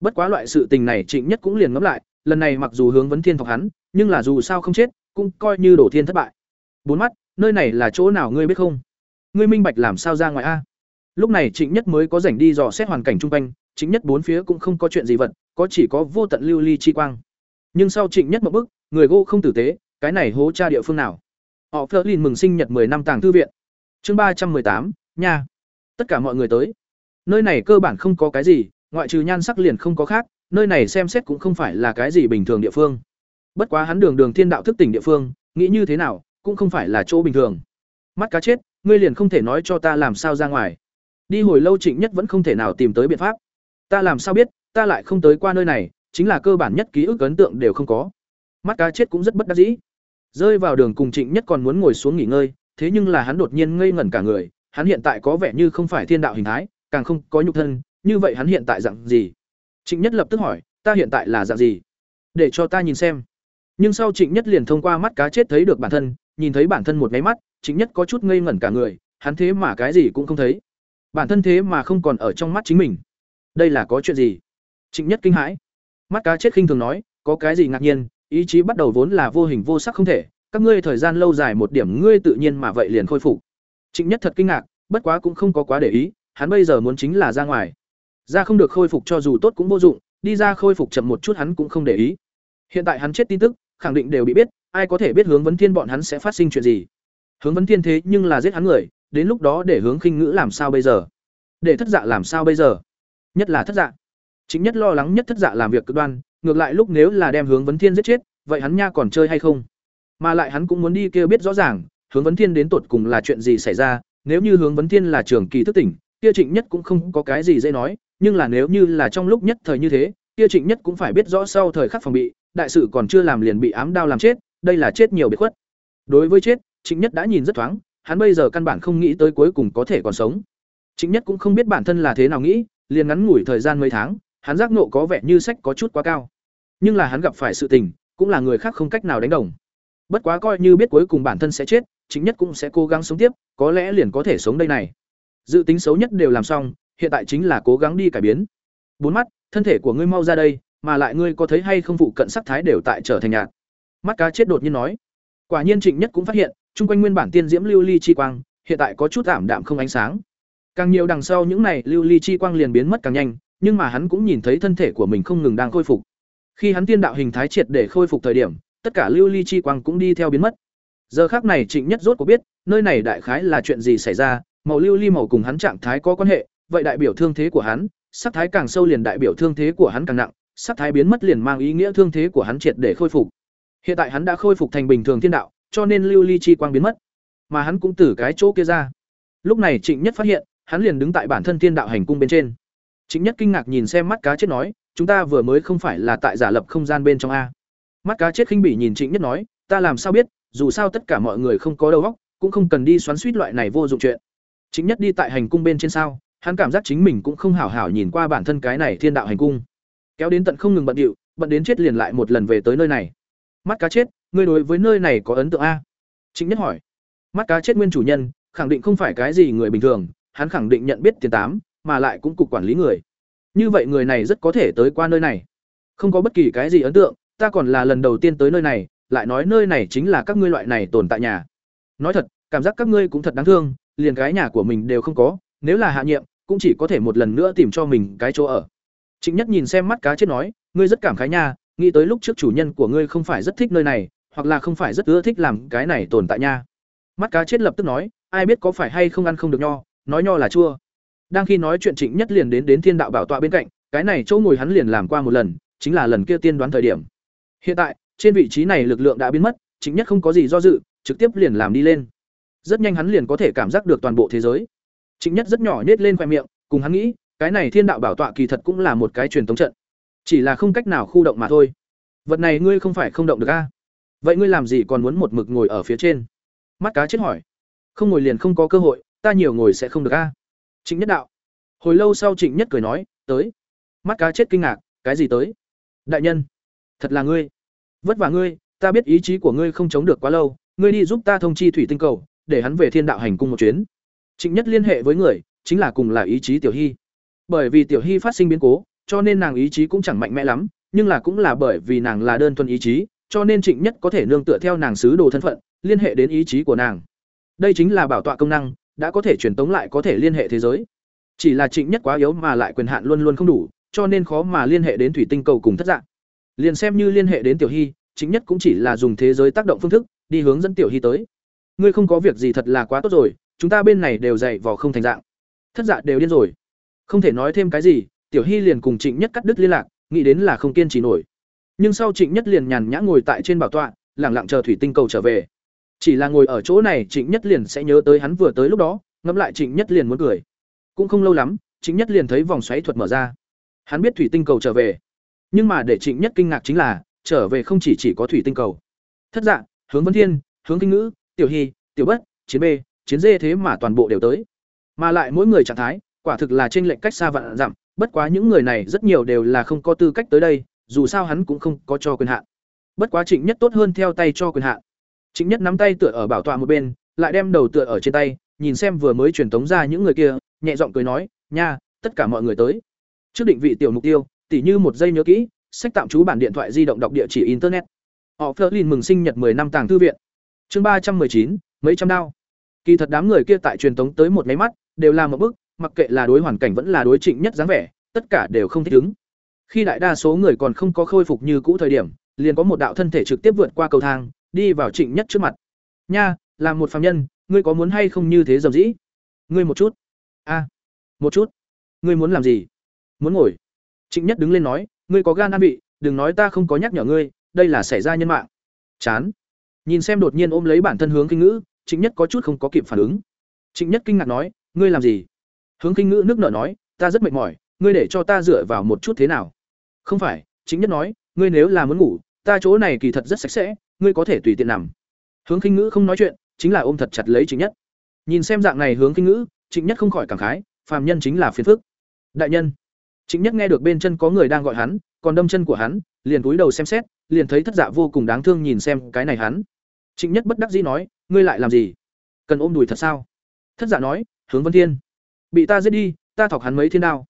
Bất quá loại sự tình này Trịnh Nhất cũng liền ngẫm lại, lần này mặc dù hướng vấn thiên thọc hắn, nhưng là dù sao không chết, cũng coi như đổ thiên thất bại. Bốn mắt, nơi này là chỗ nào ngươi biết không? Ngươi minh bạch làm sao ra ngoài a? Lúc này Trịnh Nhất mới có rảnh đi dò xét hoàn cảnh chung quanh, Trịnh Nhất bốn phía cũng không có chuyện gì vật, có chỉ có vô tận lưu ly chi quang. Nhưng sau Trịnh Nhất một bước, người gỗ không tử tế, cái này hố cha địa phương nào? Họ Flerlin mừng sinh nhật 10 năm tàng thư viện. Chương ba trăm tám, nha. Tất cả mọi người tới. Nơi này cơ bản không có cái gì, ngoại trừ nhan sắc liền không có khác, nơi này xem xét cũng không phải là cái gì bình thường địa phương. Bất quá hắn đường đường thiên đạo thức tỉnh địa phương, nghĩ như thế nào, cũng không phải là chỗ bình thường. Mắt cá chết, ngươi liền không thể nói cho ta làm sao ra ngoài. Đi hồi lâu Trịnh Nhất vẫn không thể nào tìm tới biện pháp. Ta làm sao biết, ta lại không tới qua nơi này, chính là cơ bản nhất ký ức ấn tượng đều không có. Mắt cá chết cũng rất bất đắc dĩ. Rơi vào đường cùng Trịnh Nhất còn muốn ngồi xuống nghỉ ngơi, thế nhưng là hắn đột nhiên ngây ngẩn cả người, hắn hiện tại có vẻ như không phải thiên đạo hình thái, càng không có nhục thân, như vậy hắn hiện tại dạng gì? Trịnh Nhất lập tức hỏi, ta hiện tại là dạng gì? Để cho ta nhìn xem. Nhưng sau Trịnh Nhất liền thông qua mắt cá chết thấy được bản thân, nhìn thấy bản thân một cái mắt, Trịnh Nhất có chút ngây ngẩn cả người, hắn thế mà cái gì cũng không thấy. Bản thân thế mà không còn ở trong mắt chính mình. Đây là có chuyện gì? Trịnh Nhất kinh hãi. Mắt cá chết khinh thường nói, có cái gì ngạc nhiên, ý chí bắt đầu vốn là vô hình vô sắc không thể, các ngươi thời gian lâu dài một điểm ngươi tự nhiên mà vậy liền khôi phục. Trịnh Nhất thật kinh ngạc, bất quá cũng không có quá để ý, hắn bây giờ muốn chính là ra ngoài. Ra không được khôi phục cho dù tốt cũng vô dụng, đi ra khôi phục chậm một chút hắn cũng không để ý. Hiện tại hắn chết tin tức, khẳng định đều bị biết, ai có thể biết hướng vấn thiên bọn hắn sẽ phát sinh chuyện gì. Hướng vấn thiên thế nhưng là giết hắn người, đến lúc đó để hướng khinh ngữ làm sao bây giờ? Để thất dạ làm sao bây giờ? Nhất là thất dạ. Chính nhất lo lắng nhất thất dạ làm việc cực đoan, ngược lại lúc nếu là đem hướng vấn thiên giết chết, vậy hắn nha còn chơi hay không? Mà lại hắn cũng muốn đi kia biết rõ ràng, hướng vấn thiên đến tột cùng là chuyện gì xảy ra, nếu như hướng vấn thiên là trường kỳ thức tỉnh, kia Trịnh Nhất cũng không có cái gì dễ nói, nhưng là nếu như là trong lúc nhất thời như thế, kia Trịnh Nhất cũng phải biết rõ sau thời khắc phòng bị, đại sự còn chưa làm liền bị ám đao làm chết, đây là chết nhiều biệt khuất. Đối với chết, Trịnh Nhất đã nhìn rất thoáng, hắn bây giờ căn bản không nghĩ tới cuối cùng có thể còn sống. Trịnh Nhất cũng không biết bản thân là thế nào nghĩ, liền ngắn ngủi thời gian mấy tháng, hắn giác nộ có vẻ như sách có chút quá cao. Nhưng là hắn gặp phải sự tình, cũng là người khác không cách nào đánh đồng. Bất quá coi như biết cuối cùng bản thân sẽ chết, chính nhất cũng sẽ cố gắng sống tiếp, có lẽ liền có thể sống đây này. Dự tính xấu nhất đều làm xong, hiện tại chính là cố gắng đi cải biến. Bốn mắt, thân thể của ngươi mau ra đây, mà lại ngươi có thấy hay không phụ cận sắc thái đều tại trở thành nhạt. Mắt cá chết đột nhiên nói. Quả nhiên Trịnh Nhất cũng phát hiện, chung quanh nguyên bản tiên diễm lưu ly chi quang, hiện tại có chút ảm đạm không ánh sáng. Càng nhiều đằng sau những này lưu ly chi quang liền biến mất càng nhanh, nhưng mà hắn cũng nhìn thấy thân thể của mình không ngừng đang khôi phục. Khi hắn tiên đạo hình thái triệt để khôi phục thời điểm, tất cả lưu ly chi quang cũng đi theo biến mất. Giờ khắc này Trịnh Nhất rốt có biết, nơi này đại khái là chuyện gì xảy ra, màu lưu ly màu cùng hắn trạng thái có quan hệ, vậy đại biểu thương thế của hắn, sắc thái càng sâu liền đại biểu thương thế của hắn càng nặng, sắc thái biến mất liền mang ý nghĩa thương thế của hắn triệt để khôi phục. Hiện tại hắn đã khôi phục thành bình thường thiên đạo, cho nên lưu ly chi quang biến mất, mà hắn cũng từ cái chỗ kia ra. Lúc này Trịnh Nhất phát hiện, hắn liền đứng tại bản thân thiên đạo hành cung bên trên. Chính Nhất kinh ngạc nhìn xem mắt cá chết nói, chúng ta vừa mới không phải là tại giả lập không gian bên trong a. Mắt cá chết khinh bỉ nhìn Trịnh Nhất nói, ta làm sao biết, dù sao tất cả mọi người không có đầu óc, cũng không cần đi xoắn suýt loại này vô dụng chuyện. Chính Nhất đi tại hành cung bên trên sao, hắn cảm giác chính mình cũng không hảo hảo nhìn qua bản thân cái này thiên đạo hành cung. Kéo đến tận không ngừng bận điệu, bận đến chết liền lại một lần về tới nơi này. Mắt cá chết, ngươi đối với nơi này có ấn tượng a? Chính Nhất hỏi. Mắt cá chết nguyên chủ nhân, khẳng định không phải cái gì người bình thường, hắn khẳng định nhận biết tiền tám, mà lại cũng cục quản lý người. Như vậy người này rất có thể tới qua nơi này. Không có bất kỳ cái gì ấn tượng, ta còn là lần đầu tiên tới nơi này, lại nói nơi này chính là các ngươi loại này tồn tại nhà. Nói thật, cảm giác các ngươi cũng thật đáng thương, liền cái nhà của mình đều không có, nếu là hạ nhiệm, cũng chỉ có thể một lần nữa tìm cho mình cái chỗ ở. Trịnh Nhất nhìn xem mắt cá chết nói, ngươi rất cảm khái nha, nghĩ tới lúc trước chủ nhân của ngươi không phải rất thích nơi này, hoặc là không phải rất ưa thích làm cái này tồn tại nha. Mắt cá chết lập tức nói, ai biết có phải hay không ăn không được nho, nói nho là chua. Đang khi nói chuyện Trịnh Nhất liền đến đến Thiên Đạo bảo tọa bên cạnh, cái này chỗ ngồi hắn liền làm qua một lần, chính là lần kia tiên đoán thời điểm. Hiện tại, trên vị trí này lực lượng đã biến mất, Trịnh Nhất không có gì do dự, trực tiếp liền làm đi lên. Rất nhanh hắn liền có thể cảm giác được toàn bộ thế giới. Trịnh Nhất rất nhỏ nhét lên khoe miệng, cùng hắn nghĩ, cái này Thiên Đạo bảo tọa kỳ thật cũng là một cái truyền thống trận, chỉ là không cách nào khu động mà thôi. Vật này ngươi không phải không động được a? Vậy ngươi làm gì còn muốn một mực ngồi ở phía trên? Mắt cá chết hỏi. Không ngồi liền không có cơ hội, ta nhiều ngồi sẽ không được a. Trịnh Nhất đạo. Hồi lâu sau Trịnh Nhất cười nói, tới. Mắt cá chết kinh ngạc, cái gì tới? Đại nhân, thật là ngươi. Vất vả ngươi, ta biết ý chí của ngươi không chống được quá lâu, ngươi đi giúp ta thông chi thủy tinh cầu, để hắn về Thiên Đạo hành cung một chuyến. Trịnh Nhất liên hệ với người, chính là cùng là ý chí Tiểu Hy. Bởi vì Tiểu Hy phát sinh biến cố, cho nên nàng ý chí cũng chẳng mạnh mẽ lắm, nhưng là cũng là bởi vì nàng là đơn thuần ý chí, cho nên Trịnh Nhất có thể nương tựa theo nàng sứ đồ thân phận, liên hệ đến ý chí của nàng. Đây chính là bảo tọa công năng, đã có thể truyền tống lại có thể liên hệ thế giới. Chỉ là Trịnh Nhất quá yếu mà lại quyền hạn luôn luôn không đủ, cho nên khó mà liên hệ đến thủy tinh cầu cùng thất dạng. Liền xem như liên hệ đến Tiểu Hy, Trịnh Nhất cũng chỉ là dùng thế giới tác động phương thức, đi hướng dẫn Tiểu Hy tới. Ngươi không có việc gì thật là quá tốt rồi, chúng ta bên này đều dạy vò không thành dạng. Thất dạ đều điên rồi. Không thể nói thêm cái gì, Tiểu Hy liền cùng Trịnh Nhất cắt đứt liên lạc, nghĩ đến là không kiên trì nổi. Nhưng sau Trịnh Nhất liền nhàn nhã ngồi tại trên bảo tọa, lặng lặng chờ thủy tinh cầu trở về. Chỉ là ngồi ở chỗ này Trịnh Nhất liền sẽ nhớ tới hắn vừa tới lúc đó, ngẫm lại Trịnh Nhất liền muốn cười. Cũng không lâu lắm, Trịnh Nhất liền thấy vòng xoáy thuật mở ra. Hắn biết thủy tinh cầu trở về. Nhưng mà để Trịnh Nhất kinh ngạc chính là, trở về không chỉ chỉ có thủy tinh cầu. Thất dạng, hướng Vân Thiên, hướng Kinh Ngữ, Tiểu Hy, Tiểu Bất, Chiến B, Chiến Dê thế mà toàn bộ đều tới. Mà lại mỗi người trạng thái, quả thực là trên lệnh cách xa vạn dặm, bất quá những người này rất nhiều đều là không có tư cách tới đây, dù sao hắn cũng không có cho quyền hạn. Bất quá Trịnh Nhất tốt hơn theo tay cho quyền hạn. Trịnh Nhất nắm tay tựa ở bảo tọa một bên, lại đem đầu tựa ở trên tay, nhìn xem vừa mới truyền tống ra những người kia, nhẹ giọng cười nói, "Nha, tất cả mọi người tới." Trước định vị tiểu mục tiêu, tỉ như một giây nhớ kỹ, sách tạm trú bản điện thoại di động đọc địa chỉ internet. Họ Flerlin mừng sinh nhật 10 năm tàng thư viện. Chương ba trăm chín, mấy trăm đao. Kỳ thật đám người kia tại truyền tống tới một máy mắt, đều làm một bức, mặc kệ là đối hoàn cảnh vẫn là đối Trịnh Nhất dáng vẻ, tất cả đều không thích ứng. Khi đại đa số người còn không có khôi phục như cũ thời điểm, liền có một đạo thân thể trực tiếp vượt qua cầu thang, đi vào Trịnh Nhất trước mặt. "Nha, là một phàm nhân, ngươi có muốn hay không như thế dầm dĩ?" "Ngươi một chút." "A, một chút." "Ngươi muốn làm gì?" "Muốn ngồi." Trịnh Nhất đứng lên nói, "Ngươi có gan ăn vị đừng nói ta không có nhắc nhở ngươi, đây là xảy ra nhân mạng." Chán. Nhìn xem đột nhiên ôm lấy bản thân hướng kinh ngữ, Trịnh Nhất có chút không có kịp phản ứng. Trịnh Nhất kinh ngạc nói, "Ngươi làm gì?" Hướng kinh ngữ nước nở nói, "Ta rất mệt mỏi, ngươi để cho ta dựa vào một chút thế nào?" "Không phải." Trịnh Nhất nói, "Ngươi nếu là muốn ngủ, ta chỗ này kỳ thật rất sạch sẽ, ngươi có thể tùy tiện nằm." Hướng khinh ngữ không nói chuyện, chính là ôm thật chặt lấy Trịnh Nhất. Nhìn xem dạng này hướng khinh ngữ, Trịnh Nhất không khỏi cảm khái, phàm nhân chính là phiền phức. đại nhân chính nhất nghe được bên chân có người đang gọi hắn còn đâm chân của hắn liền cúi đầu xem xét liền thấy thất dạ vô cùng đáng thương nhìn xem cái này hắn trịnh nhất bất đắc dĩ nói ngươi lại làm gì cần ôm đùi thật sao thất dạ nói hướng vân thiên bị ta giết đi ta thọc hắn mấy thiên đao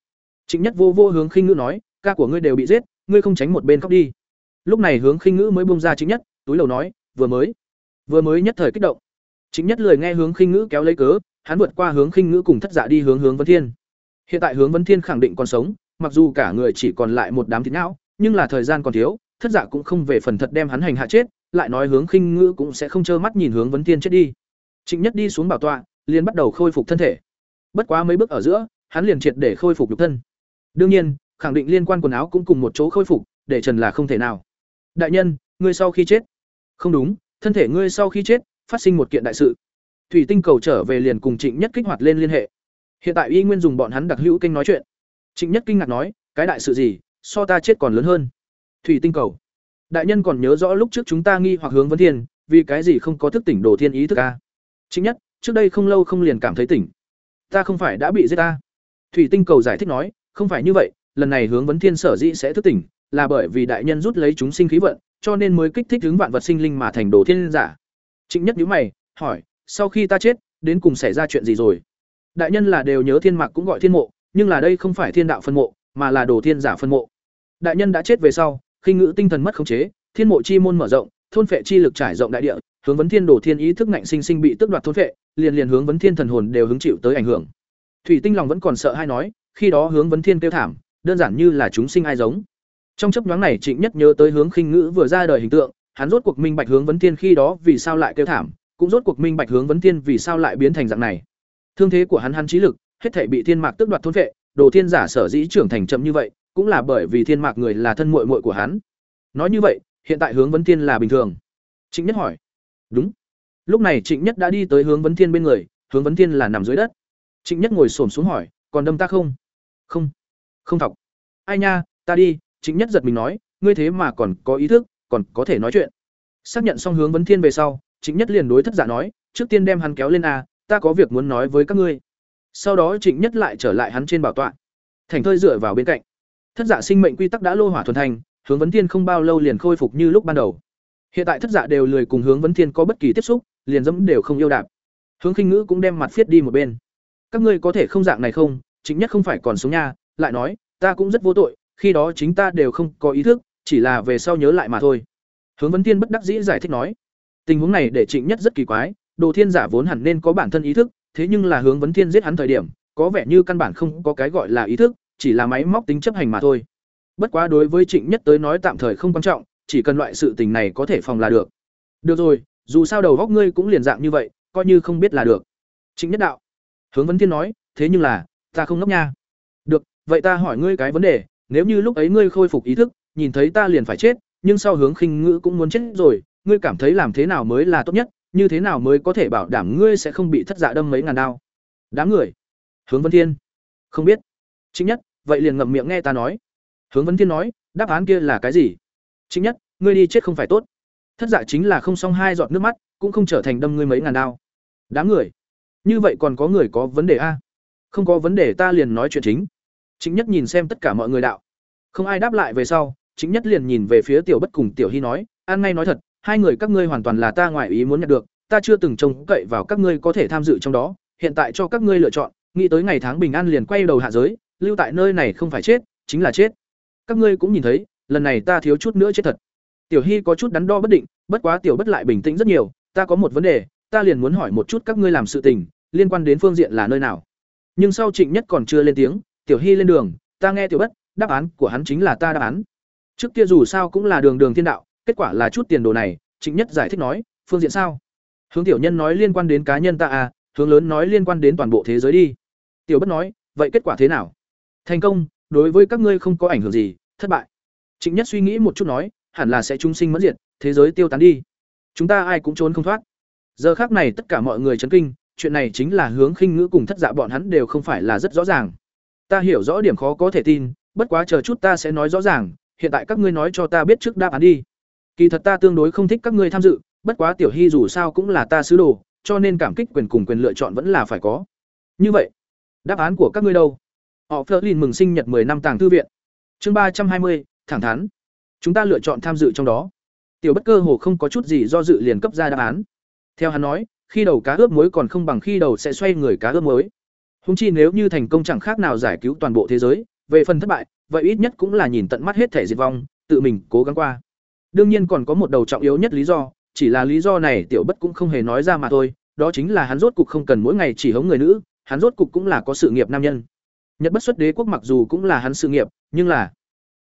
trịnh nhất vô vô hướng khinh ngữ nói ca của ngươi đều bị giết ngươi không tránh một bên khóc đi lúc này hướng khinh ngữ mới bông ra chính nhất túi đầu nói, vừa mới vừa mới nhất thời kích động. Chính nhất lười nghe hướng khinh ngữ kéo lấy cớ, hắn vượt qua hướng khinh ngữ cùng thất dạ đi hướng hướng vân thiên. Hiện tại hướng vân thiên khẳng định còn sống, mặc dù cả người chỉ còn lại một đám thịt não, nhưng là thời gian còn thiếu, thất dạ cũng không về phần thật đem hắn hành hạ chết, lại nói hướng khinh ngữ cũng sẽ không trơ mắt nhìn hướng vấn thiên chết đi. Trịnh nhất đi xuống bảo tọa, liền bắt đầu khôi phục thân thể. Bất quá mấy bước ở giữa, hắn liền triệt để khôi phục nhục thân. Đương nhiên, khẳng định liên quan quần áo cũng cùng một chỗ khôi phục, để trần là không thể nào. Đại nhân, ngươi sau khi chết không đúng, thân thể ngươi sau khi chết, phát sinh một kiện đại sự. Thủy tinh cầu trở về liền cùng trịnh nhất kích hoạt lên liên hệ. Hiện tại y nguyên dùng bọn hắn đặc hữu kênh nói chuyện. Trịnh nhất kinh ngạc nói, cái đại sự gì, so ta chết còn lớn hơn. Thủy tinh cầu. Đại nhân còn nhớ rõ lúc trước chúng ta nghi hoặc hướng vấn thiên, vì cái gì không có thức tỉnh đồ thiên ý thức a? Chính nhất, trước đây không lâu không liền cảm thấy tỉnh. Ta không phải đã bị giết ta. Thủy tinh cầu giải thích nói, không phải như vậy lần này hướng vấn thiên sở dĩ sẽ thức tỉnh, là bởi vì đại nhân rút lấy chúng sinh khí vận, cho nên mới kích thích hướng vạn vật sinh linh mà thành đồ thiên giả. Trịnh nhất nhíu mày, hỏi, sau khi ta chết, đến cùng xảy ra chuyện gì rồi? Đại nhân là đều nhớ thiên mạc cũng gọi thiên mộ, nhưng là đây không phải thiên đạo phân mộ, mà là đồ thiên giả phân mộ. Đại nhân đã chết về sau, khi ngữ tinh thần mất khống chế, thiên mộ chi môn mở rộng, thôn phệ chi lực trải rộng đại địa, hướng vấn thiên đồ thiên ý thức ngạnh sinh sinh bị tước đoạt thôn phệ, liền liền hướng vấn thiên thần hồn đều hứng chịu tới ảnh hưởng. Thủy tinh lòng vẫn còn sợ hay nói, khi đó hướng vấn thiên kêu thảm đơn giản như là chúng sinh ai giống. Trong chấp nhoáng này, trịnh nhất nhớ tới hướng khinh ngữ vừa ra đời hình tượng, hắn rốt cuộc minh bạch hướng vấn thiên khi đó vì sao lại kêu thảm, cũng rốt cuộc minh bạch hướng vấn thiên vì sao lại biến thành dạng này. Thương thế của hắn hắn trí lực, hết thể bị thiên mạc tước đoạt thôn phệ đồ thiên giả sở dĩ trưởng thành chậm như vậy, cũng là bởi vì thiên mạc người là thân muội muội của hắn. Nói như vậy, hiện tại hướng vấn thiên là bình thường. Trịnh nhất hỏi. Đúng. Lúc này trịnh nhất đã đi tới hướng vấn thiên bên người, hướng vấn thiên là nằm dưới đất. Trịnh nhất ngồi xổm xuống hỏi, còn đâm ta không? Không không thọc. Ai nha, ta đi chính nhất giật mình nói, ngươi thế mà còn có ý thức, còn có thể nói chuyện. Xác nhận xong hướng vấn thiên về sau chính nhất liền đối thất giả nói, trước tiên đem hắn kéo lên a, ta có việc muốn nói với các ngươi. Sau đó trịnh nhất lại trở lại hắn trên bảo tọa. Thành thơi dựa vào bên cạnh. Thất giả sinh mệnh quy tắc đã lô hỏa thuần thành, hướng vấn thiên không bao lâu liền khôi phục như lúc ban đầu. Hiện tại thất giả đều lười cùng hướng vấn thiên có bất kỳ tiếp xúc, liền dẫm đều không yêu đạp. Hướng khinh ngữ cũng đem mặt viết đi một bên. Các ngươi có thể không dạng này không chính nhất không phải còn sống nha lại nói, ta cũng rất vô tội, khi đó chính ta đều không có ý thức, chỉ là về sau nhớ lại mà thôi. Hướng vấn thiên bất đắc dĩ giải thích nói, tình huống này để trịnh nhất rất kỳ quái, đồ thiên giả vốn hẳn nên có bản thân ý thức, thế nhưng là hướng vấn thiên giết hắn thời điểm, có vẻ như căn bản không có cái gọi là ý thức, chỉ là máy móc tính chấp hành mà thôi. Bất quá đối với trịnh nhất tới nói tạm thời không quan trọng, chỉ cần loại sự tình này có thể phòng là được. Được rồi, dù sao đầu góc ngươi cũng liền dạng như vậy, coi như không biết là được. Trịnh nhất đạo. Hướng vấn thiên nói, thế nhưng là, ta không ngốc nha vậy ta hỏi ngươi cái vấn đề, nếu như lúc ấy ngươi khôi phục ý thức, nhìn thấy ta liền phải chết, nhưng sau hướng khinh ngữ cũng muốn chết rồi, ngươi cảm thấy làm thế nào mới là tốt nhất, như thế nào mới có thể bảo đảm ngươi sẽ không bị thất dạ đâm mấy ngàn đao? Đám người. Hướng vân thiên. Không biết. Chính nhất, vậy liền ngậm miệng nghe ta nói. Hướng vân thiên nói, đáp án kia là cái gì? Chính nhất, ngươi đi chết không phải tốt. Thất dạ chính là không xong hai giọt nước mắt, cũng không trở thành đâm ngươi mấy ngàn đao. Đám người. Như vậy còn có người có vấn đề a? Không có vấn đề ta liền nói chuyện chính chính nhất nhìn xem tất cả mọi người đạo. Không ai đáp lại về sau, chính nhất liền nhìn về phía tiểu bất cùng tiểu hy nói, an ngay nói thật, hai người các ngươi hoàn toàn là ta ngoại ý muốn nhận được, ta chưa từng trông cậy vào các ngươi có thể tham dự trong đó, hiện tại cho các ngươi lựa chọn, nghĩ tới ngày tháng bình an liền quay đầu hạ giới, lưu tại nơi này không phải chết, chính là chết. Các ngươi cũng nhìn thấy, lần này ta thiếu chút nữa chết thật. Tiểu hy có chút đắn đo bất định, bất quá tiểu bất lại bình tĩnh rất nhiều, ta có một vấn đề, ta liền muốn hỏi một chút các ngươi làm sự tình, liên quan đến phương diện là nơi nào? Nhưng sau trịnh nhất còn chưa lên tiếng tiểu hy lên đường, ta nghe tiểu bất, đáp án của hắn chính là ta đáp án. Trước kia dù sao cũng là đường đường thiên đạo, kết quả là chút tiền đồ này, trịnh nhất giải thích nói, phương diện sao? Hướng tiểu nhân nói liên quan đến cá nhân ta à hướng lớn nói liên quan đến toàn bộ thế giới đi. Tiểu bất nói, vậy kết quả thế nào? Thành công, đối với các ngươi không có ảnh hưởng gì, thất bại. Trịnh nhất suy nghĩ một chút nói, hẳn là sẽ trung sinh mất diệt, thế giới tiêu tán đi. Chúng ta ai cũng trốn không thoát. Giờ khác này tất cả mọi người chấn kinh, chuyện này chính là hướng khinh ngữ cùng thất dạ bọn hắn đều không phải là rất rõ ràng ta hiểu rõ điểm khó có thể tin bất quá chờ chút ta sẽ nói rõ ràng hiện tại các ngươi nói cho ta biết trước đáp án đi kỳ thật ta tương đối không thích các ngươi tham dự bất quá tiểu hy dù sao cũng là ta sứ đồ cho nên cảm kích quyền cùng quyền lựa chọn vẫn là phải có như vậy đáp án của các ngươi đâu Họ Flerlin mừng sinh nhật 10 năm tàng thư viện. Chương 320, thẳng thắn. Chúng ta lựa chọn tham dự trong đó. Tiểu Bất Cơ hồ không có chút gì do dự liền cấp ra đáp án. Theo hắn nói, khi đầu cá ướp muối còn không bằng khi đầu sẽ xoay người cá ướp muối. Húng chi nếu như thành công chẳng khác nào giải cứu toàn bộ thế giới, về phần thất bại, vậy ít nhất cũng là nhìn tận mắt hết thể diệt vong, tự mình cố gắng qua. Đương nhiên còn có một đầu trọng yếu nhất lý do, chỉ là lý do này Tiểu Bất cũng không hề nói ra mà thôi, đó chính là hắn rốt cục không cần mỗi ngày chỉ hống người nữ, hắn rốt cục cũng là có sự nghiệp nam nhân. Nhật bất xuất đế quốc mặc dù cũng là hắn sự nghiệp, nhưng là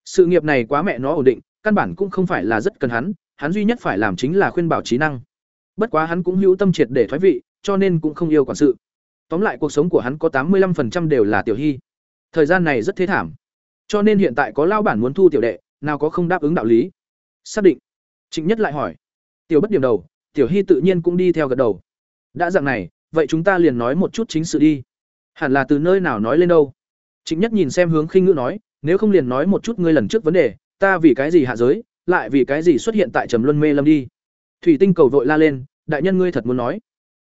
sự nghiệp này quá mẹ nó ổn định, căn bản cũng không phải là rất cần hắn, hắn duy nhất phải làm chính là khuyên bảo trí năng. Bất quá hắn cũng hữu tâm triệt để thoái vị, cho nên cũng không yêu quản sự. Tóm lại cuộc sống của hắn có tám mươi 85% đều là tiểu hy. Thời gian này rất thế thảm. Cho nên hiện tại có lao bản muốn thu tiểu đệ, nào có không đáp ứng đạo lý. Xác định. Trịnh Nhất lại hỏi. Tiểu Bất điểm đầu, Tiểu Hy tự nhiên cũng đi theo gật đầu. Đã dạng này, vậy chúng ta liền nói một chút chính sự đi. Hẳn là từ nơi nào nói lên đâu? Trịnh Nhất nhìn xem Hướng Khinh Ngữ nói, nếu không liền nói một chút ngươi lần trước vấn đề, ta vì cái gì hạ giới, lại vì cái gì xuất hiện tại Trầm Luân Mê Lâm đi. Thủy Tinh cầu vội la lên, đại nhân ngươi thật muốn nói.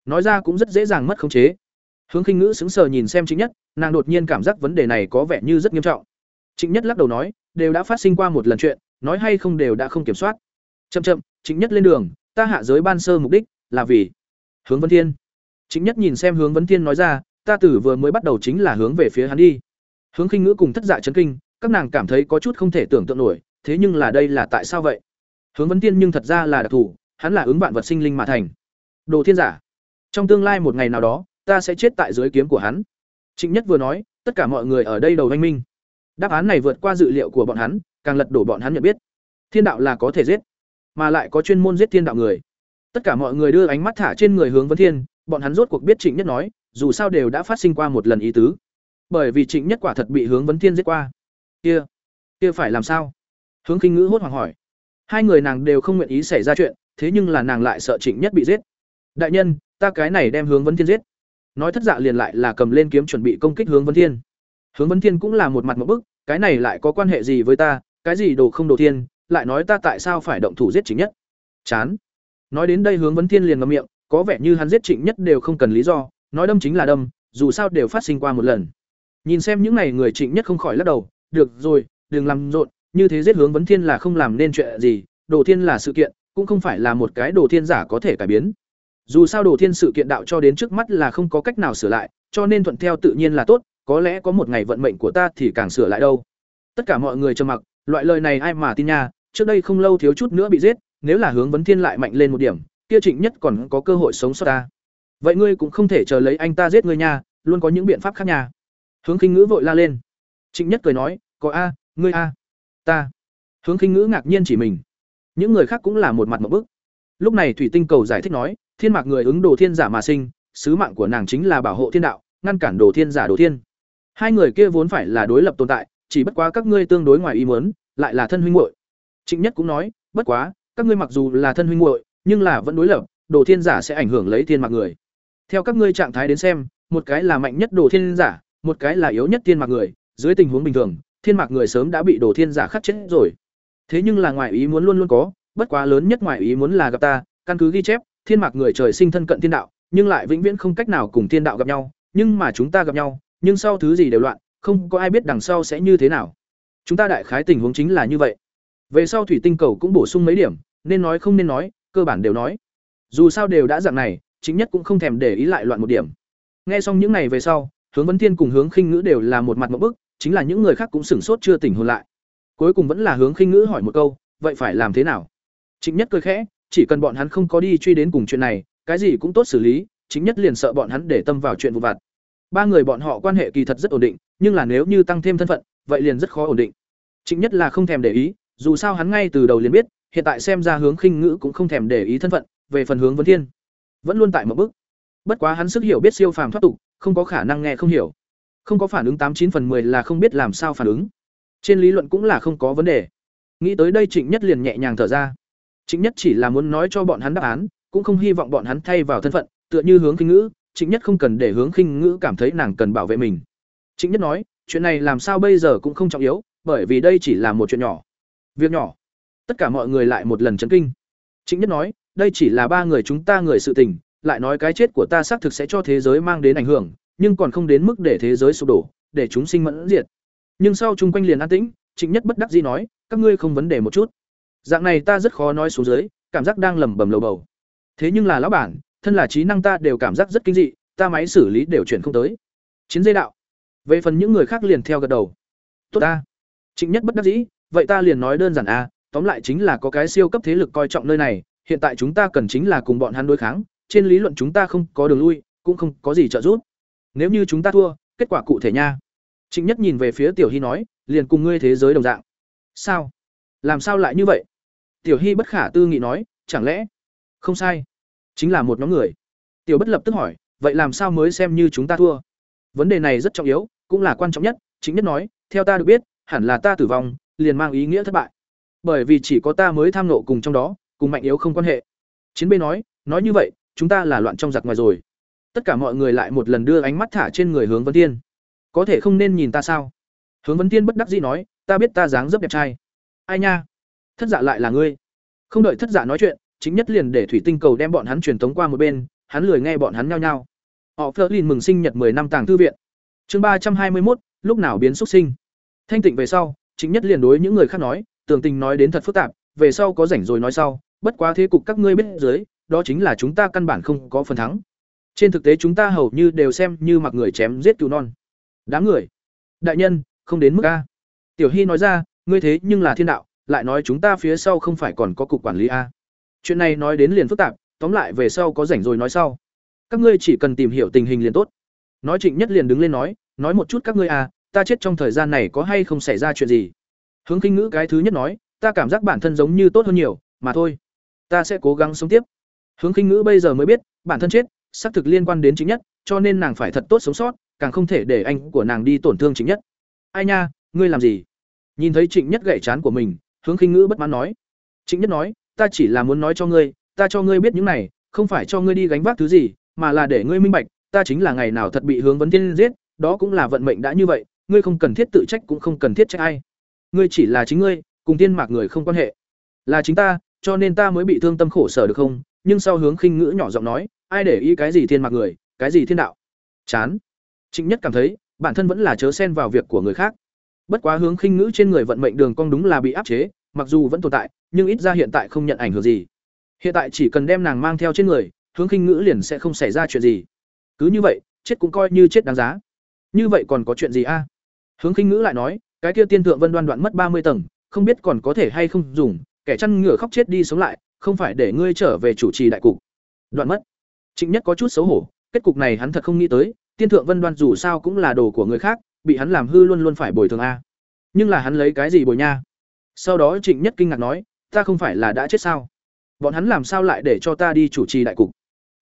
Nói ra cũng rất dễ dàng mất khống chế. Hướng Khinh Ngữ sững sờ nhìn xem Trịnh Nhất, nàng đột nhiên cảm giác vấn đề này có vẻ như rất nghiêm trọng. Trịnh Nhất lắc đầu nói, đều đã phát sinh qua một lần chuyện, nói hay không đều đã không kiểm soát. Chậm chậm, Trịnh Nhất lên đường, ta hạ giới ban sơ mục đích là vì Hướng Vân Thiên. Trịnh Nhất nhìn xem Hướng Vân Thiên nói ra, ta tử vừa mới bắt đầu chính là hướng về phía hắn đi. Hướng Khinh Ngữ cùng thất dạ chấn kinh, các nàng cảm thấy có chút không thể tưởng tượng nổi, thế nhưng là đây là tại sao vậy? Hướng Vân Thiên nhưng thật ra là đặc thủ, hắn là ứng vạn vật sinh linh mà thành. Đồ thiên giả. Trong tương lai một ngày nào đó, ta sẽ chết tại dưới kiếm của hắn. Trịnh Nhất vừa nói, tất cả mọi người ở đây đầu anh minh. Đáp án này vượt qua dự liệu của bọn hắn, càng lật đổ bọn hắn nhận biết. Thiên đạo là có thể giết, mà lại có chuyên môn giết thiên đạo người. Tất cả mọi người đưa ánh mắt thả trên người hướng Vân Thiên, bọn hắn rốt cuộc biết Trịnh Nhất nói, dù sao đều đã phát sinh qua một lần ý tứ. Bởi vì Trịnh Nhất quả thật bị hướng Vân Thiên giết qua. Kia, kia phải làm sao? Hướng Khinh Ngữ hốt hoảng hỏi. Hai người nàng đều không nguyện ý xảy ra chuyện, thế nhưng là nàng lại sợ Trịnh Nhất bị giết. Đại nhân, ta cái này đem hướng Vân Thiên giết. Nói thất dạ liền lại là cầm lên kiếm chuẩn bị công kích hướng vấn Thiên. Hướng vấn Thiên cũng là một mặt một bức, cái này lại có quan hệ gì với ta, cái gì đồ không đồ thiên, lại nói ta tại sao phải động thủ giết Trịnh Nhất. Chán. Nói đến đây hướng vấn Thiên liền ngậm miệng, có vẻ như hắn giết Trịnh Nhất đều không cần lý do, nói đâm chính là đâm, dù sao đều phát sinh qua một lần. Nhìn xem những này người Trịnh Nhất không khỏi lắc đầu, được rồi, đừng làm rộn, như thế giết hướng vấn Thiên là không làm nên chuyện gì, đồ thiên là sự kiện, cũng không phải là một cái đồ thiên giả có thể cải biến. Dù sao đồ thiên sự kiện đạo cho đến trước mắt là không có cách nào sửa lại, cho nên thuận theo tự nhiên là tốt, có lẽ có một ngày vận mệnh của ta thì càng sửa lại đâu. Tất cả mọi người trầm mặc, loại lời này ai mà tin nha, trước đây không lâu thiếu chút nữa bị giết, nếu là hướng vấn thiên lại mạnh lên một điểm, kia Trịnh Nhất còn có cơ hội sống sót ta. Vậy ngươi cũng không thể chờ lấy anh ta giết ngươi nha, luôn có những biện pháp khác nha. Hướng Khinh Ngữ vội la lên. Trịnh Nhất cười nói, "Có a, ngươi a, ta." Hướng Khinh Ngữ ngạc nhiên chỉ mình. Những người khác cũng là một mặt một bức. Lúc này Thủy Tinh Cầu giải thích nói, thiên mạc người ứng đồ thiên giả mà sinh, sứ mạng của nàng chính là bảo hộ thiên đạo, ngăn cản đồ thiên giả đồ thiên. Hai người kia vốn phải là đối lập tồn tại, chỉ bất quá các ngươi tương đối ngoài ý muốn, lại là thân huynh muội. Trịnh Nhất cũng nói, bất quá, các ngươi mặc dù là thân huynh muội, nhưng là vẫn đối lập, đồ thiên giả sẽ ảnh hưởng lấy thiên mạc người. Theo các ngươi trạng thái đến xem, một cái là mạnh nhất đồ thiên giả, một cái là yếu nhất thiên mạc người, dưới tình huống bình thường, thiên mạc người sớm đã bị đồ thiên giả khắc chết rồi. Thế nhưng là ngoài ý muốn luôn luôn có, bất quá lớn nhất ngoài ý muốn là gặp ta, căn cứ ghi chép, thiên mạc người trời sinh thân cận thiên đạo, nhưng lại vĩnh viễn không cách nào cùng thiên đạo gặp nhau, nhưng mà chúng ta gặp nhau, nhưng sau thứ gì đều loạn, không có ai biết đằng sau sẽ như thế nào. Chúng ta đại khái tình huống chính là như vậy. Về sau thủy tinh cầu cũng bổ sung mấy điểm, nên nói không nên nói, cơ bản đều nói. Dù sao đều đã dạng này, chính nhất cũng không thèm để ý lại loạn một điểm. Nghe xong những này về sau, Hướng Vấn Thiên cùng Hướng Khinh Ngữ đều là một mặt một bức, chính là những người khác cũng sửng sốt chưa tỉnh hồn lại. Cuối cùng vẫn là Hướng Khinh Ngữ hỏi một câu, vậy phải làm thế nào? Trịnh Nhất cười khẽ, chỉ cần bọn hắn không có đi truy đến cùng chuyện này, cái gì cũng tốt xử lý, chính nhất liền sợ bọn hắn để tâm vào chuyện vụ vặt. Ba người bọn họ quan hệ kỳ thật rất ổn định, nhưng là nếu như tăng thêm thân phận, vậy liền rất khó ổn định. Trịnh Nhất là không thèm để ý, dù sao hắn ngay từ đầu liền biết, hiện tại xem ra hướng khinh ngữ cũng không thèm để ý thân phận, về phần hướng vấn thiên, vẫn luôn tại một bước. Bất quá hắn sức hiểu biết siêu phàm thoát tục, không có khả năng nghe không hiểu. Không có phản ứng tám chín phần 10 là không biết làm sao phản ứng. Trên lý luận cũng là không có vấn đề. Nghĩ tới đây Trịnh Nhất liền nhẹ nhàng thở ra. Trịnh Nhất chỉ là muốn nói cho bọn hắn đáp án, cũng không hy vọng bọn hắn thay vào thân phận, tựa như hướng khinh ngữ, Trịnh Nhất không cần để hướng khinh ngữ cảm thấy nàng cần bảo vệ mình. Trịnh Nhất nói, chuyện này làm sao bây giờ cũng không trọng yếu, bởi vì đây chỉ là một chuyện nhỏ. Việc nhỏ. Tất cả mọi người lại một lần chấn kinh. Trịnh Nhất nói, đây chỉ là ba người chúng ta người sự tình, lại nói cái chết của ta xác thực sẽ cho thế giới mang đến ảnh hưởng, nhưng còn không đến mức để thế giới sụp đổ, để chúng sinh mẫn diệt nhưng sau chung quanh liền an tĩnh trịnh nhất bất đắc dĩ nói các ngươi không vấn đề một chút dạng này ta rất khó nói xuống dưới, cảm giác đang lẩm bẩm lầu bầu. Thế nhưng là lão bản, thân là trí năng ta đều cảm giác rất kinh dị, ta máy xử lý đều chuyển không tới. Chiến dây đạo. Về phần những người khác liền theo gật đầu. Tốt ta. Trịnh nhất bất đắc dĩ, vậy ta liền nói đơn giản a, tóm lại chính là có cái siêu cấp thế lực coi trọng nơi này, hiện tại chúng ta cần chính là cùng bọn hắn đối kháng, trên lý luận chúng ta không có đường lui, cũng không có gì trợ giúp. Nếu như chúng ta thua, kết quả cụ thể nha. Trịnh nhất nhìn về phía tiểu hy nói, liền cùng ngươi thế giới đồng dạng. Sao? Làm sao lại như vậy? Tiểu hy bất khả tư nghị nói, chẳng lẽ không sai? Chính là một nhóm người. Tiểu bất lập tức hỏi, vậy làm sao mới xem như chúng ta thua? Vấn đề này rất trọng yếu, cũng là quan trọng nhất, chính nhất nói, theo ta được biết, hẳn là ta tử vong, liền mang ý nghĩa thất bại. Bởi vì chỉ có ta mới tham nộ cùng trong đó, cùng mạnh yếu không quan hệ. Chiến b nói nói như vậy, chúng ta là loạn trong giặc ngoài rồi. Tất cả mọi người lại một lần đưa ánh mắt thả trên người hướng Vân tiên. Có thể không nên nhìn ta sao? Hướng Vân tiên bất đắc dĩ nói, ta biết ta dáng dấp đẹp trai. Ai nha? Thất dạ lại là ngươi. Không đợi thất dạ nói chuyện, chính nhất liền để thủy tinh cầu đem bọn hắn truyền tống qua một bên, hắn lười nghe bọn hắn nhao nhao. Họ phớt lên mừng sinh nhật 10 năm tàng thư viện. Chương ba trăm hai mươi một lúc nào biến xuất sinh? Thanh tịnh về sau, chính nhất liền đối những người khác nói, tường tình nói đến thật phức tạp, về sau có rảnh rồi nói sau, bất quá thế cục các ngươi biết dưới, đó chính là chúng ta căn bản không có phần thắng. Trên thực tế chúng ta hầu như đều xem như mặc người chém giết cứu non. Đám người. Đại nhân, không đến mức a. Tiểu hy nói ra, ngươi thế nhưng là thiên đạo lại nói chúng ta phía sau không phải còn có cục quản lý a. Chuyện này nói đến liền phức tạp, tóm lại về sau có rảnh rồi nói sau. Các ngươi chỉ cần tìm hiểu tình hình liền tốt. Nói trịnh nhất liền đứng lên nói nói một chút các ngươi a, ta chết trong thời gian này có hay không xảy ra chuyện gì? Hướng khinh ngữ cái thứ nhất nói, ta cảm giác bản thân giống như tốt hơn nhiều, mà thôi. Ta sẽ cố gắng sống tiếp. Hướng khinh ngữ bây giờ mới biết, bản thân chết, xác thực liên quan đến chính nhất, cho nên nàng phải thật tốt sống sót, càng không thể để anh của nàng đi tổn thương chính nhất. Ai nha, ngươi làm gì? Nhìn thấy trịnh nhất gãy chán của mình hướng khinh ngữ bất mãn nói. Chính nhất nói, ta chỉ là muốn nói cho ngươi, ta cho ngươi biết những này, không phải cho ngươi đi gánh vác thứ gì, mà là để ngươi minh bạch, ta chính là ngày nào thật bị hướng vấn thiên giết, đó cũng là vận mệnh đã như vậy, ngươi không cần thiết tự trách cũng không cần thiết trách ai. Ngươi chỉ là chính ngươi, cùng tiên mạc người không quan hệ. Là chính ta, cho nên ta mới bị thương tâm khổ sở được không? Nhưng sau hướng khinh ngữ nhỏ giọng nói, ai để ý cái gì thiên mạc người, cái gì thiên đạo? Chán. Trịnh nhất cảm thấy, bản thân vẫn là chớ xen vào việc của người khác bất quá hướng khinh ngữ trên người vận mệnh đường cong đúng là bị áp chế, mặc dù vẫn tồn tại, nhưng ít ra hiện tại không nhận ảnh hưởng gì. Hiện tại chỉ cần đem nàng mang theo trên người, hướng khinh ngữ liền sẽ không xảy ra chuyện gì. Cứ như vậy, chết cũng coi như chết đáng giá. Như vậy còn có chuyện gì a? Hướng khinh ngữ lại nói, cái kia tiên thượng vân đoan đoạn mất ba mươi tầng, không biết còn có thể hay không dùng, kẻ chăn ngựa khóc chết đi sống lại, không phải để ngươi trở về chủ trì đại cục. Đoạn mất. Trịnh nhất có chút xấu hổ, kết cục này hắn thật không nghĩ tới, tiên thượng vân đoan dù sao cũng là đồ của người khác bị hắn làm hư luôn luôn phải bồi thường a. Nhưng là hắn lấy cái gì bồi nha? Sau đó trịnh nhất kinh ngạc nói, ta không phải là đã chết sao? Bọn hắn làm sao lại để cho ta đi chủ trì đại cục?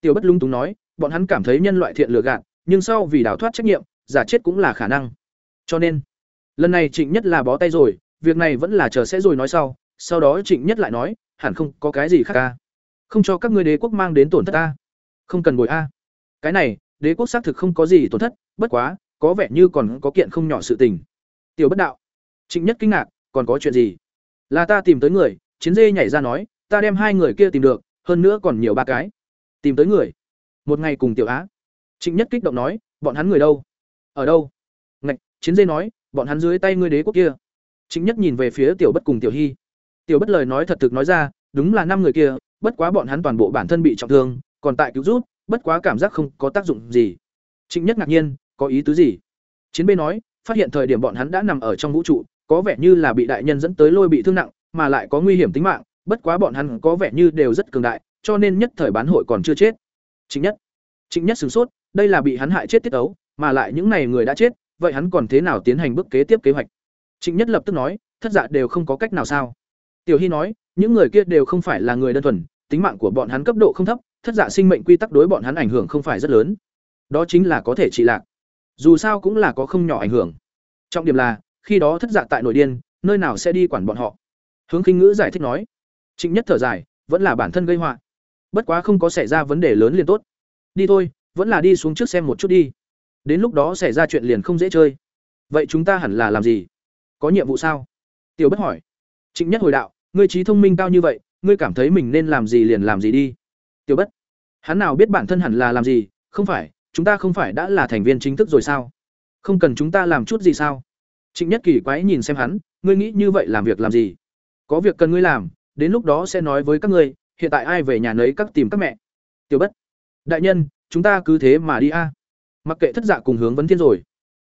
Tiểu bất lung túng nói, bọn hắn cảm thấy nhân loại thiện lừa gạt, nhưng sau vì đào thoát trách nhiệm, giả chết cũng là khả năng. Cho nên, lần này trịnh nhất là bó tay rồi, việc này vẫn là chờ sẽ rồi nói sau. Sau đó trịnh nhất lại nói, hẳn không có cái gì khác ca không cho các ngươi đế quốc mang đến tổn thất ta không cần bồi a. Cái này, đế quốc xác thực không có gì tổn thất, bất quá có vẻ như còn có kiện không nhỏ sự tình. Tiểu bất đạo, trịnh nhất kinh ngạc, còn có chuyện gì? Là ta tìm tới người, chiến dê nhảy ra nói, ta đem hai người kia tìm được, hơn nữa còn nhiều ba cái. Tìm tới người? Một ngày cùng tiểu á. Trịnh nhất kích động nói, bọn hắn người đâu? Ở đâu? Ngạch, chiến dê nói, bọn hắn dưới tay ngươi đế quốc kia. Trịnh nhất nhìn về phía tiểu bất cùng tiểu hy. Tiểu bất lời nói thật thực nói ra, đúng là năm người kia, bất quá bọn hắn toàn bộ bản thân bị trọng thương, còn tại cứu rút bất quá cảm giác không có tác dụng gì. Trịnh nhất ngạc nhiên có ý tứ gì? Chiến bê nói, phát hiện thời điểm bọn hắn đã nằm ở trong vũ trụ, có vẻ như là bị đại nhân dẫn tới lôi bị thương nặng, mà lại có nguy hiểm tính mạng, bất quá bọn hắn có vẻ như đều rất cường đại, cho nên nhất thời bán hội còn chưa chết. Chính nhất chính nhất sửng sốt, đây là bị hắn hại chết tiết ấu, mà lại những này người đã chết, vậy hắn còn thế nào tiến hành bước kế tiếp kế hoạch? Chính nhất lập tức nói, thất dạ đều không có cách nào sao? Tiểu hy nói, những người kia đều không phải là người đơn thuần, tính mạng của bọn hắn cấp độ không thấp, thất dạ sinh mệnh quy tắc đối bọn hắn ảnh hưởng không phải rất lớn. Đó chính là có thể trị lạc dù sao cũng là có không nhỏ ảnh hưởng. Trọng điểm là, khi đó thất dạ tại nội điên, nơi nào sẽ đi quản bọn họ? Hướng khinh ngữ giải thích nói, trịnh nhất thở dài, vẫn là bản thân gây họa. Bất quá không có xảy ra vấn đề lớn liền tốt. Đi thôi, vẫn là đi xuống trước xem một chút đi. Đến lúc đó xảy ra chuyện liền không dễ chơi. Vậy chúng ta hẳn là làm gì? Có nhiệm vụ sao? Tiểu bất hỏi. Trịnh nhất hồi đạo, ngươi trí thông minh cao như vậy, ngươi cảm thấy mình nên làm gì liền làm gì đi. Tiểu bất, hắn nào biết bản thân hẳn là làm gì, không phải chúng ta không phải đã là thành viên chính thức rồi sao? Không cần chúng ta làm chút gì sao? Trịnh nhất kỳ quái nhìn xem hắn, ngươi nghĩ như vậy làm việc làm gì? Có việc cần ngươi làm, đến lúc đó sẽ nói với các ngươi, hiện tại ai về nhà nấy các tìm các mẹ. Tiểu bất. Đại nhân, chúng ta cứ thế mà đi a. Mặc kệ thất dạ cùng hướng vấn thiên rồi.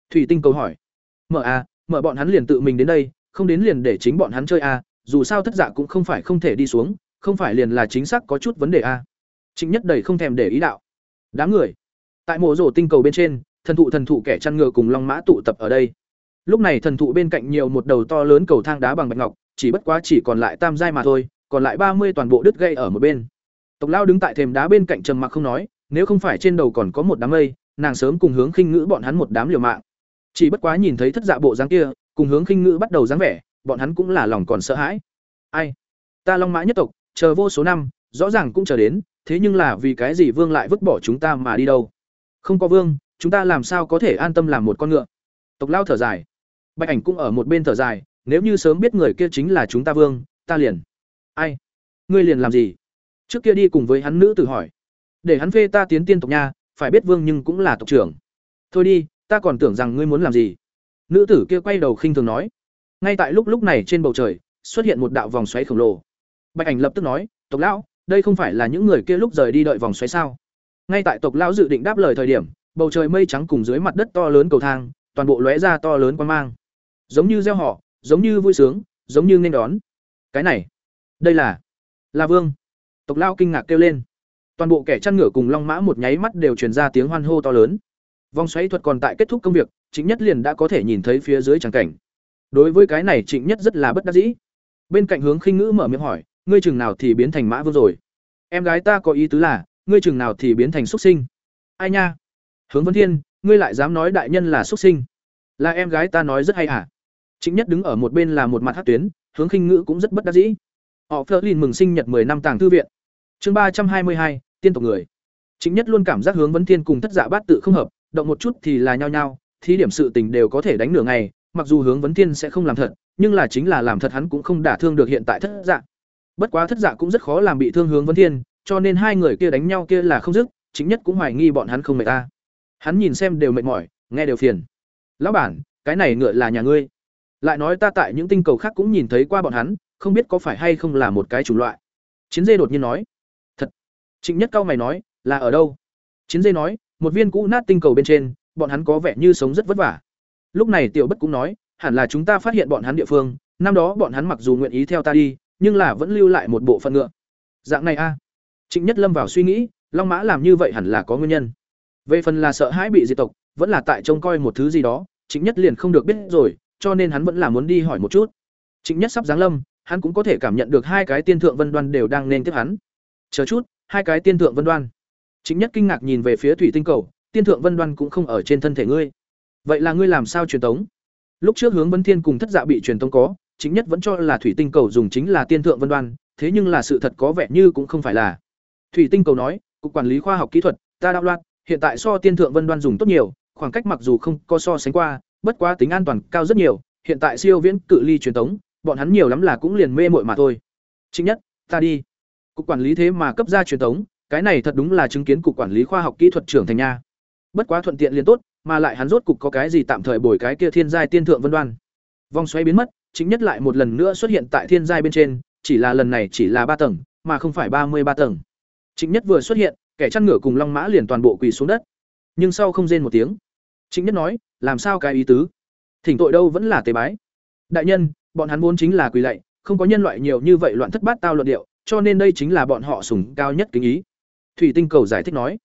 Thủy tinh cầu hỏi. Mở a, mở bọn hắn liền tự mình đến đây, không đến liền để chính bọn hắn chơi a, dù sao thất dạ cũng không phải không thể đi xuống, không phải liền là chính xác có chút vấn đề a. Trịnh nhất đầy không thèm để ý đạo. Đám người tại mộ rổ tinh cầu bên trên, thần thụ thần thụ kẻ chăn ngựa cùng long mã tụ tập ở đây. Lúc này thần thụ bên cạnh nhiều một đầu to lớn cầu thang đá bằng bạch ngọc, chỉ bất quá chỉ còn lại tam giai mà thôi, còn lại ba mươi toàn bộ đứt gây ở một bên. Tộc lao đứng tại thềm đá bên cạnh trầm mặc không nói, nếu không phải trên đầu còn có một đám mây, nàng sớm cùng hướng khinh ngữ bọn hắn một đám liều mạng. Chỉ bất quá nhìn thấy thất dạ bộ dáng kia, cùng hướng khinh ngữ bắt đầu dáng vẻ, bọn hắn cũng là lòng còn sợ hãi. Ai? Ta long mã nhất tộc, chờ vô số năm, rõ ràng cũng chờ đến, thế nhưng là vì cái gì vương lại vứt bỏ chúng ta mà đi đâu? Không có vương, chúng ta làm sao có thể an tâm làm một con ngựa? Tộc lao thở dài. Bạch ảnh cũng ở một bên thở dài, nếu như sớm biết người kia chính là chúng ta vương, ta liền. Ai? Ngươi liền làm gì? Trước kia đi cùng với hắn nữ tự hỏi. Để hắn phê ta tiến tiên tộc nha, phải biết vương nhưng cũng là tộc trưởng. Thôi đi, ta còn tưởng rằng ngươi muốn làm gì? Nữ tử kia quay đầu khinh thường nói. Ngay tại lúc lúc này trên bầu trời, xuất hiện một đạo vòng xoáy khổng lồ. Bạch ảnh lập tức nói, tộc lão đây không phải là những người kia lúc rời đi đợi vòng xoáy sao? Ngay tại tộc lão dự định đáp lời thời điểm, bầu trời mây trắng cùng dưới mặt đất to lớn cầu thang, toàn bộ lóe ra to lớn quan mang. Giống như gieo họ, giống như vui sướng, giống như nên đón. Cái này, đây là là vương. Tộc lao kinh ngạc kêu lên. Toàn bộ kẻ chăn ngựa cùng long mã một nháy mắt đều truyền ra tiếng hoan hô to lớn. Vòng xoáy thuật còn tại kết thúc công việc chính nhất liền đã có thể nhìn thấy phía dưới tràng cảnh. Đối với cái này, trịnh nhất rất là bất đắc dĩ. Bên cạnh hướng khinh ngữ mở miệng hỏi, ngươi chừng nào thì biến thành mã vương rồi? Em gái ta có ý tứ là ngươi chừng nào thì biến thành xuất sinh ai nha hướng vấn thiên ngươi lại dám nói đại nhân là xuất sinh là em gái ta nói rất hay hả Chính Nhất đứng ở một bên là một mặt hát tuyến, hướng khinh ngữ cũng rất bất đắc dĩ. Họ Flerlin mừng sinh nhật 10 năm tàng thư viện. Chương ba trăm hai mươi hai, tiên tộc người. Chính Nhất luôn cảm giác hướng vấn thiên cùng thất dạ bát tự không hợp, động một chút thì là nhao nhao, thí điểm sự tình đều có thể đánh nửa ngày, mặc dù hướng vấn thiên sẽ không làm thật, nhưng là chính là làm thật hắn cũng không đả thương được hiện tại thất dạ. Bất quá thất dạ cũng rất khó làm bị thương hướng vấn thiên, cho nên hai người kia đánh nhau kia là không dứt, chính nhất cũng hoài nghi bọn hắn không mệt ta. Hắn nhìn xem đều mệt mỏi, nghe đều phiền. Lão bản, cái này ngựa là nhà ngươi. Lại nói ta tại những tinh cầu khác cũng nhìn thấy qua bọn hắn không biết có phải hay không là một cái chủng loại. Chiến dê đột nhiên nói. Thật. Trịnh nhất cao mày nói là ở đâu? Chiến dê nói một viên cũ nát tinh cầu bên trên bọn hắn có vẻ như sống rất vất vả. Lúc này tiểu bất cũng nói hẳn là chúng ta phát hiện bọn hắn địa phương năm đó bọn hắn mặc dù nguyện ý theo ta đi nhưng là vẫn lưu lại một bộ phận ngựa. Dạng này a trịnh nhất lâm vào suy nghĩ long mã làm như vậy hẳn là có nguyên nhân về phần là sợ hãi bị diệt tộc vẫn là tại trông coi một thứ gì đó trịnh nhất liền không được biết rồi cho nên hắn vẫn là muốn đi hỏi một chút. Trịnh Nhất sắp giáng lâm, hắn cũng có thể cảm nhận được hai cái tiên thượng vân đoan đều đang nên tiếp hắn. Chờ chút, hai cái tiên thượng vân đoan. Trịnh Nhất kinh ngạc nhìn về phía thủy tinh cầu, tiên thượng vân đoan cũng không ở trên thân thể ngươi. Vậy là ngươi làm sao truyền tống? Lúc trước hướng Vân Thiên cùng thất dạ bị truyền tống có, Trịnh Nhất vẫn cho là thủy tinh cầu dùng chính là tiên thượng vân đoan, thế nhưng là sự thật có vẻ như cũng không phải là. Thủy tinh cầu nói, cục quản lý khoa học kỹ thuật, ta đạo loạn, hiện tại so tiên thượng vân đoan dùng tốt nhiều, khoảng cách mặc dù không có so sánh qua, bất quá tính an toàn cao rất nhiều, hiện tại siêu viễn cự ly truyền tống, bọn hắn nhiều lắm là cũng liền mê muội mà thôi. Chính nhất, ta đi. Cục quản lý thế mà cấp ra truyền tống, cái này thật đúng là chứng kiến cục quản lý khoa học kỹ thuật trưởng thành nha. Bất quá thuận tiện liền tốt, mà lại hắn rốt cục có cái gì tạm thời bồi cái kia thiên giai tiên thượng vân đoan. Vòng xoáy biến mất, chính nhất lại một lần nữa xuất hiện tại thiên giai bên trên, chỉ là lần này chỉ là ba tầng, mà không phải ba mươi ba tầng. Trịnh nhất vừa xuất hiện, kẻ chăn ngựa cùng long mã liền toàn bộ quỳ xuống đất. Nhưng sau không rên một tiếng. Trịnh nhất nói, làm sao cái ý tứ? Thỉnh tội đâu vẫn là tế bái. Đại nhân, bọn hắn vốn chính là quỳ lạy, không có nhân loại nhiều như vậy loạn thất bát tao luận điệu, cho nên đây chính là bọn họ sủng cao nhất kính ý. Thủy Tinh Cầu giải thích nói.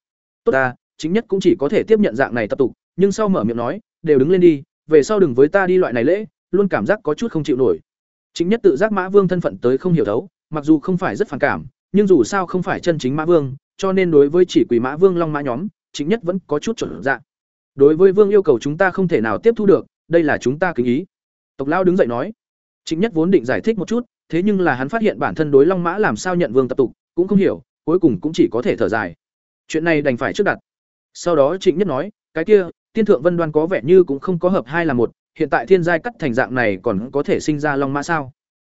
Tốt ta, chính nhất cũng chỉ có thể tiếp nhận dạng này tập tục, nhưng sau mở miệng nói, đều đứng lên đi, về sau đừng với ta đi loại này lễ, luôn cảm giác có chút không chịu nổi. Chính nhất tự giác Mã Vương thân phận tới không hiểu thấu, mặc dù không phải rất phản cảm, nhưng dù sao không phải chân chính Mã Vương, cho nên đối với chỉ quỷ Mã Vương Long Mã nhóm, chính nhất vẫn có chút chuẩn dạng đối với vương yêu cầu chúng ta không thể nào tiếp thu được đây là chúng ta kính ý. Tộc lão đứng dậy nói. Chính nhất vốn định giải thích một chút thế nhưng là hắn phát hiện bản thân đối long mã làm sao nhận vương tập tục cũng không hiểu cuối cùng cũng chỉ có thể thở dài. Chuyện này đành phải trước đặt. Sau đó trịnh nhất nói cái kia tiên thượng vân đoan có vẻ như cũng không có hợp hai là một hiện tại thiên giai cắt thành dạng này còn có thể sinh ra long mã sao?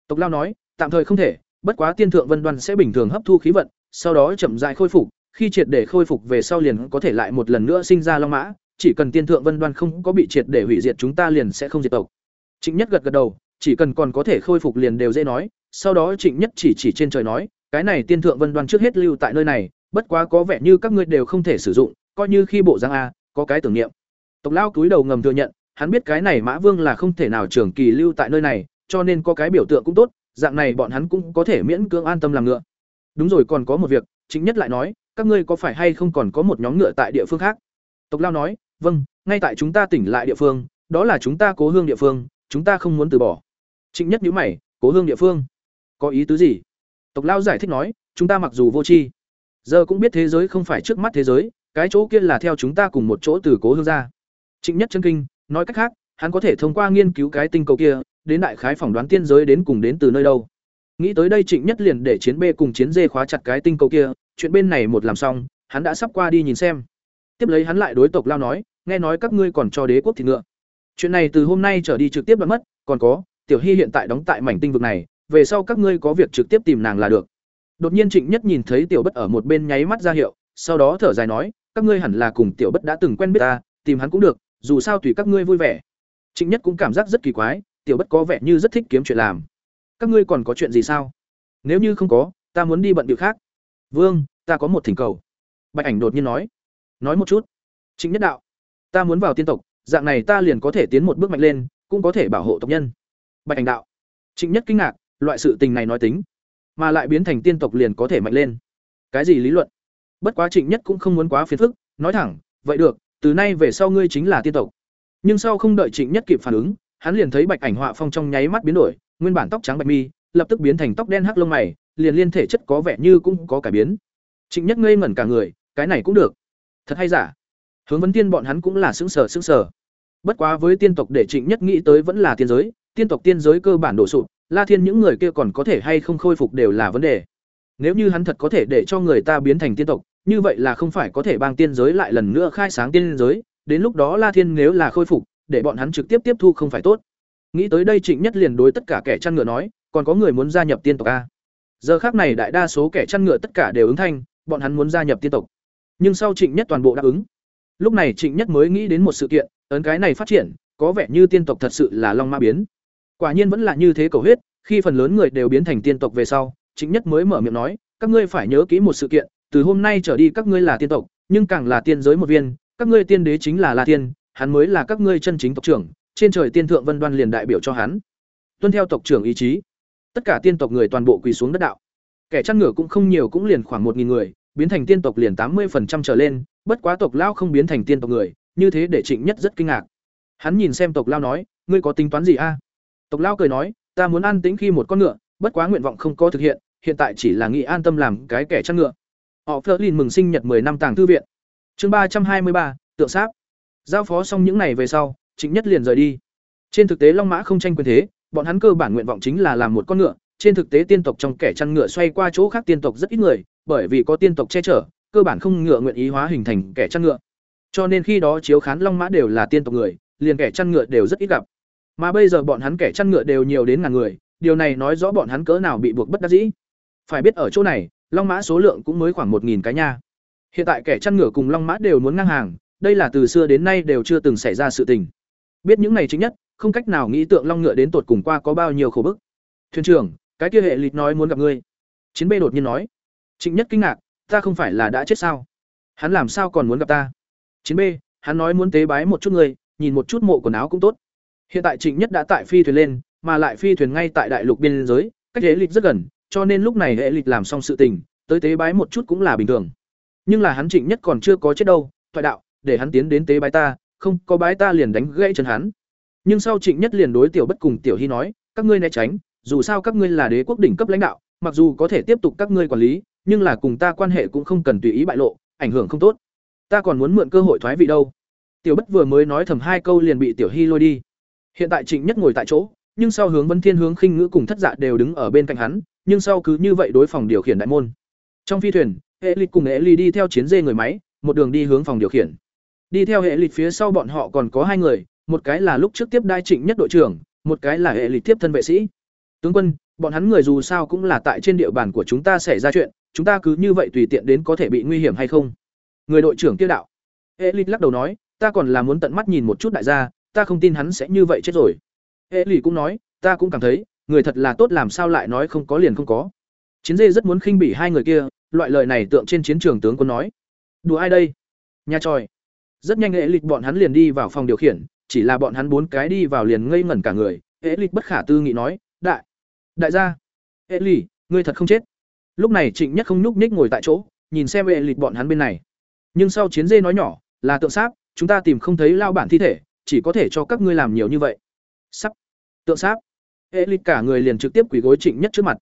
Tộc lao nói tạm thời không thể bất quá tiên thượng vân đoan sẽ bình thường hấp thu khí vận, sau đó chậm dại khôi phục, khi triệt để khôi phục về sau liền có thể lại một lần nữa sinh ra long mã, chỉ cần tiên thượng vân đoan không có bị triệt để hủy diệt chúng ta liền sẽ không diệt tộc. Trịnh nhất gật gật đầu, chỉ cần còn có thể khôi phục liền đều dễ nói, sau đó trịnh nhất chỉ chỉ trên trời nói, cái này tiên thượng vân đoan trước hết lưu tại nơi này, bất quá có vẻ như các ngươi đều không thể sử dụng, coi như khi bộ giang a, có cái tưởng niệm. Tộc lao cúi đầu ngầm thừa nhận, hắn biết cái này mã vương là không thể nào trường kỳ lưu tại nơi này, cho nên có cái biểu tượng cũng tốt dạng này bọn hắn cũng có thể miễn cưỡng an tâm làm ngựa. Đúng rồi còn có một việc chính nhất lại nói, các ngươi có phải hay không còn có một nhóm ngựa tại địa phương khác? Tộc lao nói vâng ngay tại chúng ta tỉnh lại địa phương, đó là chúng ta cố hương địa phương, chúng ta không muốn từ bỏ. Trịnh nhất nhữ mày, cố hương địa phương? Có ý tứ gì? Tộc lao giải thích nói, chúng ta mặc dù vô tri, giờ cũng biết thế giới không phải trước mắt thế giới, cái chỗ kia là theo chúng ta cùng một chỗ từ cố hương ra. Trịnh nhất chân kinh, nói cách khác, hắn có thể thông qua nghiên cứu cái tinh cầu kia đến đại khái phỏng đoán tiên giới đến cùng đến từ nơi đâu. Nghĩ tới đây trịnh nhất liền để chiến b cùng chiến d khóa chặt cái tinh cầu kia, chuyện bên này một làm xong, hắn đã sắp qua đi nhìn xem. Tiếp lấy hắn lại đối tộc lao nói, nghe nói các ngươi còn cho đế quốc thì ngựa. Chuyện này từ hôm nay trở đi trực tiếp đoạn mất, còn có, tiểu hy hiện tại đóng tại mảnh tinh vực này, về sau các ngươi có việc trực tiếp tìm nàng là được. Đột nhiên trịnh nhất nhìn thấy tiểu bất ở một bên nháy mắt ra hiệu, sau đó thở dài nói, các ngươi hẳn là cùng tiểu bất đã từng quen biết ta, tìm hắn cũng được, dù sao tùy các ngươi vui vẻ. Trịnh nhất cũng cảm giác rất kỳ quái tiểu bất có vẻ như rất thích kiếm chuyện làm. Các ngươi còn có chuyện gì sao? Nếu như không có, ta muốn đi bận việc khác. Vương, ta có một thỉnh cầu. Bạch ảnh đột nhiên nói. Nói một chút. Trịnh nhất đạo. Ta muốn vào tiên tộc, dạng này ta liền có thể tiến một bước mạnh lên, cũng có thể bảo hộ tộc nhân. Bạch ảnh đạo. Trịnh nhất kinh ngạc, loại sự tình này nói tính, mà lại biến thành tiên tộc liền có thể mạnh lên. Cái gì lý luận? Bất quá trịnh nhất cũng không muốn quá phiền phức, nói thẳng, vậy được, từ nay về sau ngươi chính là tiên tộc. Nhưng sau không đợi trịnh nhất kịp phản ứng hắn liền thấy bạch ảnh họa phong trong nháy mắt biến đổi, nguyên bản tóc trắng bạch mi, lập tức biến thành tóc đen hắc lông mày, liền liên thể chất có vẻ như cũng có cải biến. Trịnh nhất ngây ngẩn cả người, cái này cũng được. Thật hay giả? Hướng vấn tiên bọn hắn cũng là xứng sở xứng sở bất quá với tiên tộc để trịnh nhất nghĩ tới vẫn là tiên giới, tiên tộc tiên giới cơ bản đổ sụp, la thiên những người kia còn có thể hay không khôi phục đều là vấn đề. Nếu như hắn thật có thể để cho người ta biến thành tiên tộc, như vậy là không phải có thể bang tiên giới lại lần nữa khai sáng tiên giới, đến lúc đó la thiên nếu là khôi phục để bọn hắn trực tiếp tiếp thu không phải tốt. Nghĩ tới đây trịnh nhất liền đối tất cả kẻ chăn ngựa nói, còn có người muốn gia nhập tiên tộc a. Giờ khác này đại đa số kẻ chăn ngựa tất cả đều ứng thanh, bọn hắn muốn gia nhập tiên tộc. Nhưng sau trịnh nhất toàn bộ đáp ứng. Lúc này trịnh nhất mới nghĩ đến một sự kiện, ấn cái này phát triển, có vẻ như tiên tộc thật sự là long ma biến. Quả nhiên vẫn là như thế cầu huyết, khi phần lớn người đều biến thành tiên tộc về sau, trịnh nhất mới mở miệng nói, các ngươi phải nhớ kỹ một sự kiện, từ hôm nay trở đi các ngươi là tiên tộc, nhưng càng là tiên giới một viên, các ngươi tiên đế chính là la tiên hắn mới là các ngươi chân chính tộc trưởng, trên trời tiên thượng vân đoan liền đại biểu cho hắn. Tuân theo tộc trưởng ý chí. Tất cả tiên tộc người toàn bộ quỳ xuống đất đạo. Kẻ chăn ngựa cũng không nhiều cũng liền khoảng một nghìn người, biến thành tiên tộc liền tám mươi trở lên, bất quá tộc lao không biến thành tiên tộc người, như thế để trịnh nhất rất kinh ngạc. Hắn nhìn xem tộc lao nói, ngươi có tính toán gì a? Tộc lao cười nói, ta muốn an tĩnh khi một con ngựa, bất quá nguyện vọng không có thực hiện hiện tại chỉ là nghĩ an tâm làm cái kẻ chăn ngựa. Họ phơ mừng sinh nhật 10 năm tàng thư viện. Chương ba trăm hai mươi ba, tượng sáp giao phó xong những này về sau, trịnh nhất liền rời đi. Trên thực tế long mã không tranh quyền thế, bọn hắn cơ bản nguyện vọng chính là làm một con ngựa. Trên thực tế tiên tộc trong kẻ chăn ngựa xoay qua chỗ khác tiên tộc rất ít người, bởi vì có tiên tộc che chở, cơ bản không ngựa nguyện ý hóa hình thành kẻ chăn ngựa. Cho nên khi đó chiếu khán long mã đều là tiên tộc người, liền kẻ chăn ngựa đều rất ít gặp. Mà bây giờ bọn hắn kẻ chăn ngựa đều nhiều đến ngàn người, điều này nói rõ bọn hắn cỡ nào bị buộc bất đắc dĩ. Phải biết ở chỗ này, long mã số lượng cũng mới khoảng một cái nha. Hiện tại kẻ chăn ngựa cùng long mã đều muốn ngang hàng đây là từ xưa đến nay đều chưa từng xảy ra sự tình. Biết những này chính nhất, không cách nào nghĩ tượng long ngựa đến tột cùng qua có bao nhiêu khổ bức. Thuyền trưởng, cái kia hệ lịch nói muốn gặp ngươi. Chiến bê đột nhiên nói. Trịnh nhất kinh ngạc, ta không phải là đã chết sao? Hắn làm sao còn muốn gặp ta? Chiến b hắn nói muốn tế bái một chút người nhìn một chút mộ quần áo cũng tốt. Hiện tại trịnh nhất đã tại phi thuyền lên, mà lại phi thuyền ngay tại đại lục biên giới, cách hệ lịch rất gần, cho nên lúc này hệ lịch làm xong sự tình, tới tế bái một chút cũng là bình thường. Nhưng là hắn trịnh nhất còn chưa có chết đâu thoại đạo để hắn tiến đến tế bái ta, không có bái ta liền đánh gãy chân hắn. Nhưng sau trịnh nhất liền đối tiểu bất cùng tiểu hy nói, các ngươi né tránh, dù sao các ngươi là đế quốc đỉnh cấp lãnh đạo, mặc dù có thể tiếp tục các ngươi quản lý, nhưng là cùng ta quan hệ cũng không cần tùy ý bại lộ, ảnh hưởng không tốt. Ta còn muốn mượn cơ hội thoái vị đâu. Tiểu bất vừa mới nói thầm hai câu liền bị tiểu hy lôi đi. Hiện tại trịnh nhất ngồi tại chỗ, nhưng sau hướng vân thiên hướng khinh ngữ cùng thất dạ đều đứng ở bên cạnh hắn, nhưng sau cứ như vậy đối phòng điều khiển đại môn. Trong phi thuyền hệ lịch cùng hệ ly đi theo chiến dê người máy, một đường đi hướng phòng điều khiển đi theo hệ lịch phía sau bọn họ còn có hai người, một cái là lúc trước tiếp đai trịnh nhất đội trưởng, một cái là hệ lịch tiếp thân vệ sĩ. Tướng quân, bọn hắn người dù sao cũng là tại trên địa bàn của chúng ta xảy ra chuyện, chúng ta cứ như vậy tùy tiện đến có thể bị nguy hiểm hay không? Người đội trưởng kia đạo. Hệ lịch lắc đầu nói, ta còn là muốn tận mắt nhìn một chút đại gia, ta không tin hắn sẽ như vậy chết rồi. Hệ lịch cũng nói, ta cũng cảm thấy, người thật là tốt làm sao lại nói không có liền không có. Chiến dê rất muốn khinh bỉ hai người kia, loại lời này tượng trên chiến trường tướng quân nói. Đùa ai đây? Nhà tròi rất nhanh hệ lịch bọn hắn liền đi vào phòng điều khiển, chỉ là bọn hắn bốn cái đi vào liền ngây ngẩn cả người. Hệ lịch bất khả tư nghị nói, đại đại gia hệ lì ngươi thật không chết. Lúc này trịnh nhất không nhúc nhích ngồi tại chỗ, nhìn xem hệ lịch bọn hắn bên này. Nhưng sau chiến dê nói nhỏ, là tượng sáp, chúng ta tìm không thấy lao bản thi thể, chỉ có thể cho các ngươi làm nhiều như vậy. Sắp. Tượng sáp. Hệ lịch cả người liền trực tiếp quỳ gối trịnh nhất trước mặt.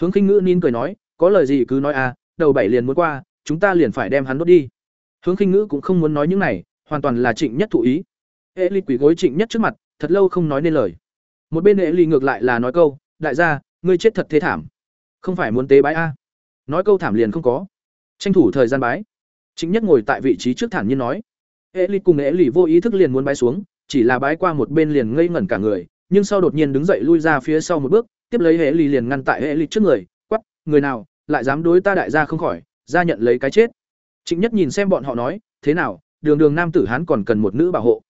Hướng khinh ngữ nín cười nói, có lời gì cứ nói à đầu bảy liền muốn qua, chúng ta liền phải đem hắn đốt đi hướng khinh ngữ cũng không muốn nói những này hoàn toàn là trịnh nhất thụ ý. Ely quỳ gối trịnh nhất trước mặt thật lâu không nói nên lời. Một bên Ely ngược lại là nói câu đại gia ngươi chết thật thế thảm. Không phải muốn tế bái a? Nói câu thảm liền không có. Tranh thủ thời gian bái. Trịnh nhất ngồi tại vị trí trước thản nhiên nói. Ely cùng Ely vô ý thức liền muốn bái xuống chỉ là bái qua một bên liền ngây ngẩn cả người nhưng sau đột nhiên đứng dậy lui ra phía sau một bước tiếp lấy Ely liền ngăn tại Ely trước người quắc, người nào lại dám đối ta đại gia không khỏi ra nhận lấy cái chết chính nhất nhìn xem bọn họ nói, thế nào, đường đường nam tử hán còn cần một nữ bảo hộ?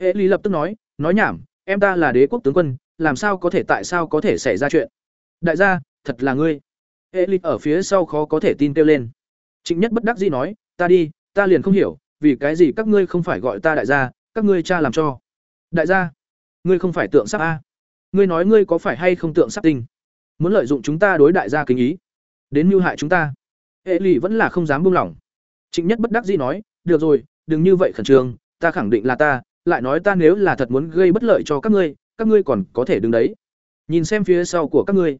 Hệ Lý lập tức nói nói nhảm, em ta là đế quốc tướng quân, làm sao có thể tại sao có thể xảy ra chuyện? Đại gia, thật là ngươi. Hệ Lý ở phía sau khó có thể tin kêu lên. Trịnh nhất bất đắc dĩ nói, ta đi, ta liền không hiểu, vì cái gì các ngươi không phải gọi ta đại gia, các ngươi cha làm cho? Đại gia, ngươi không phải tượng sắp a. Ngươi nói ngươi có phải hay không tượng sắp tinh? Muốn lợi dụng chúng ta đối đại gia kính ý, đến mưu hại chúng ta. Hệ Lý vẫn là không dám buông lỏng trịnh nhất bất đắc dĩ nói, được rồi, đừng như vậy khẩn trương, ta khẳng định là ta, lại nói ta nếu là thật muốn gây bất lợi cho các ngươi các ngươi còn có thể đứng đấy. Nhìn xem phía sau của các ngươi.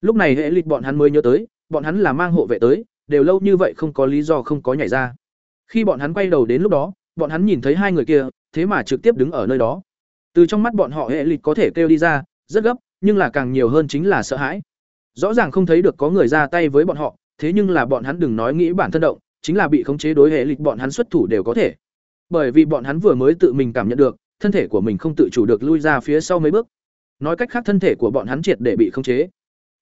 Lúc này hệ lịch bọn hắn mới nhớ tới, bọn hắn là mang hộ vệ tới, đều lâu như vậy không có lý do không có nhảy ra. Khi bọn hắn quay đầu đến lúc đó, bọn hắn nhìn thấy hai người kia, thế mà trực tiếp đứng ở nơi đó. Từ trong mắt bọn họ hệ lịch có thể kêu đi ra, rất gấp, nhưng là càng nhiều hơn chính là sợ hãi. Rõ ràng không thấy được có người ra tay với bọn họ, thế nhưng là bọn hắn đừng nói nghĩ bản thân động chính là bị khống chế đối hệ lịch bọn hắn xuất thủ đều có thể bởi vì bọn hắn vừa mới tự mình cảm nhận được thân thể của mình không tự chủ được lui ra phía sau mấy bước nói cách khác thân thể của bọn hắn triệt để bị khống chế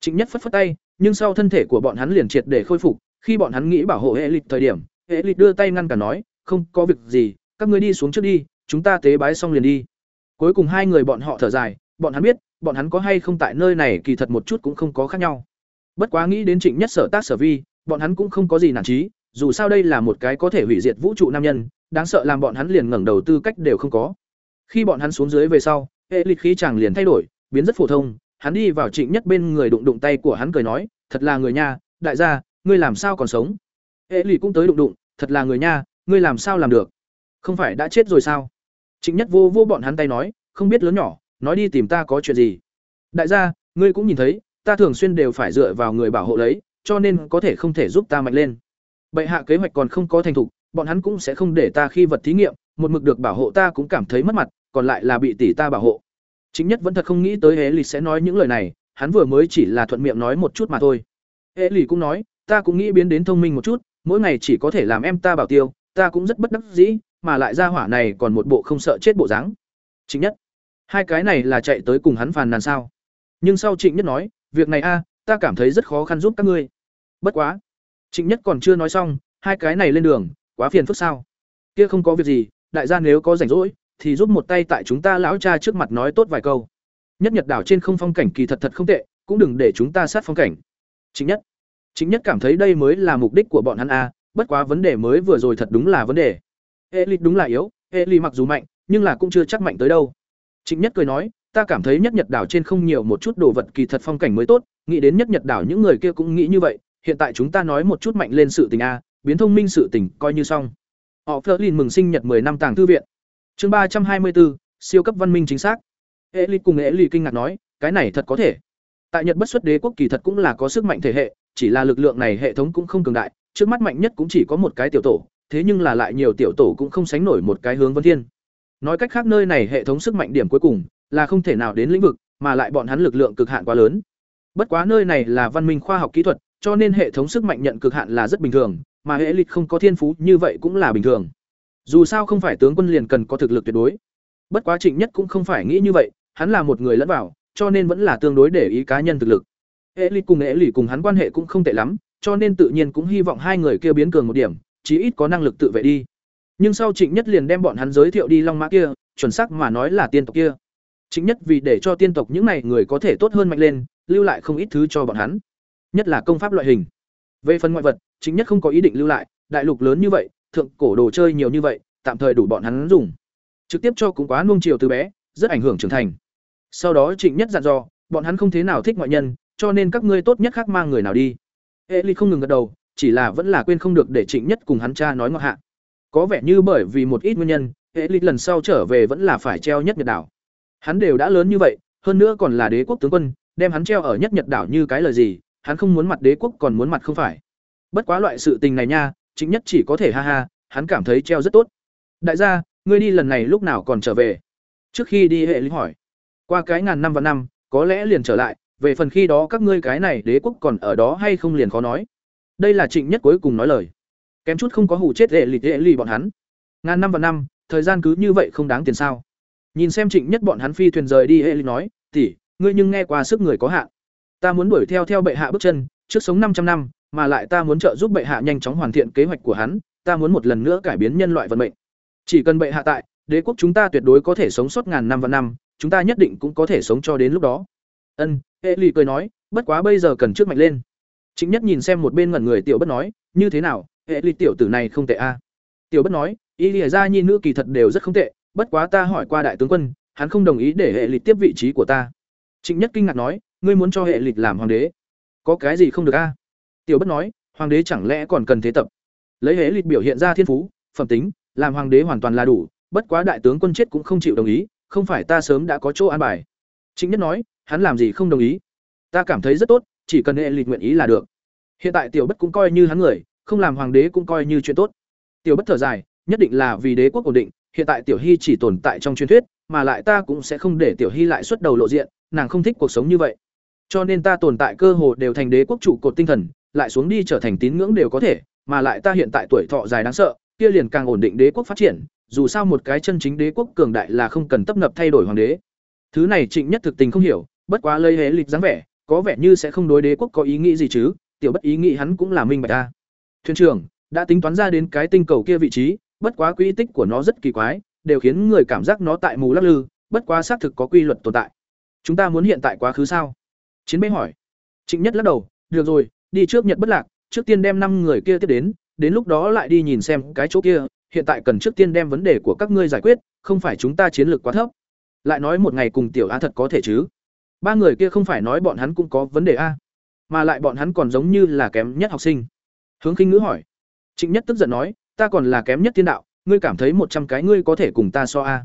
Trịnh Nhất phất phất tay, nhưng sau thân thể của bọn hắn liền triệt để khôi phục, khi bọn hắn nghĩ bảo hộ hệ lịch thời điểm, hệ lịch đưa tay ngăn cả nói, "Không, có việc gì, các ngươi đi xuống trước đi, chúng ta tế bái xong liền đi." Cuối cùng hai người bọn họ thở dài, bọn hắn biết, bọn hắn có hay không tại nơi này kỳ thật một chút cũng không có khác nhau. Bất quá nghĩ đến Trịnh Nhất sở tác sở vi, bọn hắn cũng không có gì nản chí, dù sao đây là một cái có thể hủy diệt vũ trụ nam nhân, đáng sợ làm bọn hắn liền ngẩng đầu tư cách đều không có. Khi bọn hắn xuống dưới về sau, hệ lịch khí chàng liền thay đổi, biến rất phổ thông, hắn đi vào trịnh nhất bên người đụng đụng tay của hắn cười nói thật là người nha đại gia ngươi làm sao còn sống? Hệ lì cũng tới đụng đụng thật là người nha ngươi làm sao làm được? Không phải đã chết rồi sao? Trịnh nhất vô vô bọn hắn tay nói không biết lớn nhỏ nói đi tìm ta có chuyện gì. Đại gia ngươi cũng nhìn thấy ta thường xuyên đều phải dựa vào người bảo hộ lấy cho nên có thể không thể giúp ta mạnh lên bệ hạ kế hoạch còn không có thành thục bọn hắn cũng sẽ không để ta khi vật thí nghiệm một mực được bảo hộ ta cũng cảm thấy mất mặt còn lại là bị tỷ ta bảo hộ Chính nhất vẫn thật không nghĩ tới Hễ Lì sẽ nói những lời này, hắn vừa mới chỉ là thuận miệng nói một chút mà thôi. Hễ Lì cũng nói, ta cũng nghĩ biến đến thông minh một chút, mỗi ngày chỉ có thể làm em ta bảo tiêu, ta cũng rất bất đắc dĩ, mà lại ra hỏa này còn một bộ không sợ chết bộ dáng. Chính nhất, hai cái này là chạy tới cùng hắn phàn nàn sao? Nhưng sau Trịnh Nhất nói, việc này a, ta cảm thấy rất khó khăn giúp các ngươi. Bất quá, Trịnh Nhất còn chưa nói xong, hai cái này lên đường, quá phiền phức sao? Kia không có việc gì, đại gia nếu có rảnh rỗi, thì giúp một tay tại chúng ta lão cha trước mặt nói tốt vài câu. Nhất nhật đảo trên không phong cảnh kỳ thật thật không tệ cũng đừng để chúng ta sát phong cảnh. Chính nhất. Chính nhất cảm thấy đây mới là mục đích của bọn hắn a bất quá vấn đề mới vừa rồi thật đúng là vấn đề. Hệ đúng là yếu hệ mặc dù mạnh nhưng là cũng chưa chắc mạnh tới đâu. Chính nhất cười nói ta cảm thấy nhất nhật đảo trên không nhiều một chút đồ vật kỳ thật phong cảnh mới tốt nghĩ đến nhất nhật đảo những người kia cũng nghĩ như vậy hiện tại chúng ta nói một chút mạnh lên sự tình a, biến thông minh sự tình, coi như xong. Họ Flerlin mừng sinh nhật 10 năm tàng thư viện. Chương ba trăm hai mươi bốn, siêu cấp văn minh chính xác. Hệ ly cùng hệ ly kinh ngạc nói, cái này thật có thể. Tại nhật bất xuất đế quốc kỳ thật cũng là có sức mạnh thể hệ, chỉ là lực lượng này hệ thống cũng không cường đại, trước mắt mạnh nhất cũng chỉ có một cái tiểu tổ, thế nhưng là lại nhiều tiểu tổ cũng không sánh nổi một cái hướng vân thiên. Nói cách khác nơi này hệ thống sức mạnh điểm cuối cùng là không thể nào đến lĩnh vực, mà lại bọn hắn lực lượng cực hạn quá lớn. Bất quá nơi này là văn minh khoa học kỹ thuật cho nên hệ thống sức mạnh nhận cực hạn là rất bình thường mà hệ lịch không có thiên phú như vậy cũng là bình thường dù sao không phải tướng quân liền cần có thực lực tuyệt đối. Bất quá Trịnh Nhất cũng không phải nghĩ như vậy, hắn là một người lẫn vào, cho nên vẫn là tương đối để ý cá nhân thực lực. Hệ lịch cùng Hệ Lý cùng hắn quan hệ cũng không tệ lắm, cho nên tự nhiên cũng hy vọng hai người kia biến cường một điểm, chí ít có năng lực tự vệ đi. nhưng sau trịnh nhất liền đem bọn hắn giới thiệu đi long mã kia chuẩn xác mà nói là tiên tộc kia chính nhất vì để cho tiên tộc những này người có thể tốt hơn mạnh lên lưu lại không ít thứ cho bọn hắn nhất là công pháp loại hình. Về phần ngoại vật, chính nhất không có ý định lưu lại, đại lục lớn như vậy, thượng cổ đồ chơi nhiều như vậy, tạm thời đủ bọn hắn dùng. Trực tiếp cho cũng quá nuông chiều từ bé, rất ảnh hưởng trưởng thành. Sau đó trịnh nhất dặn dò, bọn hắn không thế nào thích ngoại nhân, cho nên các ngươi tốt nhất khác mang người nào đi. Hệ ly không ngừng gật đầu, chỉ là vẫn là quên không được để trịnh nhất cùng hắn cha nói ngọt hạ. Có vẻ như bởi vì một ít nguyên nhân hệ ly lần sau trở về vẫn là phải treo nhất nhật đảo. Hắn đều đã lớn như vậy, hơn nữa còn là đế quốc tướng quân, đem hắn treo ở nhất nhật đảo như cái lời gì hắn không muốn mặt đế quốc còn muốn mặt không phải. Bất quá loại sự tình này nha chính nhất chỉ có thể ha ha hắn cảm thấy treo rất tốt. Đại gia ngươi đi lần này lúc nào còn trở về? Trước khi đi hệ lý hỏi. Qua cái ngàn năm và năm có lẽ liền trở lại về phần khi đó các ngươi cái này đế quốc còn ở đó hay không liền khó nói. Đây là trịnh nhất cuối cùng nói lời. Kém chút không có hù chết hệ lì hệ lì bọn hắn. Ngàn năm và năm thời gian cứ như vậy không đáng tiền sao? Nhìn xem trịnh nhất bọn hắn phi thuyền rời đi hệ lì nói tỷ, ngươi nhưng nghe qua sức người có hạn ta muốn đuổi theo theo bệ hạ bước chân, trước sống 500 năm, mà lại ta muốn trợ giúp bệ hạ nhanh chóng hoàn thiện kế hoạch của hắn, ta muốn một lần nữa cải biến nhân loại vận mệnh. Chỉ cần bệ hạ tại, đế quốc chúng ta tuyệt đối có thể sống sót ngàn năm và năm, chúng ta nhất định cũng có thể sống cho đến lúc đó. Ân, hệ lì cười nói, bất quá bây giờ cần trước mạnh lên. Chính nhất nhìn xem một bên ngẩn người tiểu bất nói, như thế nào, hệ lì tiểu tử này không tệ a tiểu bất nói, y lìa ra nhi nữ kỳ thật đều rất không tệ, bất quá ta hỏi qua đại tướng quân, hắn không đồng ý để hệ lì tiếp vị trí của ta. Trịnh nhất kinh ngạc nói ngươi muốn cho hệ lịch làm hoàng đế. Có cái gì không được a? Tiểu bất nói, hoàng đế chẳng lẽ còn cần thế tập? Lấy hệ lịch biểu hiện ra thiên phú, phẩm tính, làm hoàng đế hoàn toàn là đủ, bất quá đại tướng quân chết cũng không chịu đồng ý, không phải ta sớm đã có chỗ an bài. Chính nhất nói, hắn làm gì không đồng ý? Ta cảm thấy rất tốt, chỉ cần hệ lịch nguyện ý là được. Hiện tại tiểu bất cũng coi như hắn người, không làm hoàng đế cũng coi như chuyện tốt. Tiểu bất thở dài, nhất định là vì đế quốc ổn định, hiện tại tiểu hy chỉ tồn tại trong truyền thuyết, mà lại ta cũng sẽ không để tiểu hy lại xuất đầu lộ diện, nàng không thích cuộc sống như vậy cho nên ta tồn tại cơ hồ đều thành đế quốc trụ cột tinh thần, lại xuống đi trở thành tín ngưỡng đều có thể, mà lại ta hiện tại tuổi thọ dài đáng sợ, kia liền càng ổn định đế quốc phát triển, dù sao một cái chân chính đế quốc cường đại là không cần tấp nập thay đổi hoàng đế. Thứ này trịnh nhất thực tình không hiểu, bất quá lây hế lịch dáng vẻ, có vẻ như sẽ không đối đế quốc có ý nghĩ gì chứ, tiểu bất ý nghĩ hắn cũng là minh bạch ta. Thuyền trưởng, đã tính toán ra đến cái tinh cầu kia vị trí, bất quá quỹ tích của nó rất kỳ quái, đều khiến người cảm giác nó tại mù lắc lư, bất quá xác thực có quy luật tồn tại. Chúng ta muốn hiện tại quá khứ sao? Chiến bế hỏi. Trịnh nhất lắc đầu, được rồi, đi trước nhật bất lạc, trước tiên đem năm người kia tiếp đến đến lúc đó lại đi nhìn xem cái chỗ kia, hiện tại cần trước tiên đem vấn đề của các ngươi giải quyết, không phải chúng ta chiến lược quá thấp. Lại nói một ngày cùng tiểu a thật có thể chứ? Ba người kia không phải nói bọn hắn cũng có vấn đề a, mà lại bọn hắn còn giống như là kém nhất học sinh. Hướng khinh ngữ hỏi. Trịnh nhất tức giận nói, ta còn là kém nhất tiên đạo, ngươi cảm thấy một trăm cái ngươi có thể cùng ta so a?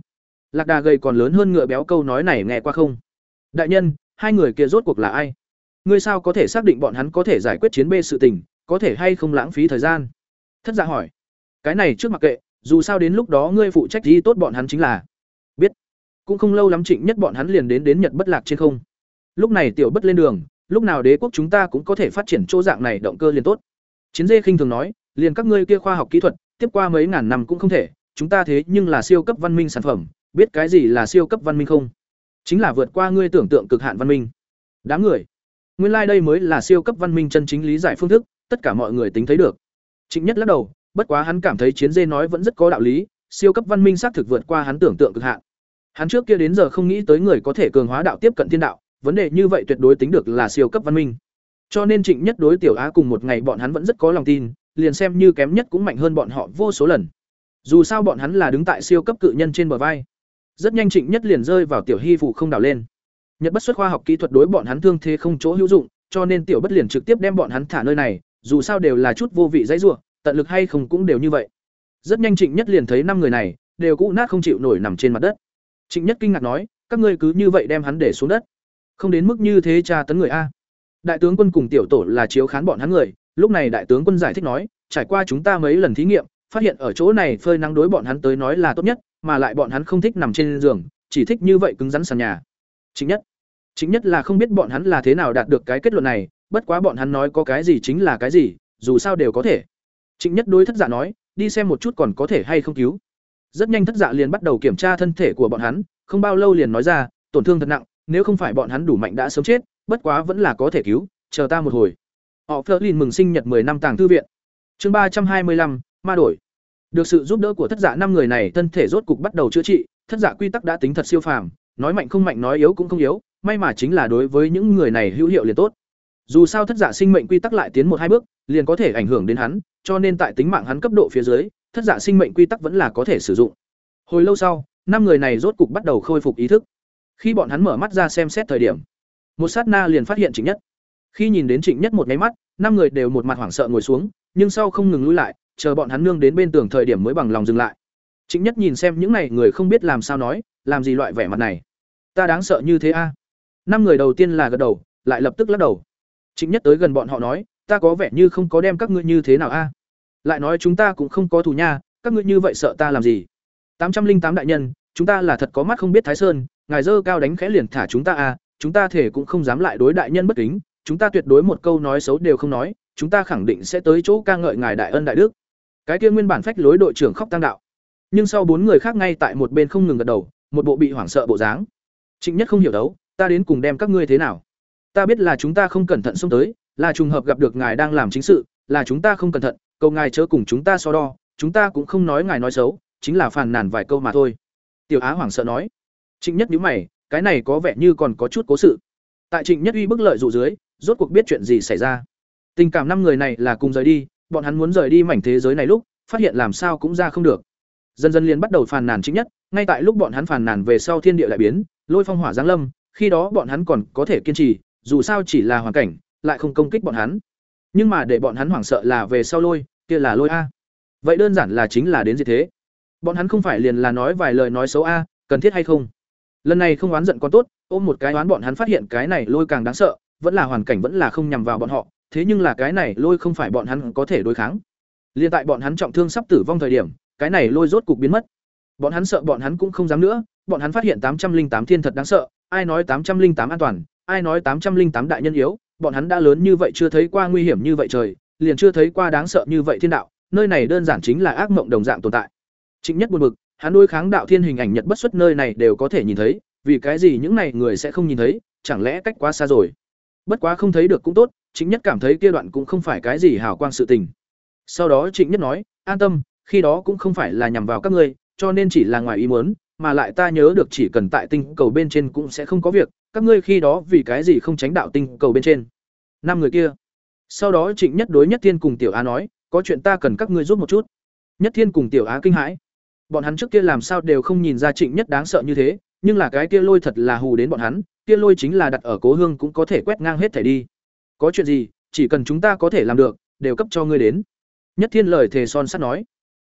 Lạc đà gầy còn lớn hơn ngựa béo câu nói này nghe qua không? Đại nhân hai người kia rốt cuộc là ai? Ngươi sao có thể xác định bọn hắn có thể giải quyết chiến bê sự tình, có thể hay không lãng phí thời gian? Thất giả hỏi. Cái này trước mặc kệ, dù sao đến lúc đó ngươi phụ trách gì tốt bọn hắn chính là. Biết. Cũng không lâu lắm trịnh nhất bọn hắn liền đến đến nhật bất lạc trên không. Lúc này tiểu bất lên đường, lúc nào đế quốc chúng ta cũng có thể phát triển chỗ dạng này động cơ liền tốt. Chiến dê khinh thường nói, liền các ngươi kia khoa học kỹ thuật, tiếp qua mấy ngàn năm cũng không thể, chúng ta thế nhưng là siêu cấp văn minh sản phẩm, biết cái gì là siêu cấp văn minh không? Chính là vượt qua ngươi tưởng tượng cực hạn văn minh. Đám người. Nguyên lai、like、đây mới là siêu cấp văn minh chân chính lý giải phương thức, tất cả mọi người tính thấy được. Trịnh nhất lắc đầu, bất quá hắn cảm thấy chiến dê nói vẫn rất có đạo lý, siêu cấp văn minh xác thực vượt qua hắn tưởng tượng cực hạn. Hắn trước kia đến giờ không nghĩ tới người có thể cường hóa đạo tiếp cận thiên đạo, vấn đề như vậy tuyệt đối tính được là siêu cấp văn minh. Cho nên trịnh nhất đối tiểu á cùng một ngày bọn hắn vẫn rất có lòng tin, liền xem như kém nhất cũng mạnh hơn bọn họ vô số lần. Dù sao bọn hắn là đứng tại siêu cấp cự nhân trên bờ vai rất nhanh trịnh nhất liền rơi vào tiểu hy phụ không đào lên. Nhật bất xuất khoa học kỹ thuật đối bọn hắn thương thế không chỗ hữu dụng, cho nên tiểu bất liền trực tiếp đem bọn hắn thả nơi này, dù sao đều là chút vô vị dãy ruộng tận lực hay không cũng đều như vậy. Rất nhanh trịnh nhất liền thấy năm người này, đều cũ nát không chịu nổi nằm trên mặt đất. Trịnh nhất kinh ngạc nói, các ngươi cứ như vậy đem hắn để xuống đất. Không đến mức như thế tra tấn người a. Đại tướng quân cùng tiểu tổ là chiếu khán bọn hắn người, lúc này đại tướng quân giải thích nói, trải qua chúng ta mấy lần thí nghiệm phát hiện ở chỗ này phơi nắng đối bọn hắn tới nói là tốt nhất, mà lại bọn hắn không thích nằm trên giường, chỉ thích như vậy cứng rắn sàn nhà. Chính nhất, chính nhất là không biết bọn hắn là thế nào đạt được cái kết luận này, bất quá bọn hắn nói có cái gì chính là cái gì, dù sao đều có thể. Chính nhất đối thất giả nói, đi xem một chút còn có thể hay không cứu. Rất nhanh thất dạ liền bắt đầu kiểm tra thân thể của bọn hắn, không bao lâu liền nói ra, tổn thương thật nặng, nếu không phải bọn hắn đủ mạnh đã sớm chết, bất quá vẫn là có thể cứu, chờ ta một hồi. Họ Flerlin mừng sinh nhật 10 năm tàng thư viện. Chương 325, ma đổi. Được sự giúp đỡ của thất giả năm người này, thân thể rốt cục bắt đầu chữa trị, thất giả quy tắc đã tính thật siêu phàm, nói mạnh không mạnh nói yếu cũng không yếu, may mà chính là đối với những người này hữu hiệu liền tốt. Dù sao thất giả sinh mệnh quy tắc lại tiến một hai bước, liền có thể ảnh hưởng đến hắn, cho nên tại tính mạng hắn cấp độ phía dưới, thất giả sinh mệnh quy tắc vẫn là có thể sử dụng. Hồi lâu sau, năm người này rốt cục bắt đầu khôi phục ý thức. Khi bọn hắn mở mắt ra xem xét thời điểm, một sát na liền phát hiện Trịnh Nhất. Khi nhìn đến Trịnh Nhất một cái mắt, năm người đều một mặt hoảng sợ ngồi xuống, nhưng sau không ngừng lùi lại, chờ bọn hắn nương đến bên tường thời điểm mới bằng lòng dừng lại. Chính Nhất nhìn xem những này người không biết làm sao nói, làm gì loại vẻ mặt này. Ta đáng sợ như thế a? Năm người đầu tiên là gật đầu, lại lập tức lắc đầu. Chính Nhất tới gần bọn họ nói, ta có vẻ như không có đem các ngươi như thế nào a? Lại nói chúng ta cũng không có thù nha, các ngươi như vậy sợ ta làm gì? Tám trăm linh tám đại nhân, chúng ta là thật có mắt không biết Thái Sơn, ngài dơ cao đánh khẽ liền thả chúng ta a, chúng ta thể cũng không dám lại đối đại nhân bất kính, chúng ta tuyệt đối một câu nói xấu đều không nói, chúng ta khẳng định sẽ tới chỗ ca ngợi ngài đại ân đại đức. Cái kia nguyên bản phách lối đội trưởng khóc tăng đạo. Nhưng sau bốn người khác ngay tại một bên không ngừng gật đầu, một bộ bị hoảng sợ bộ dáng. Trịnh Nhất không hiểu đấu, ta đến cùng đem các ngươi thế nào? Ta biết là chúng ta không cẩn thận xông tới, là trùng hợp gặp được ngài đang làm chính sự, là chúng ta không cẩn thận, cầu ngài chớ cùng chúng ta so đo, chúng ta cũng không nói ngài nói xấu, chính là phàn nàn vài câu mà thôi. Tiểu Á hoảng sợ nói. Trịnh Nhất nhíu mày, cái này có vẻ như còn có chút cố sự. Tại Trịnh Nhất uy bức lợi dụ dưới, rốt cuộc biết chuyện gì xảy ra. Tình cảm năm người này là cùng rời đi, bọn hắn muốn rời đi mảnh thế giới này lúc, phát hiện làm sao cũng ra không được. Dần dần liền bắt đầu phàn nàn chính Nhất, ngay tại lúc bọn hắn phàn nàn về sau thiên địa lại biến, lôi phong hỏa giáng lâm, khi đó bọn hắn còn có thể kiên trì, dù sao chỉ là hoàn cảnh, lại không công kích bọn hắn. Nhưng mà để bọn hắn hoảng sợ là về sau lôi, kia là lôi a. Vậy đơn giản là chính là đến gì thế. Bọn hắn không phải liền là nói vài lời nói xấu a, cần thiết hay không? Lần này không oán giận còn tốt, ôm một cái oán bọn hắn phát hiện cái này lôi càng đáng sợ, vẫn là hoàn cảnh vẫn là không nhằm vào bọn họ, thế nhưng là cái này lôi không phải bọn hắn có thể đối kháng. Liên tại bọn hắn trọng thương sắp tử vong thời điểm, cái này lôi rốt cục biến mất. Bọn hắn sợ bọn hắn cũng không dám nữa, bọn hắn phát hiện tám trăm linh tám thiên thật đáng sợ, ai nói tám trăm linh tám an toàn, ai nói tám trăm linh tám đại nhân yếu, bọn hắn đã lớn như vậy chưa thấy qua nguy hiểm như vậy trời, liền chưa thấy qua đáng sợ như vậy thiên đạo, nơi này đơn giản chính là ác mộng đồng dạng tồn tại. Trịnh Nhất buồn bực, hắn đối kháng đạo thiên hình ảnh nhật bất xuất nơi này đều có thể nhìn thấy, vì cái gì những này người sẽ không nhìn thấy, chẳng lẽ cách quá xa rồi. Bất quá không thấy được cũng tốt, chính Nhất cảm thấy kia đoạn cũng không phải cái gì hào quang sự tình. Sau đó Trịnh Nhất nói, an tâm, khi đó cũng không phải là nhằm vào các ngươi, cho nên chỉ là ngoài ý muốn, mà lại ta nhớ được chỉ cần tại tinh cầu bên trên cũng sẽ không có việc, các ngươi khi đó vì cái gì không tránh đạo tinh cầu bên trên. Năm người kia. Sau đó Trịnh Nhất đối Nhất Thiên cùng Tiểu Á nói, có chuyện ta cần các ngươi giúp một chút. Nhất Thiên cùng Tiểu Á kinh hãi. Bọn hắn trước kia làm sao đều không nhìn ra Trịnh Nhất đáng sợ như thế, nhưng là cái kia lôi thật là hù đến bọn hắn, kia lôi chính là đặt ở Cố Hương cũng có thể quét ngang hết thảy đi. Có chuyện gì, chỉ cần chúng ta có thể làm được, đều cấp cho ngươi đến. Nhất Thiên lời thề son sắt nói.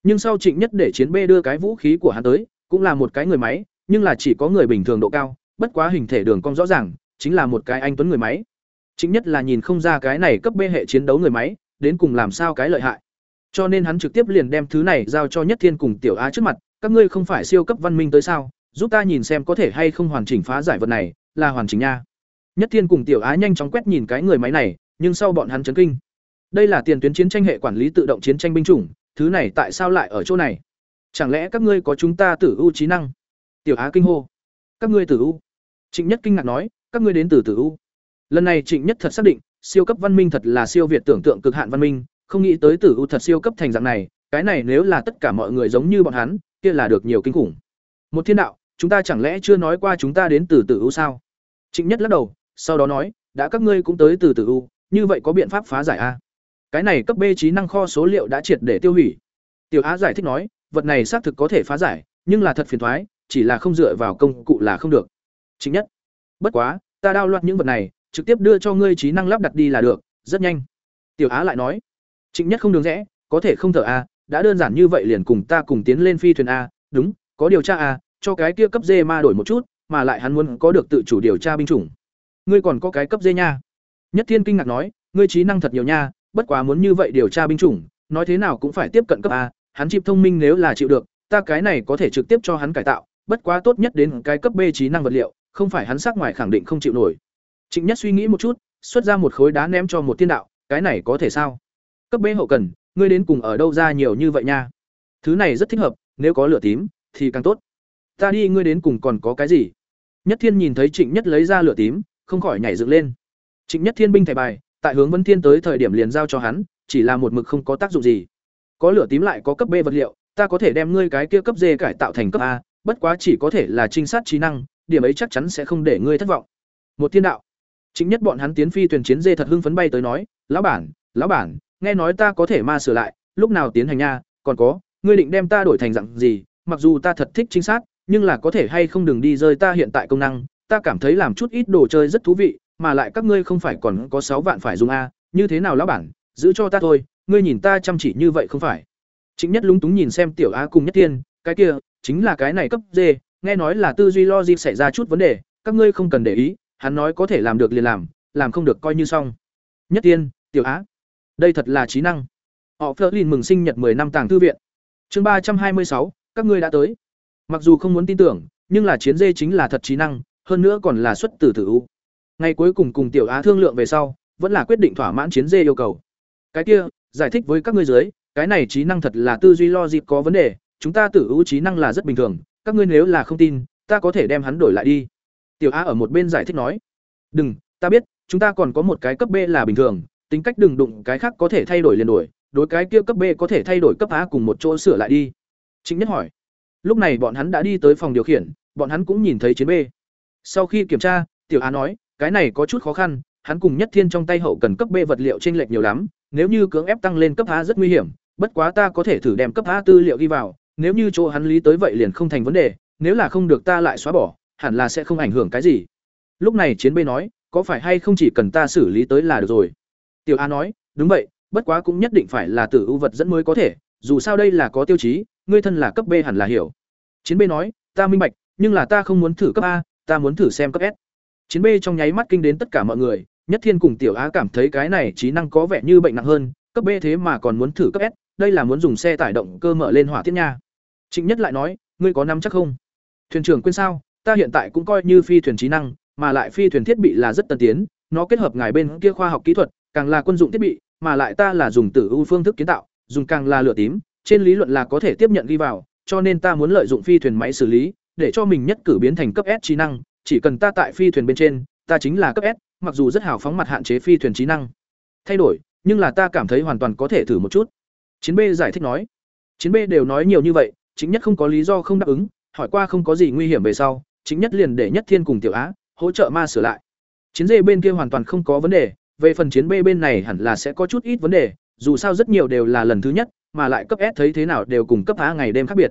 Nhưng sau Trịnh Nhất để chiến B đưa cái vũ khí của hắn tới, cũng là một cái người máy, nhưng là chỉ có người bình thường độ cao, bất quá hình thể đường cong rõ ràng, chính là một cái anh tuấn người máy. Chính nhất là nhìn không ra cái này cấp B hệ chiến đấu người máy, đến cùng làm sao cái lợi hại. Cho nên hắn trực tiếp liền đem thứ này giao cho Nhất Thiên cùng Tiểu Á trước mặt, các ngươi không phải siêu cấp văn minh tới sao, giúp ta nhìn xem có thể hay không hoàn chỉnh phá giải vật này, là hoàn chỉnh nha. Nhất Thiên cùng Tiểu Á nhanh chóng quét nhìn cái người máy này, nhưng sau bọn hắn chấn kinh. Đây là tiền tuyến chiến tranh hệ quản lý tự động chiến tranh binh chủng, thứ này tại sao lại ở chỗ này? Chẳng lẽ các ngươi có chúng ta tử u trí năng? Tiểu Á kinh hô. Các ngươi tử u? Trịnh Nhất kinh ngạc nói, các ngươi đến từ tử u. Lần này Trịnh Nhất thật xác định, siêu cấp văn minh thật là siêu việt tưởng tượng cực hạn văn minh, không nghĩ tới tử u thật siêu cấp thành dạng này, cái này nếu là tất cả mọi người giống như bọn hắn, kia là được nhiều kinh khủng. Một thiên đạo, chúng ta chẳng lẽ chưa nói qua chúng ta đến từ tử u sao? Trịnh Nhất lắc đầu, sau đó nói, đã các ngươi cũng tới từ tử u, như vậy có biện pháp phá giải a? Cái này cấp B trí năng kho số liệu đã triệt để tiêu hủy. Tiểu Á giải thích nói, vật này xác thực có thể phá giải, nhưng là thật phiền toái, chỉ là không dựa vào công cụ là không được. Chính nhất. Bất quá, ta đao loạt những vật này, trực tiếp đưa cho ngươi trí năng lắp đặt đi là được, rất nhanh. Tiểu Á lại nói, Trịnh Nhất không đường rẽ, có thể không thở a, đã đơn giản như vậy liền cùng ta cùng tiến lên phi thuyền a, đúng, có điều tra a, cho cái kia cấp D ma đổi một chút, mà lại hắn muốn có được tự chủ điều tra binh chủng. Ngươi còn có cái cấp D nha. Nhất Thiên kinh ngạc nói, ngươi trí năng thật nhiều nha, bất quá muốn như vậy điều tra binh chủng, nói thế nào cũng phải tiếp cận cấp A, hắn chip thông minh nếu là chịu được, ta cái này có thể trực tiếp cho hắn cải tạo, bất quá tốt nhất đến cái cấp B trí năng vật liệu, không phải hắn sắc ngoài khẳng định không chịu nổi. Trịnh Nhất suy nghĩ một chút, xuất ra một khối đá ném cho một tiên đạo, cái này có thể sao? Cấp B hậu cần, ngươi đến cùng ở đâu ra nhiều như vậy nha? Thứ này rất thích hợp, nếu có lửa tím thì càng tốt. Ta đi ngươi đến cùng còn có cái gì? Nhất Thiên nhìn thấy Trịnh Nhất lấy ra lửa tím, không khỏi nhảy dựng lên. Trịnh Nhất Thiên binh thẻ bài, tại hướng Vân Thiên tới thời điểm liền giao cho hắn, chỉ là một mực không có tác dụng gì. Có lửa tím lại có cấp B vật liệu, ta có thể đem ngươi cái kia cấp D cải tạo thành cấp A, bất quá chỉ có thể là trinh sát trí năng, điểm ấy chắc chắn sẽ không để ngươi thất vọng. Một thiên đạo. Chính nhất bọn hắn tiến phi thuyền chiến dê thật hưng phấn bay tới nói, "Lão bản, lão bản, nghe nói ta có thể ma sửa lại, lúc nào tiến hành nha, còn có, ngươi định đem ta đổi thành dạng gì? Mặc dù ta thật thích trinh sát, nhưng là có thể hay không đừng đi rơi ta hiện tại công năng, ta cảm thấy làm chút ít đồ chơi rất thú vị, mà lại các ngươi không phải còn có sáu vạn phải dùng a, như thế nào lão bản, giữ cho ta thôi, ngươi nhìn ta chăm chỉ như vậy không phải?" Chính nhất lúng túng nhìn xem tiểu Á cùng Nhất Thiên, cái kia, chính là cái này cấp D, nghe nói là tư duy logic xảy ra chút vấn đề, các ngươi không cần để ý, hắn nói có thể làm được liền làm, làm không được coi như xong. Nhất Thiên, tiểu Á, đây thật là trí năng. Họ Flerlin mừng sinh nhật 10 năm tàng thư viện. Chương ba trăm hai mươi sáu, các ngươi đã tới. Mặc dù không muốn tin tưởng, nhưng là chiến dê chính là thật trí năng, hơn nữa còn là xuất từ tử u. Ngày cuối cùng cùng tiểu Á thương lượng về sau, vẫn là quyết định thỏa mãn chiến dê yêu cầu. Cái kia, giải thích với các ngươi dưới, cái này trí năng thật là tư duy logic có vấn đề, chúng ta tử ưu trí năng là rất bình thường, các ngươi nếu là không tin, ta có thể đem hắn đổi lại đi. Tiểu á ở một bên giải thích nói, đừng, ta biết, chúng ta còn có một cái cấp B là bình thường, tính cách đừng đụng cái khác có thể thay đổi liền đổi, đối cái kia cấp B có thể thay đổi cấp A cùng một chỗ sửa lại đi. Chính nhất hỏi. Lúc này bọn hắn đã đi tới phòng điều khiển, bọn hắn cũng nhìn thấy chiến B. Sau khi kiểm tra, Tiểu A nói, cái này có chút khó khăn, hắn cùng Nhất Thiên trong tay hậu cần cấp B vật liệu chênh lệch nhiều lắm, nếu như cưỡng ép tăng lên cấp A rất nguy hiểm, bất quá ta có thể thử đem cấp A tư liệu ghi vào, nếu như chỗ hắn lý tới vậy liền không thành vấn đề, nếu là không được ta lại xóa bỏ, hẳn là sẽ không ảnh hưởng cái gì. Lúc này chiến B nói, có phải hay không chỉ cần ta xử lý tới là được rồi. Tiểu A nói, đúng vậy, bất quá cũng nhất định phải là tử ưu vật dẫn mới có thể, dù sao đây là có tiêu chí, ngươi thân là cấp B hẳn là hiểu. Chiến B nói, ta minh bạch, nhưng là ta không muốn thử cấp A, ta muốn thử xem cấp S. Chiến B trong nháy mắt kinh đến tất cả mọi người, Nhất Thiên cùng Tiểu Á cảm thấy cái này trí năng có vẻ như bệnh nặng hơn, cấp B thế mà còn muốn thử cấp S, đây là muốn dùng xe tải động cơ mở lên hỏa thiên nha. Trịnh Nhất lại nói, ngươi có nắm chắc không? Thuyền trưởng quên sao, ta hiện tại cũng coi như phi thuyền trí năng, mà lại phi thuyền thiết bị là rất tân tiến, nó kết hợp ngài bên kia khoa học kỹ thuật, càng là quân dụng thiết bị, mà lại ta là dùng tử ưu phương thức kiến tạo, dùng càng là lửa tím, trên lý luận là có thể tiếp nhận ghi vào, cho nên ta muốn lợi dụng phi thuyền máy xử lý, để cho mình nhất cử biến thành cấp S trí năng, chỉ cần ta tại phi thuyền bên trên, ta chính là cấp S, mặc dù rất hào phóng mặt hạn chế phi thuyền trí năng. Thay đổi, nhưng là ta cảm thấy hoàn toàn có thể thử một chút. Chiến B giải thích nói. Chiến B đều nói nhiều như vậy, chính nhất không có lý do không đáp ứng, hỏi qua không có gì nguy hiểm về sau, chính nhất liền để Nhất Thiên cùng Tiểu Á hỗ trợ ma sửa lại. Chiến D bên kia hoàn toàn không có vấn đề, về phần chiến B bên này hẳn là sẽ có chút ít vấn đề, dù sao rất nhiều đều là lần thứ nhất, mà lại cấp S thấy thế nào đều cùng cấp A ngày đêm khác biệt.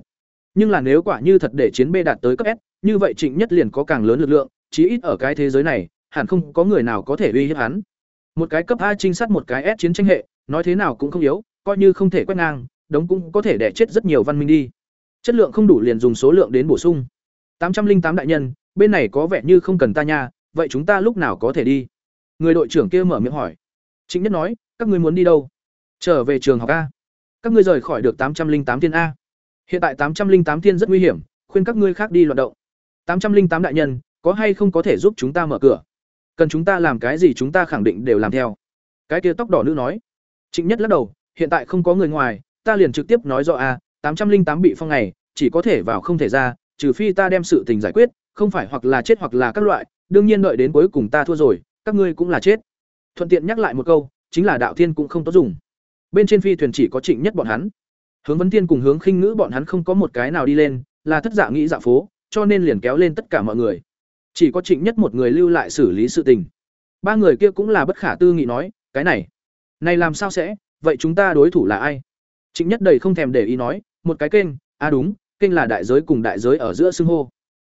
Nhưng là nếu quả như thật để chiến B đạt tới cấp S, như vậy Trịnh Nhất liền có càng lớn lực lượng, chí ít ở cái thế giới này, hẳn không có người nào có thể uy hiếp hắn. Một cái cấp A trinh sát một cái S chiến tranh hệ, nói thế nào cũng không yếu, coi như không thể quét ngang, đống cũng có thể đè chết rất nhiều văn minh đi. Chất lượng không đủ liền dùng số lượng đến bổ sung. Tám trăm linh tám đại nhân, bên này có vẻ như không cần ta nha, vậy chúng ta lúc nào có thể đi? Người đội trưởng kia mở miệng hỏi. Trịnh Nhất nói, các ngươi muốn đi đâu? Trở về trường học A. Các ngươi rời khỏi được tám trăm linh tám thiên A. Hiện tại tám trăm linh tám thiên rất nguy hiểm, khuyên các ngươi khác đi loạn động. Tám trăm linh tám đại nhân, có hay không có thể giúp chúng ta mở cửa? Cần chúng ta làm cái gì chúng ta khẳng định đều làm theo. Cái kia tóc đỏ nữ nói. Trịnh Nhất lắc đầu, hiện tại không có người ngoài, ta liền trực tiếp nói rõ a, tám trăm linh tám bị phong này, chỉ có thể vào không thể ra, trừ phi ta đem sự tình giải quyết, không phải hoặc là chết hoặc là các loại, đương nhiên đợi đến cuối cùng ta thua rồi, các ngươi cũng là chết. Thuận tiện nhắc lại một câu, chính là đạo thiên cũng không tốt dùng. Bên trên phi thuyền chỉ có Trịnh Nhất bọn hắn. Hướng Vấn Thiên cùng Hướng Khinh Ngữ bọn hắn không có một cái nào đi lên, là thất dạ nghĩ dạ phố, cho nên liền kéo lên tất cả mọi người. Chỉ có Trịnh Nhất một người lưu lại xử lý sự tình. Ba người kia cũng là bất khả tư nghị nói, cái này, này làm sao sẽ, vậy chúng ta đối thủ là ai? Trịnh Nhất đầy không thèm để ý nói, một cái kênh, à đúng, kênh là đại giới cùng đại giới ở giữa xưng hô.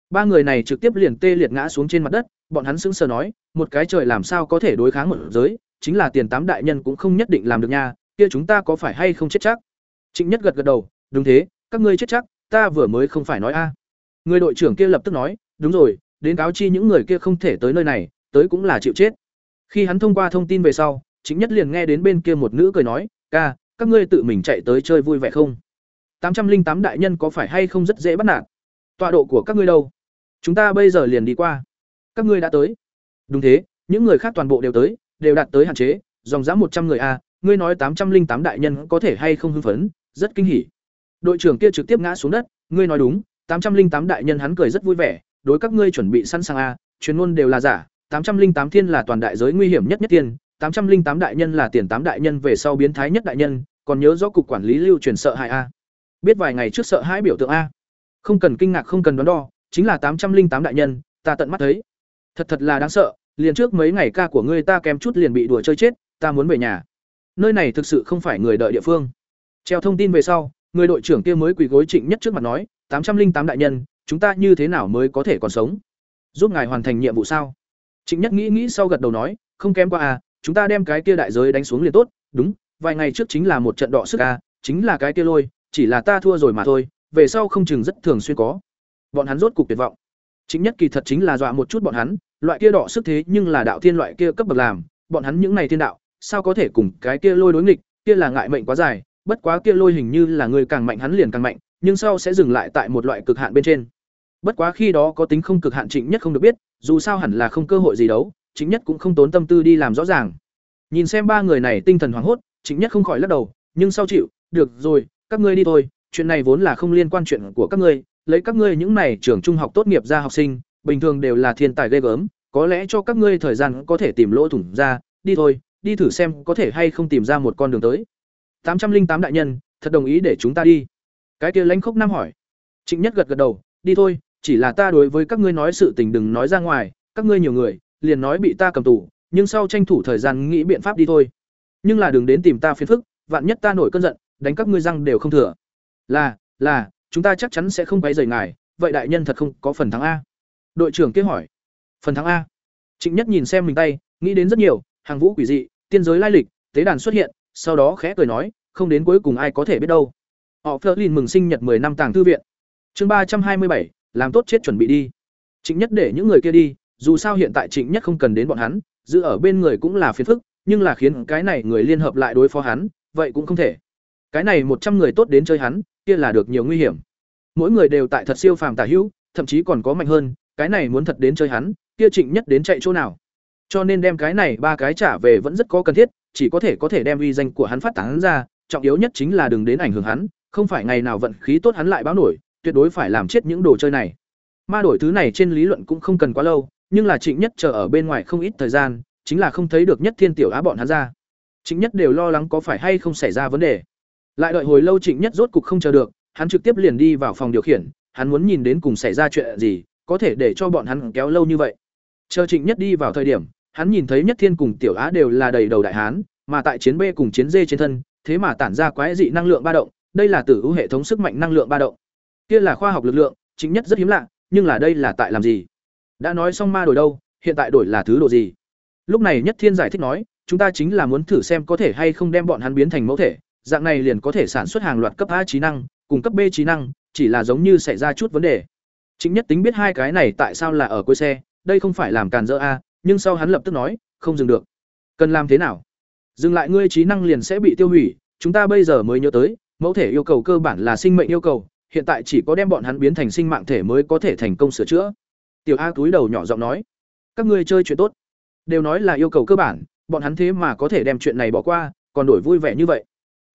Ba người này trực tiếp liền tê liệt ngã xuống trên mặt đất, bọn hắn sững sờ nói, một cái trời làm sao có thể đối kháng một giới, chính là tiền tám đại nhân cũng không nhất định làm được nha, kia chúng ta có phải hay không chết chắc? Trịnh Nhất gật gật đầu, đúng thế, các ngươi chết chắc, ta vừa mới không phải nói a. Người đội trưởng kia lập tức nói, đúng rồi, đến cáo chi những người kia không thể tới nơi này, tới cũng là chịu chết. Khi hắn thông qua thông tin về sau, Trịnh Nhất liền nghe đến bên kia một nữ cười nói, "Ca, các ngươi tự mình chạy tới chơi vui vẻ không? Tám trăm linh tám đại nhân có phải hay không rất dễ bắt nạt? Tọa độ của các ngươi đâu? Chúng ta bây giờ liền đi qua." Các ngươi đã tới. Đúng thế, những người khác toàn bộ đều tới, đều đạt tới hạn chế, dòng dã một trăm người a, ngươi nói tám trăm linh tám đại nhân có thể hay không hưng phấn, rất kinh hỉ. Đội trưởng kia trực tiếp ngã xuống đất, ngươi nói đúng, tám trăm linh tám đại nhân hắn cười rất vui vẻ, đối các ngươi chuẩn bị sẵn sàng à, a, truyền ngôn đều là giả, tám trăm linh tám thiên là toàn đại giới nguy hiểm nhất nhất tiên, tám trăm linh tám đại nhân là tiền tám đại nhân về sau biến thái nhất đại nhân, còn nhớ rõ cục quản lý lưu truyền sợ hại a. À. biết vài ngày trước sợ hãi biểu tượng a không cần kinh ngạc không cần đoán đo chính là tám trăm linh tám đại nhân ta tận mắt thấy thật thật là đáng sợ liền trước mấy ngày ca của ngươi ta kém chút liền bị đùa chơi chết ta muốn về nhà nơi này thực sự không phải người đợi địa phương. Treo thông tin về sau, người đội trưởng kia mới quỳ gối trịnh nhất trước mặt nói, tám trăm linh tám đại nhân, chúng ta như thế nào mới có thể còn sống? Giúp ngài hoàn thành nhiệm vụ sao? Trịnh nhất nghĩ nghĩ sau gật đầu nói, không kém qua à chúng ta đem cái kia đại giới đánh xuống liền tốt, đúng, vài ngày trước chính là một trận đọ sức à chính là cái kia lôi, chỉ là ta thua rồi mà thôi, về sau không chừng rất thường xuyên có. Bọn hắn rốt cục tuyệt vọng. Chính nhất kỳ thật chính là dọa một chút bọn hắn, loại kia đỏ sức thế nhưng là đạo thiên loại kia cấp bậc làm, bọn hắn những này thiên đạo sao có thể cùng cái kia lôi đối nghịch, kia là ngại mệnh quá dài, bất quá kia lôi hình như là người càng mạnh hắn liền càng mạnh, nhưng sau sẽ dừng lại tại một loại cực hạn bên trên. Bất quá khi đó có tính không cực hạn trịnh nhất không được biết, dù sao hẳn là không cơ hội gì đấu chính nhất cũng không tốn tâm tư đi làm rõ ràng. Nhìn xem ba người này tinh thần hoảng hốt, trịnh nhất không khỏi lắc đầu, nhưng sau chịu, được rồi, các ngươi đi thôi, chuyện này vốn là không liên quan chuyện của các ngươi, lấy các ngươi những này trường trung học tốt nghiệp ra học sinh, bình thường đều là thiên tài ghê gớm, có lẽ cho các ngươi thời gian có thể tìm lỗ thủng ra, đi thôi đi thử xem có thể hay không tìm ra một con đường tới. Tám trăm linh tám đại nhân, thật đồng ý để chúng ta đi. Cái kia lãnh khốc nam hỏi. Trịnh nhất gật gật đầu, đi thôi, chỉ là ta đối với các ngươi nói sự tình đừng nói ra ngoài, các ngươi nhiều người, liền nói bị ta cầm tù, nhưng sau tranh thủ thời gian nghĩ biện pháp đi thôi. Nhưng là đừng đến tìm ta phiền phức, vạn nhất ta nổi cơn giận, đánh các ngươi răng đều không thừa. Là là, chúng ta chắc chắn sẽ không quấy rầy ngài, vậy đại nhân thật không có phần thắng a. Đội trưởng kia hỏi. Phần thắng a. Trịnh nhất nhìn xem mình tay, nghĩ đến rất nhiều, hàng vũ quỷ dị tiên giới lai lịch, tế đàn xuất hiện, sau đó khẽ cười nói, không đến cuối cùng ai có thể biết đâu. Họ Flerlin mừng sinh nhật 10 năm tàng thư viện. Chương ba trăm hai mươi bảy, làm tốt chết chuẩn bị đi. Trịnh nhất để những người kia đi, dù sao hiện tại trịnh nhất không cần đến bọn hắn, giữ ở bên người cũng là phiền phức, nhưng là khiến cái này người liên hợp lại đối phó hắn, vậy cũng không thể. Cái này một trăm người tốt đến chơi hắn, kia là được nhiều nguy hiểm. Mỗi người đều tại thật siêu phàm tả hữu, thậm chí còn có mạnh hơn, cái này muốn thật đến chơi hắn, kia trịnh nhất đến chạy chỗ nào? Cho nên đem cái này ba cái trả về vẫn rất có cần thiết, chỉ có thể có thể đem uy danh của hắn phát tán ra, trọng yếu nhất chính là đừng đến ảnh hưởng hắn, không phải ngày nào vận khí tốt hắn lại báo nổi, tuyệt đối phải làm chết những đồ chơi này. Ma đổi thứ này trên lý luận cũng không cần quá lâu, nhưng là trịnh nhất chờ ở bên ngoài không ít thời gian, chính là không thấy được nhất thiên tiểu á bọn hắn ra. Trịnh nhất đều lo lắng có phải hay không xảy ra vấn đề. Lại đợi hồi lâu trịnh nhất rốt cục không chờ được, hắn trực tiếp liền đi vào phòng điều khiển, hắn muốn nhìn đến cùng xảy ra chuyện gì, có thể để cho bọn hắn kéo lâu như vậy chờ trịnh nhất đi vào thời điểm, hắn nhìn thấy nhất thiên cùng tiểu á đều là đầy đầu đại hán, mà tại chiến b cùng chiến d trên thân, thế mà tản ra quái dị năng lượng ba động, đây là tử hữu hệ thống sức mạnh năng lượng ba động. Kia là khoa học lực lượng chính nhất rất hiếm lạ, nhưng là đây là tại làm gì? Đã nói xong ma đổi đâu, hiện tại đổi là thứ đồ gì? Lúc này nhất thiên giải thích nói, chúng ta chính là muốn thử xem có thể hay không đem bọn hắn biến thành mẫu thể, dạng này liền có thể sản xuất hàng loạt cấp a trí năng, cùng cấp b trí năng, chỉ là giống như xảy ra chút vấn đề. Chính nhất tính biết hai cái này tại sao là ở cuối xe đây không phải làm càn dỡ a, nhưng sau hắn lập tức nói, không dừng được. Cần làm thế nào? Dừng lại ngươi trí năng liền sẽ bị tiêu hủy, chúng ta bây giờ mới nhớ tới, mẫu thể yêu cầu cơ bản là sinh mệnh yêu cầu, hiện tại chỉ có đem bọn hắn biến thành sinh mạng thể mới có thể thành công sửa chữa. Tiểu a túi đầu nhỏ giọng nói, các ngươi chơi chuyện tốt. Đều nói là yêu cầu cơ bản, bọn hắn thế mà có thể đem chuyện này bỏ qua, còn đổi vui vẻ như vậy.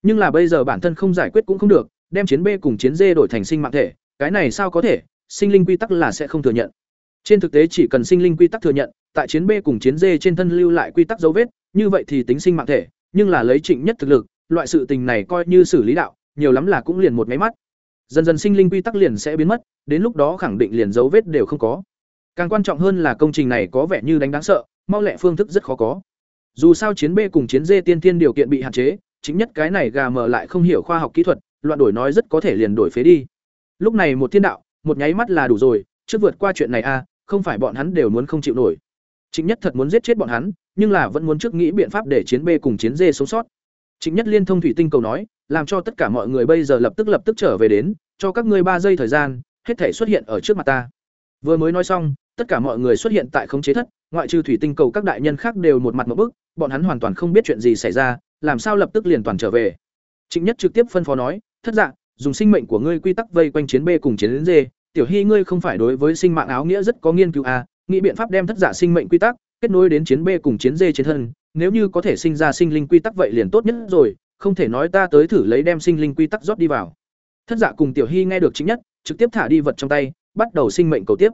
Nhưng là bây giờ bản thân không giải quyết cũng không được, đem chiến b cùng chiến d đổi thành sinh mạng thể, cái này sao có thể? Sinh linh quy tắc là sẽ không thừa nhận trên thực tế chỉ cần sinh linh quy tắc thừa nhận, tại chiến b cùng chiến d trên thân lưu lại quy tắc dấu vết, như vậy thì tính sinh mạng thể, nhưng là lấy trịnh nhất thực lực, loại sự tình này coi như xử lý đạo, nhiều lắm là cũng liền một máy mắt. Dần dần sinh linh quy tắc liền sẽ biến mất, đến lúc đó khẳng định liền dấu vết đều không có. Càng quan trọng hơn là công trình này có vẻ như đánh đáng sợ, mau lẹ phương thức rất khó có. Dù sao chiến b cùng chiến d tiên tiên điều kiện bị hạn chế, chính nhất cái này gà mờ lại không hiểu khoa học kỹ thuật, loạn đổi nói rất có thể liền đổi phế đi. Lúc này một thiên đạo, một nháy mắt là đủ rồi trước vượt qua chuyện này a không phải bọn hắn đều muốn không chịu nổi. Trịnh nhất thật muốn giết chết bọn hắn, nhưng là vẫn muốn trước nghĩ biện pháp để chiến b cùng chiến d sống sót. Trịnh nhất liên thông thủy tinh cầu nói, làm cho tất cả mọi người bây giờ lập tức lập tức trở về đến, cho các ngươi ba giây thời gian, hết thể xuất hiện ở trước mặt ta. Vừa mới nói xong, tất cả mọi người xuất hiện tại khống chế thất, ngoại trừ thủy tinh cầu các đại nhân khác đều một mặt một bức, bọn hắn hoàn toàn không biết chuyện gì xảy ra, làm sao lập tức liền toàn trở về. Trịnh nhất trực tiếp phân phó nói, thất dạng dùng sinh mệnh của ngươi quy tắc vây quanh chiến b cùng chiến d tiểu hy ngươi không phải đối với sinh mạng áo nghĩa rất có nghiên cứu à, nghĩ biện pháp đem thất giả sinh mệnh quy tắc kết nối đến chiến b cùng chiến d trên thân nếu như có thể sinh ra sinh linh quy tắc vậy liền tốt nhất rồi không thể nói ta tới thử lấy đem sinh linh quy tắc rót đi vào. Thất giả cùng tiểu hy nghe được chính nhất trực tiếp thả đi vật trong tay bắt đầu sinh mệnh cầu tiếp.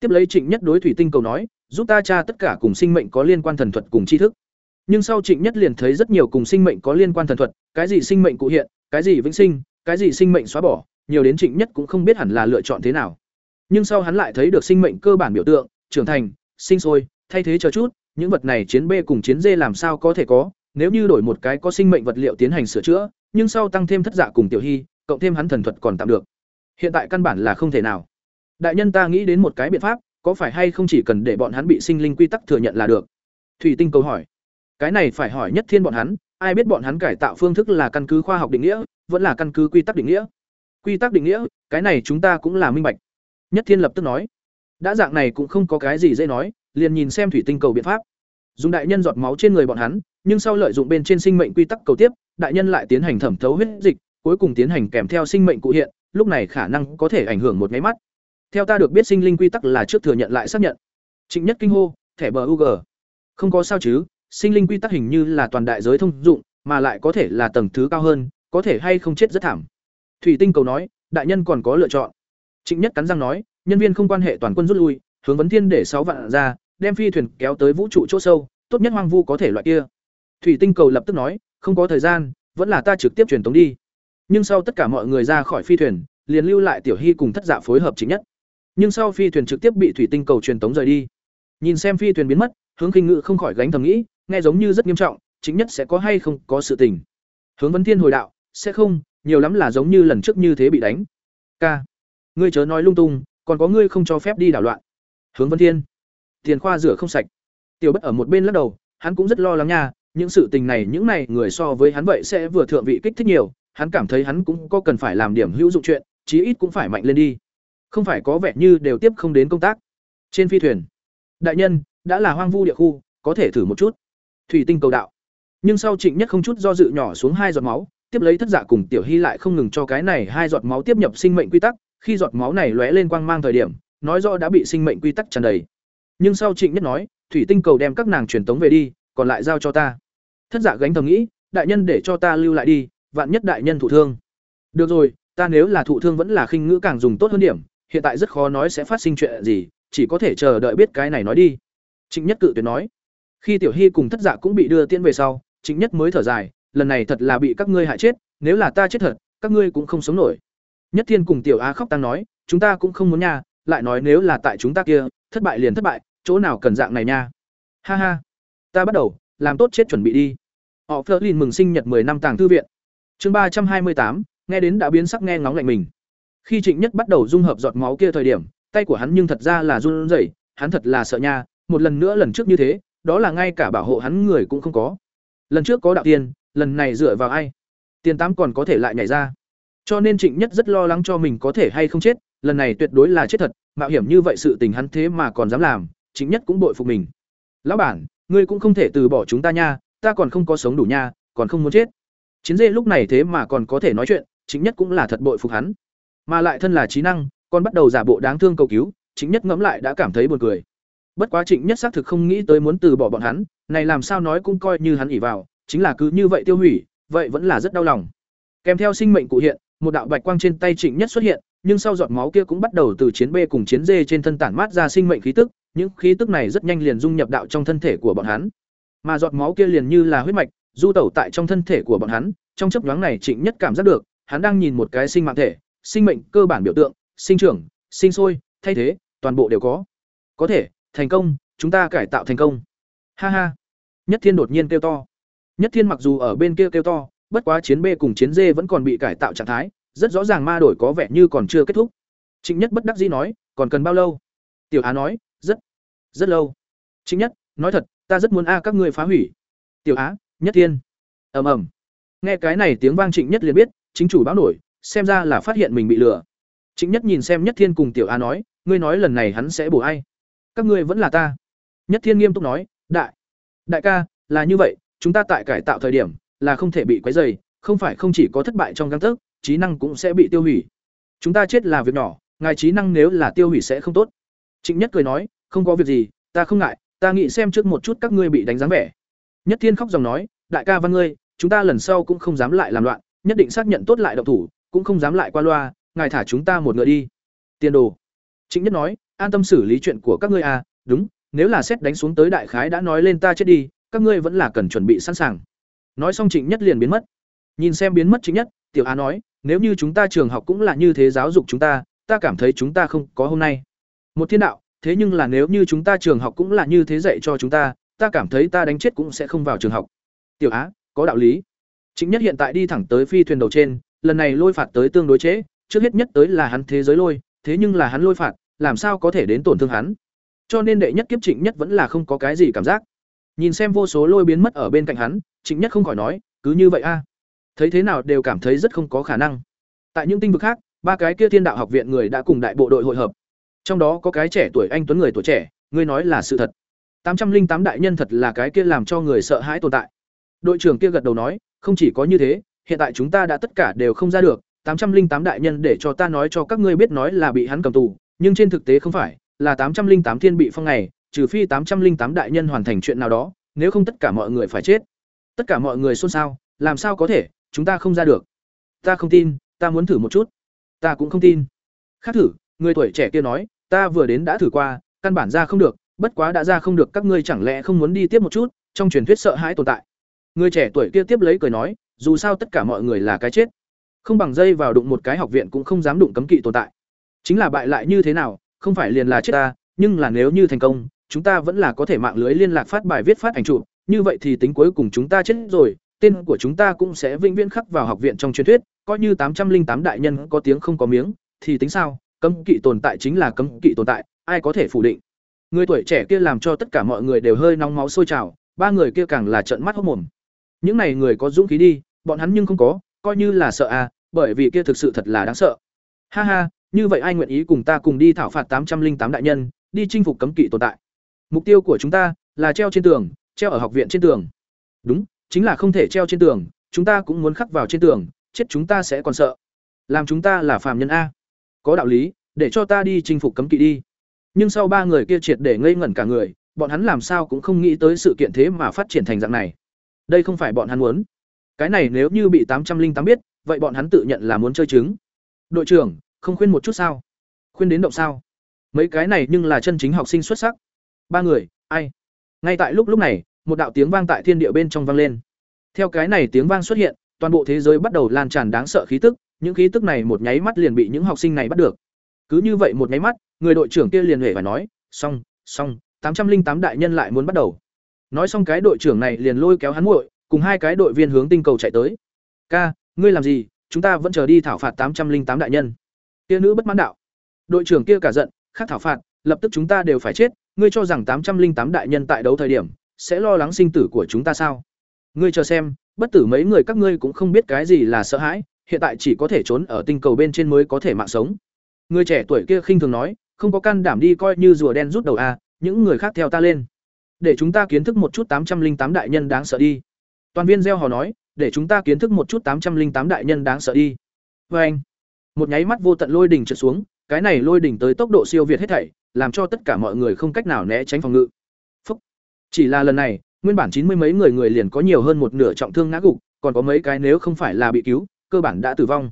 Tiếp lấy trịnh nhất đối thủy tinh cầu nói giúp ta tra tất cả cùng sinh mệnh có liên quan thần thuật cùng tri thức. Nhưng sau trịnh nhất liền thấy rất nhiều cùng sinh mệnh có liên quan thần thuật cái gì sinh mệnh cụ hiện cái gì vĩnh sinh cái gì sinh mệnh xóa bỏ, nhiều đến Trịnh Nhất cũng không biết hẳn là lựa chọn thế nào. Nhưng sau hắn lại thấy được sinh mệnh cơ bản biểu tượng, trưởng thành, sinh sôi, thay thế chờ chút, những vật này chiến B cùng chiến D làm sao có thể có, nếu như đổi một cái có sinh mệnh vật liệu tiến hành sửa chữa, nhưng sau tăng thêm thất dạ cùng tiểu hy, cộng thêm hắn thần thuật còn tạm được. Hiện tại căn bản là không thể nào. Đại nhân ta nghĩ đến một cái biện pháp, có phải hay không chỉ cần để bọn hắn bị sinh linh quy tắc thừa nhận là được? Thủy Tinh câu hỏi. Cái này phải hỏi nhất thiên bọn hắn, ai biết bọn hắn cải tạo phương thức là căn cứ khoa học định nghĩa, vẫn là căn cứ quy tắc định nghĩa? Quy tắc định nghĩa, cái này chúng ta cũng là minh bạch. Nhất Thiên lập tức nói, đã dạng này cũng không có cái gì dễ nói, liền nhìn xem thủy tinh cầu biện pháp. Dùng đại nhân giọt máu trên người bọn hắn, nhưng sau lợi dụng bên trên sinh mệnh quy tắc cầu tiếp, đại nhân lại tiến hành thẩm thấu huyết dịch, cuối cùng tiến hành kèm theo sinh mệnh cụ hiện, lúc này khả năng có thể ảnh hưởng một cái mắt. Theo ta được biết sinh linh quy tắc là trước thừa nhận lại xác nhận. Trịnh Nhất kinh hô, thẻ bờ UG. Không có sao chứ, sinh linh quy tắc hình như là toàn đại giới thông dụng, mà lại có thể là tầng thứ cao hơn, có thể hay không chết rất thảm. Thủy Tinh cầu nói, đại nhân còn có lựa chọn. Trịnh Nhất cắn răng nói, nhân viên không quan hệ toàn quân rút lui, hướng vấn thiên để sáu vạn ra, đem phi thuyền kéo tới vũ trụ chỗ sâu, tốt nhất hoang vu có thể loại kia. Thủy Tinh cầu lập tức nói, không có thời gian, vẫn là ta trực tiếp truyền tống đi. Nhưng sau tất cả mọi người ra khỏi phi thuyền, liền lưu lại Tiểu Hy cùng thất dạ phối hợp chính nhất. Nhưng sau phi thuyền trực tiếp bị thủy tinh cầu truyền tống rời đi. Nhìn xem phi thuyền biến mất, Hướng Kinh Ngự không khỏi gánh thầm nghĩ, nghe giống như rất nghiêm trọng, chính nhất sẽ có hay không có sự tình. Hướng Vân Thiên hồi đạo, sẽ không, nhiều lắm là giống như lần trước như thế bị đánh. Ca, ngươi chớ nói lung tung, còn có ngươi không cho phép đi đảo loạn. Hướng vân Thiên, tiền khoa rửa không sạch. Tiểu Bất ở một bên lắc đầu, hắn cũng rất lo lắng nha, những sự tình này những này người so với hắn vậy sẽ vừa thượng vị kích thích nhiều, hắn cảm thấy hắn cũng có cần phải làm điểm hữu dụng chuyện, chí ít cũng phải mạnh lên đi. Không phải có vẻ như đều tiếp không đến công tác. Trên phi thuyền, đại nhân, đã là hoang vu địa khu, có thể thử một chút. Thủy tinh cầu đạo. Nhưng sau Trịnh Nhất không chút do dự nhỏ xuống hai giọt máu, tiếp lấy thất dạ cùng tiểu hy lại không ngừng cho cái này hai giọt máu tiếp nhập sinh mệnh quy tắc, khi giọt máu này lóe lên quang mang thời điểm, nói rõ đã bị sinh mệnh quy tắc tràn đầy. Nhưng sau Trịnh Nhất nói, thủy tinh cầu đem các nàng truyền tống về đi, còn lại giao cho ta. Thất dạ gánh thầm nghĩ, đại nhân để cho ta lưu lại đi, vạn nhất đại nhân thụ thương. Được rồi, ta nếu là thụ thương vẫn là khinh ngữ càng dùng tốt hơn điểm, hiện tại rất khó nói sẽ phát sinh chuyện gì, chỉ có thể chờ đợi biết cái này nói đi. Trịnh Nhất cự tuyệt nói. Khi Tiểu Hy cùng Thất Dạ cũng bị đưa tiễn về sau, Trịnh Nhất mới thở dài, lần này thật là bị các ngươi hại chết, nếu là ta chết thật, các ngươi cũng không sống nổi. Nhất Thiên cùng Tiểu Á khóc tăng nói, chúng ta cũng không muốn nha, lại nói nếu là tại chúng ta kia, thất bại liền thất bại, chỗ nào cần dạng này nha. Ha ha. Ta bắt đầu, làm tốt chết chuẩn bị đi. Họ phớt lên mừng sinh nhật 10 năm tàng thư viện. Chương ba trăm hai mươi tám, nghe đến đã biến sắc nghe ngóng lạnh mình. Khi Trịnh Nhất bắt đầu dung hợp giọt máu kia thời điểm, tay của hắn nhưng thật ra là run rẩy, hắn thật là sợ nha, một lần nữa lần trước như thế, đó là ngay cả bảo hộ hắn người cũng không có. Lần trước có đạo tiên, lần này dựa vào ai? Tiền tám còn có thể lại nhảy ra. Cho nên Trịnh Nhất rất lo lắng cho mình có thể hay không chết, lần này tuyệt đối là chết thật, mạo hiểm như vậy sự tình hắn thế mà còn dám làm, Trịnh Nhất cũng bội phục mình. Lão bản, ngươi cũng không thể từ bỏ chúng ta nha, ta còn không có sống đủ nha, còn không muốn chết. Chiến dê lúc này thế mà còn có thể nói chuyện, Trịnh Nhất cũng là thật bội phục hắn. Mà lại thân là trí năng, còn bắt đầu giả bộ đáng thương cầu cứu, Trịnh Nhất ngẫm lại đã cảm thấy buồn cười. Bất quá Trịnh Nhất xác thực không nghĩ tới muốn từ bỏ bọn hắn, này làm sao nói cũng coi như hắn ỉ vào, chính là cứ như vậy tiêu hủy, vậy vẫn là rất đau lòng. Kèm theo sinh mệnh cụ hiện, một đạo bạch quang trên tay Trịnh Nhất xuất hiện, nhưng sau giọt máu kia cũng bắt đầu từ chiến B cùng chiến D trên thân tản mát ra sinh mệnh khí tức, những khí tức này rất nhanh liền dung nhập đạo trong thân thể của bọn hắn. Mà giọt máu kia liền như là huyết mạch, du tẩu tại trong thân thể của bọn hắn, trong chớp nhoáng này Trịnh Nhất cảm giác được, hắn đang nhìn một cái sinh mạng thể, sinh mệnh cơ bản biểu tượng, sinh trưởng, sinh sôi, thay thế, toàn bộ đều có. Có thể, thành công, chúng ta cải tạo thành công. Ha ha. Nhất Thiên đột nhiên kêu to. Nhất Thiên mặc dù ở bên kia kêu to, bất quá chiến B cùng chiến D vẫn còn bị cải tạo trạng thái, rất rõ ràng ma đổi có vẻ như còn chưa kết thúc. Trịnh Nhất bất đắc dĩ nói, còn cần bao lâu? Tiểu Á nói, rất, rất lâu. Trịnh Nhất, nói thật, ta rất muốn a các ngươi phá hủy. Tiểu Á, Nhất Thiên. Ầm ầm. Nghe cái này tiếng vang Trịnh Nhất liền biết, chính chủ báo nổi, xem ra là phát hiện mình bị lừa. Trịnh Nhất nhìn xem Nhất Thiên cùng Tiểu Á nói, ngươi nói lần này hắn sẽ bổ ai? Các ngươi vẫn là ta. Nhất Thiên nghiêm túc nói, đại, đại ca, là như vậy, chúng ta tại cải tạo thời điểm là không thể bị quấy rầy, không phải không chỉ có thất bại trong gang tấc, trí năng cũng sẽ bị tiêu hủy. Chúng ta chết là việc nhỏ, ngài trí năng nếu là tiêu hủy sẽ không tốt. Trịnh Nhất cười nói, không có việc gì, ta không ngại, ta nghĩ xem trước một chút các ngươi bị đánh dáng vẻ. Nhất Thiên khóc dòng nói, đại ca văn ngươi, chúng ta lần sau cũng không dám lại làm loạn, nhất định xác nhận tốt lại động thủ, cũng không dám lại qua loa, ngài thả chúng ta một ngựa đi. Tiền đồ. Trịnh Nhất nói, an tâm xử lý chuyện của các ngươi à, đúng, nếu là xét đánh xuống tới đại khái đã nói lên ta chết đi, các ngươi vẫn là cần chuẩn bị sẵn sàng. Nói xong Trịnh Nhất liền biến mất. Nhìn xem biến mất Trịnh Nhất, tiểu á nói nếu như chúng ta trường học cũng là như thế giáo dục chúng ta ta cảm thấy chúng ta không có hôm nay. Một thiên đạo thế nhưng là nếu như chúng ta trường học cũng là như thế dạy cho chúng ta ta cảm thấy ta đánh chết cũng sẽ không vào trường học. Tiểu á có đạo lý. Chính nhất hiện tại đi thẳng tới phi thuyền đầu trên lần này lôi phạt tới tương đối chế, trước hết nhất tới là hắn thế giới lôi thế nhưng là hắn lôi phạt làm sao có thể đến tổn thương hắn? Cho nên đệ nhất kiếp trịnh nhất vẫn là không có cái gì cảm giác nhìn xem vô số lôi biến mất ở bên cạnh hắn, trịnh nhất không khỏi nói, cứ như vậy a, thấy thế nào đều cảm thấy rất không có khả năng. Tại những tinh vực khác, ba cái kia thiên đạo học viện người đã cùng đại bộ đội hội hợp. Trong đó có cái trẻ tuổi anh tuấn người tuổi trẻ, ngươi nói là sự thật. Tám trăm linh tám đại nhân thật là cái kia làm cho người sợ hãi tồn tại. Đội trưởng kia gật đầu nói, không chỉ có như thế, hiện tại chúng ta đã tất cả đều không ra được. Tám trăm linh tám đại nhân để cho ta nói cho các ngươi biết nói là bị hắn cầm tù, nhưng trên thực tế không phải, là tám trăm linh tám thiên bị phong này trừ phi tám trăm linh tám đại nhân hoàn thành chuyện nào đó, nếu không tất cả mọi người phải chết. Tất cả mọi người xôn xao, làm sao có thể, chúng ta không ra được. Ta không tin, ta muốn thử một chút. Ta cũng không tin. Khác thử, người tuổi trẻ kia nói, ta vừa đến đã thử qua, căn bản ra không được, bất quá đã ra không được, các ngươi chẳng lẽ không muốn đi tiếp một chút, trong truyền thuyết sợ hãi tồn tại. Người trẻ tuổi kia tiếp lấy cười nói, dù sao tất cả mọi người là cái chết. Không bằng dây vào đụng một cái học viện cũng không dám đụng cấm kỵ tồn tại. Chính là bại lại như thế nào, không phải liền là chết ta, nhưng là nếu như thành công chúng ta vẫn là có thể mạng lưới liên lạc phát bài viết phát ảnh chụp, như vậy thì tính cuối cùng chúng ta chết rồi, tên của chúng ta cũng sẽ vĩnh viễn khắc vào học viện trong truyền thuyết, coi như tám trăm linh tám đại nhân có tiếng không có miếng, thì tính sao, cấm kỵ tồn tại chính là cấm kỵ tồn tại, ai có thể phủ định. Người tuổi trẻ kia làm cho tất cả mọi người đều hơi nóng máu sôi trào, ba người kia càng là trợn mắt hốc mồm. Những này người có dũng khí đi, bọn hắn nhưng không có, coi như là sợ à bởi vì kia thực sự thật là đáng sợ. Ha ha, như vậy ai nguyện ý cùng ta cùng đi thảo phạt tám trăm linh tám đại nhân, đi chinh phục cấm kỵ tồn tại? Mục tiêu của chúng ta là treo trên tường, treo ở học viện trên tường. Đúng, chính là không thể treo trên tường, chúng ta cũng muốn khắc vào trên tường, chết chúng ta sẽ còn sợ. Làm chúng ta là phàm nhân a. Có đạo lý, để cho ta đi chinh phục cấm kỵ đi. Nhưng sau ba người kia triệt để ngây ngẩn cả người, bọn hắn làm sao cũng không nghĩ tới sự kiện thế mà phát triển thành dạng này. Đây không phải bọn hắn muốn. Cái này nếu như bị tám trăm linh tám biết, vậy bọn hắn tự nhận là muốn chơi trứng. Đội trưởng, không khuyên một chút sao? Khuyên đến động sao? Mấy cái này nhưng là chân chính học sinh xuất sắc ba người, ai? Ngay tại lúc lúc này, một đạo tiếng vang tại thiên địa bên trong vang lên. Theo cái này tiếng vang xuất hiện, toàn bộ thế giới bắt đầu lan tràn đáng sợ khí tức, những khí tức này một nháy mắt liền bị những học sinh này bắt được. Cứ như vậy một nháy mắt, người đội trưởng kia liền huệ phải nói, xong xong, tám trăm linh tám đại nhân lại muốn bắt đầu. Nói xong cái đội trưởng này liền lôi kéo hắn muội, cùng hai cái đội viên hướng tinh cầu chạy tới. Ca, ngươi làm gì? Chúng ta vẫn chờ đi thảo phạt tám trăm linh tám đại nhân. Kia nữ bất mãn đạo. Đội trưởng kia cả giận khác thảo phạt, lập tức chúng ta đều phải chết ngươi cho rằng tám trăm linh tám đại nhân tại đấu thời điểm sẽ lo lắng sinh tử của chúng ta sao? Ngươi chờ xem bất tử mấy người các ngươi cũng không biết cái gì là sợ hãi hiện tại chỉ có thể trốn ở tinh cầu bên trên mới có thể mạng sống. Người trẻ tuổi kia khinh thường nói không có can đảm đi coi như rùa đen rút đầu a à, những người khác theo ta lên. Để chúng ta kiến thức một chút tám trăm linh tám đại nhân đáng sợ đi. Toàn viên gieo hò nói để chúng ta kiến thức một chút tám trăm linh tám đại nhân đáng sợ đi. Vê anh một nháy mắt vô tận lôi đỉnh trượt xuống cái này lôi đỉnh tới tốc độ siêu việt hết thảy làm cho tất cả mọi người không cách nào né tránh phòng ngự. Phúc. chỉ là lần này, nguyên bản chín mươi mấy người người liền có nhiều hơn một nửa trọng thương ngã gục, còn có mấy cái nếu không phải là bị cứu, cơ bản đã tử vong.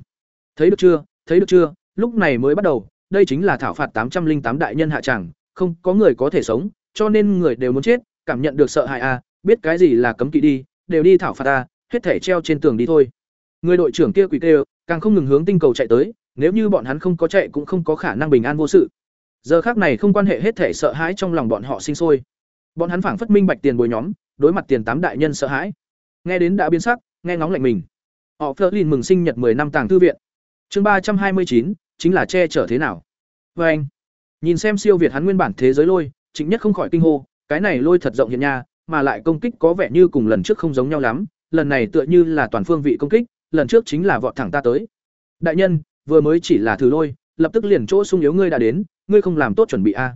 Thấy được chưa? Thấy được chưa? Lúc này mới bắt đầu, đây chính là thảo phạt tám trăm linh tám đại nhân hạ tràng, không có người có thể sống, cho nên người đều muốn chết, cảm nhận được sợ hãi a biết cái gì là cấm kỵ đi, đều đi thảo phạt a hết thể treo trên tường đi thôi. Người đội trưởng kia quỷ tê càng không ngừng hướng tinh cầu chạy tới, nếu như bọn hắn không có chạy cũng không có khả năng bình an vô sự giờ khác này không quan hệ hết thể sợ hãi trong lòng bọn họ sinh sôi. Bọn hắn phảng phất minh bạch tiền bồi nhóm, đối mặt tiền tám đại nhân sợ hãi. Nghe đến đã biến sắc, nghe ngóng lạnh mình. Họ phớt lên mừng sinh nhật 10 năm tàng thư viện. Chương ba trăm hai mươi chín, chính là che chở thế nào? Vê anh. Nhìn xem siêu việt hắn nguyên bản thế giới lôi chính nhất không khỏi kinh hô, cái này lôi thật rộng hiện nha, mà lại công kích có vẻ như cùng lần trước không giống nhau lắm, lần này tựa như là toàn phương vị công kích, lần trước chính là vọt thẳng ta tới. Đại nhân, vừa mới chỉ là thử lôi, lập tức liền chỗ sung yếu ngươi đã đến ngươi không làm tốt chuẩn bị a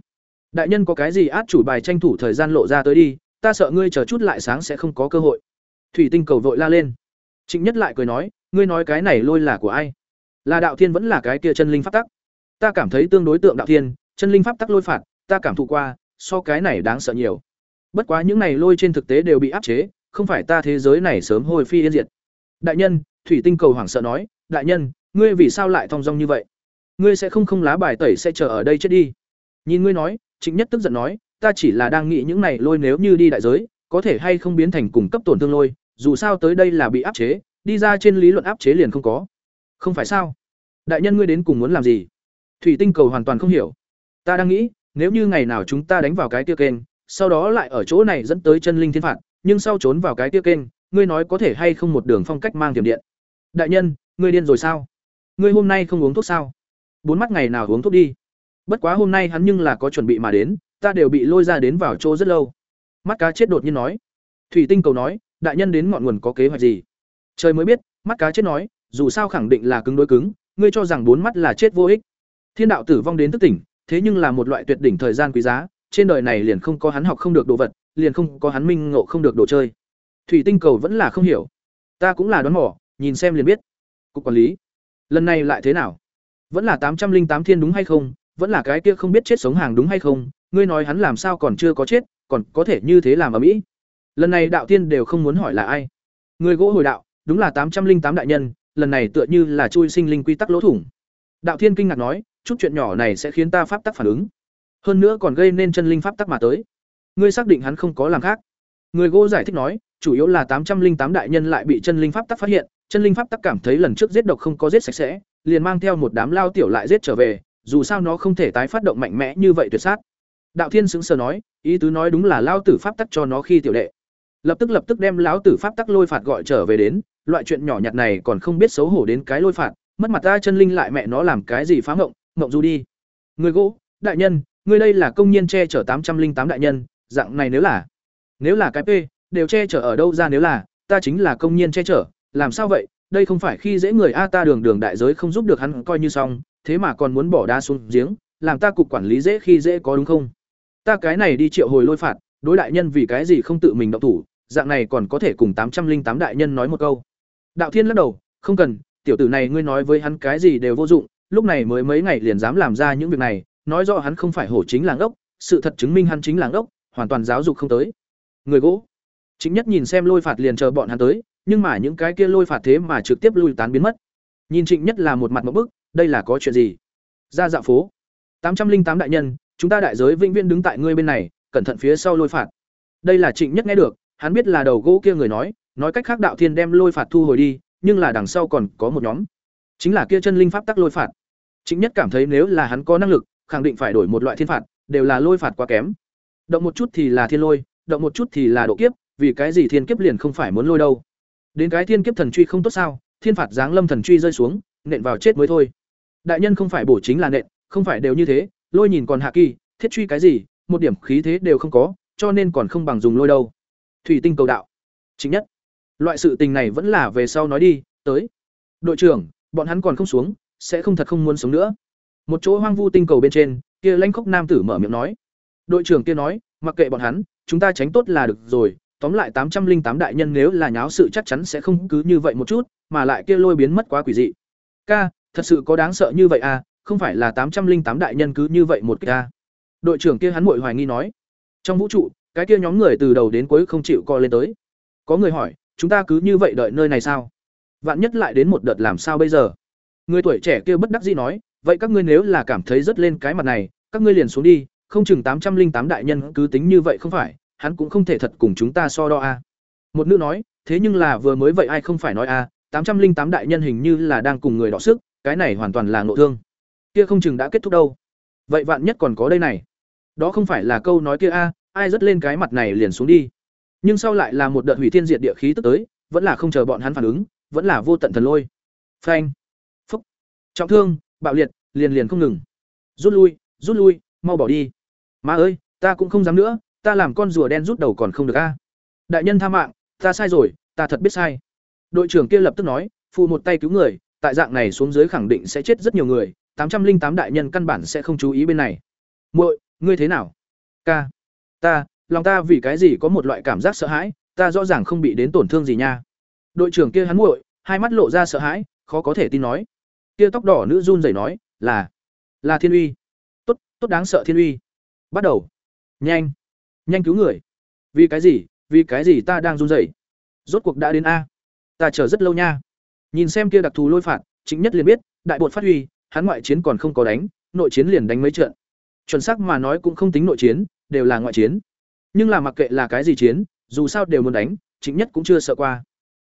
đại nhân có cái gì át chủ bài tranh thủ thời gian lộ ra tới đi, ta sợ ngươi chờ chút lại sáng sẽ không có cơ hội. Thủy tinh cầu vội la lên. Trịnh nhất lại cười nói, ngươi nói cái này lôi là của ai? Là đạo thiên vẫn là cái kia chân linh pháp tắc. Ta cảm thấy tương đối tượng đạo thiên, chân linh pháp tắc lôi phạt, ta cảm thụ qua, so cái này đáng sợ nhiều. Bất quá những này lôi trên thực tế đều bị áp chế, không phải ta thế giới này sớm hồi phi yên diệt. Đại nhân, thủy tinh cầu hoảng sợ nói, đại nhân, ngươi vì sao lại thong dong như vậy? Ngươi sẽ không không lá bài tẩy sẽ chờ ở đây chết đi nhìn ngươi nói chính nhất tức giận nói ta chỉ là đang nghĩ những này lôi nếu như đi đại giới có thể hay không biến thành cùng cấp tổn thương lôi dù sao tới đây là bị áp chế đi ra trên lý luận áp chế liền không có Không phải sao? Đại nhân ngươi đến cùng muốn làm gì? Thủy Tinh cầu hoàn toàn không hiểu. Ta đang nghĩ, nếu như ngày nào chúng ta đánh vào cái tiêu kênh, sau đó lại ở chỗ này dẫn tới chân linh thiên phạt, nhưng sau trốn vào cái tiêu kênh, ngươi nói có thể hay không một đường phong cách mang tiềm điện. Đại nhân, ngươi điên rồi sao? Ngươi hôm nay không uống thuốc sao? Bốn mắt ngày nào uống thuốc đi. Bất quá hôm nay hắn nhưng là có chuẩn bị mà đến, ta đều bị lôi ra đến vào chỗ rất lâu. Mắt cá chết đột nhiên nói. Thủy Tinh cầu nói, đại nhân đến ngọn nguồn có kế hoạch gì? Trời mới biết, mắt cá chết nói, dù sao khẳng định là cứng đối cứng, ngươi cho rằng bốn mắt là chết vô ích. Thiên đạo tử vong đến thức tỉnh, thế nhưng là một loại tuyệt đỉnh thời gian quý giá, trên đời này liền không có hắn học không được đồ vật, liền không có hắn minh ngộ không được đồ chơi. Thủy Tinh cầu vẫn là không hiểu. Ta cũng là đoán mò, nhìn xem liền biết. Cục quản lý, lần này lại thế nào? Vẫn là tám trăm linh tám thiên đúng hay không? Vẫn là cái kia không biết chết sống hàng đúng hay không? Ngươi nói hắn làm sao còn chưa có chết, còn có thể như thế làm ở mỹ? Lần này đạo tiên đều không muốn hỏi là ai. Người gỗ hồi đạo, đúng là tám trăm linh tám đại nhân, lần này tựa như là chui sinh linh quy tắc lỗ thủng. Đạo Thiên kinh ngạc nói, chút chuyện nhỏ này sẽ khiến ta pháp tắc phản ứng, hơn nữa còn gây nên chân linh pháp tắc mà tới. Ngươi xác định hắn không có làm khác? Người gỗ giải thích nói, chủ yếu là tám trăm linh tám đại nhân lại bị chân linh pháp tắc phát hiện, chân linh pháp tắc cảm thấy lần trước giết độc không có giết sạch sẽ, liền mang theo một đám lao tiểu lại giết trở về, dù sao nó không thể tái phát động mạnh mẽ như vậy tuyệt sát. Đạo Thiên sững sờ nói, ý tứ nói đúng là lao tử pháp tắc cho nó khi tiểu đệ. Lập tức lập tức đem lão tử pháp tắc lôi phạt gọi trở về đến, loại chuyện nhỏ nhặt này còn không biết xấu hổ đến cái lôi phạt, mất mặt ta chân linh lại mẹ nó làm cái gì phá ngộng, ngộng du đi. Người gỗ, đại nhân, người đây là công nhân che chở tám trăm linh tám đại nhân, dạng này nếu là nếu là cái P, đều che chở ở đâu ra nếu là, ta chính là công nhân che chở, làm sao vậy? Đây không phải khi dễ người a ta đường đường đại giới không giúp được hắn coi như xong, thế mà còn muốn bỏ đá xuống giếng, làm ta cục quản lý dễ khi dễ có đúng không? Ta cái này đi triệu hồi lôi phạt, đối đại nhân vì cái gì không tự mình động thủ, dạng này còn có thể cùng tám trăm linh tám đại nhân nói một câu. Đạo Thiên lắc đầu, không cần, tiểu tử này ngươi nói với hắn cái gì đều vô dụng, lúc này mới mấy ngày liền dám làm ra những việc này, nói rõ hắn không phải hổ chính làng ốc, sự thật chứng minh hắn chính làng ốc, hoàn toàn giáo dục không tới. Người gỗ. Chính nhất nhìn xem lôi phạt liền chờ bọn hắn tới, nhưng mà những cái kia lôi phạt thế mà trực tiếp lui tán biến mất. Nhìn Trịnh Nhất là một mặt một bức, đây là có chuyện gì? Ra dạo phố. tám trăm linh tám đại nhân, chúng ta đại giới vĩnh viễn đứng tại ngươi bên này, cẩn thận phía sau lôi phạt. Đây là Trịnh Nhất nghe được, hắn biết là đầu gỗ kia người nói, nói cách khác đạo thiên đem lôi phạt thu hồi đi, nhưng là đằng sau còn có một nhóm, chính là kia chân linh pháp tắc lôi phạt. Trịnh nhất cảm thấy nếu là hắn có năng lực, khẳng định phải đổi một loại thiên phạt, đều là lôi phạt quá kém. Động một chút thì là thiên lôi, động một chút thì là độ kiếp, vì cái gì thiên kiếp liền không phải muốn lôi đâu. Đến cái thiên kiếp thần truy không tốt sao? Thiên phạt giáng lâm thần truy rơi xuống, nện vào chết mới thôi. Đại nhân không phải bổ chính là nện, không phải đều như thế, lôi nhìn còn hạ kỳ, thiết truy cái gì, một điểm khí thế đều không có, cho nên còn không bằng dùng lôi đâu thủy tinh cầu đạo chính nhất loại sự tình này vẫn là về sau nói đi tới đội trưởng bọn hắn còn không xuống sẽ không thật không muốn sống nữa một chỗ hoang vu tinh cầu bên trên kia lanh khốc nam tử mở miệng nói đội trưởng kia nói mặc kệ bọn hắn chúng ta tránh tốt là được rồi tóm lại tám trăm linh tám đại nhân nếu là nháo sự chắc chắn sẽ không cứ như vậy một chút, mà lại kia lôi biến mất quá quỷ dị. Ca, thật sự có đáng sợ như vậy à không phải là tám trăm linh tám đại nhân cứ như vậy một cái ca đội trưởng kia hắn muội hoài nghi nói. Trong vũ trụ, cái kia nhóm người từ đầu đến cuối không chịu co lên tới. Có người hỏi, chúng ta cứ như vậy đợi nơi này sao? Vạn nhất lại đến một đợt làm sao bây giờ? Người tuổi trẻ kia bất đắc dĩ nói, vậy các ngươi nếu là cảm thấy rất lên cái mặt này, các ngươi liền xuống đi, không chừng tám trăm linh tám đại nhân cứ tính như vậy không phải hắn cũng không thể thật cùng chúng ta so đo a. Một nữ nói, thế nhưng là vừa mới vậy ai không phải nói a, tám trăm linh tám đại nhân hình như là đang cùng người đọ sức, cái này hoàn toàn là ngộ thương. Kia không chừng đã kết thúc đâu. Vậy vạn nhất còn có đây này. Đó không phải là câu nói kia a, ai rất lên cái mặt này liền xuống đi. Nhưng sau lại là một đợt hủy thiên diệt địa khí tức tới, vẫn là không chờ bọn hắn phản ứng, vẫn là vô tận thần lôi. Phanh. Phúc. Trọng thương, bạo liệt, liền liền không ngừng. Rút lui rút lui, mau bỏ đi. Má ơi, ta cũng không dám nữa ta làm con rùa đen rút đầu còn không được a. Đại nhân tha mạng, ta sai rồi, ta thật biết sai. Đội trưởng kia lập tức nói phụ một tay cứu người, tại dạng này xuống dưới khẳng định sẽ chết rất nhiều người, tám trăm linh tám đại nhân căn bản sẽ không chú ý bên này. Muội, ngươi thế nào? Ca, ta, lòng ta vì cái gì có một loại cảm giác sợ hãi, ta rõ ràng không bị đến tổn thương gì nha. Đội trưởng kia hắn muội, hai mắt lộ ra sợ hãi, khó có thể tin nói. Kia tóc đỏ nữ run rẩy nói, là là thiên uy. Tốt tốt đáng sợ thiên uy. Bắt đầu. Nhanh nhanh cứu người. Vì cái gì? Vì cái gì ta đang run rẩy? Rốt cuộc đã đến a. Ta chờ rất lâu nha. Nhìn xem kia đặc thù lôi phạt chính nhất liền biết đại bột phát huy hắn ngoại chiến còn không có đánh nội chiến liền đánh mấy trận. Chuẩn xác mà nói cũng không tính nội chiến đều là ngoại chiến. Nhưng là mặc kệ là cái gì chiến dù sao đều muốn đánh chính nhất cũng chưa sợ qua.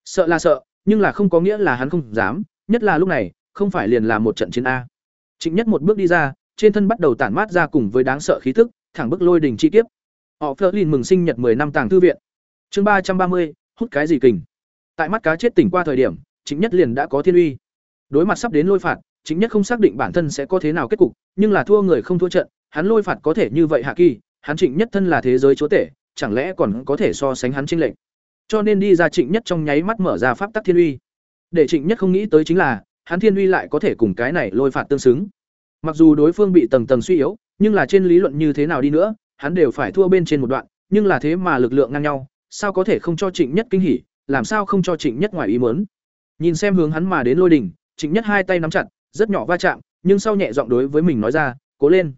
Sợ là sợ nhưng là không có nghĩa là hắn không dám nhất là lúc này, không phải liền là một trận chiến a. chính Nhất một bước đi ra, trên thân bắt đầu tản mát ra cùng với đáng sợ khí tức, thẳng bức lôi đỉnh chi kiếp. Họ Flerlin mừng sinh nhật 10 năm tàng thư viện. Chương ba trăm ba mươi, hút cái gì kình. Tại mắt cá chết tỉnh qua thời điểm, Trịnh Nhất liền đã có thiên uy. Đối mặt sắp đến lôi phạt, Trịnh Nhất không xác định bản thân sẽ có thế nào kết cục, nhưng là thua người không thua trận, hắn lôi phạt có thể như vậy hạ kỳ, hắn Trịnh Nhất thân là thế giới chúa tể, chẳng lẽ còn có thể so sánh hắn chênh lệnh. Cho nên đi ra Trịnh Nhất trong nháy mắt mở ra pháp tắc thiên uy. Để Trịnh Nhất không nghĩ tới chính là, hắn thiên uy lại có thể cùng cái này lôi phạt tương xứng. Mặc dù đối phương bị tầng tầng suy yếu, nhưng là trên lý luận như thế nào đi nữa, hắn đều phải thua bên trên một đoạn, nhưng là thế mà lực lượng ngang nhau, sao có thể không cho Trịnh Nhất kinh hỉ, làm sao không cho Trịnh Nhất ngoài ý muốn. Nhìn xem hướng hắn mà đến lôi đỉnh, Trịnh Nhất hai tay nắm chặt, rất nhỏ va chạm, nhưng sau nhẹ giọng đối với mình nói ra, "Cố lên."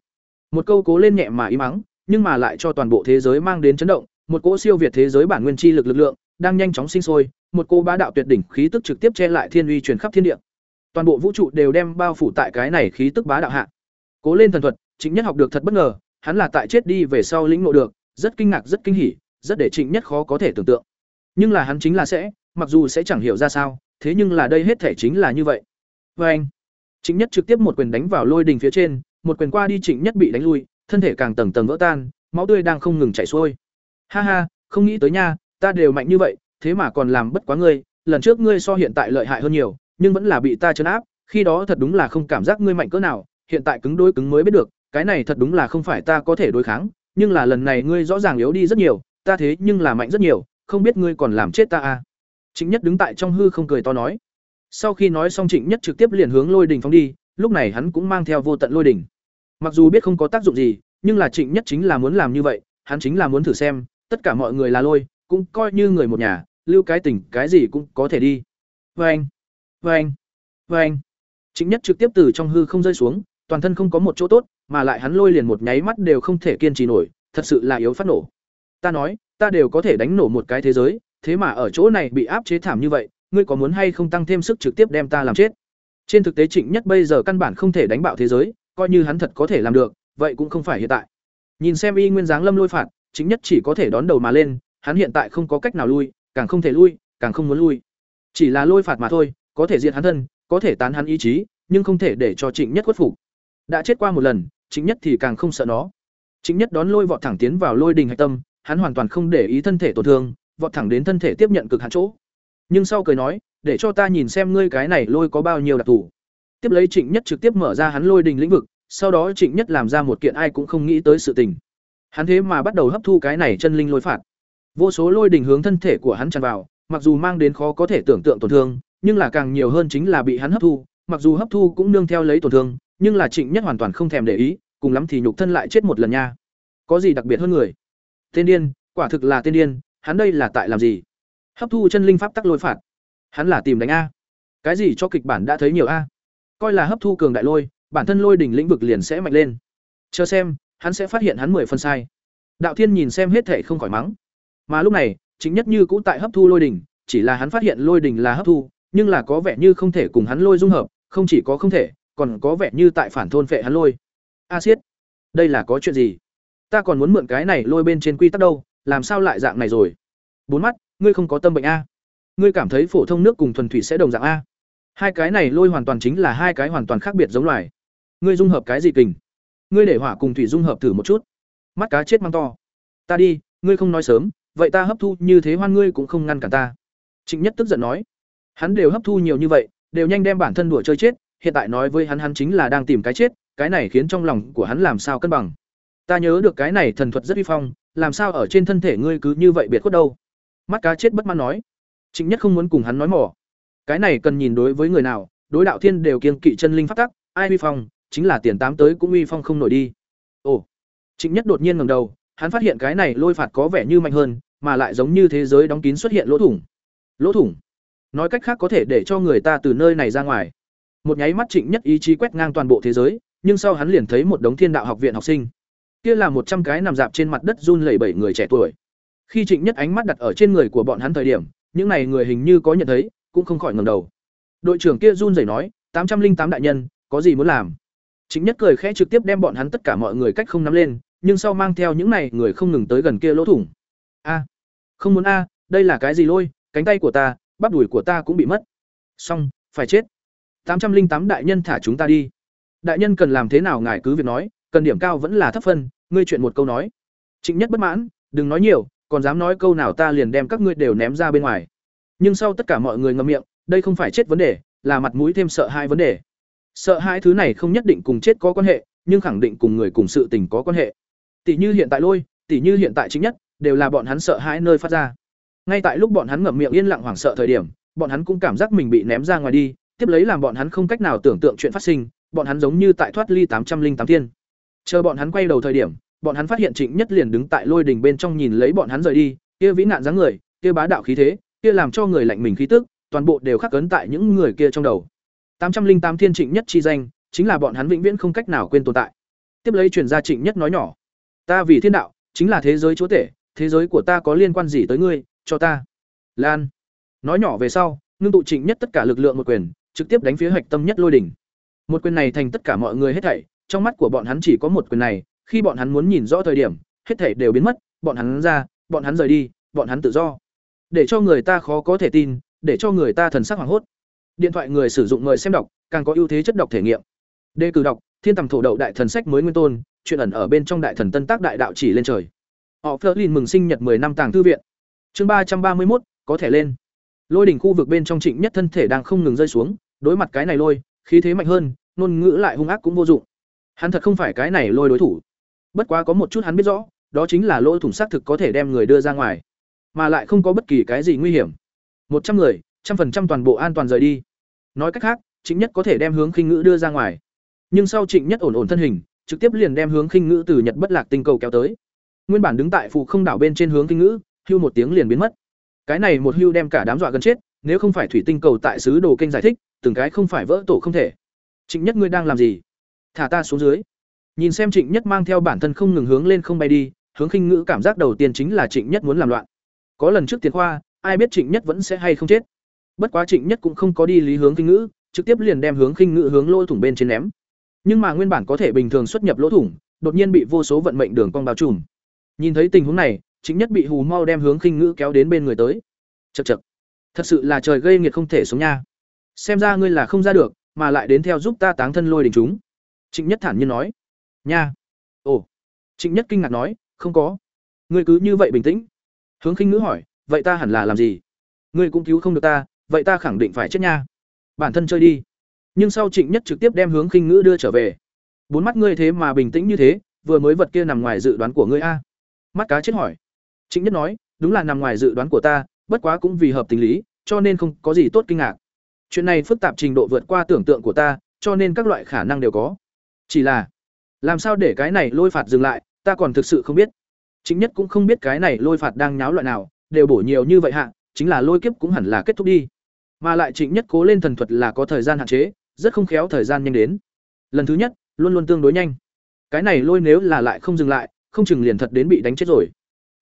Một câu cố lên nhẹ mà ý mắng, nhưng mà lại cho toàn bộ thế giới mang đến chấn động, một cỗ siêu việt thế giới bản nguyên chi lực lực lượng đang nhanh chóng sinh sôi, một cô bá đạo tuyệt đỉnh khí tức trực tiếp che lại thiên uy truyền khắp thiên địa. Toàn bộ vũ trụ đều đem bao phủ tại cái này khí tức bá đạo hạ. Cố lên thần thuật, Trịnh Nhất học được thật bất ngờ, hắn là tại chết đi về sau lĩnh ngộ được, rất kinh ngạc rất kinh hỉ, rất để Trịnh Nhất khó có thể tưởng tượng. Nhưng là hắn chính là sẽ, mặc dù sẽ chẳng hiểu ra sao, thế nhưng là đây hết thể chính là như vậy. Và anh, Trịnh Nhất trực tiếp một quyền đánh vào lôi đình phía trên, một quyền qua đi Trịnh Nhất bị đánh lui, thân thể càng tầng tầng vỡ tan, máu tươi đang không ngừng chảy xuôi. Ha ha, không nghĩ tới nha, ta đều mạnh như vậy, thế mà còn làm bất quá ngươi, lần trước ngươi so hiện tại lợi hại hơn nhiều, nhưng vẫn là bị ta trấn áp, khi đó thật đúng là không cảm giác ngươi mạnh cỡ nào, hiện tại cứng đối cứng mới biết được, cái này thật đúng là không phải ta có thể đối kháng, nhưng là lần này ngươi rõ ràng yếu đi rất nhiều, ta thế nhưng là mạnh rất nhiều, không biết ngươi còn làm chết ta à. Trịnh Nhất đứng tại trong hư không cười to nói. Sau khi nói xong Trịnh Nhất trực tiếp liền hướng Lôi đỉnh phóng đi, lúc này hắn cũng mang theo vô tận lôi đỉnh. Mặc dù biết không có tác dụng gì, nhưng là Trịnh Nhất chính là muốn làm như vậy, hắn chính là muốn thử xem, tất cả mọi người là lôi, cũng coi như người một nhà, lưu cái tình, cái gì cũng có thể đi. Oeng, oeng, oeng. Trịnh Nhất trực tiếp từ trong hư không rơi xuống, toàn thân không có một chỗ tốt, mà lại hắn lôi liền một nháy mắt đều không thể kiên trì nổi, thật sự là yếu phát nổ. Ta nói, ta đều có thể đánh nổ một cái thế giới, thế mà ở chỗ này bị áp chế thảm như vậy, ngươi có muốn hay không tăng thêm sức trực tiếp đem ta làm chết? Trên thực tế Trịnh Nhất bây giờ căn bản không thể đánh bạo thế giới, coi như hắn thật có thể làm được, vậy cũng không phải hiện tại. Nhìn xem y nguyên dáng lâm lôi phạt, Trịnh Nhất chỉ có thể đón đầu mà lên, hắn hiện tại không có cách nào lui, càng không thể lui, càng không muốn lui. Chỉ là lôi phạt mà thôi, có thể diệt hắn thân, có thể tán hắn ý chí, nhưng không thể để cho Trịnh Nhất khuất phục. Đã chết qua một lần, chính Nhất thì càng không sợ nó. chính Nhất đón lôi vọt thẳng tiến vào lôi đình hạch tâm, hắn hoàn toàn không để ý thân thể tổn thương, vọt thẳng đến thân thể tiếp nhận cực hạn chỗ. Nhưng sau cười nói, để cho ta nhìn xem ngươi cái này lôi có bao nhiêu đặc thù. Tiếp lấy Trịnh Nhất trực tiếp mở ra hắn lôi đình lĩnh vực, sau đó Trịnh Nhất làm ra một kiện ai cũng không nghĩ tới sự tình. Hắn thế mà bắt đầu hấp thu cái này chân linh lôi phạt. Vô số lôi đình hướng thân thể của hắn tràn vào, mặc dù mang đến khó có thể tưởng tượng tổn thương, nhưng là càng nhiều hơn chính là bị hắn hấp thu, mặc dù hấp thu cũng nương theo lấy tổn thương, nhưng là Trịnh Nhất hoàn toàn không thèm để ý, cùng lắm thì nhục thân lại chết một lần nha. Có gì đặc biệt hơn người? Tên điên, quả thực là tên điên, hắn đây là tại làm gì? Hấp thu chân linh pháp tắc lôi phạt. Hắn là tìm đánh a. Cái gì cho kịch bản đã thấy nhiều a. Coi là hấp thu cường đại lôi, bản thân lôi đỉnh lĩnh vực liền sẽ mạnh lên. Chờ xem, hắn sẽ phát hiện hắn mười phân sai. Đạo Thiên nhìn xem hết thể không khỏi mắng. Mà lúc này, chính nhất như cũ tại hấp thu lôi đỉnh, chỉ là hắn phát hiện lôi đỉnh là hấp thu, nhưng là có vẻ như không thể cùng hắn lôi dung hợp, không chỉ có không thể, còn có vẻ như tại phản thôn phệ hắn lôi. A Siết, đây là có chuyện gì? Ta còn muốn mượn cái này lôi bên trên quy tắc đâu, làm sao lại dạng này rồi? Bốn mắt, ngươi không có tâm bệnh a? Ngươi cảm thấy phổ thông nước cùng thuần thủy sẽ đồng dạng a? Hai cái này lôi hoàn toàn chính là hai cái hoàn toàn khác biệt giống loài. Ngươi dung hợp cái gì kình? Ngươi để hỏa cùng thủy dung hợp thử một chút. Mắt cá chết mang to. Ta đi, ngươi không nói sớm, vậy ta hấp thu như thế hoan ngươi cũng không ngăn cản ta. Trịnh Nhất tức giận nói. Hắn đều hấp thu nhiều như vậy, đều nhanh đem bản thân đùa chơi chết, hiện tại nói với hắn hắn chính là đang tìm cái chết, cái này khiến trong lòng của hắn làm sao cân bằng. Ta nhớ được cái này thần thuật rất uy phong, làm sao ở trên thân thể ngươi cứ như vậy biệt khuất đâu? Mắt cá chết bất mãn nói. Trịnh Nhất không muốn cùng hắn nói mỏ. Cái này cần nhìn đối với người nào, đối đạo thiên đều kiêng kỵ chân linh pháp tắc, ai uy phong, chính là tiền tám tới cũng uy phong không nổi đi. Ồ. Trịnh Nhất đột nhiên ngẩng đầu, hắn phát hiện cái này lôi phạt có vẻ như mạnh hơn, mà lại giống như thế giới đóng kín xuất hiện lỗ thủng. Lỗ thủng? Nói cách khác có thể để cho người ta từ nơi này ra ngoài. Một nháy mắt Trịnh Nhất ý chí quét ngang toàn bộ thế giới, nhưng sau hắn liền thấy một đống Thiên Đạo học viện học sinh. Kia là một trăm cái nằm dạp trên mặt đất run lẩy bẩy người trẻ tuổi. Khi Trịnh Nhất ánh mắt đặt ở trên người của bọn hắn thời điểm, những này người hình như có nhận thấy, cũng không khỏi ngẩng đầu. Đội trưởng kia run rẩy nói, tám trăm linh tám đại nhân, có gì muốn làm? Trịnh Nhất cười khẽ trực tiếp đem bọn hắn tất cả mọi người cách không nắm lên, nhưng sau mang theo những này người không ngừng tới gần kia lỗ thủng. A, không muốn a, đây là cái gì lôi, cánh tay của ta, bắp đùi của ta cũng bị mất. Xong, phải chết tám trăm linh tám đại nhân thả chúng ta đi. Đại nhân cần làm thế nào ngài cứ việc nói, cần điểm cao vẫn là thấp phân, ngươi chuyện một câu nói. Trịnh nhất bất mãn, đừng nói nhiều, còn dám nói câu nào ta liền đem các ngươi đều ném ra bên ngoài. Nhưng sau tất cả mọi người ngậm miệng, đây không phải chết vấn đề, là mặt mũi thêm sợ hai vấn đề. Sợ hai thứ này không nhất định cùng chết có quan hệ, nhưng khẳng định cùng người cùng sự tình có quan hệ. Tỷ như hiện tại lôi, tỷ như hiện tại chính nhất, đều là bọn hắn sợ hãi nơi phát ra. Ngay tại lúc bọn hắn ngậm miệng yên lặng hoảng sợ thời điểm, bọn hắn cũng cảm giác mình bị ném ra ngoài đi tiếp lấy làm bọn hắn không cách nào tưởng tượng chuyện phát sinh, bọn hắn giống như tại thoát ly tám trăm linh tám thiên. Chờ bọn hắn quay đầu thời điểm, bọn hắn phát hiện trịnh nhất liền đứng tại lôi đỉnh bên trong nhìn lấy bọn hắn rời đi, kia vĩ nạn dáng người, kia bá đạo khí thế, kia làm cho người lạnh mình khí tức, toàn bộ đều khắc cấn tại những người kia trong đầu. Tám trăm linh tám thiên trịnh nhất chi danh, chính là bọn hắn vĩnh viễn không cách nào quên tồn tại. Tiếp lấy truyền ra trịnh nhất nói nhỏ, ta vì thiên đạo, chính là thế giới chúa tể, thế giới của ta có liên quan gì tới ngươi, cho ta? Lan nói nhỏ về sau, ngưng tụ trịnh nhất tất cả lực lượng một quyền trực tiếp đánh phía hạch tâm nhất lôi đỉnh. Một quyền này thành tất cả mọi người hết thảy, trong mắt của bọn hắn chỉ có một quyền này, khi bọn hắn muốn nhìn rõ thời điểm, hết thảy đều biến mất, bọn hắn ra, bọn hắn rời đi, bọn hắn tự do. Để cho người ta khó có thể tin, để cho người ta thần sắc hoảng hốt. Điện thoại người sử dụng người xem đọc, càng có ưu thế chất đọc thể nghiệm. Đề cử đọc, thiên tầm thổ đậu đại thần sách mới nguyên tôn, chuyện ẩn ở bên trong đại thần tân tác đại đạo chỉ lên trời. Họ Flerlin mừng sinh nhật 10 năm tàng thư viện. Chương ba trăm ba mươi một có thể lên lôi đỉnh khu vực bên trong trịnh nhất thân thể đang không ngừng rơi xuống, đối mặt cái này lôi, khí thế mạnh hơn, ngôn ngữ lại hung ác cũng vô dụng. Hắn thật không phải cái này lôi đối thủ. Bất quá có một chút hắn biết rõ, đó chính là lỗ thủng xác thực có thể đem người đưa ra ngoài, mà lại không có bất kỳ cái gì nguy hiểm. Một trăm người, trăm phần trăm toàn bộ an toàn rời đi. Nói cách khác, trịnh nhất có thể đem hướng khinh ngữ đưa ra ngoài. Nhưng sau trịnh nhất ổn ổn thân hình, trực tiếp liền đem hướng khinh ngữ từ nhật bất lạc tinh cầu kéo tới. Nguyên bản đứng tại phù không đảo bên trên hướng khinh ngữ, hưu một tiếng liền biến mất cái này một hưu đem cả đám dọa gần chết, nếu không phải thủy tinh cầu tại sứ đồ kênh giải thích, từng cái không phải vỡ tổ không thể. Trịnh nhất ngươi đang làm gì? Thả ta xuống dưới. Nhìn xem trịnh nhất mang theo bản thân không ngừng hướng lên không bay đi, hướng khinh ngữ cảm giác đầu tiên chính là trịnh nhất muốn làm loạn. Có lần trước tiền khoa, ai biết trịnh nhất vẫn sẽ hay không chết. Bất quá trịnh nhất cũng không có đi lý hướng khinh ngữ, trực tiếp liền đem hướng khinh ngữ hướng lỗ thủng bên trên ném. Nhưng mà nguyên bản có thể bình thường xuất nhập lỗ thủng, đột nhiên bị vô số vận mệnh đường cong bao trùm. Nhìn thấy tình huống này Chính nhất bị hù mau đem hướng khinh ngữ kéo đến bên người tới. Chật chật thật sự là trời gây nghiệt không thể sống nha. Xem ra ngươi là không ra được, mà lại đến theo giúp ta táng thân lôi đình chúng. Trịnh nhất thản nhiên nói. Nha. Ồ. Trịnh nhất kinh ngạc nói, không có. Ngươi cứ như vậy bình tĩnh. Hướng khinh ngữ hỏi, vậy ta hẳn là làm gì? Ngươi cũng cứu không được ta, vậy ta khẳng định phải chết nha. Bản thân chơi đi. Nhưng sau trịnh nhất trực tiếp đem hướng khinh ngữ đưa trở về. Bốn mắt ngươi thế mà bình tĩnh như thế, vừa mới vật kia nằm ngoài dự đoán của ngươi a. Mắt cá chết hỏi trịnh nhất nói, đúng là nằm ngoài dự đoán của ta, bất quá cũng vì hợp tình lý, cho nên không có gì tốt kinh ngạc. Chuyện này phức tạp trình độ vượt qua tưởng tượng của ta, cho nên các loại khả năng đều có. Chỉ là, làm sao để cái này lôi phạt dừng lại, ta còn thực sự không biết. Chính nhất cũng không biết cái này lôi phạt đang nháo loại nào, đều bổ nhiều như vậy hạ, chính là lôi kiếp cũng hẳn là kết thúc đi. Mà lại trịnh nhất cố lên thần thuật là có thời gian hạn chế, rất không khéo thời gian nhanh đến. Lần thứ nhất, luôn luôn tương đối nhanh. Cái này lôi nếu là lại không dừng lại, không chừng liền thật đến bị đánh chết rồi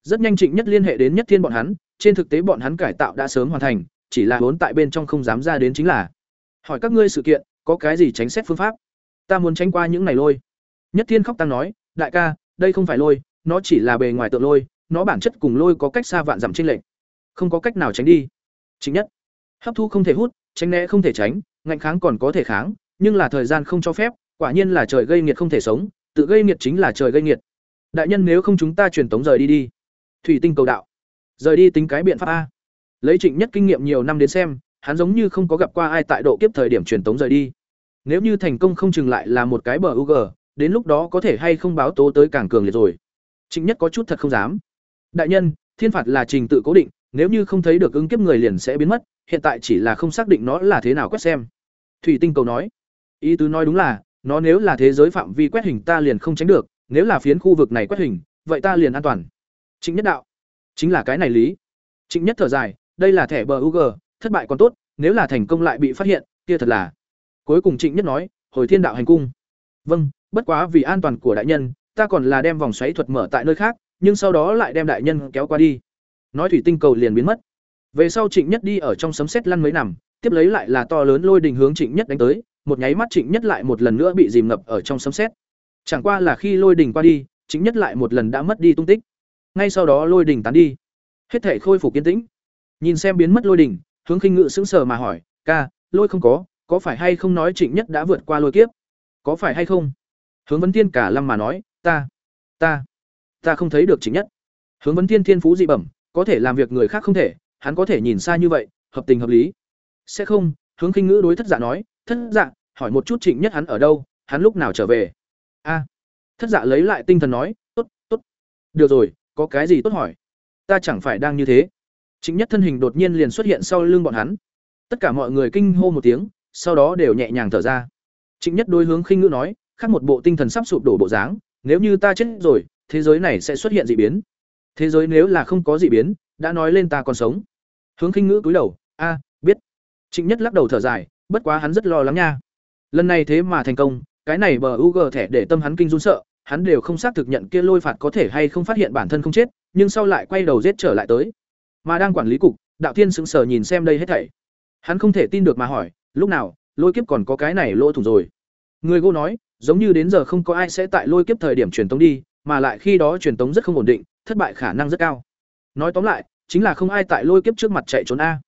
rất nhanh trịnh nhất liên hệ đến nhất thiên bọn hắn, trên thực tế bọn hắn cải tạo đã sớm hoàn thành, chỉ là vốn tại bên trong không dám ra đến chính là, hỏi các ngươi sự kiện, có cái gì tránh xét phương pháp? Ta muốn tránh qua những này lôi. Nhất thiên khóc tăng nói, đại ca, đây không phải lôi, nó chỉ là bề ngoài tượng lôi, nó bản chất cùng lôi có cách xa vạn dặm trên lệnh không có cách nào tránh đi. Chính nhất, hấp thu không thể hút, tránh né không thể tránh, ngạnh kháng còn có thể kháng, nhưng là thời gian không cho phép, quả nhiên là trời gây nghiệt không thể sống, tự gây nghiệt chính là trời gây nghiệt. Đại nhân nếu không chúng ta truyền tống rời đi đi thủy tinh cầu đạo rời đi tính cái biện pháp a lấy trịnh nhất kinh nghiệm nhiều năm đến xem hắn giống như không có gặp qua ai tại độ kiếp thời điểm truyền tống rời đi nếu như thành công không chừng lại là một cái bờ UG, đến lúc đó có thể hay không báo tố tới càng cường liệt rồi. Trịnh Nhất có chút thật không dám. Đại nhân, thiên phạt là trình tự cố định, nếu như không thấy được ứng kiếp người liền sẽ biến mất, hiện tại chỉ là không xác định nó là thế nào quét xem. Thủy Tinh cầu nói. Ý tứ nói đúng là, nó nếu là thế giới phạm vi quét hình ta liền không tránh được, nếu là phiến khu vực này quét hình, vậy ta liền an toàn. Trịnh Nhất đạo. Chính là cái này lý. Trịnh Nhất thở dài, đây là thẻ bờ UG, thất bại còn tốt, nếu là thành công lại bị phát hiện, kia thật là Cuối cùng Trịnh Nhất nói, "Hồi Thiên Đạo hành cung." "Vâng, bất quá vì an toàn của đại nhân, ta còn là đem vòng xoáy thuật mở tại nơi khác, nhưng sau đó lại đem đại nhân kéo qua đi." Nói thủy tinh cầu liền biến mất. Về sau Trịnh Nhất đi ở trong sấm sét lăn mấy nằm, tiếp lấy lại là to lớn lôi đình hướng Trịnh Nhất đánh tới, một nháy mắt Trịnh Nhất lại một lần nữa bị dìm ngập ở trong sấm sét. Chẳng qua là khi lôi đình qua đi, Trịnh Nhất lại một lần đã mất đi tung tích. Ngay sau đó lôi đình tán đi, hết thể khôi phục kiên tĩnh. Nhìn xem biến mất lôi đình, Hướng Khinh Ngự sững sờ mà hỏi, "Ca, lôi không có, có phải hay không nói trịnh nhất đã vượt qua lôi kiếp? Có phải hay không? Hướng vấn tiên cả lâm mà nói ta ta ta không thấy được trịnh nhất. Hướng vấn tiên thiên phú dị bẩm có thể làm việc người khác không thể hắn có thể nhìn xa như vậy hợp tình hợp lý. Sẽ không hướng khinh ngữ đối thất dạ nói thất dạ hỏi một chút trịnh nhất hắn ở đâu hắn lúc nào trở về? A. Thất dạ lấy lại tinh thần nói tốt tốt. Được rồi có cái gì tốt hỏi? Ta chẳng phải đang như thế. Trịnh nhất thân hình đột nhiên liền xuất hiện sau lưng bọn hắn. Tất cả mọi người kinh hô một tiếng, sau đó đều nhẹ nhàng thở ra. Trịnh nhất đối hướng khinh ngữ nói, khác một bộ tinh thần sắp sụp đổ bộ dáng, nếu như ta chết rồi, thế giới này sẽ xuất hiện dị biến. Thế giới nếu là không có dị biến, đã nói lên ta còn sống. Hướng khinh ngữ cúi đầu, a, biết. Trịnh nhất lắc đầu thở dài, bất quá hắn rất lo lắng nha. Lần này thế mà thành công, cái này bờ u g thẻ để tâm hắn kinh run sợ hắn đều không xác thực nhận kia lôi phạt có thể hay không phát hiện bản thân không chết, nhưng sau lại quay đầu giết trở lại tới. Mà đang quản lý cục, đạo thiên sững sờ nhìn xem đây hết thảy. Hắn không thể tin được mà hỏi, lúc nào, lôi kiếp còn có cái này lỗ thủng rồi? Người gô nói, giống như đến giờ không có ai sẽ tại lôi kiếp thời điểm truyền tống đi, mà lại khi đó truyền tống rất không ổn định, thất bại khả năng rất cao. Nói tóm lại, chính là không ai tại lôi kiếp trước mặt chạy trốn a.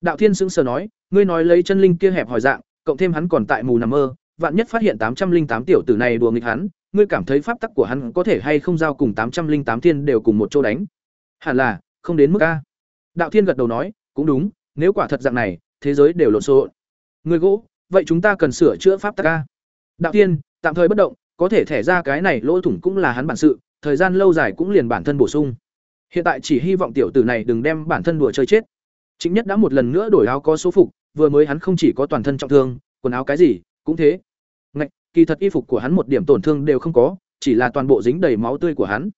Đạo thiên sững sờ nói, ngươi nói lấy chân linh kia hẹp hỏi dạng, cộng thêm hắn còn tại mù nằm mơ, vạn nhất phát hiện tám trăm linh tám tiểu tử này đùa nghịch hắn ngươi cảm thấy pháp tắc của hắn có thể hay không giao cùng tám trăm linh tám thiên đều cùng một chỗ đánh? Hẳn là, không đến mức a. Đạo thiên gật đầu nói, cũng đúng, nếu quả thật dạng này, thế giới đều lộn xộn. Ngươi gỗ, vậy chúng ta cần sửa chữa pháp tắc a. Đạo thiên, tạm thời bất động, có thể thẻ ra cái này lỗ thủng cũng là hắn bản sự, thời gian lâu dài cũng liền bản thân bổ sung. Hiện tại chỉ hy vọng tiểu tử này đừng đem bản thân đùa chơi chết. Chính nhất đã một lần nữa đổi áo có số phục, vừa mới hắn không chỉ có toàn thân trọng thương, quần áo cái gì, cũng thế kỳ thật y phục của hắn một điểm tổn thương đều không có, chỉ là toàn bộ dính đầy máu tươi của hắn.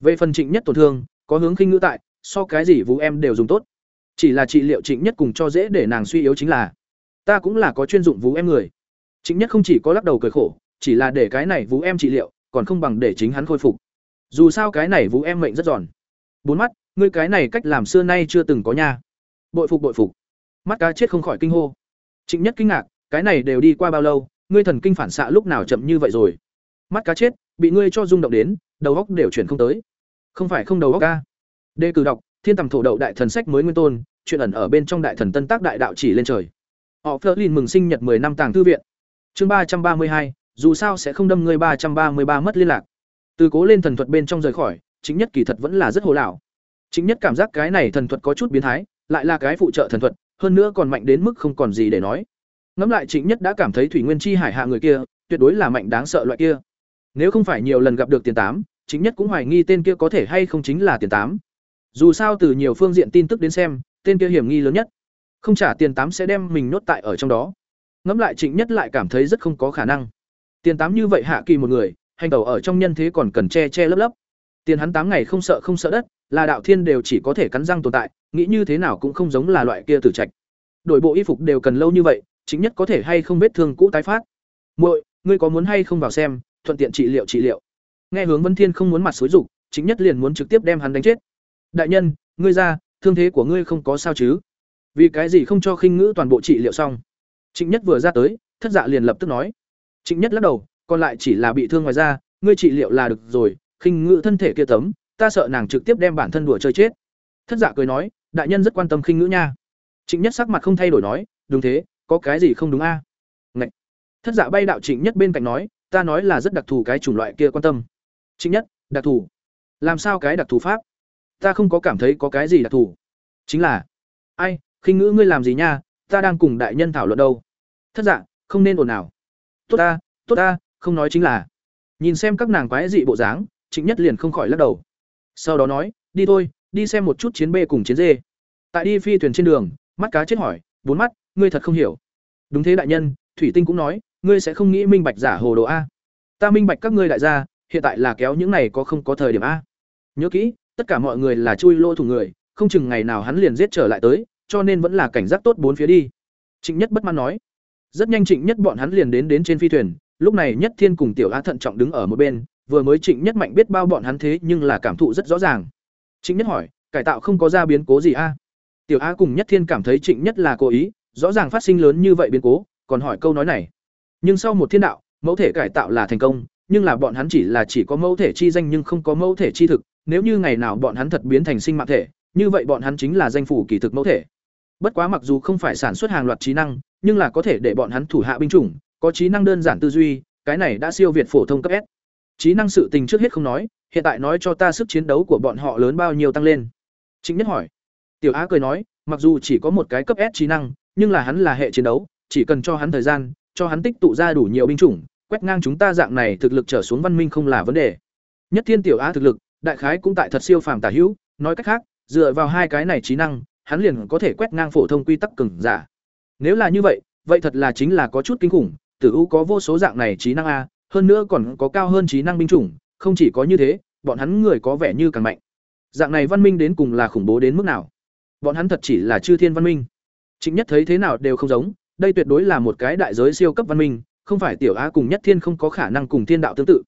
Về phần trịnh nhất tổn thương, có hướng khinh ngữ tại, so cái gì vũ em đều dùng tốt. Chỉ là trị liệu trịnh nhất cùng cho dễ để nàng suy yếu chính là, ta cũng là có chuyên dụng vũ em người. Trịnh nhất không chỉ có lắc đầu cười khổ, chỉ là để cái này vũ em trị liệu, còn không bằng để chính hắn khôi phục. Dù sao cái này vũ em mệnh rất giòn. Bốn mắt, ngươi cái này cách làm xưa nay chưa từng có nha. Bội phục bội phục. Mắt cá chết không khỏi kinh hô. Trịnh nhất kinh ngạc, cái này đều đi qua bao lâu ngươi thần kinh phản xạ lúc nào chậm như vậy rồi? Mắt cá chết, bị ngươi cho rung động đến, đầu góc đều chuyển không tới. Không phải không đầu góc ca đề cử đọc, thiên tầm thổ đậu đại thần sách mới nguyên tôn, chuyện ẩn ở bên trong đại thần tân tác đại đạo chỉ lên trời. Họ phớt lên mừng sinh nhật 10 năm tàng thư viện. Chương ba trăm ba mươi hai, dù sao sẽ không đâm ngươi ba trăm ba mươi ba mất liên lạc. Từ cố lên thần thuật bên trong rời khỏi, chính nhất kỳ thật vẫn là rất hồ lão chính nhất cảm giác cái này thần thuật có chút biến thái, lại là cái phụ trợ thần thuật, hơn nữa còn mạnh đến mức không còn gì để nói ngẫm lại trịnh nhất đã cảm thấy thủy nguyên chi hải hạ người kia, tuyệt đối là mạnh đáng sợ loại kia. Nếu không phải nhiều lần gặp được tiền tám chính nhất cũng hoài nghi tên kia có thể hay không chính là tiền tám. Dù sao từ nhiều phương diện tin tức đến xem, tên kia hiểm nghi lớn nhất. Không trả tiền tám sẽ đem mình nhốt tại ở trong đó. Ngẫm lại trịnh nhất lại cảm thấy rất không có khả năng. Tiền tám như vậy hạ kỳ một người, hành tẩu ở trong nhân thế còn cần che che lấp lấp. Tiền hắn tám ngày không sợ không sợ đất, là đạo thiên đều chỉ có thể cắn răng tồn tại, nghĩ như thế nào cũng không giống là loại kia tử trạch. Đổi bộ y phục đều cần lâu như vậy chính nhất có thể hay không vết thương cũ tái phát. Muội, ngươi có muốn hay không vào xem, thuận tiện trị liệu trị liệu. Nghe hướng vân thiên không muốn mặt xối rục chính nhất liền muốn trực tiếp đem hắn đánh chết. Đại nhân, ngươi ra, thương thế của ngươi không có sao chứ? Vì cái gì không cho khinh ngữ toàn bộ trị liệu xong? Chính nhất vừa ra tới, thất dạ liền lập tức nói. Chính nhất lắc đầu, còn lại chỉ là bị thương ngoài ra ngươi trị liệu là được rồi, khinh ngữ thân thể kia tấm, ta sợ nàng trực tiếp đem bản thân đùa chơi chết. Thất dạ cười nói, đại nhân rất quan tâm khinh ngữ nha. Trịnh nhất sắc mặt không thay đổi nói, đúng thế có cái gì không đúng a? À? thất dạ bay đạo trịnh nhất bên cạnh nói, ta nói là rất đặc thù cái chủng loại kia quan tâm. Trịnh nhất, đặc thù. Làm sao cái đặc thù pháp? Ta không có cảm thấy có cái gì đặc thù. Chính là, ai, khinh ngữ ngươi làm gì nha, ta đang cùng đại nhân thảo luận đâu. Thất dạ không nên ồn ào. Tốt ta tốt ta, không nói chính là. Nhìn xem các nàng quái dị bộ dáng, trịnh nhất liền không khỏi lắc đầu. Sau đó nói, đi thôi, đi xem một chút chiến b cùng chiến dê. Tại đi phi thuyền trên đường, mắt cá chết hỏi, bốn mắt ngươi thật không hiểu. Đúng thế đại nhân, thủy tinh cũng nói, ngươi sẽ không nghĩ minh bạch giả hồ đồ a. Ta minh bạch các ngươi đại gia, hiện tại là kéo những này có không có thời điểm a. Nhớ kỹ, tất cả mọi người là chui lô thủ người, không chừng ngày nào hắn liền giết trở lại tới, cho nên vẫn là cảnh giác tốt bốn phía đi. Trịnh nhất bất mãn nói. Rất nhanh trịnh nhất bọn hắn liền đến đến trên phi thuyền, lúc này nhất thiên cùng tiểu a thận trọng đứng ở một bên, vừa mới trịnh nhất mạnh biết bao bọn hắn thế nhưng là cảm thụ rất rõ ràng. Trịnh nhất hỏi, cải tạo không có ra biến cố gì a? Tiểu a cùng nhất thiên cảm thấy trịnh nhất là cố ý rõ ràng phát sinh lớn như vậy biến cố còn hỏi câu nói này nhưng sau một thiên đạo mẫu thể cải tạo là thành công nhưng là bọn hắn chỉ là chỉ có mẫu thể chi danh nhưng không có mẫu thể chi thực nếu như ngày nào bọn hắn thật biến thành sinh mạng thể như vậy bọn hắn chính là danh phủ kỳ thực mẫu thể Bất quá mặc dù không phải sản xuất hàng loạt trí năng, nhưng là có thể để bọn hắn thủ hạ binh chủng, có trí năng đơn giản tư duy, cái này đã siêu việt phổ thông cấp S. Trí năng sự tình trước hết không nói, hiện tại nói cho ta sức chiến đấu của bọn họ lớn bao nhiêu tăng lên. Chính Nhất hỏi. Tiểu Á cười nói, mặc dù chỉ có một cái cấp S trí năng, nhưng là hắn là hệ chiến đấu, chỉ cần cho hắn thời gian, cho hắn tích tụ ra đủ nhiều binh chủng, quét ngang chúng ta dạng này thực lực trở xuống văn minh không là vấn đề. Nhất Thiên Tiểu Á thực lực, đại khái cũng tại thật siêu phàm tả hữu, nói cách khác, dựa vào hai cái này trí năng, hắn liền có thể quét ngang phổ thông quy tắc cường giả. Nếu là như vậy, vậy thật là chính là có chút kinh khủng, Tử U có vô số dạng này trí năng a, hơn nữa còn có cao hơn trí năng binh chủng, không chỉ có như thế, bọn hắn người có vẻ như càng mạnh. Dạng này văn minh đến cùng là khủng bố đến mức nào? Bọn hắn thật chỉ là chư thiên văn minh. Trịnh Nhất thấy thế nào đều không giống, đây tuyệt đối là một cái đại giới siêu cấp văn minh, không phải tiểu á cùng Nhất Thiên không có khả năng cùng thiên đạo tương tự.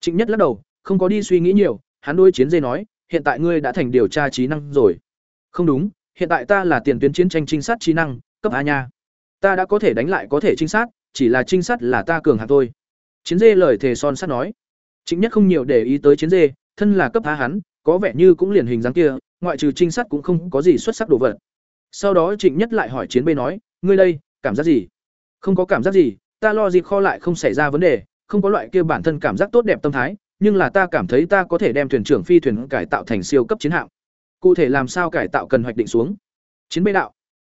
Trịnh Nhất lắc đầu, không có đi suy nghĩ nhiều, hắn đối chiến dây nói, hiện tại ngươi đã thành điều tra trí năng rồi. Không đúng, hiện tại ta là tiền tuyến chiến tranh trinh sát trí năng, cấp A nha. Ta đã có thể đánh lại có thể trinh sát, chỉ là trinh sát là ta cường hạng thôi. Chiến dê lời thề son sắt nói. Trịnh Nhất không nhiều để ý tới chiến dê, thân là cấp A hắn, có vẻ như cũng liền hình dáng kia, ngoại trừ trinh sát cũng không có gì xuất sắc đồ vật. Sau đó Trịnh Nhất lại hỏi chiến bê nói, ngươi đây, cảm giác gì? Không có cảm giác gì, ta lo gì kho lại không xảy ra vấn đề, không có loại kia bản thân cảm giác tốt đẹp tâm thái, nhưng là ta cảm thấy ta có thể đem thuyền trưởng phi thuyền cải tạo thành siêu cấp chiến hạm. Cụ thể làm sao cải tạo cần hoạch định xuống. Chiến bê đạo.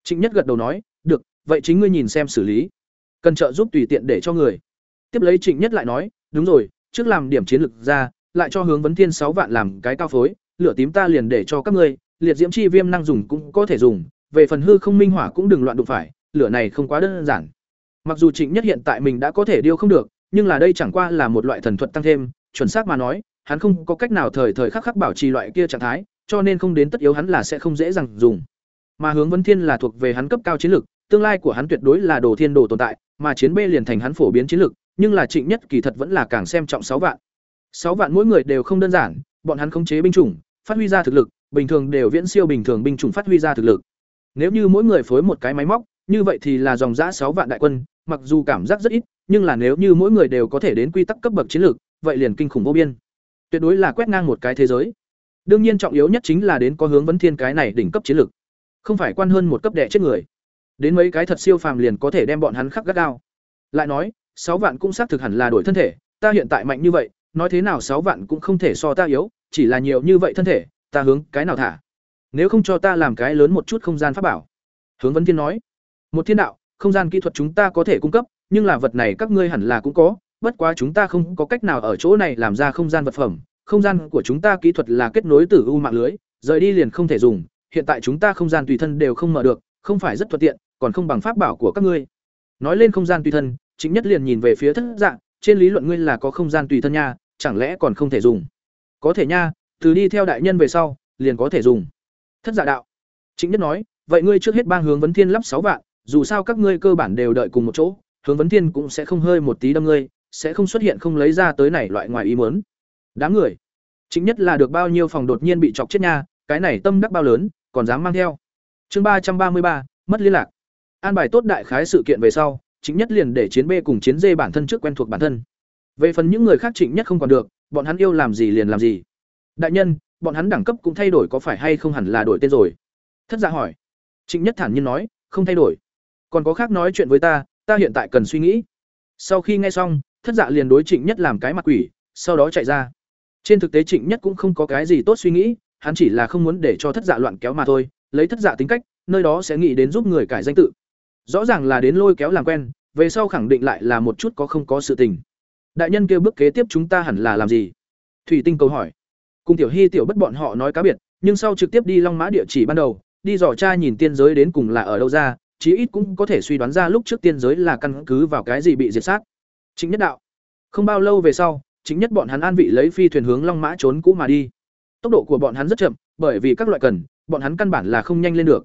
Trịnh Nhất gật đầu nói, được, vậy chính ngươi nhìn xem xử lý. Cần trợ giúp tùy tiện để cho người. Tiếp lấy Trịnh Nhất lại nói, đúng rồi, trước làm điểm chiến lược ra, lại cho hướng vấn thiên sáu vạn làm cái cao phối, lửa tím ta liền để cho các ngươi, liệt diễm chi viêm năng dùng cũng có thể dùng, về phần hư không minh hỏa cũng đừng loạn đụng phải, lửa này không quá đơn giản. Mặc dù Trịnh Nhất hiện tại mình đã có thể điêu không được, nhưng là đây chẳng qua là một loại thần thuật tăng thêm, chuẩn xác mà nói, hắn không có cách nào thời thời khắc khắc bảo trì loại kia trạng thái, cho nên không đến tất yếu hắn là sẽ không dễ dàng dùng. Mà hướng Vân Thiên là thuộc về hắn cấp cao chiến lực, tương lai của hắn tuyệt đối là đồ thiên đồ tồn tại, mà chiến B liền thành hắn phổ biến chiến lực, nhưng là Trịnh Nhất kỳ thật vẫn là càng xem trọng sáu vạn. sáu vạn mỗi người đều không đơn giản, bọn hắn khống chế binh chủng, phát huy ra thực lực, bình thường đều viễn siêu bình thường binh chủng phát huy ra thực lực. Nếu như mỗi người phối một cái máy móc, như vậy thì là dòng giã sáu vạn đại quân, mặc dù cảm giác rất ít, nhưng là nếu như mỗi người đều có thể đến quy tắc cấp bậc chiến lược, vậy liền kinh khủng vô biên. Tuyệt đối là quét ngang một cái thế giới. Đương nhiên trọng yếu nhất chính là đến có hướng vấn thiên cái này đỉnh cấp chiến lược. Không phải quan hơn một cấp đệ chết người. Đến mấy cái thật siêu phàm liền có thể đem bọn hắn khắc gắt gao. Lại nói, sáu vạn cũng xác thực hẳn là đổi thân thể, ta hiện tại mạnh như vậy, nói thế nào sáu vạn cũng không thể so ta yếu, chỉ là nhiều như vậy thân thể, ta hướng cái nào thả? Nếu không cho ta làm cái lớn một chút không gian pháp bảo. Hướng Vấn Thiên nói, một thiên đạo, không gian kỹ thuật chúng ta có thể cung cấp, nhưng là vật này các ngươi hẳn là cũng có, bất quá chúng ta không có cách nào ở chỗ này làm ra không gian vật phẩm, không gian của chúng ta kỹ thuật là kết nối từ u mạng lưới, rời đi liền không thể dùng, hiện tại chúng ta không gian tùy thân đều không mở được, không phải rất thuận tiện, còn không bằng pháp bảo của các ngươi. Nói lên không gian tùy thân, chính nhất liền nhìn về phía thất dạng, trên lý luận ngươi là có không gian tùy thân nha, chẳng lẽ còn không thể dùng? Có thể nha, từ đi theo đại nhân về sau, liền có thể dùng. Thất giả đạo. Chính nhất nói, vậy ngươi trước hết bang hướng vấn thiên lắp sáu vạn, dù sao các ngươi cơ bản đều đợi cùng một chỗ, hướng vấn thiên cũng sẽ không hơi một tí đâm ngươi, sẽ không xuất hiện không lấy ra tới này loại ngoài ý muốn. Đám người, chính nhất là được bao nhiêu phòng đột nhiên bị chọc chết nha, cái này tâm đắc bao lớn, còn dám mang theo. Chương ba trăm ba mươi ba, mất liên lạc. An bài tốt đại khái sự kiện về sau, chính nhất liền để chiến B cùng chiến D bản thân trước quen thuộc bản thân. Về phần những người khác Trịnh Nhất không còn được, bọn hắn yêu làm gì liền làm gì. Đại nhân, bọn hắn đẳng cấp cũng thay đổi có phải hay không hẳn là đổi tên rồi? Thất Dạ hỏi. Trịnh Nhất thản nhiên nói, không thay đổi. Còn có khác nói chuyện với ta, ta hiện tại cần suy nghĩ. Sau khi nghe xong, Thất Dạ liền đối Trịnh Nhất làm cái mặt quỷ, sau đó chạy ra. Trên thực tế Trịnh Nhất cũng không có cái gì tốt suy nghĩ, hắn chỉ là không muốn để cho Thất Dạ loạn kéo mà thôi, lấy Thất Dạ tính cách, nơi đó sẽ nghĩ đến giúp người cải danh tự. Rõ ràng là đến lôi kéo làm quen, về sau khẳng định lại là một chút có không có sự tình. Đại nhân kêu bước kế tiếp chúng ta hẳn là làm gì? Thủy Tinh câu hỏi. Cùng Tiểu Hy tiểu bất bọn họ nói cá biệt, nhưng sau trực tiếp đi Long Mã địa chỉ ban đầu, đi dò tra nhìn tiên giới đến cùng là ở đâu ra, chí ít cũng có thể suy đoán ra lúc trước tiên giới là căn cứ vào cái gì bị diệt sát. Chính nhất đạo. Không bao lâu về sau, chính nhất bọn hắn an vị lấy phi thuyền hướng Long Mã trốn cũ mà đi. Tốc độ của bọn hắn rất chậm, bởi vì các loại cần, bọn hắn căn bản là không nhanh lên được.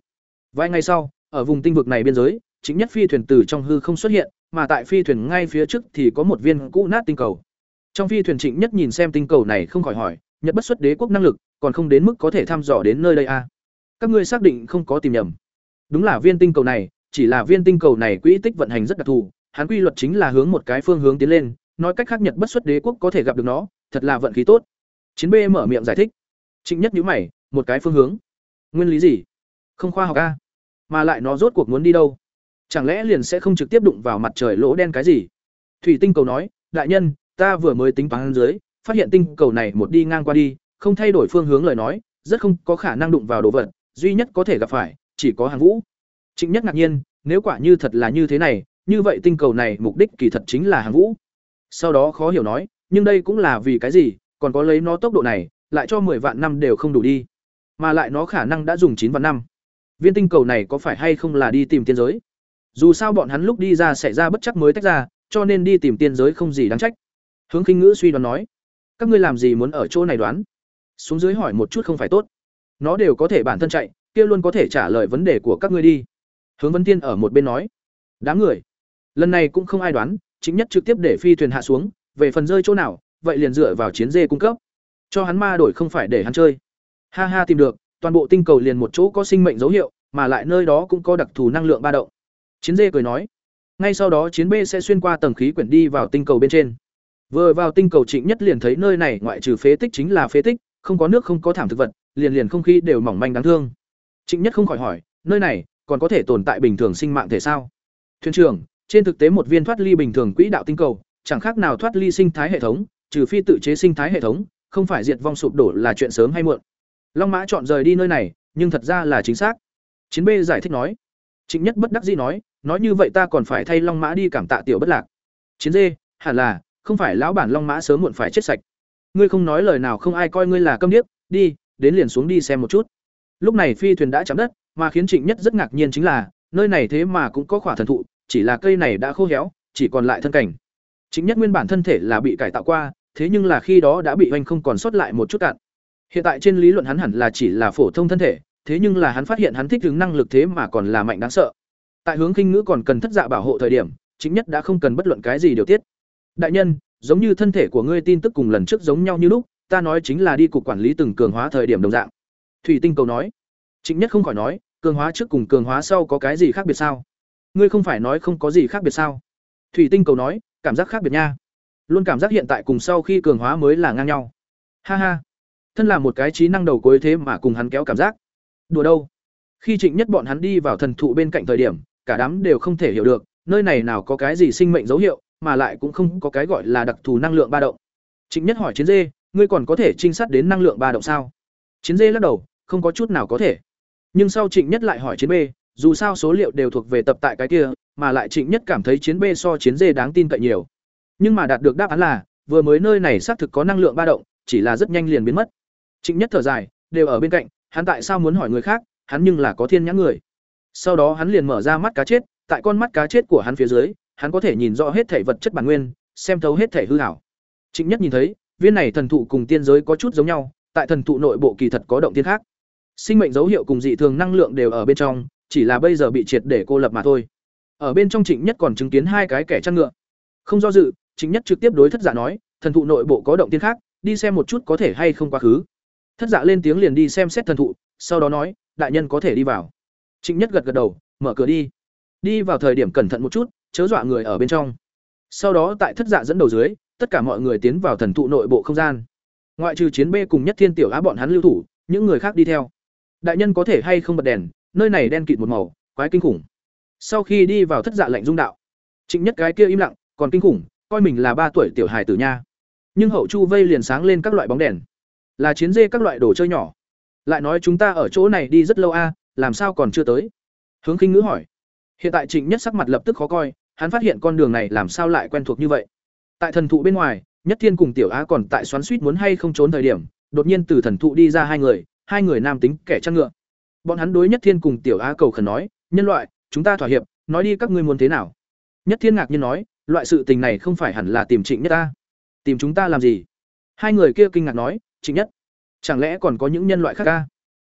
Vài ngày sau, ở vùng tinh vực này biên giới, chính nhất phi thuyền từ trong hư không xuất hiện, mà tại phi thuyền ngay phía trước thì có một viên cũ nát tinh cầu. Trong phi thuyền Trịnh Nhất nhìn xem tinh cầu này không khỏi hỏi, Nhật bất xuất đế quốc năng lực, còn không đến mức có thể thăm dò đến nơi đây a. À? Các ngươi xác định không có tìm nhầm. Đúng là viên tinh cầu này, chỉ là viên tinh cầu này quỹ tích vận hành rất đặc thù, hắn quy luật chính là hướng một cái phương hướng tiến lên, nói cách khác Nhật bất xuất đế quốc có thể gặp được nó, thật là vận khí tốt. Chiến B mở miệng giải thích. Trịnh Nhất nhữ mày, một cái phương hướng. Nguyên lý gì? Không khoa học a. Mà lại nó rốt cuộc muốn đi đâu? Chẳng lẽ liền sẽ không trực tiếp đụng vào mặt trời lỗ đen cái gì? Thủy tinh cầu nói, đại nhân, ta vừa mới tính toán dưới, phát hiện tinh cầu này một đi ngang qua đi, không thay đổi phương hướng lời nói, rất không có khả năng đụng vào đồ vật, duy nhất có thể gặp phải chỉ có hàng vũ. Trịnh Nhất ngạc nhiên, nếu quả như thật là như thế này, như vậy tinh cầu này mục đích kỳ thật chính là hàng vũ. Sau đó khó hiểu nói, nhưng đây cũng là vì cái gì, còn có lấy nó tốc độ này, lại cho 10 vạn năm đều không đủ đi. Mà lại nó khả năng đã dùng chín vạn năm. Viên tinh cầu này có phải hay không là đi tìm tiên giới? Dù sao bọn hắn lúc đi ra xảy ra bất chắc mới tách ra, cho nên đi tìm tiên giới không gì đáng trách. Hướng Khinh Ngữ suy đoán nói, các ngươi làm gì muốn ở chỗ này đoán? Xuống dưới hỏi một chút không phải tốt. Nó đều có thể bản thân chạy, kia luôn có thể trả lời vấn đề của các ngươi đi. Hướng vấn Tiên ở một bên nói, đám người, lần này cũng không ai đoán, chính nhất trực tiếp để phi thuyền hạ xuống, về phần rơi chỗ nào, vậy liền dựa vào chiến dê cung cấp. Cho hắn ma đổi không phải để hắn chơi. Ha ha tìm được, toàn bộ tinh cầu liền một chỗ có sinh mệnh dấu hiệu, mà lại nơi đó cũng có đặc thù năng lượng ba động. Chiến dê cười nói, ngay sau đó chiến B sẽ xuyên qua tầng khí quyển đi vào tinh cầu bên trên. Vừa vào tinh cầu Trịnh Nhất liền thấy nơi này ngoại trừ phế tích chính là phế tích, không có nước không có thảm thực vật, liền liền không khí đều mỏng manh đáng thương. Trịnh Nhất không khỏi hỏi, nơi này còn có thể tồn tại bình thường sinh mạng thể sao? Thuyền trưởng, trên thực tế một viên thoát ly bình thường quỹ đạo tinh cầu, chẳng khác nào thoát ly sinh thái hệ thống, trừ phi tự chế sinh thái hệ thống, không phải diệt vong sụp đổ là chuyện sớm hay muộn. Long Mã chọn rời đi nơi này, nhưng thật ra là chính xác. Chiến B giải thích nói. Trịnh Nhất bất đắc dĩ nói, nói như vậy ta còn phải thay Long Mã đi cảm tạ tiểu bất lạc. Chiến dê, hẳn là, không phải lão bản Long Mã sớm muộn phải chết sạch. Ngươi không nói lời nào không ai coi ngươi là câm điếc, đi, đến liền xuống đi xem một chút. Lúc này phi thuyền đã chạm đất, mà khiến Trịnh Nhất rất ngạc nhiên chính là, nơi này thế mà cũng có khỏa thần thụ, chỉ là cây này đã khô héo, chỉ còn lại thân cảnh. Trịnh Nhất nguyên bản thân thể là bị cải tạo qua, thế nhưng là khi đó đã bị oanh không còn sót lại một chút cạn. Hiện tại trên lý luận hắn hẳn là chỉ là phổ thông thân thể, thế nhưng là hắn phát hiện hắn thích ứng năng lực thế mà còn là mạnh đáng sợ. Tại hướng khinh ngữ còn cần thất dạ bảo hộ thời điểm, chính nhất đã không cần bất luận cái gì điều tiết. Đại nhân, giống như thân thể của ngươi tin tức cùng lần trước giống nhau như lúc, ta nói chính là đi cục quản lý từng cường hóa thời điểm đồng dạng. Thủy Tinh cầu nói. Trịnh nhất không khỏi nói, cường hóa trước cùng cường hóa sau có cái gì khác biệt sao? Ngươi không phải nói không có gì khác biệt sao? Thủy Tinh cầu nói, cảm giác khác biệt nha. Luôn cảm giác hiện tại cùng sau khi cường hóa mới là ngang nhau. Ha ha. Thân là một cái trí năng đầu cuối thế mà cùng hắn kéo cảm giác. Đùa đâu? Khi Trịnh Nhất bọn hắn đi vào thần thụ bên cạnh thời điểm, cả đám đều không thể hiểu được, nơi này nào có cái gì sinh mệnh dấu hiệu, mà lại cũng không có cái gọi là đặc thù năng lượng ba động. Trịnh Nhất hỏi Chiến Dê, ngươi còn có thể trinh sát đến năng lượng ba động sao? Chiến Dê lắc đầu, không có chút nào có thể. Nhưng sau Trịnh Nhất lại hỏi Chiến B, dù sao số liệu đều thuộc về tập tại cái kia, mà lại Trịnh Nhất cảm thấy Chiến B so Chiến Dê đáng tin cậy nhiều. Nhưng mà đạt được đáp án là, vừa mới nơi này xác thực có năng lượng ba động, chỉ là rất nhanh liền biến mất. Trịnh Nhất thở dài, đều ở bên cạnh, hắn tại sao muốn hỏi người khác, hắn nhưng là có thiên nhãn người. Sau đó hắn liền mở ra mắt cá chết, tại con mắt cá chết của hắn phía dưới, hắn có thể nhìn rõ hết thể vật chất bản nguyên, xem thấu hết thể hư ảo. Trịnh Nhất nhìn thấy, viên này thần thụ cùng tiên giới có chút giống nhau, tại thần thụ nội bộ kỳ thật có động tiên khác. Sinh mệnh dấu hiệu cùng dị thường năng lượng đều ở bên trong, chỉ là bây giờ bị triệt để cô lập mà thôi. Ở bên trong Trịnh Nhất còn chứng kiến hai cái kẻ chăn ngựa. Không do dự, Trịnh Nhất trực tiếp đối thất giả nói, thần thụ nội bộ có động tiên khác, đi xem một chút có thể hay không quá khứ. Thất giả lên tiếng liền đi xem xét thần thụ, sau đó nói, đại nhân có thể đi vào. Trịnh Nhất gật gật đầu, mở cửa đi. Đi vào thời điểm cẩn thận một chút, chớ dọa người ở bên trong. Sau đó tại thất dạ dẫn đầu dưới, tất cả mọi người tiến vào thần thụ nội bộ không gian. Ngoại trừ chiến B cùng Nhất Thiên tiểu á bọn hắn lưu thủ, những người khác đi theo. Đại nhân có thể hay không bật đèn, nơi này đen kịt một màu, quái kinh khủng. Sau khi đi vào thất dạ lạnh dung đạo, Trịnh Nhất cái kia im lặng, còn kinh khủng, coi mình là ba tuổi tiểu hài tử nha. Nhưng hậu chu vây liền sáng lên các loại bóng đèn, là chiến dê các loại đồ chơi nhỏ. Lại nói chúng ta ở chỗ này đi rất lâu a, làm sao còn chưa tới hướng khinh ngữ hỏi hiện tại trịnh nhất sắc mặt lập tức khó coi hắn phát hiện con đường này làm sao lại quen thuộc như vậy. Tại thần thụ bên ngoài nhất thiên cùng tiểu á còn tại xoắn suýt muốn hay không trốn thời điểm đột nhiên từ thần thụ đi ra hai người hai người nam tính kẻ chăn ngựa. Bọn hắn đối nhất thiên cùng tiểu á cầu khẩn nói nhân loại chúng ta thỏa hiệp nói đi các ngươi muốn thế nào? Nhất thiên ngạc nhiên nói loại sự tình này không phải hẳn là tìm trịnh nhất ta. Tìm chúng ta làm gì? Hai người kia kinh ngạc nói trịnh nhất chẳng lẽ còn có những nhân loại khác ca?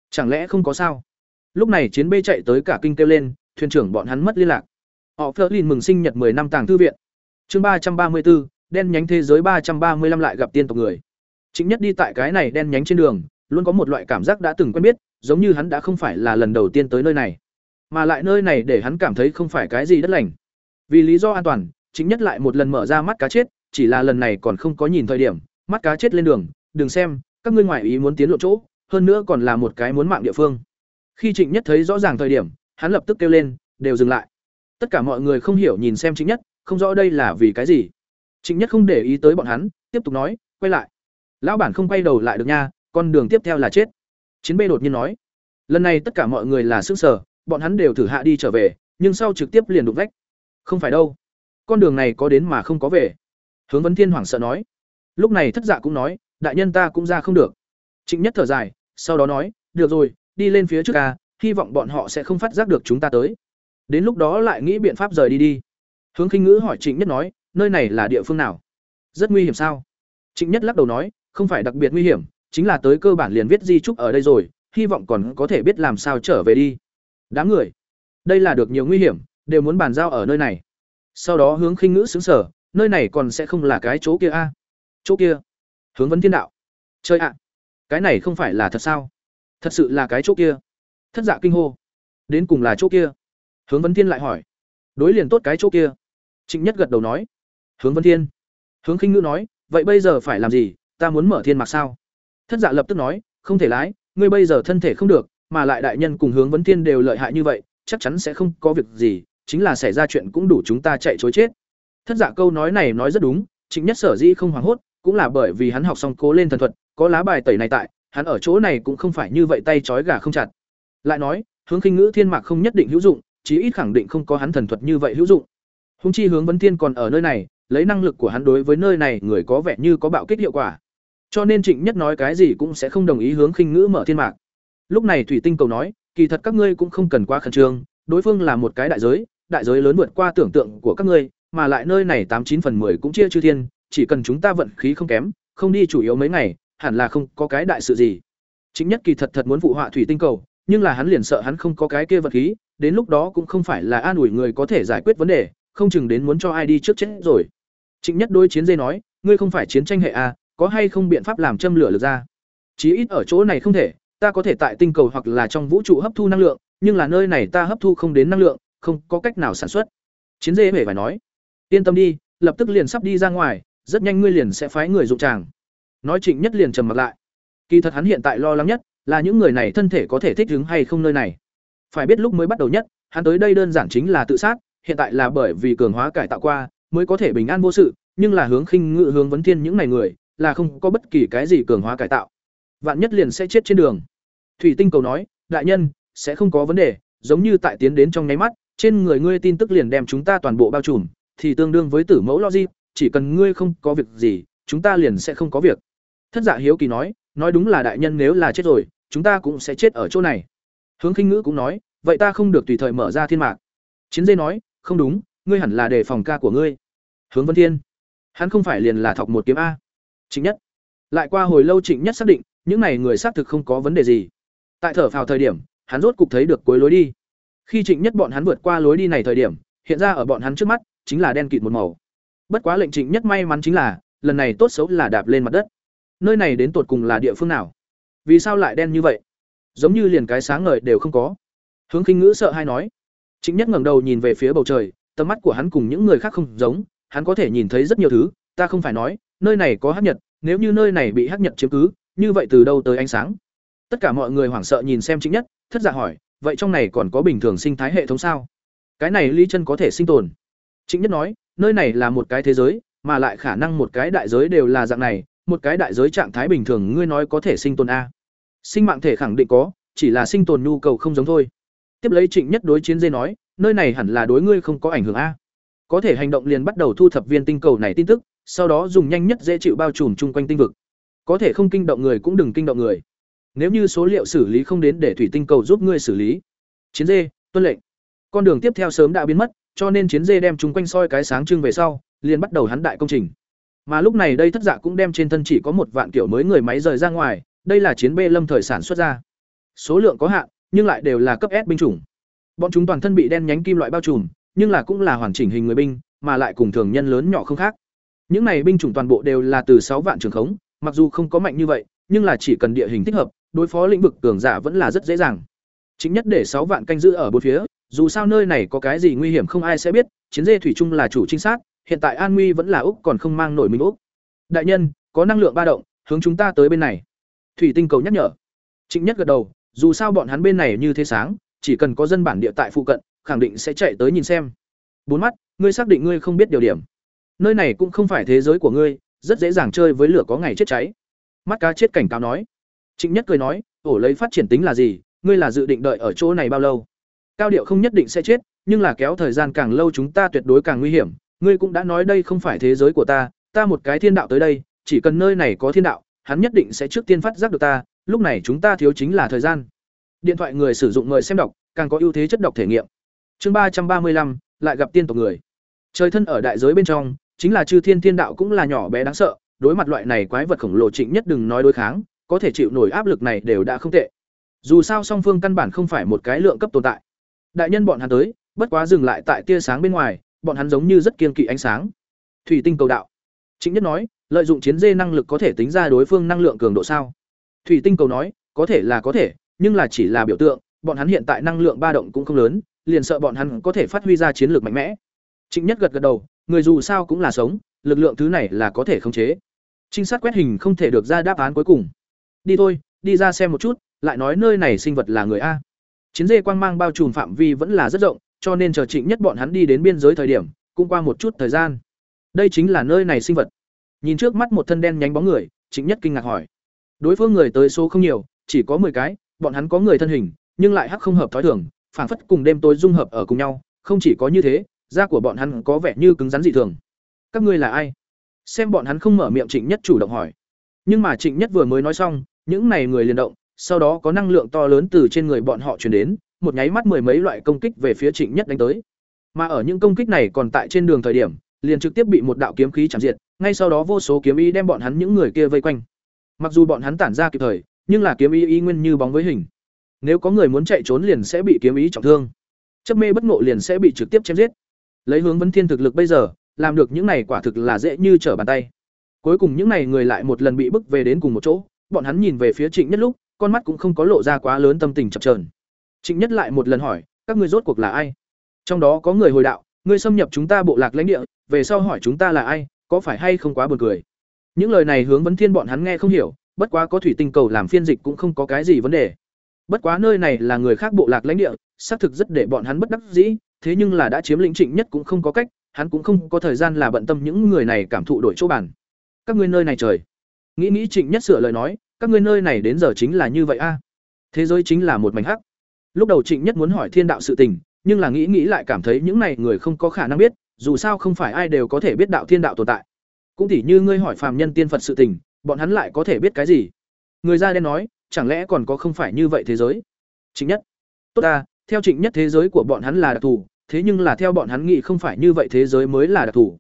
Chẳng lẽ không có sao? Lúc này chiến bê chạy tới cả kinh kêu lên, thuyền trưởng bọn hắn mất liên lạc. Họ Flerlin mừng sinh nhật 10 năm tàng thư viện. Chương 334, đen nhánh thế giới 335 lại gặp tiên tộc người. Chính nhất đi tại cái này đen nhánh trên đường, luôn có một loại cảm giác đã từng quen biết, giống như hắn đã không phải là lần đầu tiên tới nơi này, mà lại nơi này để hắn cảm thấy không phải cái gì đất lành. Vì lý do an toàn, chính nhất lại một lần mở ra mắt cá chết, chỉ là lần này còn không có nhìn thời điểm, mắt cá chết lên đường, đừng xem, các ngươi ngoại ý muốn tiến lộ chỗ, hơn nữa còn là một cái muốn mạng địa phương. Khi Trịnh Nhất thấy rõ ràng thời điểm, hắn lập tức kêu lên đều dừng lại tất cả mọi người không hiểu nhìn xem chính nhất, không rõ đây là vì cái gì. Chính nhất không để ý tới bọn hắn, tiếp tục nói, quay lại. Lão bản không quay đầu lại được nha, con đường tiếp theo là chết. Chiến b đột nhiên nói, lần này tất cả mọi người là sức sở bọn hắn đều thử hạ đi trở về, nhưng sau trực tiếp liền đục vách. Không phải đâu, con đường này có đến mà không có về. Hướng vấn thiên hoảng sợ nói. Lúc này thất dạ cũng nói, đại nhân ta cũng ra không được. Trịnh nhất thở dài, sau đó nói, được rồi, đi lên phía trước ca, hy vọng bọn họ sẽ không phát giác được chúng ta tới đến lúc đó lại nghĩ biện pháp rời đi đi. Hướng khinh ngữ hỏi trịnh nhất nói, nơi này là địa phương nào? Rất nguy hiểm sao? Trịnh nhất lắc đầu nói, không phải đặc biệt nguy hiểm, chính là tới cơ bản liền viết di trúc ở đây rồi, hy vọng còn có thể biết làm sao trở về đi. Đám người. Đây là được nhiều nguy hiểm, đều muốn bàn giao ở nơi này. Sau đó hướng khinh ngữ xứng sở nơi này còn sẽ không là cái chỗ kia a? Chỗ kia? Hướng vấn thiên đạo. Chơi ạ, cái này không phải là thật sao? Thật sự là cái chỗ kia? Thất dạ kinh hô. Đến cùng là chỗ kia? Hướng vấn thiên lại hỏi. Đối liền tốt cái chỗ kia. Trịnh nhất gật đầu nói. Hướng vấn thiên. Hướng khinh ngữ nói, vậy bây giờ phải làm gì? Ta muốn mở thiên mạc sao? Thất dạ lập tức nói, không thể lái, ngươi bây giờ thân thể không được, mà lại đại nhân cùng hướng vấn thiên đều lợi hại như vậy, chắc chắn sẽ không có việc gì, chính là xảy ra chuyện cũng đủ chúng ta chạy chối chết. Thất dạ câu nói này nói rất đúng, trịnh nhất sở dĩ không hoảng hốt, cũng là bởi vì hắn học xong cố lên thần thuật, có lá bài tẩy này tại, hắn ở chỗ này cũng không phải như vậy tay trói gà không chặt. Lại nói, hướng khinh ngữ thiên mạc không nhất định hữu dụng chí ít khẳng định không có hắn thần thuật như vậy hữu dụng. Hung chi hướng vấn thiên còn ở nơi này, lấy năng lực của hắn đối với nơi này người có vẻ như có bạo kích hiệu quả. Cho nên trịnh nhất nói cái gì cũng sẽ không đồng ý hướng khinh ngữ mở thiên mạc. Lúc này thủy tinh cầu nói, kỳ thật các ngươi cũng không cần quá khẩn trương, đối phương là một cái đại giới đại giới lớn vượt qua tưởng tượng của các ngươi, mà lại nơi này tám chín phần 10 cũng chia chư thiên, chỉ cần chúng ta vận khí không kém, không đi chủ yếu mấy ngày, hẳn là không có cái đại sự gì. Chính nhất kỳ thật thật muốn phụ họa thủy tinh cầu nhưng là hắn liền sợ hắn không có cái kia vật khí, đến lúc đó cũng không phải là an ủi người có thể giải quyết vấn đề, không chừng đến muốn cho ai đi trước chết rồi. Trịnh nhất đôi chiến dây nói, ngươi không phải chiến tranh hệ à có hay không biện pháp làm châm lửa lực ra? Chí ít ở chỗ này không thể, ta có thể tại tinh cầu hoặc là trong vũ trụ hấp thu năng lượng, nhưng là nơi này ta hấp thu không đến năng lượng, không có cách nào sản xuất. Chiến dê hề phải nói, yên tâm đi, lập tức liền sắp đi ra ngoài, rất nhanh ngươi liền sẽ phái người dụng chàng nói trịnh nhất liền trầm mặt lại. Kỳ thật hắn hiện tại lo lắng nhất là những người này thân thể có thể thích ứng hay không nơi này. Phải biết lúc mới bắt đầu nhất, hắn tới đây đơn giản chính là tự sát, hiện tại là bởi vì cường hóa cải tạo qua, mới có thể bình an vô sự, nhưng là hướng khinh ngự hướng vấn thiên những này người, là không có bất kỳ cái gì cường hóa cải tạo. Vạn nhất liền sẽ chết trên đường. Thủy tinh cầu nói, đại nhân, sẽ không có vấn đề, giống như tại tiến đến trong nháy mắt, trên người ngươi tin tức liền đem chúng ta toàn bộ bao trùm, thì tương đương với tử mẫu logic, chỉ cần ngươi không có việc gì, chúng ta liền sẽ không có việc. Thất dạ hiếu kỳ nói nói đúng là đại nhân nếu là chết rồi, chúng ta cũng sẽ chết ở chỗ này. Hướng khinh ngữ cũng nói, vậy ta không được tùy thời mở ra thiên mạc. Chiến dây nói, không đúng, ngươi hẳn là đề phòng ca của ngươi. Hướng vân thiên, hắn không phải liền là thọc một kiếm a. Trịnh nhất, lại qua hồi lâu trịnh nhất xác định, những này người xác thực không có vấn đề gì. Tại thở phào thời điểm, hắn rốt cục thấy được cuối lối đi. Khi trịnh nhất bọn hắn vượt qua lối đi này thời điểm, hiện ra ở bọn hắn trước mắt, chính là đen kịt một màu. Bất quá lệnh trịnh nhất may mắn chính là, lần này tốt xấu là đạp lên mặt đất nơi này đến tột cùng là địa phương nào? Vì sao lại đen như vậy? Giống như liền cái sáng ngời đều không có. Hướng khinh ngữ sợ hay nói. Chính nhất ngẩng đầu nhìn về phía bầu trời, tầm mắt của hắn cùng những người khác không giống, hắn có thể nhìn thấy rất nhiều thứ, ta không phải nói, nơi này có hắc nhật, nếu như nơi này bị hắc nhật chiếm cứ, như vậy từ đâu tới ánh sáng? Tất cả mọi người hoảng sợ nhìn xem chính nhất, thất giả dạ hỏi, vậy trong này còn có bình thường sinh thái hệ thống sao? Cái này lý chân có thể sinh tồn. Chính nhất nói, nơi này là một cái thế giới, mà lại khả năng một cái đại giới đều là dạng này một cái đại giới trạng thái bình thường ngươi nói có thể sinh tồn a. Sinh mạng thể khẳng định có, chỉ là sinh tồn nhu cầu không giống thôi. Tiếp lấy trịnh nhất đối chiến dê nói, nơi này hẳn là đối ngươi không có ảnh hưởng a. Có thể hành động liền bắt đầu thu thập viên tinh cầu này tin tức, sau đó dùng nhanh nhất dễ chịu bao trùm chung quanh tinh vực. Có thể không kinh động người cũng đừng kinh động người. Nếu như số liệu xử lý không đến để thủy tinh cầu giúp ngươi xử lý. Chiến dê, tuân lệnh. Con đường tiếp theo sớm đã biến mất, cho nên chiến dê đem chúng quanh soi cái sáng trưng về sau, liền bắt đầu hắn đại công trình mà lúc này đây thất dạ cũng đem trên thân chỉ có một vạn kiểu mới người máy rời ra ngoài, đây là chiến bê lâm thời sản xuất ra. Số lượng có hạn, nhưng lại đều là cấp s binh chủng. Bọn chúng toàn thân bị đen nhánh kim loại bao trùm, nhưng là cũng là hoàn chỉnh hình người binh, mà lại cùng thường nhân lớn nhỏ không khác. Những này binh chủng toàn bộ đều là từ sáu vạn trường khống, mặc dù không có mạnh như vậy, nhưng là chỉ cần địa hình thích hợp, đối phó lĩnh vực cường giả vẫn là rất dễ dàng. Chính nhất để sáu vạn canh giữ ở bốn phía, dù sao nơi này có cái gì nguy hiểm không ai sẽ biết, chiến dê thủy chung là chủ trinh sát hiện tại an nguy vẫn là úc còn không mang nổi mình úc đại nhân có năng lượng ba động hướng chúng ta tới bên này thủy tinh cầu nhắc nhở trịnh nhất gật đầu dù sao bọn hắn bên này như thế sáng chỉ cần có dân bản địa tại phụ cận, khẳng định sẽ chạy tới nhìn xem. Bốn mắt, ngươi xác định ngươi không biết điều điểm. Nơi này cũng không phải thế giới của ngươi, rất dễ dàng chơi với lửa có ngày chết cháy. Mắt cá chết cảnh cáo nói. Trịnh Nhất cười nói, ổ lấy phát triển tính là gì, ngươi là dự định đợi ở chỗ này bao lâu? Cao điệu không nhất định sẽ chết, nhưng là kéo thời gian càng lâu chúng ta tuyệt đối càng nguy hiểm, ngươi cũng đã nói đây không phải thế giới của ta, ta một cái thiên đạo tới đây, chỉ cần nơi này có thiên đạo, hắn nhất định sẽ trước tiên phát giác được ta, lúc này chúng ta thiếu chính là thời gian. Điện thoại người sử dụng người xem đọc, càng có ưu thế chất đọc thể nghiệm. Chương ba trăm ba mươi lăm lại gặp tiên tộc người. Trời thân ở đại giới bên trong, chính là chư thiên thiên đạo cũng là nhỏ bé đáng sợ, đối mặt loại này quái vật khổng lồ trịnh nhất đừng nói đối kháng, có thể chịu nổi áp lực này đều đã không tệ. Dù sao song phương căn bản không phải một cái lượng cấp tồn tại. Đại nhân bọn hắn tới, bất quá dừng lại tại tia sáng bên ngoài, bọn hắn giống như rất kiên kỵ ánh sáng. Thủy tinh cầu đạo. Trịnh Nhất nói, lợi dụng chiến dê năng lực có thể tính ra đối phương năng lượng cường độ sao? Thủy tinh cầu nói, có thể là có thể, nhưng là chỉ là biểu tượng, bọn hắn hiện tại năng lượng ba động cũng không lớn, liền sợ bọn hắn có thể phát huy ra chiến lược mạnh mẽ. Trịnh Nhất gật gật đầu, người dù sao cũng là sống, lực lượng thứ này là có thể khống chế. Trinh sát quét hình không thể được ra đáp án cuối cùng. Đi thôi, đi ra xem một chút, lại nói nơi này sinh vật là người a. Chiến dê quang mang bao trùm phạm vi vẫn là rất rộng, cho nên chờ Trịnh Nhất bọn hắn đi đến biên giới thời điểm, cũng qua một chút thời gian. Đây chính là nơi này sinh vật. Nhìn trước mắt một thân đen nhánh bóng người, Trịnh Nhất kinh ngạc hỏi. Đối phương người tới số không nhiều, chỉ có 10 cái, bọn hắn có người thân hình, nhưng lại hắc không hợp thói thường, phảng phất cùng đêm tối dung hợp ở cùng nhau, không chỉ có như thế, da của bọn hắn có vẻ như cứng rắn dị thường. Các ngươi là ai? Xem bọn hắn không mở miệng Trịnh Nhất chủ động hỏi. Nhưng mà Trịnh Nhất vừa mới nói xong, những này người liền động, sau đó có năng lượng to lớn từ trên người bọn họ truyền đến, một nháy mắt mười mấy loại công kích về phía Trịnh Nhất đánh tới. Mà ở những công kích này còn tại trên đường thời điểm, liền trực tiếp bị một đạo kiếm khí chạm diệt, ngay sau đó vô số kiếm ý đem bọn hắn những người kia vây quanh. Mặc dù bọn hắn tản ra kịp thời, nhưng là kiếm ý ý nguyên như bóng với hình. Nếu có người muốn chạy trốn liền sẽ bị kiếm ý trọng thương. Chấp mê bất ngộ liền sẽ bị trực tiếp chém giết. Lấy hướng vấn thiên thực lực bây giờ, làm được những này quả thực là dễ như trở bàn tay. Cuối cùng những này người lại một lần bị bức về đến cùng một chỗ, bọn hắn nhìn về phía Trịnh Nhất lúc, con mắt cũng không có lộ ra quá lớn tâm tình chập chờn. Trịnh Nhất lại một lần hỏi, các ngươi rốt cuộc là ai? Trong đó có người hồi đạo, ngươi xâm nhập chúng ta bộ lạc lãnh địa, về sau hỏi chúng ta là ai, có phải hay không quá buồn cười. Những lời này hướng vấn thiên bọn hắn nghe không hiểu, bất quá có thủy tinh cầu làm phiên dịch cũng không có cái gì vấn đề. Bất quá nơi này là người khác bộ lạc lãnh địa, xác thực rất để bọn hắn bất đắc dĩ, thế nhưng là đã chiếm lĩnh Trịnh Nhất cũng không có cách, hắn cũng không có thời gian là bận tâm những người này cảm thụ đổi chỗ bản. Các ngươi nơi này trời. Nghĩ nghĩ Trịnh Nhất sửa lời nói, các ngươi nơi này đến giờ chính là như vậy a. Thế giới chính là một mảnh hắc. Lúc đầu Trịnh Nhất muốn hỏi thiên đạo sự tình, nhưng là nghĩ nghĩ lại cảm thấy những này người không có khả năng biết, dù sao không phải ai đều có thể biết đạo thiên đạo tồn tại. Cũng tỉ như ngươi hỏi phàm nhân tiên Phật sự tình, bọn hắn lại có thể biết cái gì? Người da đen nói, chẳng lẽ còn có không phải như vậy thế giới? Trịnh Nhất. Tốt ta, theo Trịnh Nhất thế giới của bọn hắn là đặc thù, thế nhưng là theo bọn hắn nghĩ không phải như vậy thế giới mới là đặc thù.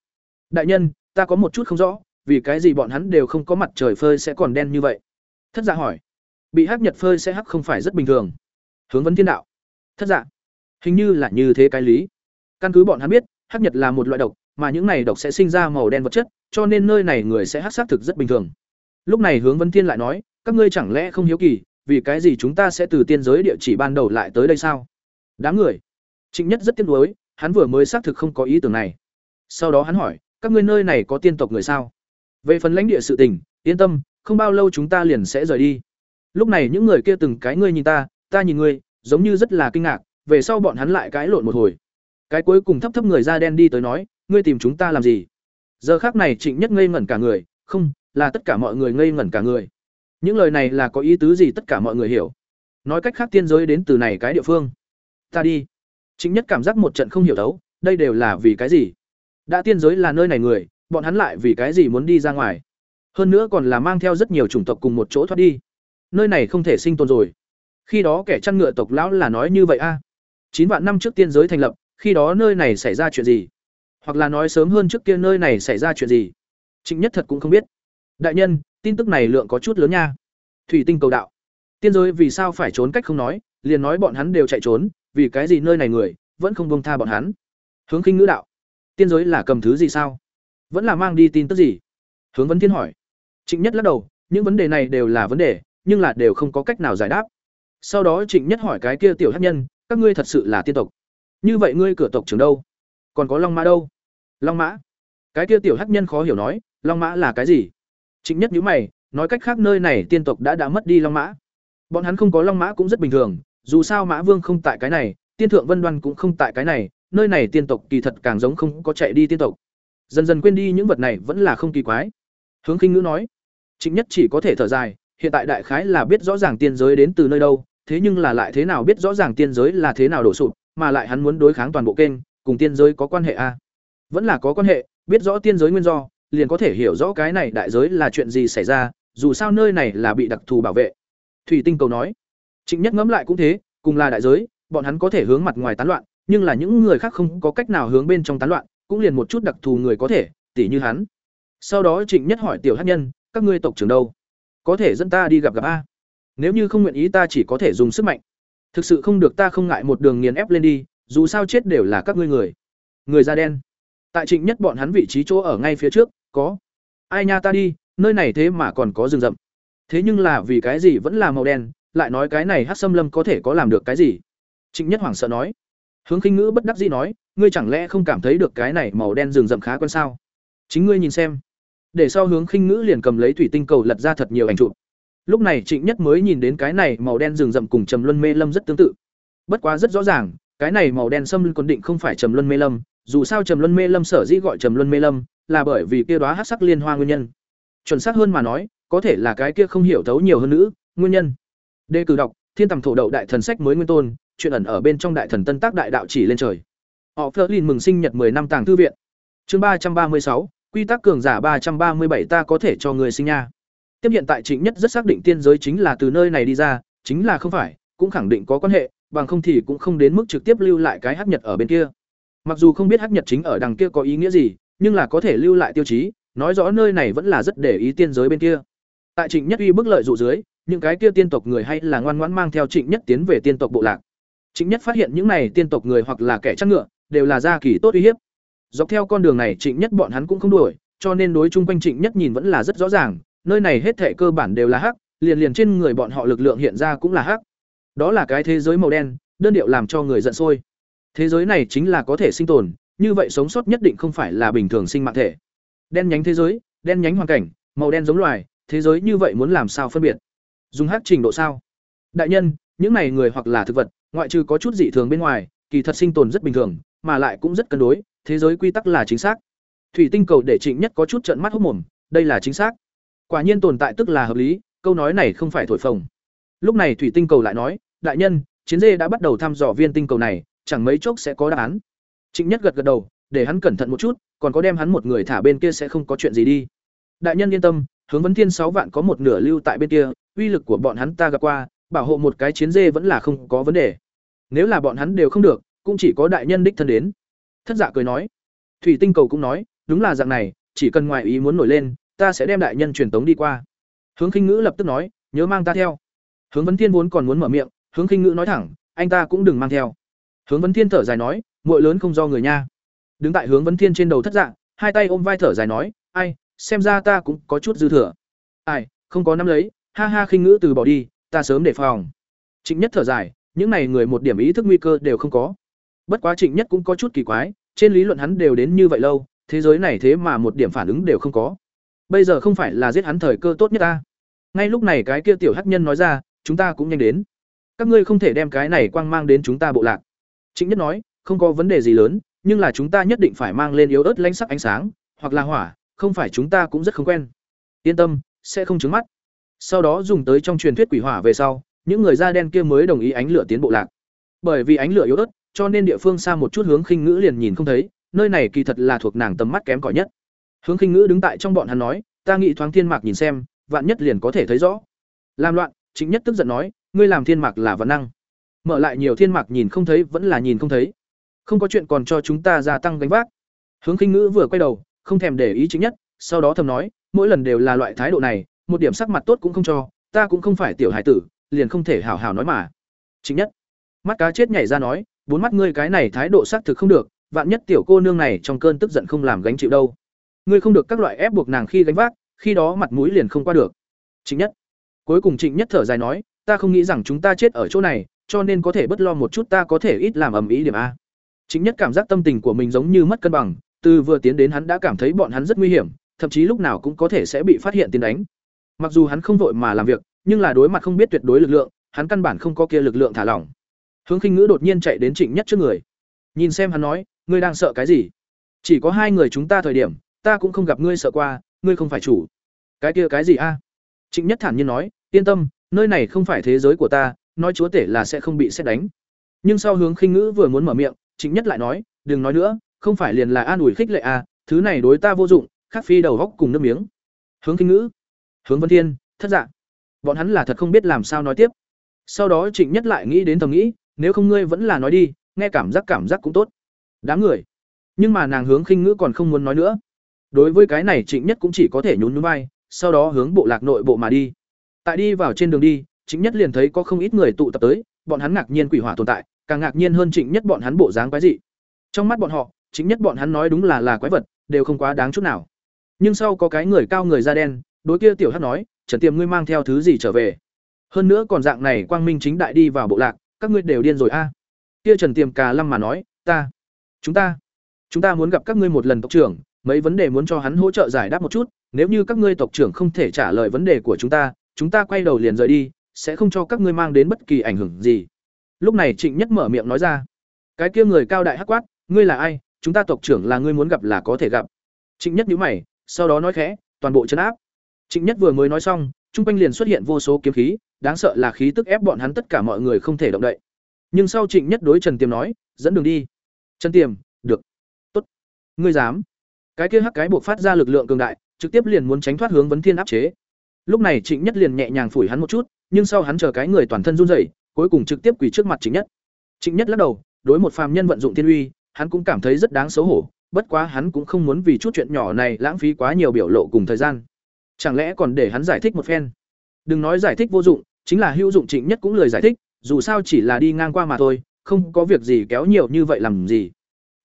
Đại nhân, ta có một chút không rõ, vì cái gì bọn hắn đều không có mặt trời phơi sẽ còn đen như vậy? Thất gia hỏi. Bị hắc nhật phơi sẽ hắc không phải rất bình thường. Hướng vấn thiên đạo. Thất Dạ. Hình như là như thế cái lý. Căn cứ bọn hắn biết, hắc nhật là một loại độc, mà những này độc sẽ sinh ra màu đen vật chất, cho nên nơi này người sẽ hắc xác thực rất bình thường. Lúc này Hướng Vấn Thiên lại nói, các ngươi chẳng lẽ không hiếu kỳ, vì cái gì chúng ta sẽ từ tiên giới địa chỉ ban đầu lại tới đây sao? Đám người. Trịnh Nhất rất tiếc nuối, hắn vừa mới xác thực không có ý tưởng này. Sau đó hắn hỏi, các ngươi nơi này có tiên tộc người sao? Về phần lãnh địa sự tình, yên tâm, không bao lâu chúng ta liền sẽ rời đi. Lúc này những người kia từng cái ngươi nhìn ta, ta nhìn ngươi, giống như rất là kinh ngạc, về sau bọn hắn lại cãi lộn một hồi. Cái cuối cùng thấp thấp người da đen đi tới nói, ngươi tìm chúng ta làm gì? Giờ khác này Trịnh Nhất ngây ngẩn cả người, không, là tất cả mọi người ngây ngẩn cả người. Những lời này là có ý tứ gì tất cả mọi người hiểu. Nói cách khác tiên giới đến từ này cái địa phương. Ta đi. Trịnh Nhất cảm giác một trận không hiểu thấu, đây đều là vì cái gì? Đã tiên giới là nơi này người, bọn hắn lại vì cái gì muốn đi ra ngoài? Hơn nữa còn là mang theo rất nhiều chủng tộc cùng một chỗ thoát đi. Nơi này không thể sinh tồn rồi. Khi đó kẻ chăn ngựa tộc lão là nói như vậy a. Chín vạn năm trước tiên giới thành lập, khi đó nơi này xảy ra chuyện gì? Hoặc là nói sớm hơn trước kia nơi này xảy ra chuyện gì? Trịnh Nhất thật cũng không biết. Đại nhân, tin tức này lượng có chút lớn nha. Thủy tinh cầu đạo. Tiên giới vì sao phải trốn cách không nói, liền nói bọn hắn đều chạy trốn, vì cái gì nơi này người vẫn không buông tha bọn hắn. Hướng Khinh ngữ đạo. Tiên giới là cầm thứ gì sao? Vẫn là mang đi tin tức gì? Hướng Vấn Thiên hỏi. Trịnh Nhất lắc đầu, những vấn đề này đều là vấn đề, nhưng là đều không có cách nào giải đáp. Sau đó Trịnh Nhất hỏi cái kia tiểu hắc nhân, các ngươi thật sự là tiên tộc? Như vậy ngươi cửa tộc trưởng đâu? Còn có Long Mã đâu? Long Mã? Cái kia tiểu hắc nhân khó hiểu nói, Long Mã là cái gì? Trịnh Nhất nhíu mày, nói cách khác nơi này tiên tộc đã đã mất đi Long Mã. Bọn hắn không có Long Mã cũng rất bình thường, dù sao Mã Vương không tại cái này, Tiên thượng Vân Đoan cũng không tại cái này, nơi này tiên tộc kỳ thật càng giống không có chạy đi tiên tộc. Dần dần quên đi những vật này vẫn là không kỳ quái. Hướng Khinh Ngữ nói, Trịnh Nhất chỉ có thể thở dài, hiện tại đại khái là biết rõ ràng tiên giới đến từ nơi đâu, thế nhưng là lại thế nào biết rõ ràng tiên giới là thế nào đổ sụp, mà lại hắn muốn đối kháng toàn bộ kênh, cùng tiên giới có quan hệ a? Vẫn là có quan hệ, biết rõ tiên giới nguyên do, liền có thể hiểu rõ cái này đại giới là chuyện gì xảy ra, dù sao nơi này là bị đặc thù bảo vệ. Thủy Tinh cầu nói. Trịnh Nhất ngẫm lại cũng thế, cùng là đại giới, bọn hắn có thể hướng mặt ngoài tán loạn, nhưng là những người khác không có cách nào hướng bên trong tán loạn, cũng liền một chút đặc thù người có thể, tỉ như hắn. Sau đó Trịnh Nhất hỏi tiểu hắc nhân, các ngươi tộc trưởng đâu? Có thể dẫn ta đi gặp gặp a? Nếu như không nguyện ý ta chỉ có thể dùng sức mạnh. Thực sự không được ta không ngại một đường nghiền ép lên đi, dù sao chết đều là các ngươi người. Người da đen. Tại Trịnh Nhất bọn hắn vị trí chỗ ở ngay phía trước, có. Ai nha ta đi, nơi này thế mà còn có rừng rậm. Thế nhưng là vì cái gì vẫn là màu đen, lại nói cái này Hắc Sâm Lâm có thể có làm được cái gì? Trịnh Nhất hoảng sợ nói. Hướng Khinh Ngữ bất đắc dĩ nói, ngươi chẳng lẽ không cảm thấy được cái này màu đen rừng rậm khá quen sao? Chính ngươi nhìn xem. Để sau Hướng Khinh Ngữ liền cầm lấy thủy tinh cầu lật ra thật nhiều ảnh chụp. Lúc này Trịnh Nhất mới nhìn đến cái này màu đen rừng rậm cùng Trầm Luân Mê Lâm rất tương tự. Bất quá rất rõ ràng, cái này màu đen sâm còn định không phải Trầm Luân Mê Lâm, dù sao Trầm Luân Mê Lâm sở dĩ gọi Trầm Luân Mê Lâm, là bởi vì kia đoá hắc sắc liên hoa nguyên nhân. Chuẩn xác hơn mà nói, có thể là cái kia không hiểu thấu nhiều hơn nữ nguyên nhân. Đề cử đọc, Thiên tầm thổ đậu đại thần sách mới nguyên tôn, chuyện ẩn ở bên trong đại thần tân tác đại đạo chỉ lên trời. Họ Flerlin mừng sinh nhật 10 năm tàng thư viện. Chương ba ba mươi sáu quy tắc cường giả ba ba mươi bảy ta có thể cho người sinh nha. Tiếp hiện tại Trịnh Nhất rất xác định tiên giới chính là từ nơi này đi ra, chính là không phải, cũng khẳng định có quan hệ, bằng không thì cũng không đến mức trực tiếp lưu lại cái hắc nhật ở bên kia. Mặc dù không biết hắc nhật chính ở đằng kia có ý nghĩa gì, nhưng là có thể lưu lại tiêu chí, nói rõ nơi này vẫn là rất để ý tiên giới bên kia. Tại Trịnh Nhất uy bức lợi dụ dưới, những cái kia tiên tộc người hay là ngoan ngoãn mang theo Trịnh Nhất tiến về tiên tộc bộ lạc. Trịnh Nhất phát hiện những này tiên tộc người hoặc là kẻ chăn ngựa, đều là gia kỳ tốt uy hiếp. Dọc theo con đường này Trịnh Nhất bọn hắn cũng không đuổi, cho nên đối chung quanh Trịnh Nhất nhìn vẫn là rất rõ ràng, nơi này hết thảy cơ bản đều là hắc, liền liền trên người bọn họ lực lượng hiện ra cũng là hắc. Đó là cái thế giới màu đen, đơn điệu làm cho người giận sôi. Thế giới này chính là có thể sinh tồn, như vậy sống sót nhất định không phải là bình thường sinh mạng thể. Đen nhánh thế giới, đen nhánh hoàn cảnh, màu đen giống loài, thế giới như vậy muốn làm sao phân biệt? Dùng hắc trình độ sao? Đại nhân, những này người hoặc là thực vật, ngoại trừ có chút dị thường bên ngoài, kỳ thật sinh tồn rất bình thường, mà lại cũng rất cân đối, thế giới quy tắc là chính xác. Thủy tinh cầu để Trịnh Nhất có chút trợn mắt hốt mồm, đây là chính xác. Quả nhiên tồn tại tức là hợp lý, câu nói này không phải thổi phồng. Lúc này thủy tinh cầu lại nói, đại nhân, chiến dê đã bắt đầu thăm dò viên tinh cầu này, chẳng mấy chốc sẽ có đáp án. Trịnh Nhất gật gật đầu, để hắn cẩn thận một chút, còn có đem hắn một người thả bên kia sẽ không có chuyện gì đi. Đại nhân yên tâm, hướng vấn thiên sáu vạn có một nửa lưu tại bên kia, uy lực của bọn hắn ta gặp qua, bảo hộ một cái chiến dê vẫn là không có vấn đề. Nếu là bọn hắn đều không được, cũng chỉ có đại nhân đích thân đến. Thất Dạ cười nói. Thủy Tinh Cầu cũng nói, đúng là dạng này, chỉ cần ngoại ý muốn nổi lên, ta sẽ đem đại nhân truyền tống đi qua. Hướng Khinh Ngữ lập tức nói, nhớ mang ta theo. Hướng Vấn Thiên vốn còn muốn mở miệng, Hướng Khinh Ngữ nói thẳng, anh ta cũng đừng mang theo. Hướng Vấn Thiên thở dài nói, muội lớn không do người nha. Đứng tại Hướng Vấn Thiên trên đầu thất dạng, hai tay ôm vai thở dài nói, ai, xem ra ta cũng có chút dư thừa. Ai, không có nắm lấy, ha ha Khinh Ngữ từ bỏ đi, ta sớm để phòng. Trịnh Nhất thở dài, những này người một điểm ý thức nguy cơ đều không có. Bất quá Trịnh Nhất cũng có chút kỳ quái, trên lý luận hắn đều đến như vậy lâu, thế giới này thế mà một điểm phản ứng đều không có. Bây giờ không phải là giết hắn thời cơ tốt nhất ta. Ngay lúc này cái kia tiểu hắc nhân nói ra, chúng ta cũng nhanh đến. Các ngươi không thể đem cái này quang mang đến chúng ta bộ lạc. Trịnh Nhất nói, không có vấn đề gì lớn, nhưng là chúng ta nhất định phải mang lên yếu ớt lanh sắc ánh sáng, hoặc là hỏa, không phải chúng ta cũng rất không quen. Yên tâm, sẽ không trứng mắt. Sau đó dùng tới trong truyền thuyết quỷ hỏa về sau, những người da đen kia mới đồng ý ánh lửa tiến bộ lạc. Bởi vì ánh lửa yếu ớt, cho nên địa phương xa một chút hướng khinh ngữ liền nhìn không thấy, nơi này kỳ thật là thuộc nàng tầm mắt kém cỏi nhất. Hướng khinh ngữ đứng tại trong bọn hắn nói, ta nghĩ thoáng thiên mạc nhìn xem, vạn nhất liền có thể thấy rõ. Làm loạn, chính nhất tức giận nói, ngươi làm thiên mạc là văn năng. Mở lại nhiều thiên mạc nhìn không thấy vẫn là nhìn không thấy. Không có chuyện còn cho chúng ta gia tăng gánh vác. Hướng khinh ngữ vừa quay đầu, không thèm để ý chính nhất, sau đó thầm nói, mỗi lần đều là loại thái độ này, một điểm sắc mặt tốt cũng không cho, ta cũng không phải tiểu hải tử, liền không thể hảo hảo nói mà. Chính nhất, mắt cá chết nhảy ra nói, bốn mắt ngươi cái này thái độ xác thực không được, vạn nhất tiểu cô nương này trong cơn tức giận không làm gánh chịu đâu. Ngươi không được các loại ép buộc nàng khi gánh vác, khi đó mặt mũi liền không qua được. Trịnh Nhất. Cuối cùng Trịnh Nhất thở dài nói, ta không nghĩ rằng chúng ta chết ở chỗ này, cho nên có thể bất lo một chút ta có thể ít làm ầm ĩ điểm a. Trịnh Nhất cảm giác tâm tình của mình giống như mất cân bằng, từ vừa tiến đến hắn đã cảm thấy bọn hắn rất nguy hiểm, thậm chí lúc nào cũng có thể sẽ bị phát hiện tiến đánh. Mặc dù hắn không vội mà làm việc, nhưng là đối mặt không biết tuyệt đối lực lượng, hắn căn bản không có kia lực lượng thả lỏng hướng khinh ngữ đột nhiên chạy đến trịnh nhất trước người nhìn xem hắn nói ngươi đang sợ cái gì chỉ có hai người chúng ta thời điểm ta cũng không gặp ngươi sợ qua, ngươi không phải chủ. Cái kia cái gì a? Trịnh nhất thản nhiên nói, yên tâm, nơi này không phải thế giới của ta, nói chúa tể là sẽ không bị xét đánh. Nhưng sau hướng khinh ngữ vừa muốn mở miệng, trịnh nhất lại nói, đừng nói nữa, không phải liền là an ủi khích lệ à thứ này đối ta vô dụng, khắc phi đầu góc cùng nước miếng. Hướng khinh ngữ. Hướng vân thiên, thất dạng bọn hắn là thật không biết làm sao nói tiếp. Sau đó trịnh nhất lại nghĩ đến thầm nghĩ, nếu không ngươi vẫn là nói đi, nghe cảm giác cảm giác cũng tốt. Đám người. Nhưng mà nàng hướng khinh ngữ còn không muốn nói nữa đối với cái này trịnh nhất cũng chỉ có thể nhún nhún vai, sau đó hướng bộ lạc nội bộ mà đi. Tại đi vào trên đường đi, trịnh nhất liền thấy có không ít người tụ tập tới, bọn hắn ngạc nhiên quỷ hỏa tồn tại, càng ngạc nhiên hơn trịnh nhất bọn hắn bộ dáng quái dị. Trong mắt bọn họ chính nhất bọn hắn nói đúng là là quái vật, đều không quá đáng chút nào. Nhưng sau có cái người cao người da đen, đối kia tiểu hát nói, trần tiềm ngươi mang theo thứ gì trở về? Hơn nữa còn dạng này quang minh chính đại đi vào bộ lạc, các ngươi đều điên rồi a. Kia trần tiềm cà lăng mà nói, ta, chúng ta chúng ta muốn gặp các ngươi một lần tộc trưởng mấy vấn đề muốn cho hắn hỗ trợ giải đáp một chút, nếu như các ngươi tộc trưởng không thể trả lời vấn đề của chúng ta chúng ta quay đầu liền rời đi, sẽ không cho các ngươi mang đến bất kỳ ảnh hưởng gì. Lúc này trịnh nhất mở miệng nói ra. Cái kia người cao đại hắc quát, ngươi là ai? Chúng ta tộc trưởng là ngươi muốn gặp là có thể gặp. Trịnh nhất nhíu mày, sau đó nói khẽ, toàn bộ chấn áp. Trịnh nhất vừa mới nói xong trung quanh liền xuất hiện vô số kiếm khí, đáng sợ là khí tức ép bọn hắn tất cả mọi người không thể động đậy. Nhưng sau trịnh nhất đối trần tiềm nói, dẫn đường đi. Trần tiềm, được. Tốt. Ngươi dám cái kia hắc cái buộc phát ra lực lượng cường đại, trực tiếp liền muốn tránh thoát hướng vấn thiên áp chế. Lúc này trịnh nhất liền nhẹ nhàng phủi hắn một chút, nhưng sau hắn chờ cái người toàn thân run rẩy, cuối cùng trực tiếp quỳ trước mặt trịnh nhất. Trịnh nhất lắc đầu, đối một phàm nhân vận dụng thiên uy, hắn cũng cảm thấy rất đáng xấu hổ, bất quá hắn cũng không muốn vì chút chuyện nhỏ này lãng phí quá nhiều biểu lộ cùng thời gian. Chẳng lẽ còn để hắn giải thích một phen? Đừng nói giải thích vô dụng, chính là hữu dụng trịnh nhất cũng lời giải thích, dù sao chỉ là đi ngang qua mà thôi, không có việc gì kéo nhiều như vậy làm gì.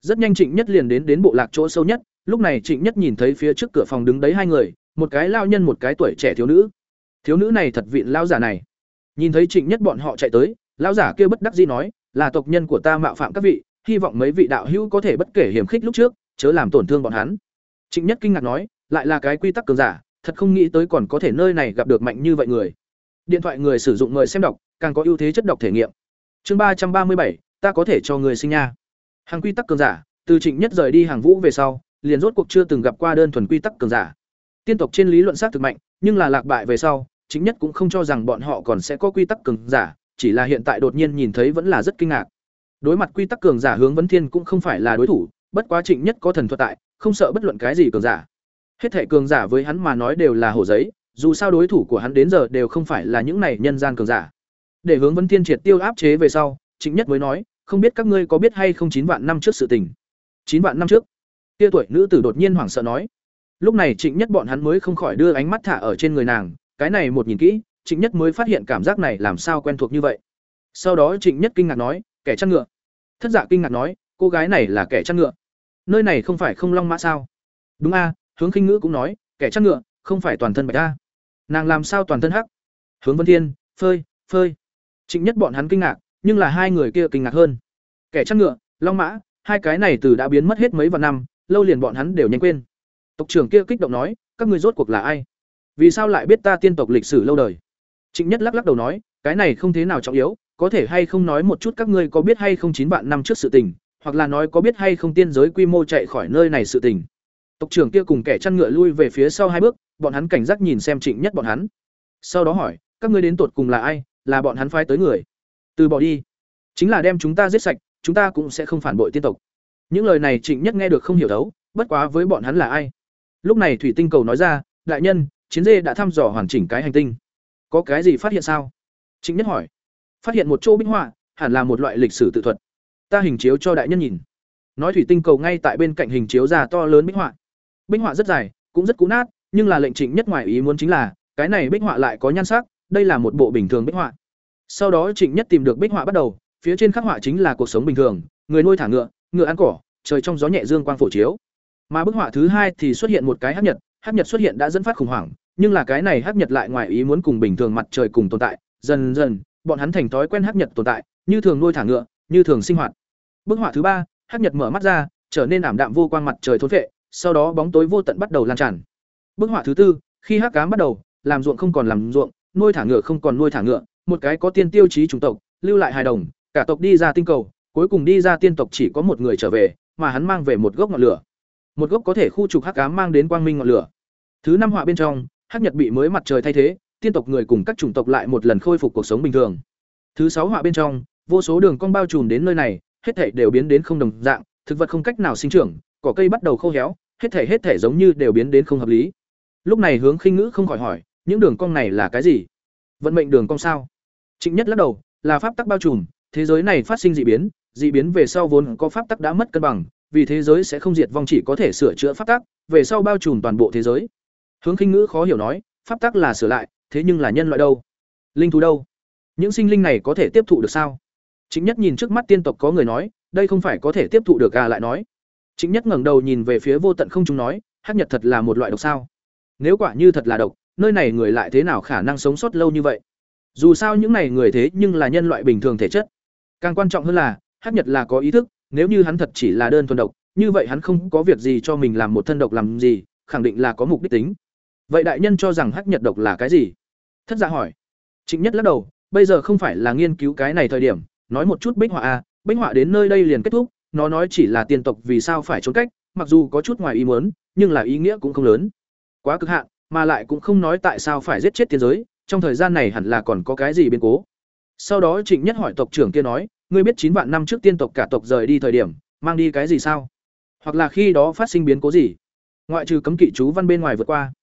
Rất nhanh trịnh nhất liền đến đến bộ lạc chỗ sâu nhất lúc này trịnh nhất nhìn thấy phía trước cửa phòng đứng đấy hai người, một cái lao nhân một cái tuổi trẻ thiếu nữ. Thiếu nữ này thật vịn lao giả này. Nhìn thấy trịnh nhất bọn họ chạy tới, lao giả kia bất đắc dĩ nói, là tộc nhân của ta mạo phạm các vị, hy vọng mấy vị đạo hữu có thể bất kể hiểm khích lúc trước, chớ làm tổn thương bọn hắn. Trịnh nhất kinh ngạc nói, lại là cái quy tắc cường giả, thật không nghĩ tới còn có thể nơi này gặp được mạnh như vậy người. Điện thoại người sử dụng người xem đọc, càng có ưu thế chất đọc thể nghiệm. Chương ba trăm ba mươi bảy, ta có thể cho người sinh nha. Hàng quy tắc cường giả, từ trịnh nhất rời đi hàng vũ về sau liền rốt cuộc chưa từng gặp qua đơn thuần quy tắc cường giả. Tiên tộc trên lý luận xác thực mạnh, nhưng là lạc bại về sau, chính nhất cũng không cho rằng bọn họ còn sẽ có quy tắc cường giả, chỉ là hiện tại đột nhiên nhìn thấy vẫn là rất kinh ngạc. Đối mặt quy tắc cường giả hướng vấn thiên cũng không phải là đối thủ, bất quá trịnh nhất có thần thuật tại, không sợ bất luận cái gì cường giả. Hết thể cường giả với hắn mà nói đều là hổ giấy, dù sao đối thủ của hắn đến giờ đều không phải là những này nhân gian cường giả. Để hướng vấn thiên triệt tiêu áp chế về sau, trịnh nhất mới nói, không biết các ngươi có biết hay không chín vạn năm trước sự tình? Chín vạn năm trước? Kia tuổi nữ tử đột nhiên hoảng sợ nói. Lúc này trịnh nhất bọn hắn mới không khỏi đưa ánh mắt thả ở trên người nàng, cái này một nhìn kỹ, trịnh nhất mới phát hiện cảm giác này làm sao quen thuộc như vậy. Sau đó trịnh nhất kinh ngạc nói, kẻ chăn ngựa. Thất dạ kinh ngạc nói, cô gái này là kẻ chăn ngựa? Nơi này không phải không long mã sao? Đúng a, hướng khinh ngữ cũng nói, kẻ chăn ngựa, không phải toàn thân bạch a. Nàng làm sao toàn thân hắc? Hướng vân thiên, phơi phơi. Trịnh nhất bọn hắn kinh ngạc, nhưng là hai người kia kinh ngạc hơn. Kẻ chăn ngựa, long mã, hai cái này từ đã biến mất hết mấy vạn năm lâu liền bọn hắn đều nhanh quên. Tộc trưởng kia kích động nói, các ngươi rốt cuộc là ai? Vì sao lại biết ta tiên tộc lịch sử lâu đời? Trịnh nhất lắc lắc đầu nói, cái này không thế nào trọng yếu, có thể hay không nói một chút các ngươi có biết hay không chín bạn năm trước sự tình, hoặc là nói có biết hay không tiên giới quy mô chạy khỏi nơi này sự tình. Tộc trưởng kia cùng kẻ chăn ngựa lui về phía sau hai bước, bọn hắn cảnh giác nhìn xem trịnh nhất bọn hắn. Sau đó hỏi, các ngươi đến tột cùng là ai, là bọn hắn phái tới người? Từ bỏ đi. Chính là đem chúng ta giết sạch, chúng ta cũng sẽ không phản bội tiên tộc những lời này trịnh nhất nghe được không hiểu đấu bất quá với bọn hắn là ai? Lúc này thủy tinh cầu nói ra, đại nhân, chiến dê đã thăm dò hoàn chỉnh cái hành tinh. Có cái gì phát hiện sao? Trịnh nhất hỏi. Phát hiện một chỗ bích họa, hẳn là một loại lịch sử tự thuật. Ta hình chiếu cho đại nhân nhìn. Nói thủy tinh cầu ngay tại bên cạnh hình chiếu già to lớn bích họa. Bích họa rất dài, cũng rất cũ nát, nhưng là lệnh trịnh nhất ngoài ý muốn chính là, cái này bích họa lại có nhan sắc, đây là một bộ bình thường bích họa. Sau đó trịnh nhất tìm được bích họa bắt đầu, phía trên khắc họa chính là cuộc sống bình thường, người nuôi thả ngựa ngựa ăn cỏ trời trong gió nhẹ dương quang phổ chiếu. Mà bức họa thứ hai thì xuất hiện một cái hắc nhật hắc nhật xuất hiện đã dẫn phát khủng hoảng nhưng là cái này hắc nhật lại ngoài ý muốn cùng bình thường mặt trời cùng tồn tại dần dần bọn hắn thành thói quen hắc nhật tồn tại như thường nuôi thả ngựa như thường sinh hoạt. Bức họa thứ ba hắc nhật mở mắt ra trở nên ảm đạm vô quang mặt trời thốn vệ sau đó bóng tối vô tận bắt đầu lan tràn. Bức họa thứ tư khi hắc cám bắt đầu làm ruộng không còn làm ruộng nuôi thả ngựa không còn nuôi thả ngựa một cái có tiên tiêu chí chủng tộc, lưu lại hài đồng, cả tộc đi ra tinh cầu, cuối cùng đi ra tiên tộc chỉ có một người trở về, mà hắn mang về một gốc ngọn lửa. Một gốc có thể khu trục hắc ám mang đến quang minh ngọn lửa. Thứ năm họa bên trong, hắc nhật bị mới mặt trời thay thế, tiên tộc người cùng các chủng tộc lại một lần khôi phục cuộc sống bình thường. Thứ sáu họa bên trong, vô số đường cong bao trùm đến nơi này, hết thảy đều biến đến không đồng dạng, thực vật không cách nào sinh trưởng, cỏ cây bắt đầu khô héo, hết thảy hết thảy giống như đều biến đến không hợp lý. Lúc này Hướng Khinh Ngữ không khỏi hỏi, những đường cong này là cái gì? Vận mệnh đường cong sao? Trịnh Nhất lắc đầu, là pháp tắc bao trùm, thế giới này phát sinh dị biến, dị biến về sau vốn có pháp tắc đã mất cân bằng, vì thế giới sẽ không diệt vong chỉ có thể sửa chữa pháp tắc, về sau bao trùm toàn bộ thế giới. Hướng Khinh Ngữ khó hiểu nói, pháp tắc là sửa lại, thế nhưng là nhân loại đâu? Linh thú đâu? Những sinh linh này có thể tiếp thụ được sao? Chính Nhất nhìn trước mắt tiên tộc có người nói, đây không phải có thể tiếp thụ được à lại nói. Chính Nhất ngẩng đầu nhìn về phía vô tận không chúng nói, hắc nhật thật là một loại độc sao? Nếu quả như thật là độc, nơi này người lại thế nào khả năng sống sót lâu như vậy? Dù sao những này người thế nhưng là nhân loại bình thường thể chất. Càng quan trọng hơn là, hắc nhật là có ý thức, nếu như hắn thật chỉ là đơn thuần độc, như vậy hắn không có việc gì cho mình làm một thân độc làm gì, khẳng định là có mục đích tính. Vậy đại nhân cho rằng hắc nhật độc là cái gì? Thất Dạ hỏi. Trịnh Nhất lắc đầu, bây giờ không phải là nghiên cứu cái này thời điểm, nói một chút bích họa a, bích họa đến nơi đây liền kết thúc, nó nói chỉ là tiên tộc vì sao phải trốn cách, mặc dù có chút ngoài ý muốn, nhưng là ý nghĩa cũng không lớn. Quá cực hạn, mà lại cũng không nói tại sao phải giết chết tiên giới, trong thời gian này hẳn là còn có cái gì biến cố. Sau đó Trịnh Nhất hỏi tộc trưởng kia nói, ngươi biết chín vạn năm trước tiên tộc cả tộc rời đi thời điểm, mang đi cái gì sao? Hoặc là khi đó phát sinh biến cố gì? Ngoại trừ cấm kỵ chú văn bên ngoài vượt qua.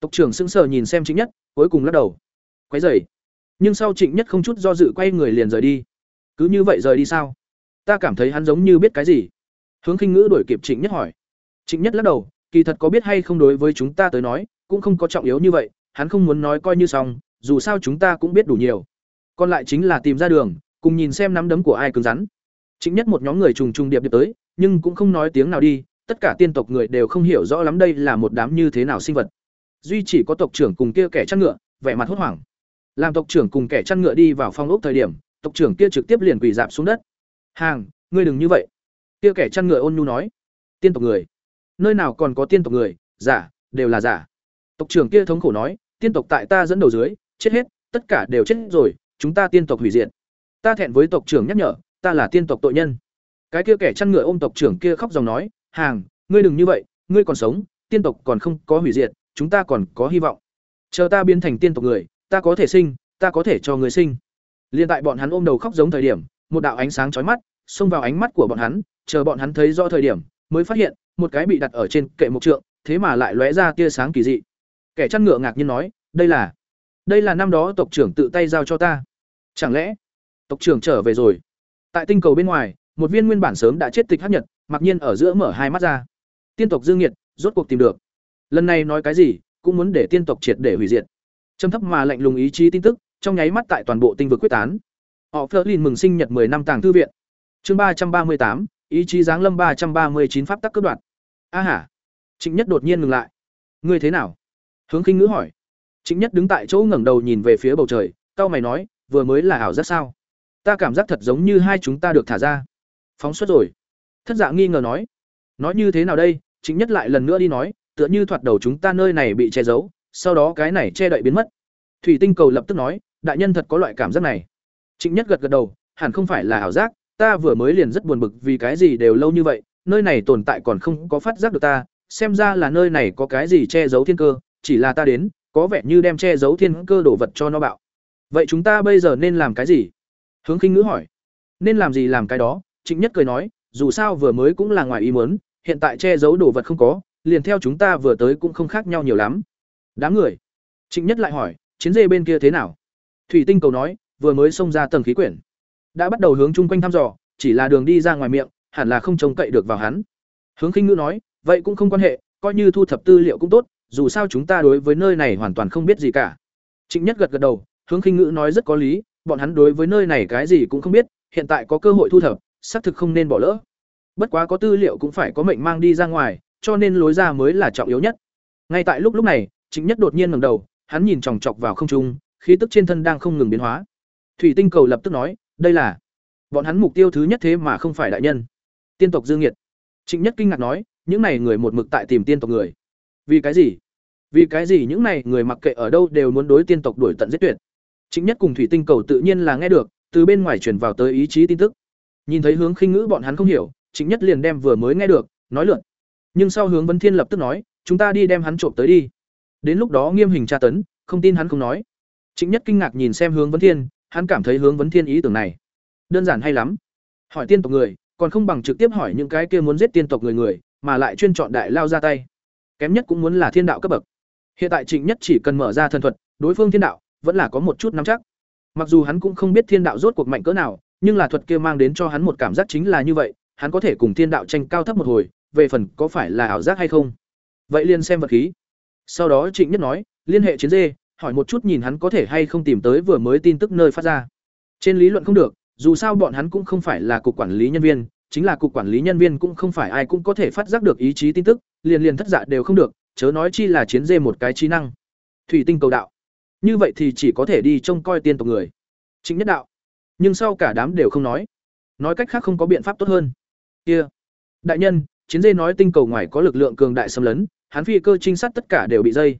Tộc trưởng sững sờ nhìn xem Trịnh Nhất, cuối cùng lắc đầu. Quấy rầy. Nhưng sau Trịnh Nhất không chút do dự quay người liền rời đi. Cứ như vậy rời đi sao? Ta cảm thấy hắn giống như biết cái gì. Hướng Khinh Ngữ đuổi kịp Trịnh Nhất hỏi. Trịnh Nhất lắc đầu, kỳ thật có biết hay không đối với chúng ta tới nói, cũng không có trọng yếu như vậy, hắn không muốn nói coi như xong, dù sao chúng ta cũng biết đủ nhiều. Còn lại chính là tìm ra đường, cùng nhìn xem nắm đấm của ai cứng rắn. Trịnh Nhất một nhóm người trùng trùng điệp điệp tới, nhưng cũng không nói tiếng nào đi, tất cả tiên tộc người đều không hiểu rõ lắm đây là một đám như thế nào sinh vật. Duy chỉ có tộc trưởng cùng kia kẻ chăn ngựa, vẻ mặt hốt hoảng. Làm tộc trưởng cùng kẻ chăn ngựa đi vào phòng ốc thời điểm, tộc trưởng kia trực tiếp liền quỳ dạp xuống đất. "Hàng, ngươi đừng như vậy." Kia kẻ chăn ngựa ôn nhu nói. "Tiên tộc người? Nơi nào còn có tiên tộc người, giả, đều là giả." Tộc trưởng kia thống khổ nói, "Tiên tộc tại ta dẫn đầu dưới, chết hết, tất cả đều chết rồi, chúng ta tiên tộc hủy diệt." Ta thẹn với tộc trưởng nhắc nhở, ta là tiên tộc tội nhân. Cái kia kẻ chăn ngựa ôm tộc trưởng kia khóc dòng nói, "Hàng, ngươi đừng như vậy, ngươi còn sống, tiên tộc còn không có hủy diệt, chúng ta còn có hy vọng. Chờ ta biến thành tiên tộc người, ta có thể sinh, ta có thể cho người sinh." Liên tại bọn hắn ôm đầu khóc giống thời điểm, một đạo ánh sáng chói mắt xông vào ánh mắt của bọn hắn, chờ bọn hắn thấy rõ thời điểm, mới phát hiện, một cái bị đặt ở trên kệ mục trượng, thế mà lại lóe ra tia sáng kỳ dị. Kẻ chăn ngựa ngạc nhiên nói, "Đây là, đây là năm đó tộc trưởng tự tay giao cho ta. Chẳng lẽ tộc trưởng trở về rồi?" Tại tinh cầu bên ngoài, một viên nguyên bản sớm đã chết tịch hắc nhật, mặc nhiên ở giữa mở hai mắt ra. Tiên tộc Dương Nghiệt, rốt cuộc tìm được. Lần này nói cái gì, cũng muốn để tiên tộc triệt để hủy diệt. Trầm thấp mà lạnh lùng ý chí tin tức, trong nháy mắt tại toàn bộ tinh vực quyết tán. Họ Flerlin mừng sinh nhật 10 năm tàng thư viện. Chương ba trăm ba mươi tám, ý chí giáng lâm ba trăm ba mươi chín pháp tắc cướp đoạt. A hả? Trịnh Nhất đột nhiên ngừng lại. Ngươi thế nào? Hướng Khinh Ngữ hỏi. Trịnh Nhất đứng tại chỗ ngẩng đầu nhìn về phía bầu trời, cau mày nói, vừa mới là ảo giác sao? Ta cảm giác thật giống như hai chúng ta được thả ra. Phóng xuất rồi. Thất Dạ nghi ngờ nói. Nói như thế nào đây? Trịnh Nhất lại lần nữa đi nói, tựa như thoạt đầu chúng ta nơi này bị che giấu, sau đó cái này che đậy biến mất. Thủy Tinh Cầu lập tức nói, đại nhân thật có loại cảm giác này. Trịnh Nhất gật gật đầu, hẳn không phải là ảo giác, ta vừa mới liền rất buồn bực vì cái gì đều lâu như vậy, nơi này tồn tại còn không có phát giác được ta, xem ra là nơi này có cái gì che giấu thiên cơ, chỉ là ta đến, có vẻ như đem che giấu thiên cơ đổ vật cho nó bạo. Vậy chúng ta bây giờ nên làm cái gì? Hướng Khinh Ngữ hỏi. Nên làm gì làm cái đó, Trịnh Nhất cười nói, dù sao vừa mới cũng là ngoài ý muốn, hiện tại che giấu đồ vật không có, liền theo chúng ta vừa tới cũng không khác nhau nhiều lắm. Đám người. Trịnh Nhất lại hỏi, chiến dê bên kia thế nào? Thủy Tinh cầu nói, vừa mới xông ra tầng khí quyển, đã bắt đầu hướng chung quanh thăm dò, chỉ là đường đi ra ngoài miệng, hẳn là không trông cậy được vào hắn. Hướng Khinh Ngữ nói, vậy cũng không quan hệ, coi như thu thập tư liệu cũng tốt, dù sao chúng ta đối với nơi này hoàn toàn không biết gì cả. Trịnh Nhất gật gật đầu, Hướng Khinh Ngữ nói rất có lý, bọn hắn đối với nơi này cái gì cũng không biết, hiện tại có cơ hội thu thập, xác thực không nên bỏ lỡ. Bất quá có tư liệu cũng phải có mệnh mang đi ra ngoài, cho nên lối ra mới là trọng yếu nhất. Ngay tại lúc lúc này, Trịnh Nhất đột nhiên ngẩng đầu, hắn nhìn chòng chọc vào không trung, khí tức trên thân đang không ngừng biến hóa. Thủy Tinh cầu lập tức nói, đây là bọn hắn mục tiêu thứ nhất thế mà không phải đại nhân. Tiên tộc Dương Nghiệt. Trịnh Nhất kinh ngạc nói, những này người một mực tại tìm tiên tộc người. Vì cái gì? Vì cái gì những này người mặc kệ ở đâu đều muốn đối tiên tộc đuổi tận giết tuyệt. Chính Nhất cùng Thủy Tinh Cầu tự nhiên là nghe được, từ bên ngoài truyền vào tới ý chí tin tức. Nhìn thấy hướng khinh ngữ bọn hắn không hiểu, Chính Nhất liền đem vừa mới nghe được, nói lượn. Nhưng sau hướng Vân Thiên lập tức nói, chúng ta đi đem hắn trộm tới đi. Đến lúc đó nghiêm hình tra tấn, không tin hắn không nói. Chính Nhất kinh ngạc nhìn xem hướng Vân Thiên, hắn cảm thấy hướng Vân Thiên ý tưởng này đơn giản hay lắm. Hỏi tiên tộc người, còn không bằng trực tiếp hỏi những cái kia muốn giết tiên tộc người người, mà lại chuyên chọn đại lao ra tay. Kém nhất cũng muốn là thiên đạo cấp bậc. Hiện tại Trịnh Nhất chỉ cần mở ra thần thuật, đối phương thiên đạo vẫn là có một chút nắm chắc. Mặc dù hắn cũng không biết thiên đạo rốt cuộc mạnh cỡ nào, nhưng là thuật kia mang đến cho hắn một cảm giác chính là như vậy, hắn có thể cùng thiên đạo tranh cao thấp một hồi, về phần có phải là ảo giác hay không. Vậy liền xem vật khí. Sau đó Trịnh Nhất nói, liên hệ chiến dê, hỏi một chút nhìn hắn có thể hay không tìm tới vừa mới tin tức nơi phát ra. Trên lý luận không được, dù sao bọn hắn cũng không phải là cục quản lý nhân viên, chính là cục quản lý nhân viên cũng không phải ai cũng có thể phát giác được ý chí tin tức, liền liền thất dạ đều không được, chớ nói chi là chiến dê một cái trí năng. Thủy tinh cầu đạo. Như vậy thì chỉ có thể đi trông coi tiên tộc người. Chính nhất đạo. Nhưng sau cả đám đều không nói. Nói cách khác không có biện pháp tốt hơn. Kia, đại nhân, chiến dê nói tinh cầu ngoài có lực lượng cường đại xâm lấn, hắn phi cơ trinh sát tất cả đều bị dây.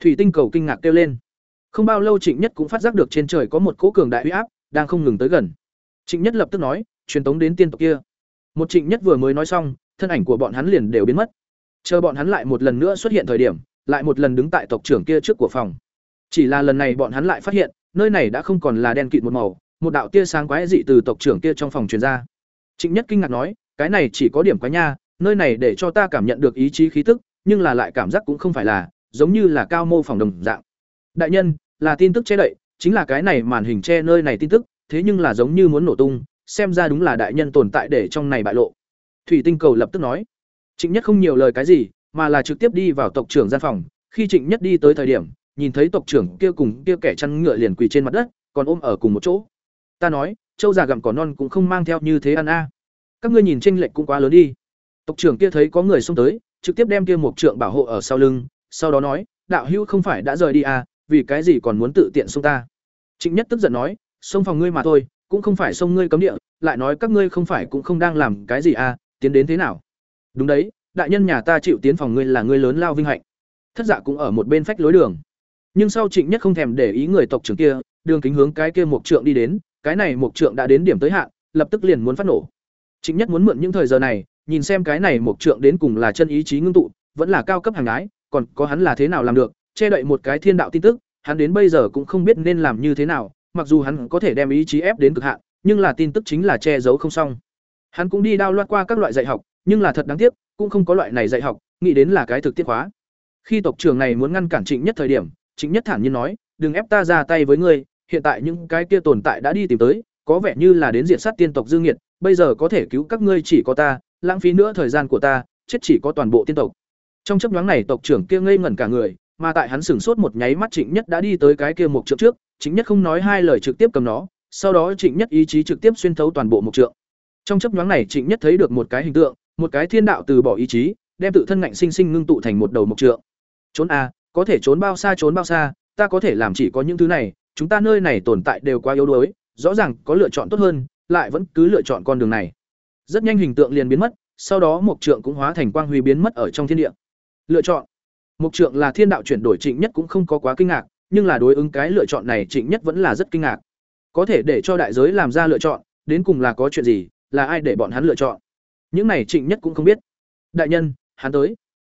Thủy tinh cầu kinh ngạc kêu lên. Không bao lâu Trịnh Nhất cũng phát giác được trên trời có một cỗ cường đại uy áp đang không ngừng tới gần. Trịnh Nhất lập tức nói, truyền tống đến tiên tộc kia. Một Trịnh Nhất vừa mới nói xong, thân ảnh của bọn hắn liền đều biến mất. Chờ bọn hắn lại một lần nữa xuất hiện thời điểm, lại một lần đứng tại tộc trưởng kia trước của phòng. Chỉ là lần này bọn hắn lại phát hiện, nơi này đã không còn là đen kịt một màu, một đạo tia sáng quái dị từ tộc trưởng kia trong phòng truyền ra. Trịnh Nhất kinh ngạc nói, cái này chỉ có điểm quái nha, nơi này để cho ta cảm nhận được ý chí khí tức, nhưng là lại cảm giác cũng không phải là, giống như là cao mô phòng đồng dạng. Đại nhân, là tin tức che đậy, chính là cái này màn hình che nơi này tin tức, thế nhưng là giống như muốn nổ tung, xem ra đúng là đại nhân tồn tại để trong này bại lộ. Thủy Tinh Cầu lập tức nói. Trịnh Nhất không nhiều lời cái gì, mà là trực tiếp đi vào tộc trưởng gian phòng, khi Trịnh Nhất đi tới thời điểm, nhìn thấy tộc trưởng kia cùng kia kẻ chăn ngựa liền quỳ trên mặt đất, còn ôm ở cùng một chỗ. Ta nói, châu già gặm cỏ non cũng không mang theo như thế ăn a. Các ngươi nhìn chênh lệch cũng quá lớn đi. Tộc trưởng kia thấy có người xông tới, trực tiếp đem kia một trượng bảo hộ ở sau lưng, sau đó nói, đạo hữu không phải đã rời đi à, vì cái gì còn muốn tự tiện xông ta? Trịnh Nhất tức giận nói, xông phòng ngươi mà thôi, cũng không phải xông ngươi cấm địa, lại nói các ngươi không phải cũng không đang làm cái gì à, tiến đến thế nào? Đúng đấy, đại nhân nhà ta chịu tiến phòng ngươi là ngươi lớn lao vinh hạnh. Thất Dạ cũng ở một bên phách lối đường. Nhưng sau Trịnh Nhất không thèm để ý người tộc trưởng kia, đường kính hướng cái kia mộc trượng đi đến, cái này mộc trượng đã đến điểm tới hạn, lập tức liền muốn phát nổ. Trịnh Nhất muốn mượn những thời giờ này, nhìn xem cái này mộc trượng đến cùng là chân ý chí ngưng tụ, vẫn là cao cấp hàng ái, còn có hắn là thế nào làm được, che đậy một cái thiên đạo tin tức, hắn đến bây giờ cũng không biết nên làm như thế nào, mặc dù hắn có thể đem ý chí ép đến cực hạn, nhưng là tin tức chính là che giấu không xong. Hắn cũng đi đao loát qua các loại dạy học, nhưng là thật đáng tiếc, cũng không có loại này dạy học, nghĩ đến là cái thực tiễn khóa. Khi tộc trưởng này muốn ngăn cản Trịnh Nhất thời điểm, Trịnh Nhất thản nhiên nói, "Đừng ép ta ra tay với ngươi, hiện tại những cái kia tồn tại đã đi tìm tới, có vẻ như là đến diện sát tiên tộc dương nghiệt, bây giờ có thể cứu các ngươi chỉ có ta, lãng phí nữa thời gian của ta, chết chỉ có toàn bộ tiên tộc." Trong chấp nhoáng này tộc trưởng kia ngây ngẩn cả người, mà tại hắn sửng sốt một nháy mắt Trịnh Nhất đã đi tới cái kia mục trượng trước, Trịnh Nhất không nói hai lời trực tiếp cầm nó, sau đó Trịnh Nhất ý chí trực tiếp xuyên thấu toàn bộ mục trượng. Trong chấp nhoáng này Trịnh Nhất thấy được một cái hình tượng, một cái thiên đạo từ bỏ ý chí, đem tự thân ngạnh sinh sinh ngưng tụ thành một đầu mục trượng. Trốn a, có thể trốn bao xa trốn bao xa, ta có thể làm chỉ có những thứ này, chúng ta nơi này tồn tại đều quá yếu đuối, rõ ràng có lựa chọn tốt hơn, lại vẫn cứ lựa chọn con đường này. Rất nhanh hình tượng liền biến mất, sau đó mục trượng cũng hóa thành quang huy biến mất ở trong thiên địa. Lựa chọn Mục trượng là thiên đạo chuyển đổi Trịnh Nhất cũng không có quá kinh ngạc, nhưng là đối ứng cái lựa chọn này Trịnh Nhất vẫn là rất kinh ngạc. Có thể để cho đại giới làm ra lựa chọn, đến cùng là có chuyện gì, là ai để bọn hắn lựa chọn. Những này Trịnh Nhất cũng không biết. Đại nhân, hắn tới.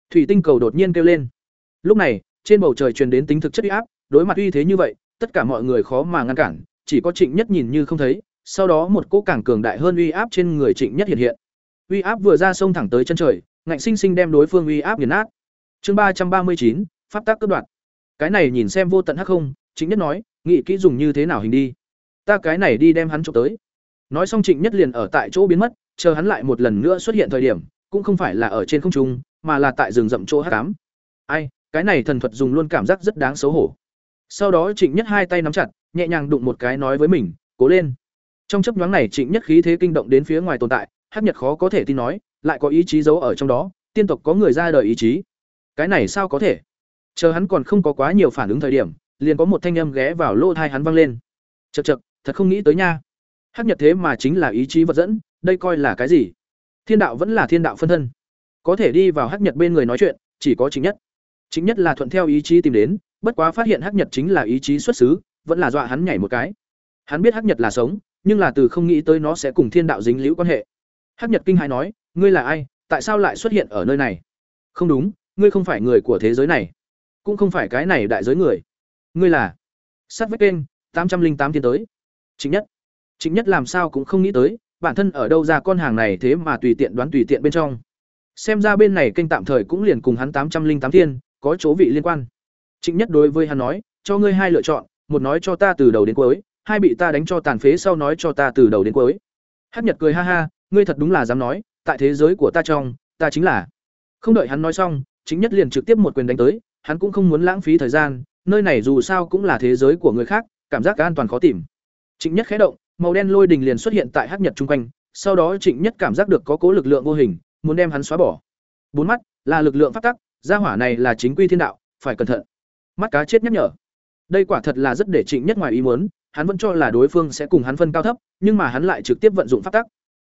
Thủy tinh cầu đột nhiên kêu lên. Lúc này, trên bầu trời truyền đến tính thực chất uy áp, đối mặt uy thế như vậy, tất cả mọi người khó mà ngăn cản, chỉ có Trịnh Nhất nhìn như không thấy, sau đó một cỗ càng cường đại hơn uy áp trên người Trịnh Nhất hiện hiện. Uy áp vừa ra sông thẳng tới chân trời, ngạnh sinh sinh đem đối phương uy áp nghiền nát. Chương ba trăm ba mươi chín, pháp tác cướp đoạt. Cái này nhìn xem vô tận hắc không, Trịnh Nhất nói, nghĩ kỹ dùng như thế nào hình đi. Ta cái này đi đem hắn chụp tới. Nói xong Trịnh Nhất liền ở tại chỗ biến mất, chờ hắn lại một lần nữa xuất hiện thời điểm, cũng không phải là ở trên không trung, mà là tại rừng rậm chỗ hắc ám. Ai, cái này thần thuật dùng luôn cảm giác rất đáng xấu hổ. Sau đó Trịnh Nhất hai tay nắm chặt, nhẹ nhàng đụng một cái nói với mình, cố lên. Trong chấp nhoáng này Trịnh Nhất khí thế kinh động đến phía ngoài tồn tại, Hắc Nhật khó có thể tin nói, lại có ý chí giấu ở trong đó, tiên tộc có người ra đời ý chí. Cái này sao có thể? Chờ hắn còn không có quá nhiều phản ứng thời điểm liền có một thanh âm ghé vào lỗ thai hắn vang lên. Chật chật thật không nghĩ tới nha. Hắc nhật thế mà chính là ý chí vật dẫn đây coi là cái gì? Thiên đạo vẫn là thiên đạo phân thân. Có thể đi vào hắc nhật bên người nói chuyện chỉ có chính nhất chính nhất là thuận theo ý chí tìm đến bất quá phát hiện hắc nhật chính là ý chí xuất xứ vẫn là dọa hắn nhảy một cái. Hắn biết Hắc Nhật là sống, nhưng là từ không nghĩ tới nó sẽ cùng thiên đạo dính liễu quan hệ. Hắc Nhật kinh hãi nói, ngươi là ai, tại sao lại xuất hiện ở nơi này? Không đúng, ngươi không phải người của thế giới này, cũng không phải cái này đại giới người. Ngươi là Sát vách kênh, tám trăm linh tám tiến tới. Chính nhất. Chính nhất làm sao cũng không nghĩ tới, bản thân ở đâu ra con hàng này thế mà tùy tiện đoán tùy tiện bên trong. Xem ra bên này kênh tạm thời cũng liền cùng hắn tám trăm linh tám thiên, có chỗ vị liên quan. Trịnh Nhất đối với hắn nói, cho ngươi hai lựa chọn, một nói cho ta từ đầu đến cuối, hai bị ta đánh cho tàn phế sau nói cho ta từ đầu đến cuối. Hắc Nhật cười ha ha, ngươi thật đúng là dám nói, tại thế giới của ta trong, ta chính là. Không đợi hắn nói xong, Trịnh Nhất liền trực tiếp một quyền đánh tới, hắn cũng không muốn lãng phí thời gian, nơi này dù sao cũng là thế giới của người khác, cảm giác an toàn khó tìm. Trịnh Nhất khẽ động, màu đen lôi đình liền xuất hiện tại Hắc Nhật trung quanh, sau đó Trịnh Nhất cảm giác được có cố lực lượng vô hình, muốn đem hắn xóa bỏ. Bốn mắt là lực lượng phát tắc, gia hỏa này là chính quy thiên đạo, phải cẩn thận. Mắt cá chết nhắc nhở. Đây quả thật là rất để Trịnh Nhất ngoài ý muốn, hắn vẫn cho là đối phương sẽ cùng hắn phân cao thấp, nhưng mà hắn lại trực tiếp vận dụng pháp tắc.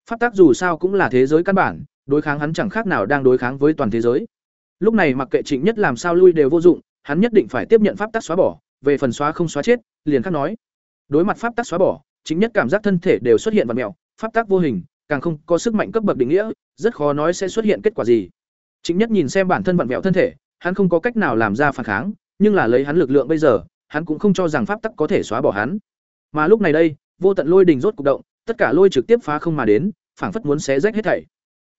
Pháp tắc dù sao cũng là thế giới căn bản, đối kháng hắn chẳng khác nào đang đối kháng với toàn thế giới. Lúc này mặc kệ Trịnh Nhất làm sao lui đều vô dụng, hắn nhất định phải tiếp nhận pháp tắc xóa bỏ, về phần xóa không xóa chết, liền khác nói. Đối mặt pháp tắc xóa bỏ, chính Nhất cảm giác thân thể đều xuất hiện vật mèo, pháp tắc vô hình, càng không có sức mạnh cấp bậc định nghĩa, rất khó nói sẽ xuất hiện kết quả gì. Trịnh Nhất nhìn xem bản thân vặn vẹo thân thể, hắn không có cách nào làm ra phản kháng, nhưng là lấy hắn lực lượng bây giờ, hắn cũng không cho rằng pháp tắc có thể xóa bỏ hắn. Mà lúc này đây, vô tận lôi đình rốt cục động, tất cả lôi trực tiếp phá không mà đến, phảng phất muốn xé rách hết thảy.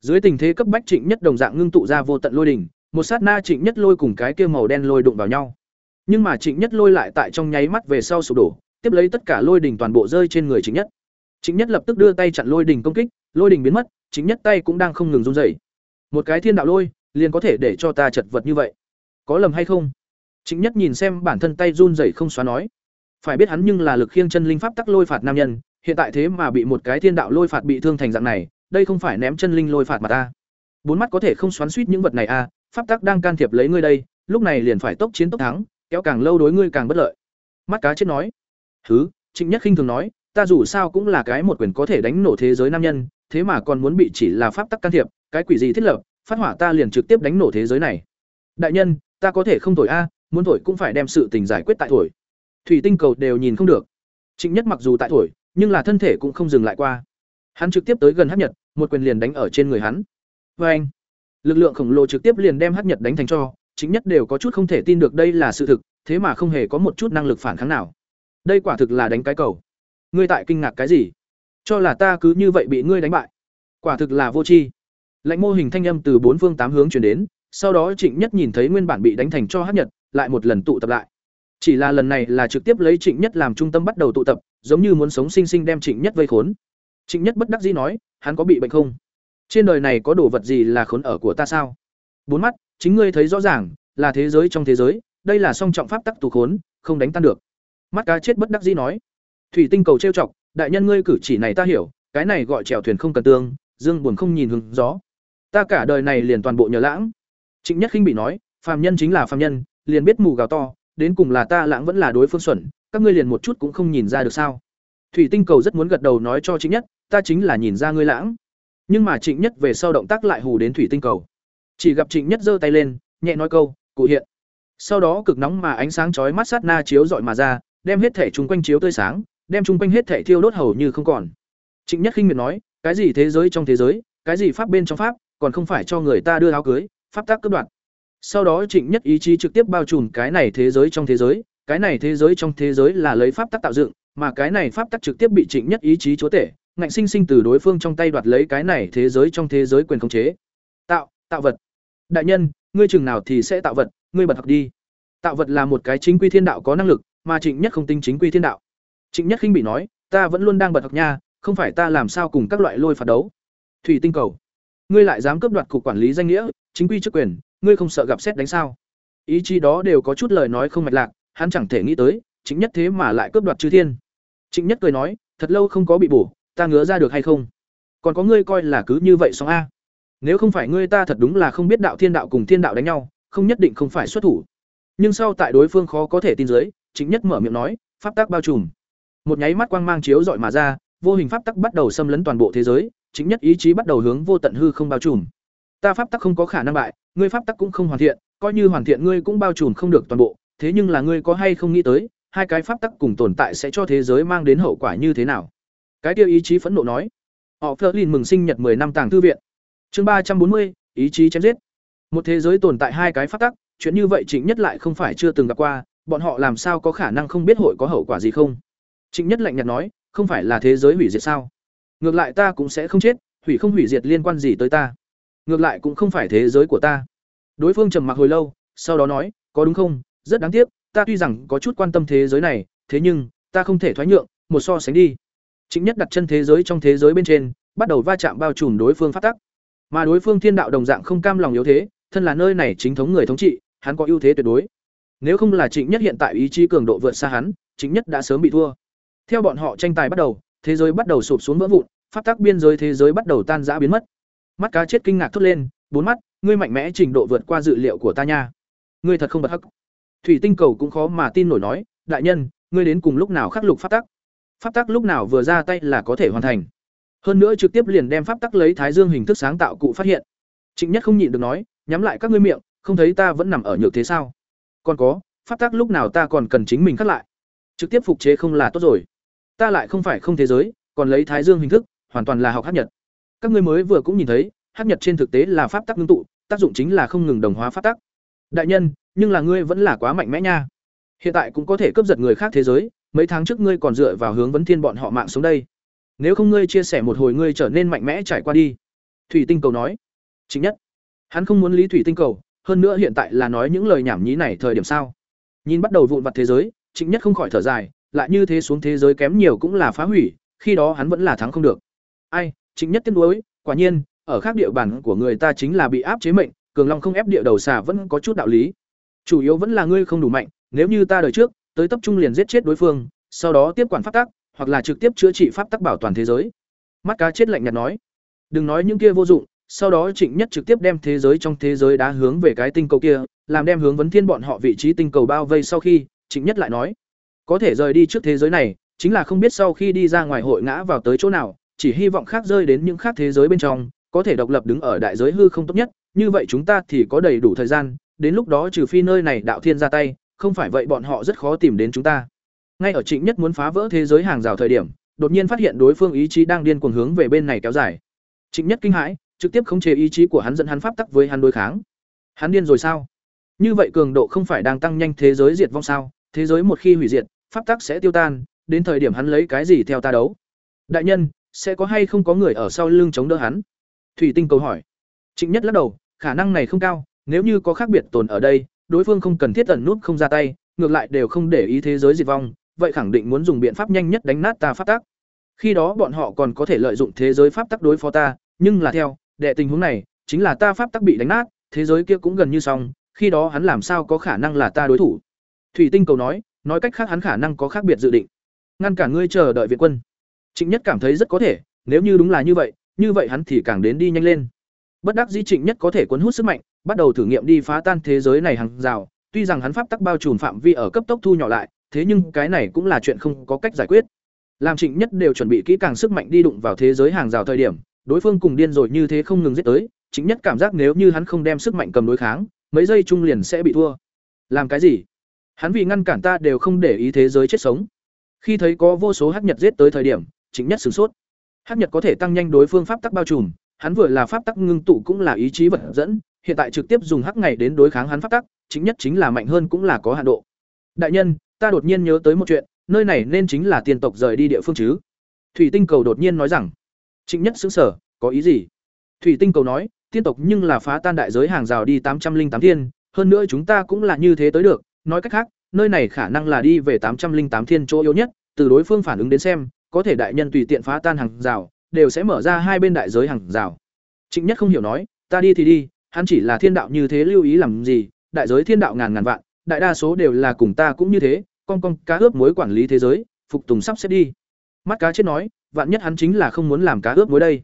Dưới tình thế cấp bách Trịnh Nhất đồng dạng ngưng tụ ra vô tận lôi đình, một sát na Trịnh Nhất lôi cùng cái kia màu đen lôi đụng vào nhau. Nhưng mà Trịnh Nhất lôi lại tại trong nháy mắt về sau sụp đổ, tiếp lấy tất cả lôi đình toàn bộ rơi trên người Trịnh Nhất. Trịnh Nhất lập tức đưa tay chặn lôi đình công kích, lôi đình biến mất, Trịnh Nhất tay cũng đang không ngừng run rẩy. Một cái thiên đạo lôi, liền có thể để cho ta chật vật như vậy. Có lầm hay không? chính Nhất nhìn xem bản thân tay run rẩy không xóa nói. Phải biết hắn nhưng là lực khiêng chân linh pháp tắc lôi phạt nam nhân, hiện tại thế mà bị một cái thiên đạo lôi phạt bị thương thành dạng này, đây không phải ném chân linh lôi phạt mà ta. Bốn mắt có thể không xoắn suýt những vật này à, pháp tắc đang can thiệp lấy ngươi đây, lúc này liền phải tốc chiến tốc thắng, kéo càng lâu đối ngươi càng bất lợi. Mắt cá chết nói. Thứ, Trịnh Nhất khinh thường nói, ta dù sao cũng là cái một quyền có thể đánh nổ thế giới nam nhân, thế mà còn muốn bị chỉ là pháp tắc can thiệp, cái quỷ gì thiết lập, phát hỏa ta liền trực tiếp đánh nổ thế giới này. Đại nhân, ta có thể không thổi a, muốn thổi cũng phải đem sự tình giải quyết tại thổi. Thủy tinh cầu đều nhìn không được. Trịnh Nhất mặc dù tại thổi, nhưng là thân thể cũng không dừng lại qua. Hắn trực tiếp tới gần Hắc Nhật, một quyền liền đánh ở trên người hắn. Anh. Lực lượng khổng lồ trực tiếp liền đem Hắc Nhật đánh thành cho, chính nhất đều có chút không thể tin được đây là sự thực, thế mà không hề có một chút năng lực phản kháng nào. Đây quả thực là đánh cái cầu. Ngươi tại kinh ngạc cái gì? Cho là ta cứ như vậy bị ngươi đánh bại. Quả thực là vô tri. Lạnh mô hình thanh âm từ bốn phương tám hướng truyền đến, sau đó Trịnh Nhất nhìn thấy nguyên bản bị đánh thành cho hát Nhật, lại một lần tụ tập lại. Chỉ là lần này là trực tiếp lấy Trịnh Nhất làm trung tâm bắt đầu tụ tập, giống như muốn sống sinh sinh đem Trịnh Nhất vây khốn. Trịnh Nhất bất đắc dĩ nói, hắn có bị bệnh không? Trên đời này có đồ vật gì là khốn ở của ta sao? Bốn mắt, chính ngươi thấy rõ ràng, là thế giới trong thế giới, đây là song trọng pháp tắc tù khốn, không đánh tan được. Mắt cá chết bất đắc dĩ nói. Thủy tinh cầu trêu chọc, đại nhân ngươi cử chỉ này ta hiểu, cái này gọi chèo thuyền không cần tương, dương buồn không nhìn hướng gió. Ta cả đời này liền toàn bộ nhờ lãng. Trịnh Nhất khinh bị nói, phàm nhân chính là phàm nhân, liền biết mù gào to, đến cùng là ta lãng vẫn là đối phương xuẩn, các ngươi liền một chút cũng không nhìn ra được sao? Thủy Tinh Cầu rất muốn gật đầu nói cho Trịnh Nhất, ta chính là nhìn ra ngươi lãng. Nhưng mà Trịnh Nhất về sau động tác lại hù đến Thủy Tinh Cầu. Chỉ gặp Trịnh Nhất giơ tay lên, nhẹ nói câu, "Cụ hiện." Sau đó cực nóng mà ánh sáng chói mắt sát na chiếu rọi mà ra, đem hết thể chúng quanh chiếu tươi sáng, đem chung quanh hết thể thiêu đốt hầu như không còn. Trịnh Nhất khinh miệt nói, "Cái gì thế giới trong thế giới, cái gì pháp bên trong pháp, còn không phải cho người ta đưa áo cưới, pháp tác cướp đoạt." Sau đó Trịnh Nhất ý chí trực tiếp bao trùm cái này thế giới trong thế giới, cái này thế giới trong thế giới là lấy pháp tắc tạo dựng, mà cái này pháp tắc trực tiếp bị Trịnh Nhất ý chí chúa tể, ngạnh sinh sinh từ đối phương trong tay đoạt lấy cái này thế giới trong thế giới quyền khống chế. Tạo, tạo vật. Đại nhân, ngươi chừng nào thì sẽ tạo vật, ngươi bật học đi. Tạo vật là một cái chính quy thiên đạo có năng lực, mà Trịnh Nhất không tính chính quy thiên đạo. Trịnh Nhất khinh bị nói, ta vẫn luôn đang bật học nha, không phải ta làm sao cùng các loại lôi phạt đấu. Thủy tinh cầu, ngươi lại dám cướp đoạt cục quản lý danh nghĩa, chính quy chức quyền, ngươi không sợ gặp xét đánh sao? Ý chí đó đều có chút lời nói không mạch lạc hắn chẳng thể nghĩ tới chính nhất thế mà lại cướp đoạt chư thiên. Chính nhất cười nói thật lâu không có bị bổ ta ngứa ra được hay không? Còn có ngươi coi là cứ như vậy xong a? Nếu không phải ngươi ta thật đúng là không biết đạo thiên đạo cùng thiên đạo đánh nhau không nhất định không phải xuất thủ. Nhưng sau tại đối phương khó có thể tin giới chính nhất mở miệng nói pháp tắc bao trùm. Một nháy mắt quang mang chiếu dọi mà ra vô hình pháp tắc bắt đầu xâm lấn toàn bộ thế giới chính nhất ý chí bắt đầu hướng vô tận hư không bao trùm. Ta pháp tắc không có khả năng bại, ngươi pháp tắc cũng không hoàn thiện, coi như hoàn thiện ngươi cũng bao trùm không được toàn bộ, thế nhưng là ngươi có hay không nghĩ tới, hai cái pháp tắc cùng tồn tại sẽ cho thế giới mang đến hậu quả như thế nào? Cái kia ý chí phẫn nộ nói. Họ Flerlin mừng sinh nhật 10 năm tàng thư viện. Chương ba trăm bốn mươi, ý chí chém giết. Một thế giới tồn tại hai cái pháp tắc, chuyện như vậy trịnh nhất lại không phải chưa từng gặp qua, bọn họ làm sao có khả năng không biết hội có hậu quả gì không? Trịnh nhất lạnh nhạt nói, không phải là thế giới hủy diệt sao? Ngược lại ta cũng sẽ không chết, hủy không hủy diệt liên quan gì tới ta. Ngược lại cũng không phải thế giới của ta. Đối phương trầm mặc hồi lâu, sau đó nói, có đúng không? Rất đáng tiếc, ta tuy rằng có chút quan tâm thế giới này, thế nhưng, ta không thể thoái nhượng, một so sánh đi. Chính nhất đặt chân thế giới trong thế giới bên trên, bắt đầu va chạm bao trùm đối phương phát tắc. Mà đối phương thiên đạo đồng dạng không cam lòng yếu thế, thân là nơi này chính thống người thống trị, hắn có ưu thế tuyệt đối. Nếu không là trịnh nhất hiện tại ý chí cường độ vượt xa hắn, trịnh nhất đã sớm bị thua. Theo bọn họ tranh tài bắt đầu thế giới bắt đầu sụp xuống vỡ vụn, pháp tắc biên giới thế giới bắt đầu tan rã biến mất. Mắt cá chết kinh ngạc thốt lên, bốn mắt, ngươi mạnh mẽ trình độ vượt qua dự liệu của ta nha. Ngươi thật không bật hắc. Thủy tinh cầu cũng khó mà tin nổi nói, đại nhân, ngươi đến cùng lúc nào khắc lục pháp tắc? Pháp tắc lúc nào vừa ra tay là có thể hoàn thành. Hơn nữa trực tiếp liền đem pháp tắc lấy thái dương hình thức sáng tạo cụ phát hiện. Trịnh nhất không nhịn được nói, nhắm lại các ngươi miệng, không thấy ta vẫn nằm ở nhược thế sao? Còn có, pháp tắc lúc nào ta còn cần chính mình khắc lại? Trực tiếp phục chế không là tốt rồi ta lại không phải không thế giới, còn lấy thái dương hình thức, hoàn toàn là học hát nhật. Các ngươi mới vừa cũng nhìn thấy, hát nhật trên thực tế là pháp tắc ngưng tụ, tác dụng chính là không ngừng đồng hóa pháp tắc. Đại nhân, nhưng là ngươi vẫn là quá mạnh mẽ nha. Hiện tại cũng có thể cướp giật người khác thế giới, mấy tháng trước ngươi còn dựa vào hướng vấn thiên bọn họ mạng xuống đây. Nếu không ngươi chia sẻ một hồi ngươi trở nên mạnh mẽ trải qua đi. Thủy tinh cầu nói. Chính nhất. Hắn không muốn lý thủy tinh cầu, hơn nữa hiện tại là nói những lời nhảm nhí này thời điểm sao. Nhìn bắt đầu vụn vặt thế giới, chính nhất không khỏi thở dài lại như thế xuống thế giới kém nhiều cũng là phá hủy khi đó hắn vẫn là thắng không được. Ai chính nhất tiên đuối, quả nhiên ở khác địa bàn của người ta chính là bị áp chế mệnh cường long không ép địa đầu xà vẫn có chút đạo lý. Chủ yếu vẫn là ngươi không đủ mạnh nếu như ta đời trước tới tập trung liền giết chết đối phương sau đó tiếp quản pháp tắc hoặc là trực tiếp chữa trị pháp tắc bảo toàn thế giới. Mắt cá chết lạnh nhạt nói. Đừng nói những kia vô dụng sau đó trịnh nhất trực tiếp đem thế giới trong thế giới đá hướng về cái tinh cầu kia làm đem hướng vấn thiên bọn họ vị trí tinh cầu bao vây sau khi trịnh nhất lại nói có thể rời đi trước thế giới này, chính là không biết sau khi đi ra ngoài hội ngã vào tới chỗ nào, chỉ hy vọng khác rơi đến những khác thế giới bên trong, có thể độc lập đứng ở đại giới hư không tốt nhất, như vậy chúng ta thì có đầy đủ thời gian, đến lúc đó trừ phi nơi này đạo thiên ra tay, không phải vậy bọn họ rất khó tìm đến chúng ta. Ngay ở trịnh nhất muốn phá vỡ thế giới hàng rào thời điểm, đột nhiên phát hiện đối phương ý chí đang điên cuồng hướng về bên này kéo dài. Trịnh nhất kinh hãi, trực tiếp khống chế ý chí của hắn dẫn hắn pháp tắc với hắn đối kháng. Hắn điên rồi sao? Như vậy cường độ không phải đang tăng nhanh thế giới diệt vong sao? Thế giới một khi hủy diệt pháp tắc sẽ tiêu tan, đến thời điểm hắn lấy cái gì theo ta đấu? Đại nhân, sẽ có hay không có người ở sau lưng chống đỡ hắn? Thủy tinh cầu hỏi. Trịnh nhất lắc đầu, khả năng này không cao, nếu như có khác biệt tồn ở đây, đối phương không cần thiết ẩn nút không ra tay, ngược lại đều không để ý thế giới diệt vong, vậy khẳng định muốn dùng biện pháp nhanh nhất đánh nát ta pháp tắc. Khi đó bọn họ còn có thể lợi dụng thế giới pháp tắc đối phó ta, nhưng là theo, đệ tình huống này, chính là ta pháp tắc bị đánh nát, thế giới kia cũng gần như xong, khi đó hắn làm sao có khả năng là ta đối thủ? Thủy tinh cầu nói nói cách khác hắn khả năng có khác biệt dự định. Ngăn cản ngươi chờ đợi viện quân. Trịnh nhất cảm thấy rất có thể, nếu như đúng là như vậy như vậy hắn thì càng đến đi nhanh lên. Bất đắc dĩ trịnh nhất có thể cuốn hút sức mạnh, bắt đầu thử nghiệm đi phá tan thế giới này hàng rào. Tuy rằng hắn pháp tắc bao trùm phạm vi ở cấp tốc thu nhỏ lại, thế nhưng cái này cũng là chuyện không có cách giải quyết. Làm trịnh nhất đều chuẩn bị kỹ càng sức mạnh đi đụng vào thế giới hàng rào thời điểm, đối phương cùng điên rồi như thế không ngừng giết tới, Trịnh nhất cảm giác nếu như hắn không đem sức mạnh cầm đối kháng, mấy giây chung liền sẽ bị thua. Làm cái gì? Hắn vì ngăn cản ta đều không để ý thế giới chết sống. Khi thấy có vô số hắc nhật giết tới thời điểm chính nhất sửng sốt. Hắc nhật có thể tăng nhanh đối phương pháp tắc bao trùm, hắn vừa là pháp tắc ngưng tụ cũng là ý chí vật dẫn, hiện tại trực tiếp dùng hắc ngày đến đối kháng hắn pháp tắc chính nhất chính là mạnh hơn cũng là có hạn độ. Đại nhân, ta đột nhiên nhớ tới một chuyện, nơi này nên chính là tiên tộc rời đi địa phương chứ? Thủy tinh cầu đột nhiên nói rằng. Trịnh nhất xứng sở có ý gì? Thủy tinh cầu nói, tiên tộc nhưng là phá tan đại giới hàng rào đi tám trăm linh tám thiên, hơn nữa chúng ta cũng là như thế tới được nói cách khác, nơi này khả năng là đi về tám trăm linh tám thiên chỗ yếu nhất, từ đối phương phản ứng đến xem, có thể đại nhân tùy tiện phá tan hàng rào, đều sẽ mở ra hai bên đại giới hàng rào. Trịnh nhất không hiểu nói, ta đi thì đi, hắn chỉ là thiên đạo như thế lưu ý làm gì, đại giới thiên đạo ngàn ngàn vạn, đại đa số đều là cùng ta cũng như thế, con con cá ướp mối quản lý thế giới, phục tùng sắp xếp đi. Mắt cá chết nói, vạn nhất hắn chính là không muốn làm cá ướp mối đây.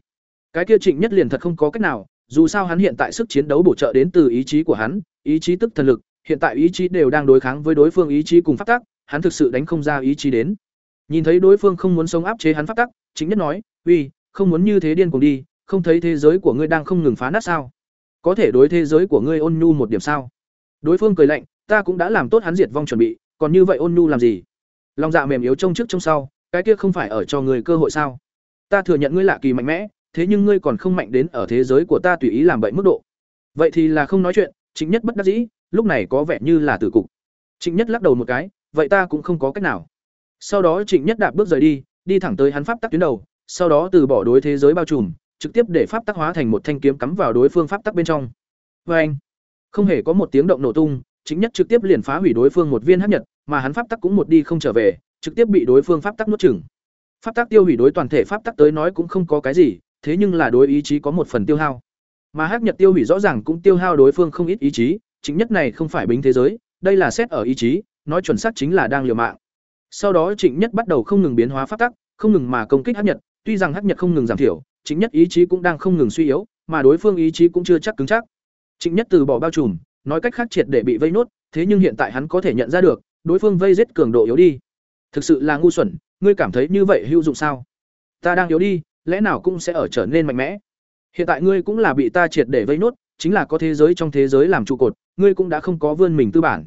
Cái kia trịnh nhất liền thật không có cách nào, dù sao hắn hiện tại sức chiến đấu bổ trợ đến từ ý chí của hắn, ý chí tức thần lực hiện tại ý chí đều đang đối kháng với đối phương ý chí cùng phát tắc, hắn thực sự đánh không ra ý chí đến. Nhìn thấy đối phương không muốn sống áp chế hắn phát tắc, chính nhất nói uy không muốn như thế điên cuồng đi không thấy thế giới của ngươi đang không ngừng phá nát sao? Có thể đối thế giới của ngươi ôn nhu một điểm sao? Đối phương cười lạnh ta cũng đã làm tốt hắn diệt vong chuẩn bị còn như vậy ôn nhu làm gì? Lòng dạ mềm yếu trông trước trông sau cái kia không phải ở cho người cơ hội sao? Ta thừa nhận ngươi lạ kỳ mạnh mẽ thế nhưng ngươi còn không mạnh đến ở thế giới của ta tùy ý làm bậy mức độ. Vậy thì là không nói chuyện chính nhất bất đắc dĩ lúc này có vẻ như là tử cục. Trịnh nhất lắc đầu một cái, vậy ta cũng không có cách nào. Sau đó trịnh nhất đạp bước rời đi đi thẳng tới hắn pháp tắc tuyến đầu, sau đó từ bỏ đối thế giới bao trùm, trực tiếp để pháp tắc hóa thành một thanh kiếm cắm vào đối phương pháp tắc bên trong. Vê anh, không hề có một tiếng động nổ tung chính nhất trực tiếp liền phá hủy đối phương một viên hấp nhật, mà hắn pháp tắc cũng một đi không trở về, trực tiếp bị đối phương pháp tắc nuốt chửng. Pháp tắc tiêu hủy đối toàn thể pháp tắc tới nói cũng không có cái gì, thế nhưng là đối ý chí có một phần tiêu hao. Mà hấp nhật tiêu hủy rõ ràng cũng tiêu hao đối phương không ít ý chí chính nhất này không phải bính thế giới, đây là xét ở ý chí, nói chuẩn xác chính là đang liều mạng. Sau đó trịnh nhất bắt đầu không ngừng biến hóa pháp tắc, không ngừng mà công kích hắc nhật, tuy rằng hắc nhật không ngừng giảm thiểu, trịnh nhất ý chí cũng đang không ngừng suy yếu, mà đối phương ý chí cũng chưa chắc cứng chắc. Trịnh nhất từ bỏ bao trùm, nói cách khác triệt để bị vây nốt, thế nhưng hiện tại hắn có thể nhận ra được, đối phương vây giết cường độ yếu đi. Thực sự là ngu xuẩn, ngươi cảm thấy như vậy hữu dụng sao? Ta đang yếu đi, lẽ nào cũng sẽ ở trở nên mạnh mẽ? Hiện tại ngươi cũng là bị ta triệt để vây nốt chính là có thế giới trong thế giới làm trụ cột, ngươi cũng đã không có vươn mình tư bản.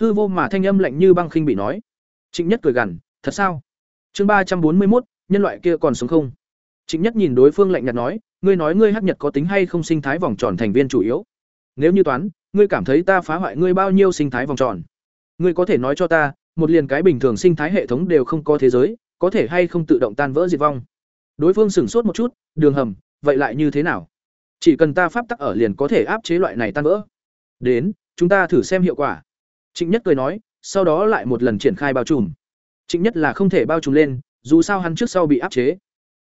Hư vô mà thanh âm lạnh như băng khinh bị nói. Trịnh nhất cười gằn, thật sao? Chương ba trăm bốn mươi một nhân loại kia còn sống không? Trịnh nhất nhìn đối phương lạnh nhạt nói, ngươi nói ngươi hắc nhật có tính hay không sinh thái vòng tròn thành viên chủ yếu? Nếu như toán, ngươi cảm thấy ta phá hoại ngươi bao nhiêu sinh thái vòng tròn? Ngươi có thể nói cho ta, một liền cái bình thường sinh thái hệ thống đều không có thế giới, có thể hay không tự động tan vỡ diệt vong? Đối phương sửng sốt một chút, đường hầm, vậy lại như thế nào? Chỉ cần ta pháp tắc ở liền có thể áp chế loại này tan vỡ. Đến, chúng ta thử xem hiệu quả. Trịnh nhất cười nói, sau đó lại một lần triển khai bao trùm. Trịnh nhất là không thể bao trùm lên, dù sao hắn trước sau bị áp chế.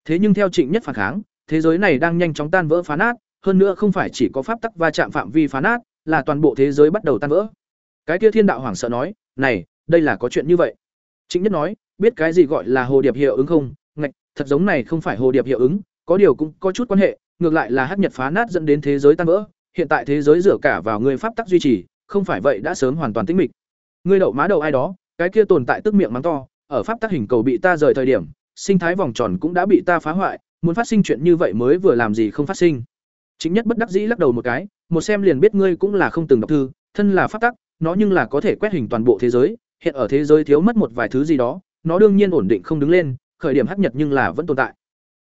Thế nhưng theo trịnh nhất phản kháng, thế giới này đang nhanh chóng tan vỡ phá nát, hơn nữa không phải chỉ có pháp tắc va chạm phạm vi phá nát, là toàn bộ thế giới bắt đầu tan vỡ. Cái kia thiên đạo hoảng sợ nói, này, đây là có chuyện như vậy. Trịnh nhất nói, biết cái gì gọi là hồ điệp hiệu ứng không? Ngạch, thật giống này không phải hồ điệp hiệu ứng, có điều cũng có chút quan hệ ngược lại là hắc nhật phá nát dẫn đến thế giới tan vỡ, hiện tại thế giới dựa cả vào người pháp tắc duy trì, không phải vậy đã sớm hoàn toàn tĩnh mịch. Ngươi đậu má đầu ai đó, cái kia tồn tại tức miệng mắng to, ở pháp tắc hình cầu bị ta rời thời điểm, sinh thái vòng tròn cũng đã bị ta phá hoại, muốn phát sinh chuyện như vậy mới vừa làm gì không phát sinh. Chính nhất bất đắc dĩ lắc đầu một cái, một xem liền biết ngươi cũng là không từng đọc thư, thân là pháp tắc, nó nhưng là có thể quét hình toàn bộ thế giới, hiện ở thế giới thiếu mất một vài thứ gì đó, nó đương nhiên ổn định không đứng lên, khởi điểm hắc nhật nhưng là vẫn tồn tại.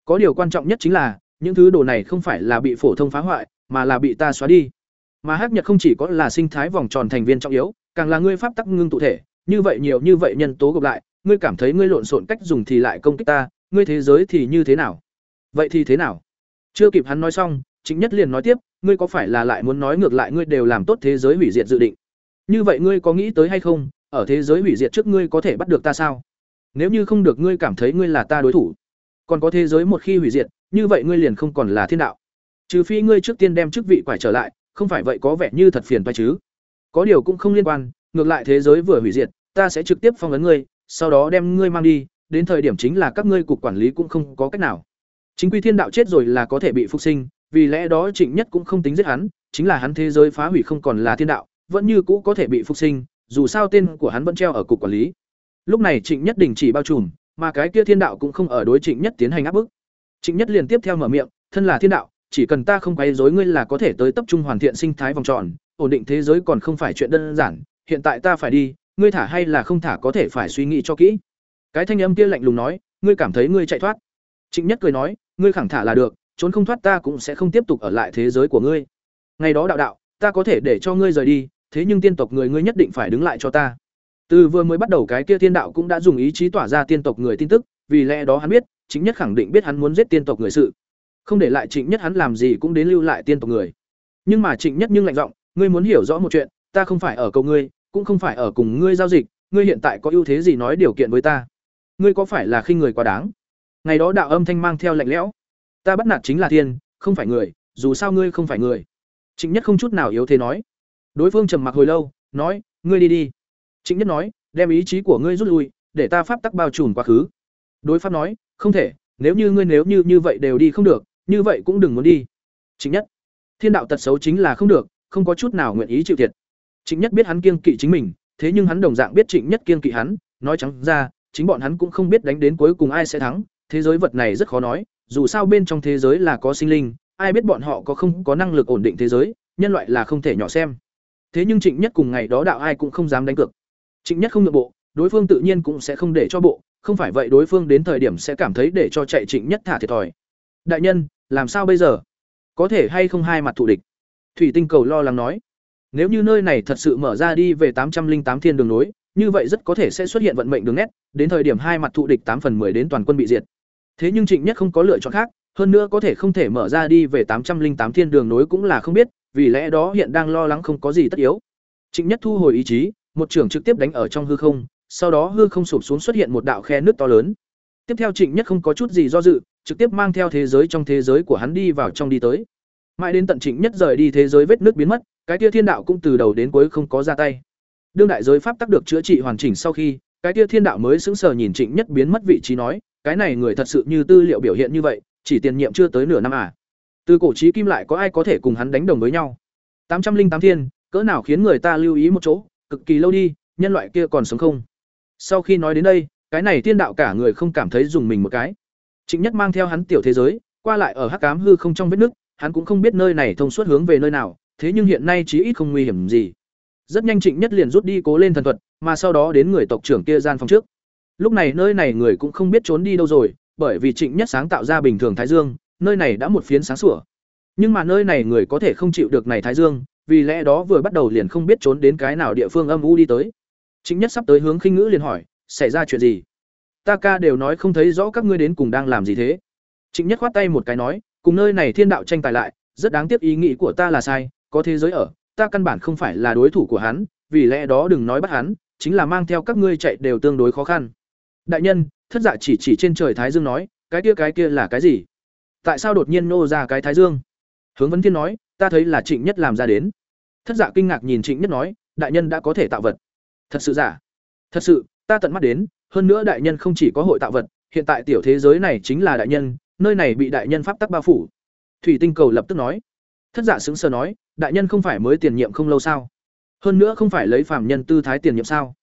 Có điều quan trọng nhất chính là những thứ đồ này không phải là bị phổ thông phá hoại, mà là bị ta xóa đi. Mà hắc nhật không chỉ có là sinh thái vòng tròn thành viên trọng yếu, càng là ngươi pháp tắc ngưng tụ thể. Như vậy nhiều như vậy nhân tố gộp lại, ngươi cảm thấy ngươi lộn xộn cách dùng thì lại công kích ta, ngươi thế giới thì như thế nào? Vậy thì thế nào? Chưa kịp hắn nói xong chính nhất liền nói tiếp, ngươi có phải là lại muốn nói ngược lại ngươi đều làm tốt thế giới hủy diệt dự định? Như vậy ngươi có nghĩ tới hay không, ở thế giới hủy diệt trước ngươi có thể bắt được ta sao? Nếu như không được ngươi cảm thấy ngươi là ta đối thủ, còn có thế giới một khi hủy diệt như vậy ngươi liền không còn là thiên đạo. Trừ phi ngươi trước tiên đem chức vị quải trở lại, không phải vậy có vẻ như thật phiền phải chứ. Có điều cũng không liên quan, ngược lại thế giới vừa hủy diệt, ta sẽ trực tiếp phong ấn ngươi, sau đó đem ngươi mang đi, đến thời điểm chính là các ngươi cục quản lý cũng không có cách nào. Chính quy thiên đạo chết rồi là có thể bị phục sinh, vì lẽ đó trịnh nhất cũng không tính giết hắn, chính là hắn thế giới phá hủy không còn là thiên đạo, vẫn như cũ có thể bị phục sinh, dù sao tên của hắn vẫn treo ở cục quản lý. Lúc này trịnh nhất đình chỉ bao trùm, mà cái kia thiên đạo cũng không ở đối trịnh nhất tiến hành áp bức trịnh nhất liền tiếp theo mở miệng, thân là thiên đạo, chỉ cần ta không quấy rối ngươi là có thể tới tập trung hoàn thiện sinh thái vòng tròn, ổn định thế giới còn không phải chuyện đơn giản, hiện tại ta phải đi, ngươi thả hay là không thả có thể phải suy nghĩ cho kỹ. Cái thanh âm kia lạnh lùng nói, ngươi cảm thấy ngươi chạy thoát? Trịnh nhất cười nói, ngươi khẳng thả là được, trốn không thoát ta cũng sẽ không tiếp tục ở lại thế giới của ngươi. Ngày đó đạo đạo, ta có thể để cho ngươi rời đi, thế nhưng tiên tộc người ngươi nhất định phải đứng lại cho ta. Từ vừa mới bắt đầu cái kia tiên đạo cũng đã dùng ý chí tỏa ra tiên tộc người tin tức, vì lẽ đó hắn biết chính nhất khẳng định biết hắn muốn giết tiên tộc người sự. Không để lại trịnh nhất hắn làm gì cũng đến lưu lại tiên tộc người. Nhưng mà trịnh nhất nhưng lạnh giọng, ngươi muốn hiểu rõ một chuyện, ta không phải ở cầu ngươi, cũng không phải ở cùng ngươi giao dịch, ngươi hiện tại có ưu thế gì nói điều kiện với ta? Ngươi có phải là khi người quá đáng? Ngày đó đạo âm thanh mang theo lạnh lẽo, ta bắt nạt chính là thiên không phải người, dù sao ngươi không phải người. Trịnh nhất không chút nào yếu thế nói. Đối phương trầm mặc hồi lâu, nói, ngươi đi đi. Trịnh nhất nói, đem ý chí của ngươi rút lui, để ta pháp tắc bao trùm quá khứ đối pháp nói không thể nếu như ngươi nếu như như vậy đều đi không được như vậy cũng đừng muốn đi. Trịnh nhất thiên đạo tật xấu chính là không được không có chút nào nguyện ý chịu thiệt. Trịnh nhất biết hắn kiêng kỵ chính mình thế nhưng hắn đồng dạng biết trịnh nhất kiêng kỵ hắn nói trắng ra chính bọn hắn cũng không biết đánh đến cuối cùng ai sẽ thắng thế giới vật này rất khó nói dù sao bên trong thế giới là có sinh linh ai biết bọn họ có không có năng lực ổn định thế giới nhân loại là không thể nhỏ xem. Thế nhưng trịnh nhất cùng ngày đó đạo ai cũng không dám đánh cược. Trịnh nhất không nhượng bộ đối phương tự nhiên cũng sẽ không để cho bộ, không phải vậy đối phương đến thời điểm sẽ cảm thấy để cho chạy Trịnh Nhất thả thiệt thòi. Đại nhân, làm sao bây giờ? Có thể hay không hai mặt thù địch? Thủy Tinh Cầu lo lắng nói. Nếu như nơi này thật sự mở ra đi về tám trăm linh tám thiên đường nối, như vậy rất có thể sẽ xuất hiện vận mệnh đường nét, đến thời điểm hai mặt thụ địch tám phần 10 đến toàn quân bị diệt. Thế nhưng Trịnh Nhất không có lựa chọn khác, hơn nữa có thể không thể mở ra đi về tám trăm linh tám thiên đường nối cũng là không biết, vì lẽ đó hiện đang lo lắng không có gì tất yếu. Trịnh Nhất thu hồi ý chí, một trưởng trực tiếp đánh ở trong hư không, sau đó hư không sụp xuống xuất hiện một đạo khe nước to lớn. Tiếp theo Trịnh Nhất không có chút gì do dự, trực tiếp mang theo thế giới trong thế giới của hắn đi vào trong đi tới. Mãi đến tận Trịnh Nhất rời đi thế giới vết nước biến mất, cái kia thiên đạo cũng từ đầu đến cuối không có ra tay. Đương đại giới pháp tắc được chữa trị hoàn chỉnh sau khi, cái kia thiên đạo mới sững sờ nhìn Trịnh Nhất biến mất vị trí nói, cái này người thật sự như tư liệu biểu hiện như vậy, chỉ tiền nhiệm chưa tới nửa năm à? Từ cổ chí kim lại có ai có thể cùng hắn đánh đồng với nhau? Tám trăm linh tám thiên, cỡ nào khiến người ta lưu ý một chỗ, cực kỳ lâu đi, nhân loại kia còn sống không? Sau khi nói đến đây, cái này tiên đạo cả người không cảm thấy dùng mình một cái. Trịnh Nhất mang theo hắn tiểu thế giới, qua lại ở hắc ám hư không trong vết nước, hắn cũng không biết nơi này thông suốt hướng về nơi nào, thế nhưng hiện nay chí ít không nguy hiểm gì. Rất nhanh Trịnh Nhất liền rút đi cố lên thần thuật, mà sau đó đến người tộc trưởng kia gian phòng trước. Lúc này nơi này người cũng không biết trốn đi đâu rồi, bởi vì Trịnh Nhất sáng tạo ra bình thường Thái Dương, nơi này đã một phiến sáng sủa. Nhưng mà nơi này người có thể không chịu được này Thái Dương, vì lẽ đó vừa bắt đầu liền không biết trốn đến cái nào địa phương âm u đi tới. Trịnh Nhất sắp tới hướng khinh ngữ liền hỏi, xảy ra chuyện gì? Ta ca đều nói không thấy rõ các ngươi đến cùng đang làm gì thế. Trịnh Nhất khoát tay một cái nói, cùng nơi này thiên đạo tranh tài lại, rất đáng tiếc ý nghĩ của ta là sai, có thế giới ở, ta căn bản không phải là đối thủ của hắn, vì lẽ đó đừng nói bắt hắn, chính là mang theo các ngươi chạy đều tương đối khó khăn. Đại nhân, thất dạ chỉ chỉ trên trời thái dương nói, cái kia cái kia là cái gì? Tại sao đột nhiên nô ra cái thái dương? Hướng Vấn Thiên nói, ta thấy là Trịnh Nhất làm ra đến. Thất dạ kinh ngạc nhìn Trịnh Nhất nói, đại nhân đã có thể tạo vật. Thật sự giả? Thật sự, ta tận mắt đến, hơn nữa đại nhân không chỉ có hội tạo vật, hiện tại tiểu thế giới này chính là đại nhân, nơi này bị đại nhân pháp tắc bao phủ. Thủy Tinh Cầu lập tức nói. Thất giả sững sờ nói, đại nhân không phải mới tiền nhiệm không lâu sao? Hơn nữa không phải lấy phàm nhân tư thái tiền nhiệm sao?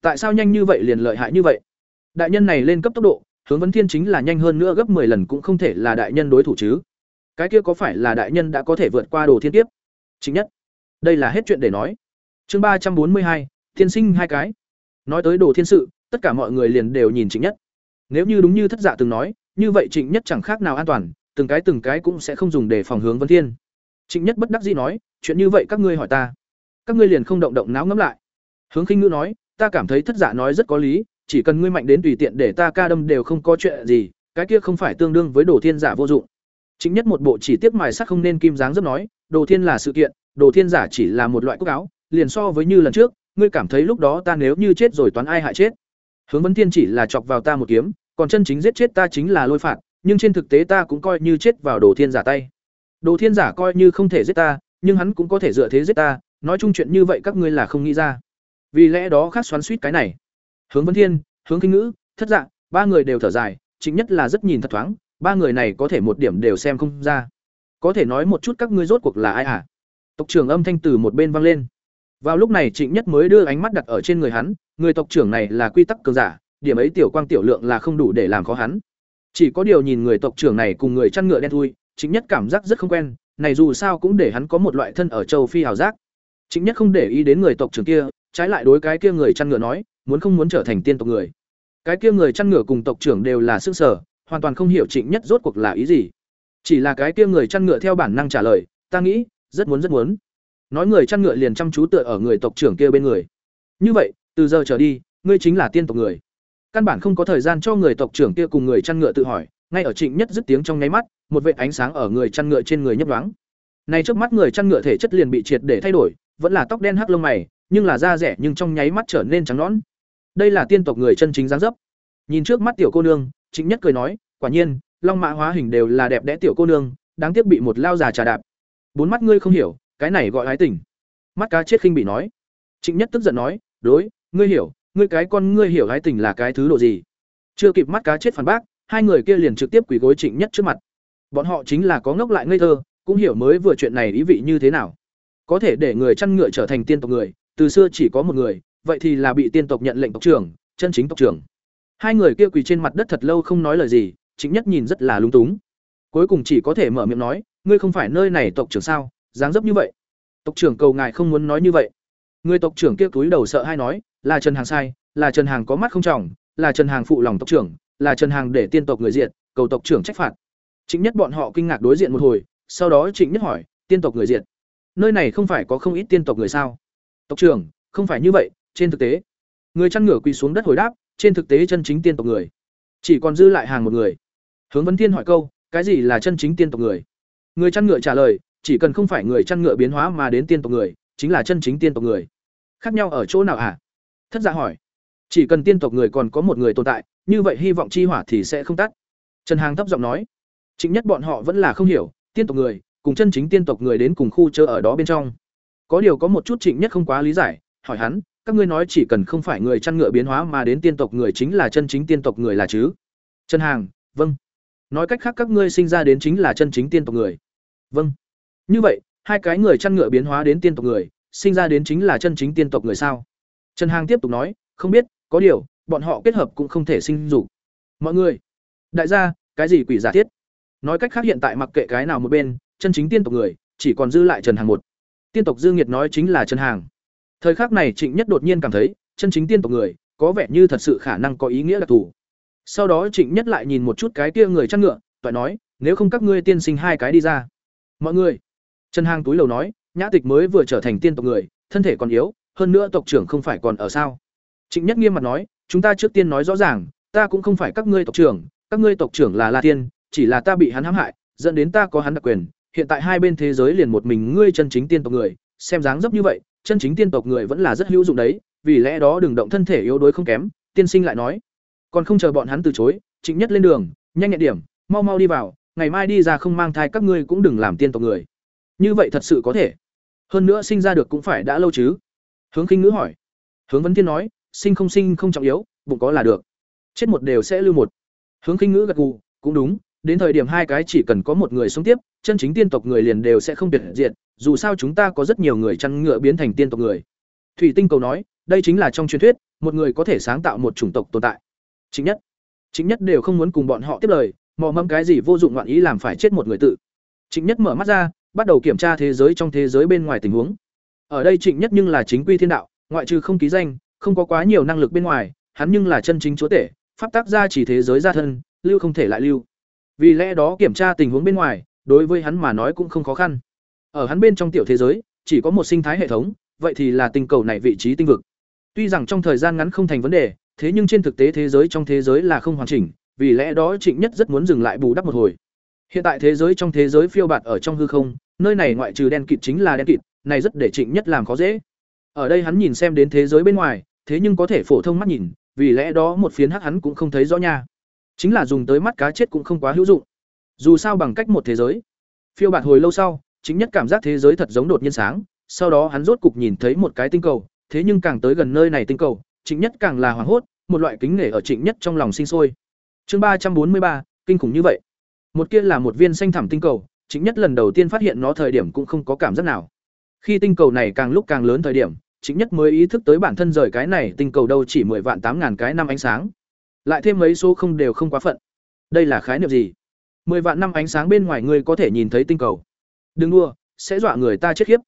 Tại sao nhanh như vậy liền lợi hại như vậy? Đại nhân này lên cấp tốc độ, hướng vấn thiên chính là nhanh hơn nữa gấp 10 lần cũng không thể là đại nhân đối thủ chứ. Cái kia có phải là đại nhân đã có thể vượt qua đồ thiên kiếp? Chính nhất. Đây là hết chuyện để nói. Chương ba trăm bốn mươi hai, thiên sinh hai cái. Nói tới đồ thiên sự, tất cả mọi người liền đều nhìn Trịnh Nhất. Nếu như đúng như thất dạ từng nói, như vậy Trịnh Nhất chẳng khác nào an toàn, từng cái từng cái cũng sẽ không dùng để phòng hướng Vân Thiên. Trịnh Nhất bất đắc dĩ nói, chuyện như vậy các ngươi hỏi ta, các ngươi liền không động động não ngẫm lại. Hướng Khinh Ngữ nói, ta cảm thấy thất dạ nói rất có lý, chỉ cần ngươi mạnh đến tùy tiện để ta ca đâm đều không có chuyện gì, cái kia không phải tương đương với Đồ Thiên giả vô dụng. Chính nhất một bộ chỉ tiếp mài sắc không nên kim dáng rất nói, Đồ Thiên là sự kiện, Đồ Thiên giả chỉ là một loại cúc áo, liền so với như lần trước, ngươi cảm thấy lúc đó ta nếu như chết rồi toán ai hại chết? Hướng Vấn Thiên chỉ là chọc vào ta một kiếm, còn chân chính giết chết ta chính là lôi phạt, nhưng trên thực tế ta cũng coi như chết vào Đồ Thiên giả tay. Đồ Thiên giả coi như không thể giết ta, nhưng hắn cũng có thể dựa thế giết ta, nói chung chuyện như vậy các ngươi là không nghĩ ra. Vì lẽ đó khác xoắn suýt cái này. Hướng Vấn Thiên, Hướng Kinh Ngữ, Thất Dạng, ba người đều thở dài, chính nhất là rất nhìn thật thoáng, ba người này có thể một điểm đều xem không ra. Có thể nói một chút các ngươi rốt cuộc là ai à? Tộc trưởng âm thanh từ một bên vang lên. Vào lúc này Trịnh Nhất mới đưa ánh mắt đặt ở trên người hắn, người tộc trưởng này là quy tắc cường giả, điểm ấy tiểu quang tiểu lượng là không đủ để làm khó hắn. Chỉ có điều nhìn người tộc trưởng này cùng người chăn ngựa đen thui, Trịnh Nhất cảm giác rất không quen, này dù sao cũng để hắn có một loại thân ở châu phi hào giác. Trịnh Nhất không để ý đến người tộc trưởng kia, trái lại đối cái kia người chăn ngựa nói, muốn không muốn trở thành tiên tộc người. Cái kia người chăn ngựa cùng tộc trưởng đều là sức sở, hoàn toàn không hiểu Trịnh Nhất rốt cuộc là ý gì. Chỉ là cái kia người chăn ngựa theo bản năng trả lời, ta nghĩ, rất muốn rất muốn. Nói người chăn ngựa liền chăm chú tựa ở người tộc trưởng kia bên người. Như vậy, từ giờ trở đi, ngươi chính là tiên tộc người. Căn bản không có thời gian cho người tộc trưởng kia cùng người chăn ngựa tự hỏi, ngay ở Trịnh Nhất dứt tiếng trong nháy mắt, một vệt ánh sáng ở người chăn ngựa trên người nhấp đoáng Này trước mắt người chăn ngựa thể chất liền bị triệt để thay đổi, vẫn là tóc đen hắc lông mày, nhưng là da rẻ nhưng trong nháy mắt trở nên trắng nõn. Đây là tiên tộc người chân chính dáng dấp. Nhìn trước mắt tiểu cô nương, Trịnh Nhất cười nói, quả nhiên, long mã hóa hình đều là đẹp đẽ tiểu cô nương, đáng tiếc bị một lao già trà đạp. Bốn mắt ngươi không hiểu, cái này gọi ái tình. Mắt cá chết khinh bị nói. Trịnh Nhất tức giận nói, đối, ngươi hiểu, ngươi cái con ngươi hiểu ái tình là cái thứ độ gì? Chưa kịp mắt cá chết phản bác, hai người kia liền trực tiếp quỳ gối Trịnh Nhất trước mặt. Bọn họ chính là có ngốc lại ngây thơ, cũng hiểu mới vừa chuyện này ý vị như thế nào. Có thể để người chăn ngựa trở thành tiên tộc người, từ xưa chỉ có một người, vậy thì là bị tiên tộc nhận lệnh tộc trưởng, chân chính tộc trưởng. Hai người kia quỳ trên mặt đất thật lâu không nói lời gì, chính nhất nhìn rất là lung túng. Cuối cùng chỉ có thể mở miệng nói, ngươi không phải nơi này tộc trưởng sao, dáng dấp như vậy. Tộc trưởng cầu ngài không muốn nói như vậy. Người tộc trưởng kia túi đầu sợ hai nói, là Trần Hàng sai, là Trần Hàng có mắt không trỏng là Trần Hàng phụ lòng tộc trưởng, là Trần Hàng để tiên tộc người diện, cầu tộc trưởng trách phạt. chính Nhất bọn họ kinh ngạc đối diện một hồi, sau đó Trịnh Nhất hỏi, tiên tộc người diện. Nơi này không phải có không ít tiên tộc người sao? Tộc trưởng, không phải như vậy, trên thực tế. Người chăn ngựa quỳ xuống đất hồi đáp, trên thực tế chân chính tiên tộc người, chỉ còn dư lại hàng một người. Hướng Vấn Thiên hỏi câu, cái gì là chân chính tiên tộc người? Người chăn ngựa trả lời, chỉ cần không phải người chăn ngựa biến hóa mà đến tiên tộc người, chính là chân chính tiên tộc người. Khác nhau ở chỗ nào hả? Thất Dạ hỏi. Chỉ cần tiên tộc người còn có một người tồn tại, như vậy hy vọng chi hỏa thì sẽ không tắt. Trần Hàng thấp giọng nói. Chính nhất bọn họ vẫn là không hiểu, tiên tộc người, cùng chân chính tiên tộc người đến cùng khu chơ ở đó bên trong. Có điều có một chút Trịnh Nhất không quá lý giải, hỏi hắn, các ngươi nói chỉ cần không phải người chăn ngựa biến hóa mà đến tiên tộc người chính là chân chính tiên tộc người là chứ? Trần Hàng, vâng. Nói cách khác các ngươi sinh ra đến chính là chân chính tiên tộc người. Vâng. Như vậy, hai cái người chăn ngựa biến hóa đến tiên tộc người, sinh ra đến chính là chân chính tiên tộc người sao? Trần Hàng tiếp tục nói, không biết, có điều, bọn họ kết hợp cũng không thể sinh dục. Mọi người, đại gia, cái gì quỷ giả thiết? Nói cách khác hiện tại mặc kệ cái nào một bên, chân chính tiên tộc người, chỉ còn dư lại Trần Hàng một. Tiên tộc Dương Nghiệt nói chính là Trần Hàng. Thời khắc này Trịnh Nhất đột nhiên cảm thấy, chân chính tiên tộc người, có vẻ như thật sự khả năng có ý nghĩa đặc thù. Sau đó Trịnh Nhất lại nhìn một chút cái kia người chăn ngựa, toại nói, nếu không các ngươi tiên sinh hai cái đi ra. Mọi người. Trần Hàng túi lầu nói, Nhã Tịch mới vừa trở thành tiên tộc người, thân thể còn yếu, hơn nữa tộc trưởng không phải còn ở sao? Trịnh Nhất nghiêm mặt nói, chúng ta trước tiên nói rõ ràng, ta cũng không phải các ngươi tộc trưởng, các ngươi tộc trưởng là La Tiên, chỉ là ta bị hắn hãm hại, dẫn đến ta có hắn đặc quyền, hiện tại hai bên thế giới liền một mình ngươi chân chính tiên tộc người, xem dáng dấp như vậy, chân chính tiên tộc người vẫn là rất hữu dụng đấy, vì lẽ đó đừng động thân thể yếu đuối không kém, tiên sinh lại nói. Còn không chờ bọn hắn từ chối, Trịnh Nhất lên đường, nhanh nhẹn điểm, mau mau đi vào, ngày mai đi ra không mang thai các ngươi cũng đừng làm tiên tộc người. Như vậy thật sự có thể. Hơn nữa sinh ra được cũng phải đã lâu chứ. Hướng Khinh Ngữ hỏi. Hướng Vấn Thiên nói, sinh không sinh không trọng yếu, bụng có là được. Chết một đều sẽ lưu một. Hướng Khinh Ngữ gật gù, cũng đúng, đến thời điểm hai cái chỉ cần có một người sống tiếp, chân chính tiên tộc người liền đều sẽ không biệt diệt, dù sao chúng ta có rất nhiều người chăn ngựa biến thành tiên tộc người. Thủy Tinh cầu nói, đây chính là trong truyền thuyết, một người có thể sáng tạo một chủng tộc tồn tại. Chính nhất, chính nhất đều không muốn cùng bọn họ tiếp lời, mò mẫm cái gì vô dụng ngoạn ý làm phải chết một người tự. Chính Nhất mở mắt ra, bắt đầu kiểm tra thế giới trong thế giới bên ngoài tình huống. Ở đây Trịnh Nhất nhưng là chính quy thiên đạo, ngoại trừ không ký danh, không có quá nhiều năng lực bên ngoài, hắn nhưng là chân chính chúa tể, pháp tác ra chỉ thế giới gia thân, lưu không thể lại lưu. Vì lẽ đó kiểm tra tình huống bên ngoài, đối với hắn mà nói cũng không khó khăn. Ở hắn bên trong tiểu thế giới, chỉ có một sinh thái hệ thống, vậy thì là tinh cầu này vị trí tinh vực. Tuy rằng trong thời gian ngắn không thành vấn đề, thế nhưng trên thực tế thế giới trong thế giới là không hoàn chỉnh, vì lẽ đó Trịnh Nhất rất muốn dừng lại bù đắp một hồi. Hiện tại thế giới trong thế giới phiêu bạt ở trong hư không, nơi này ngoại trừ đen kịt chính là đen kịt, này rất để Trịnh Nhất làm khó dễ. Ở đây hắn nhìn xem đến thế giới bên ngoài, thế nhưng có thể phổ thông mắt nhìn, vì lẽ đó một phiến hắc hắn cũng không thấy rõ nha. Chính là dùng tới mắt cá chết cũng không quá hữu dụng. Dù sao bằng cách một thế giới. Phiêu bạt hồi lâu sau, chính nhất cảm giác thế giới thật giống đột nhiên sáng, sau đó hắn rốt cục nhìn thấy một cái tinh cầu, thế nhưng càng tới gần nơi này tinh cầu, chính nhất càng là hoảng hốt, một loại kính nể ở trịnh nhất trong lòng sinh sôi. Chương ba trăm bốn mươi ba kinh khủng như vậy. Một kia là một viên xanh thẳm tinh cầu, chính nhất lần đầu tiên phát hiện nó thời điểm cũng không có cảm giác nào. Khi tinh cầu này càng lúc càng lớn thời điểm, chính nhất mới ý thức tới bản thân rời cái này tinh cầu đâu chỉ mười vạn tám ngàn cái năm ánh sáng. Lại thêm mấy số không đều không quá phận. Đây là khái niệm gì? mười vạn năm ánh sáng bên ngoài ngươi có thể nhìn thấy tinh cầu. Đừng đua, sẽ dọa người ta chết khiếp.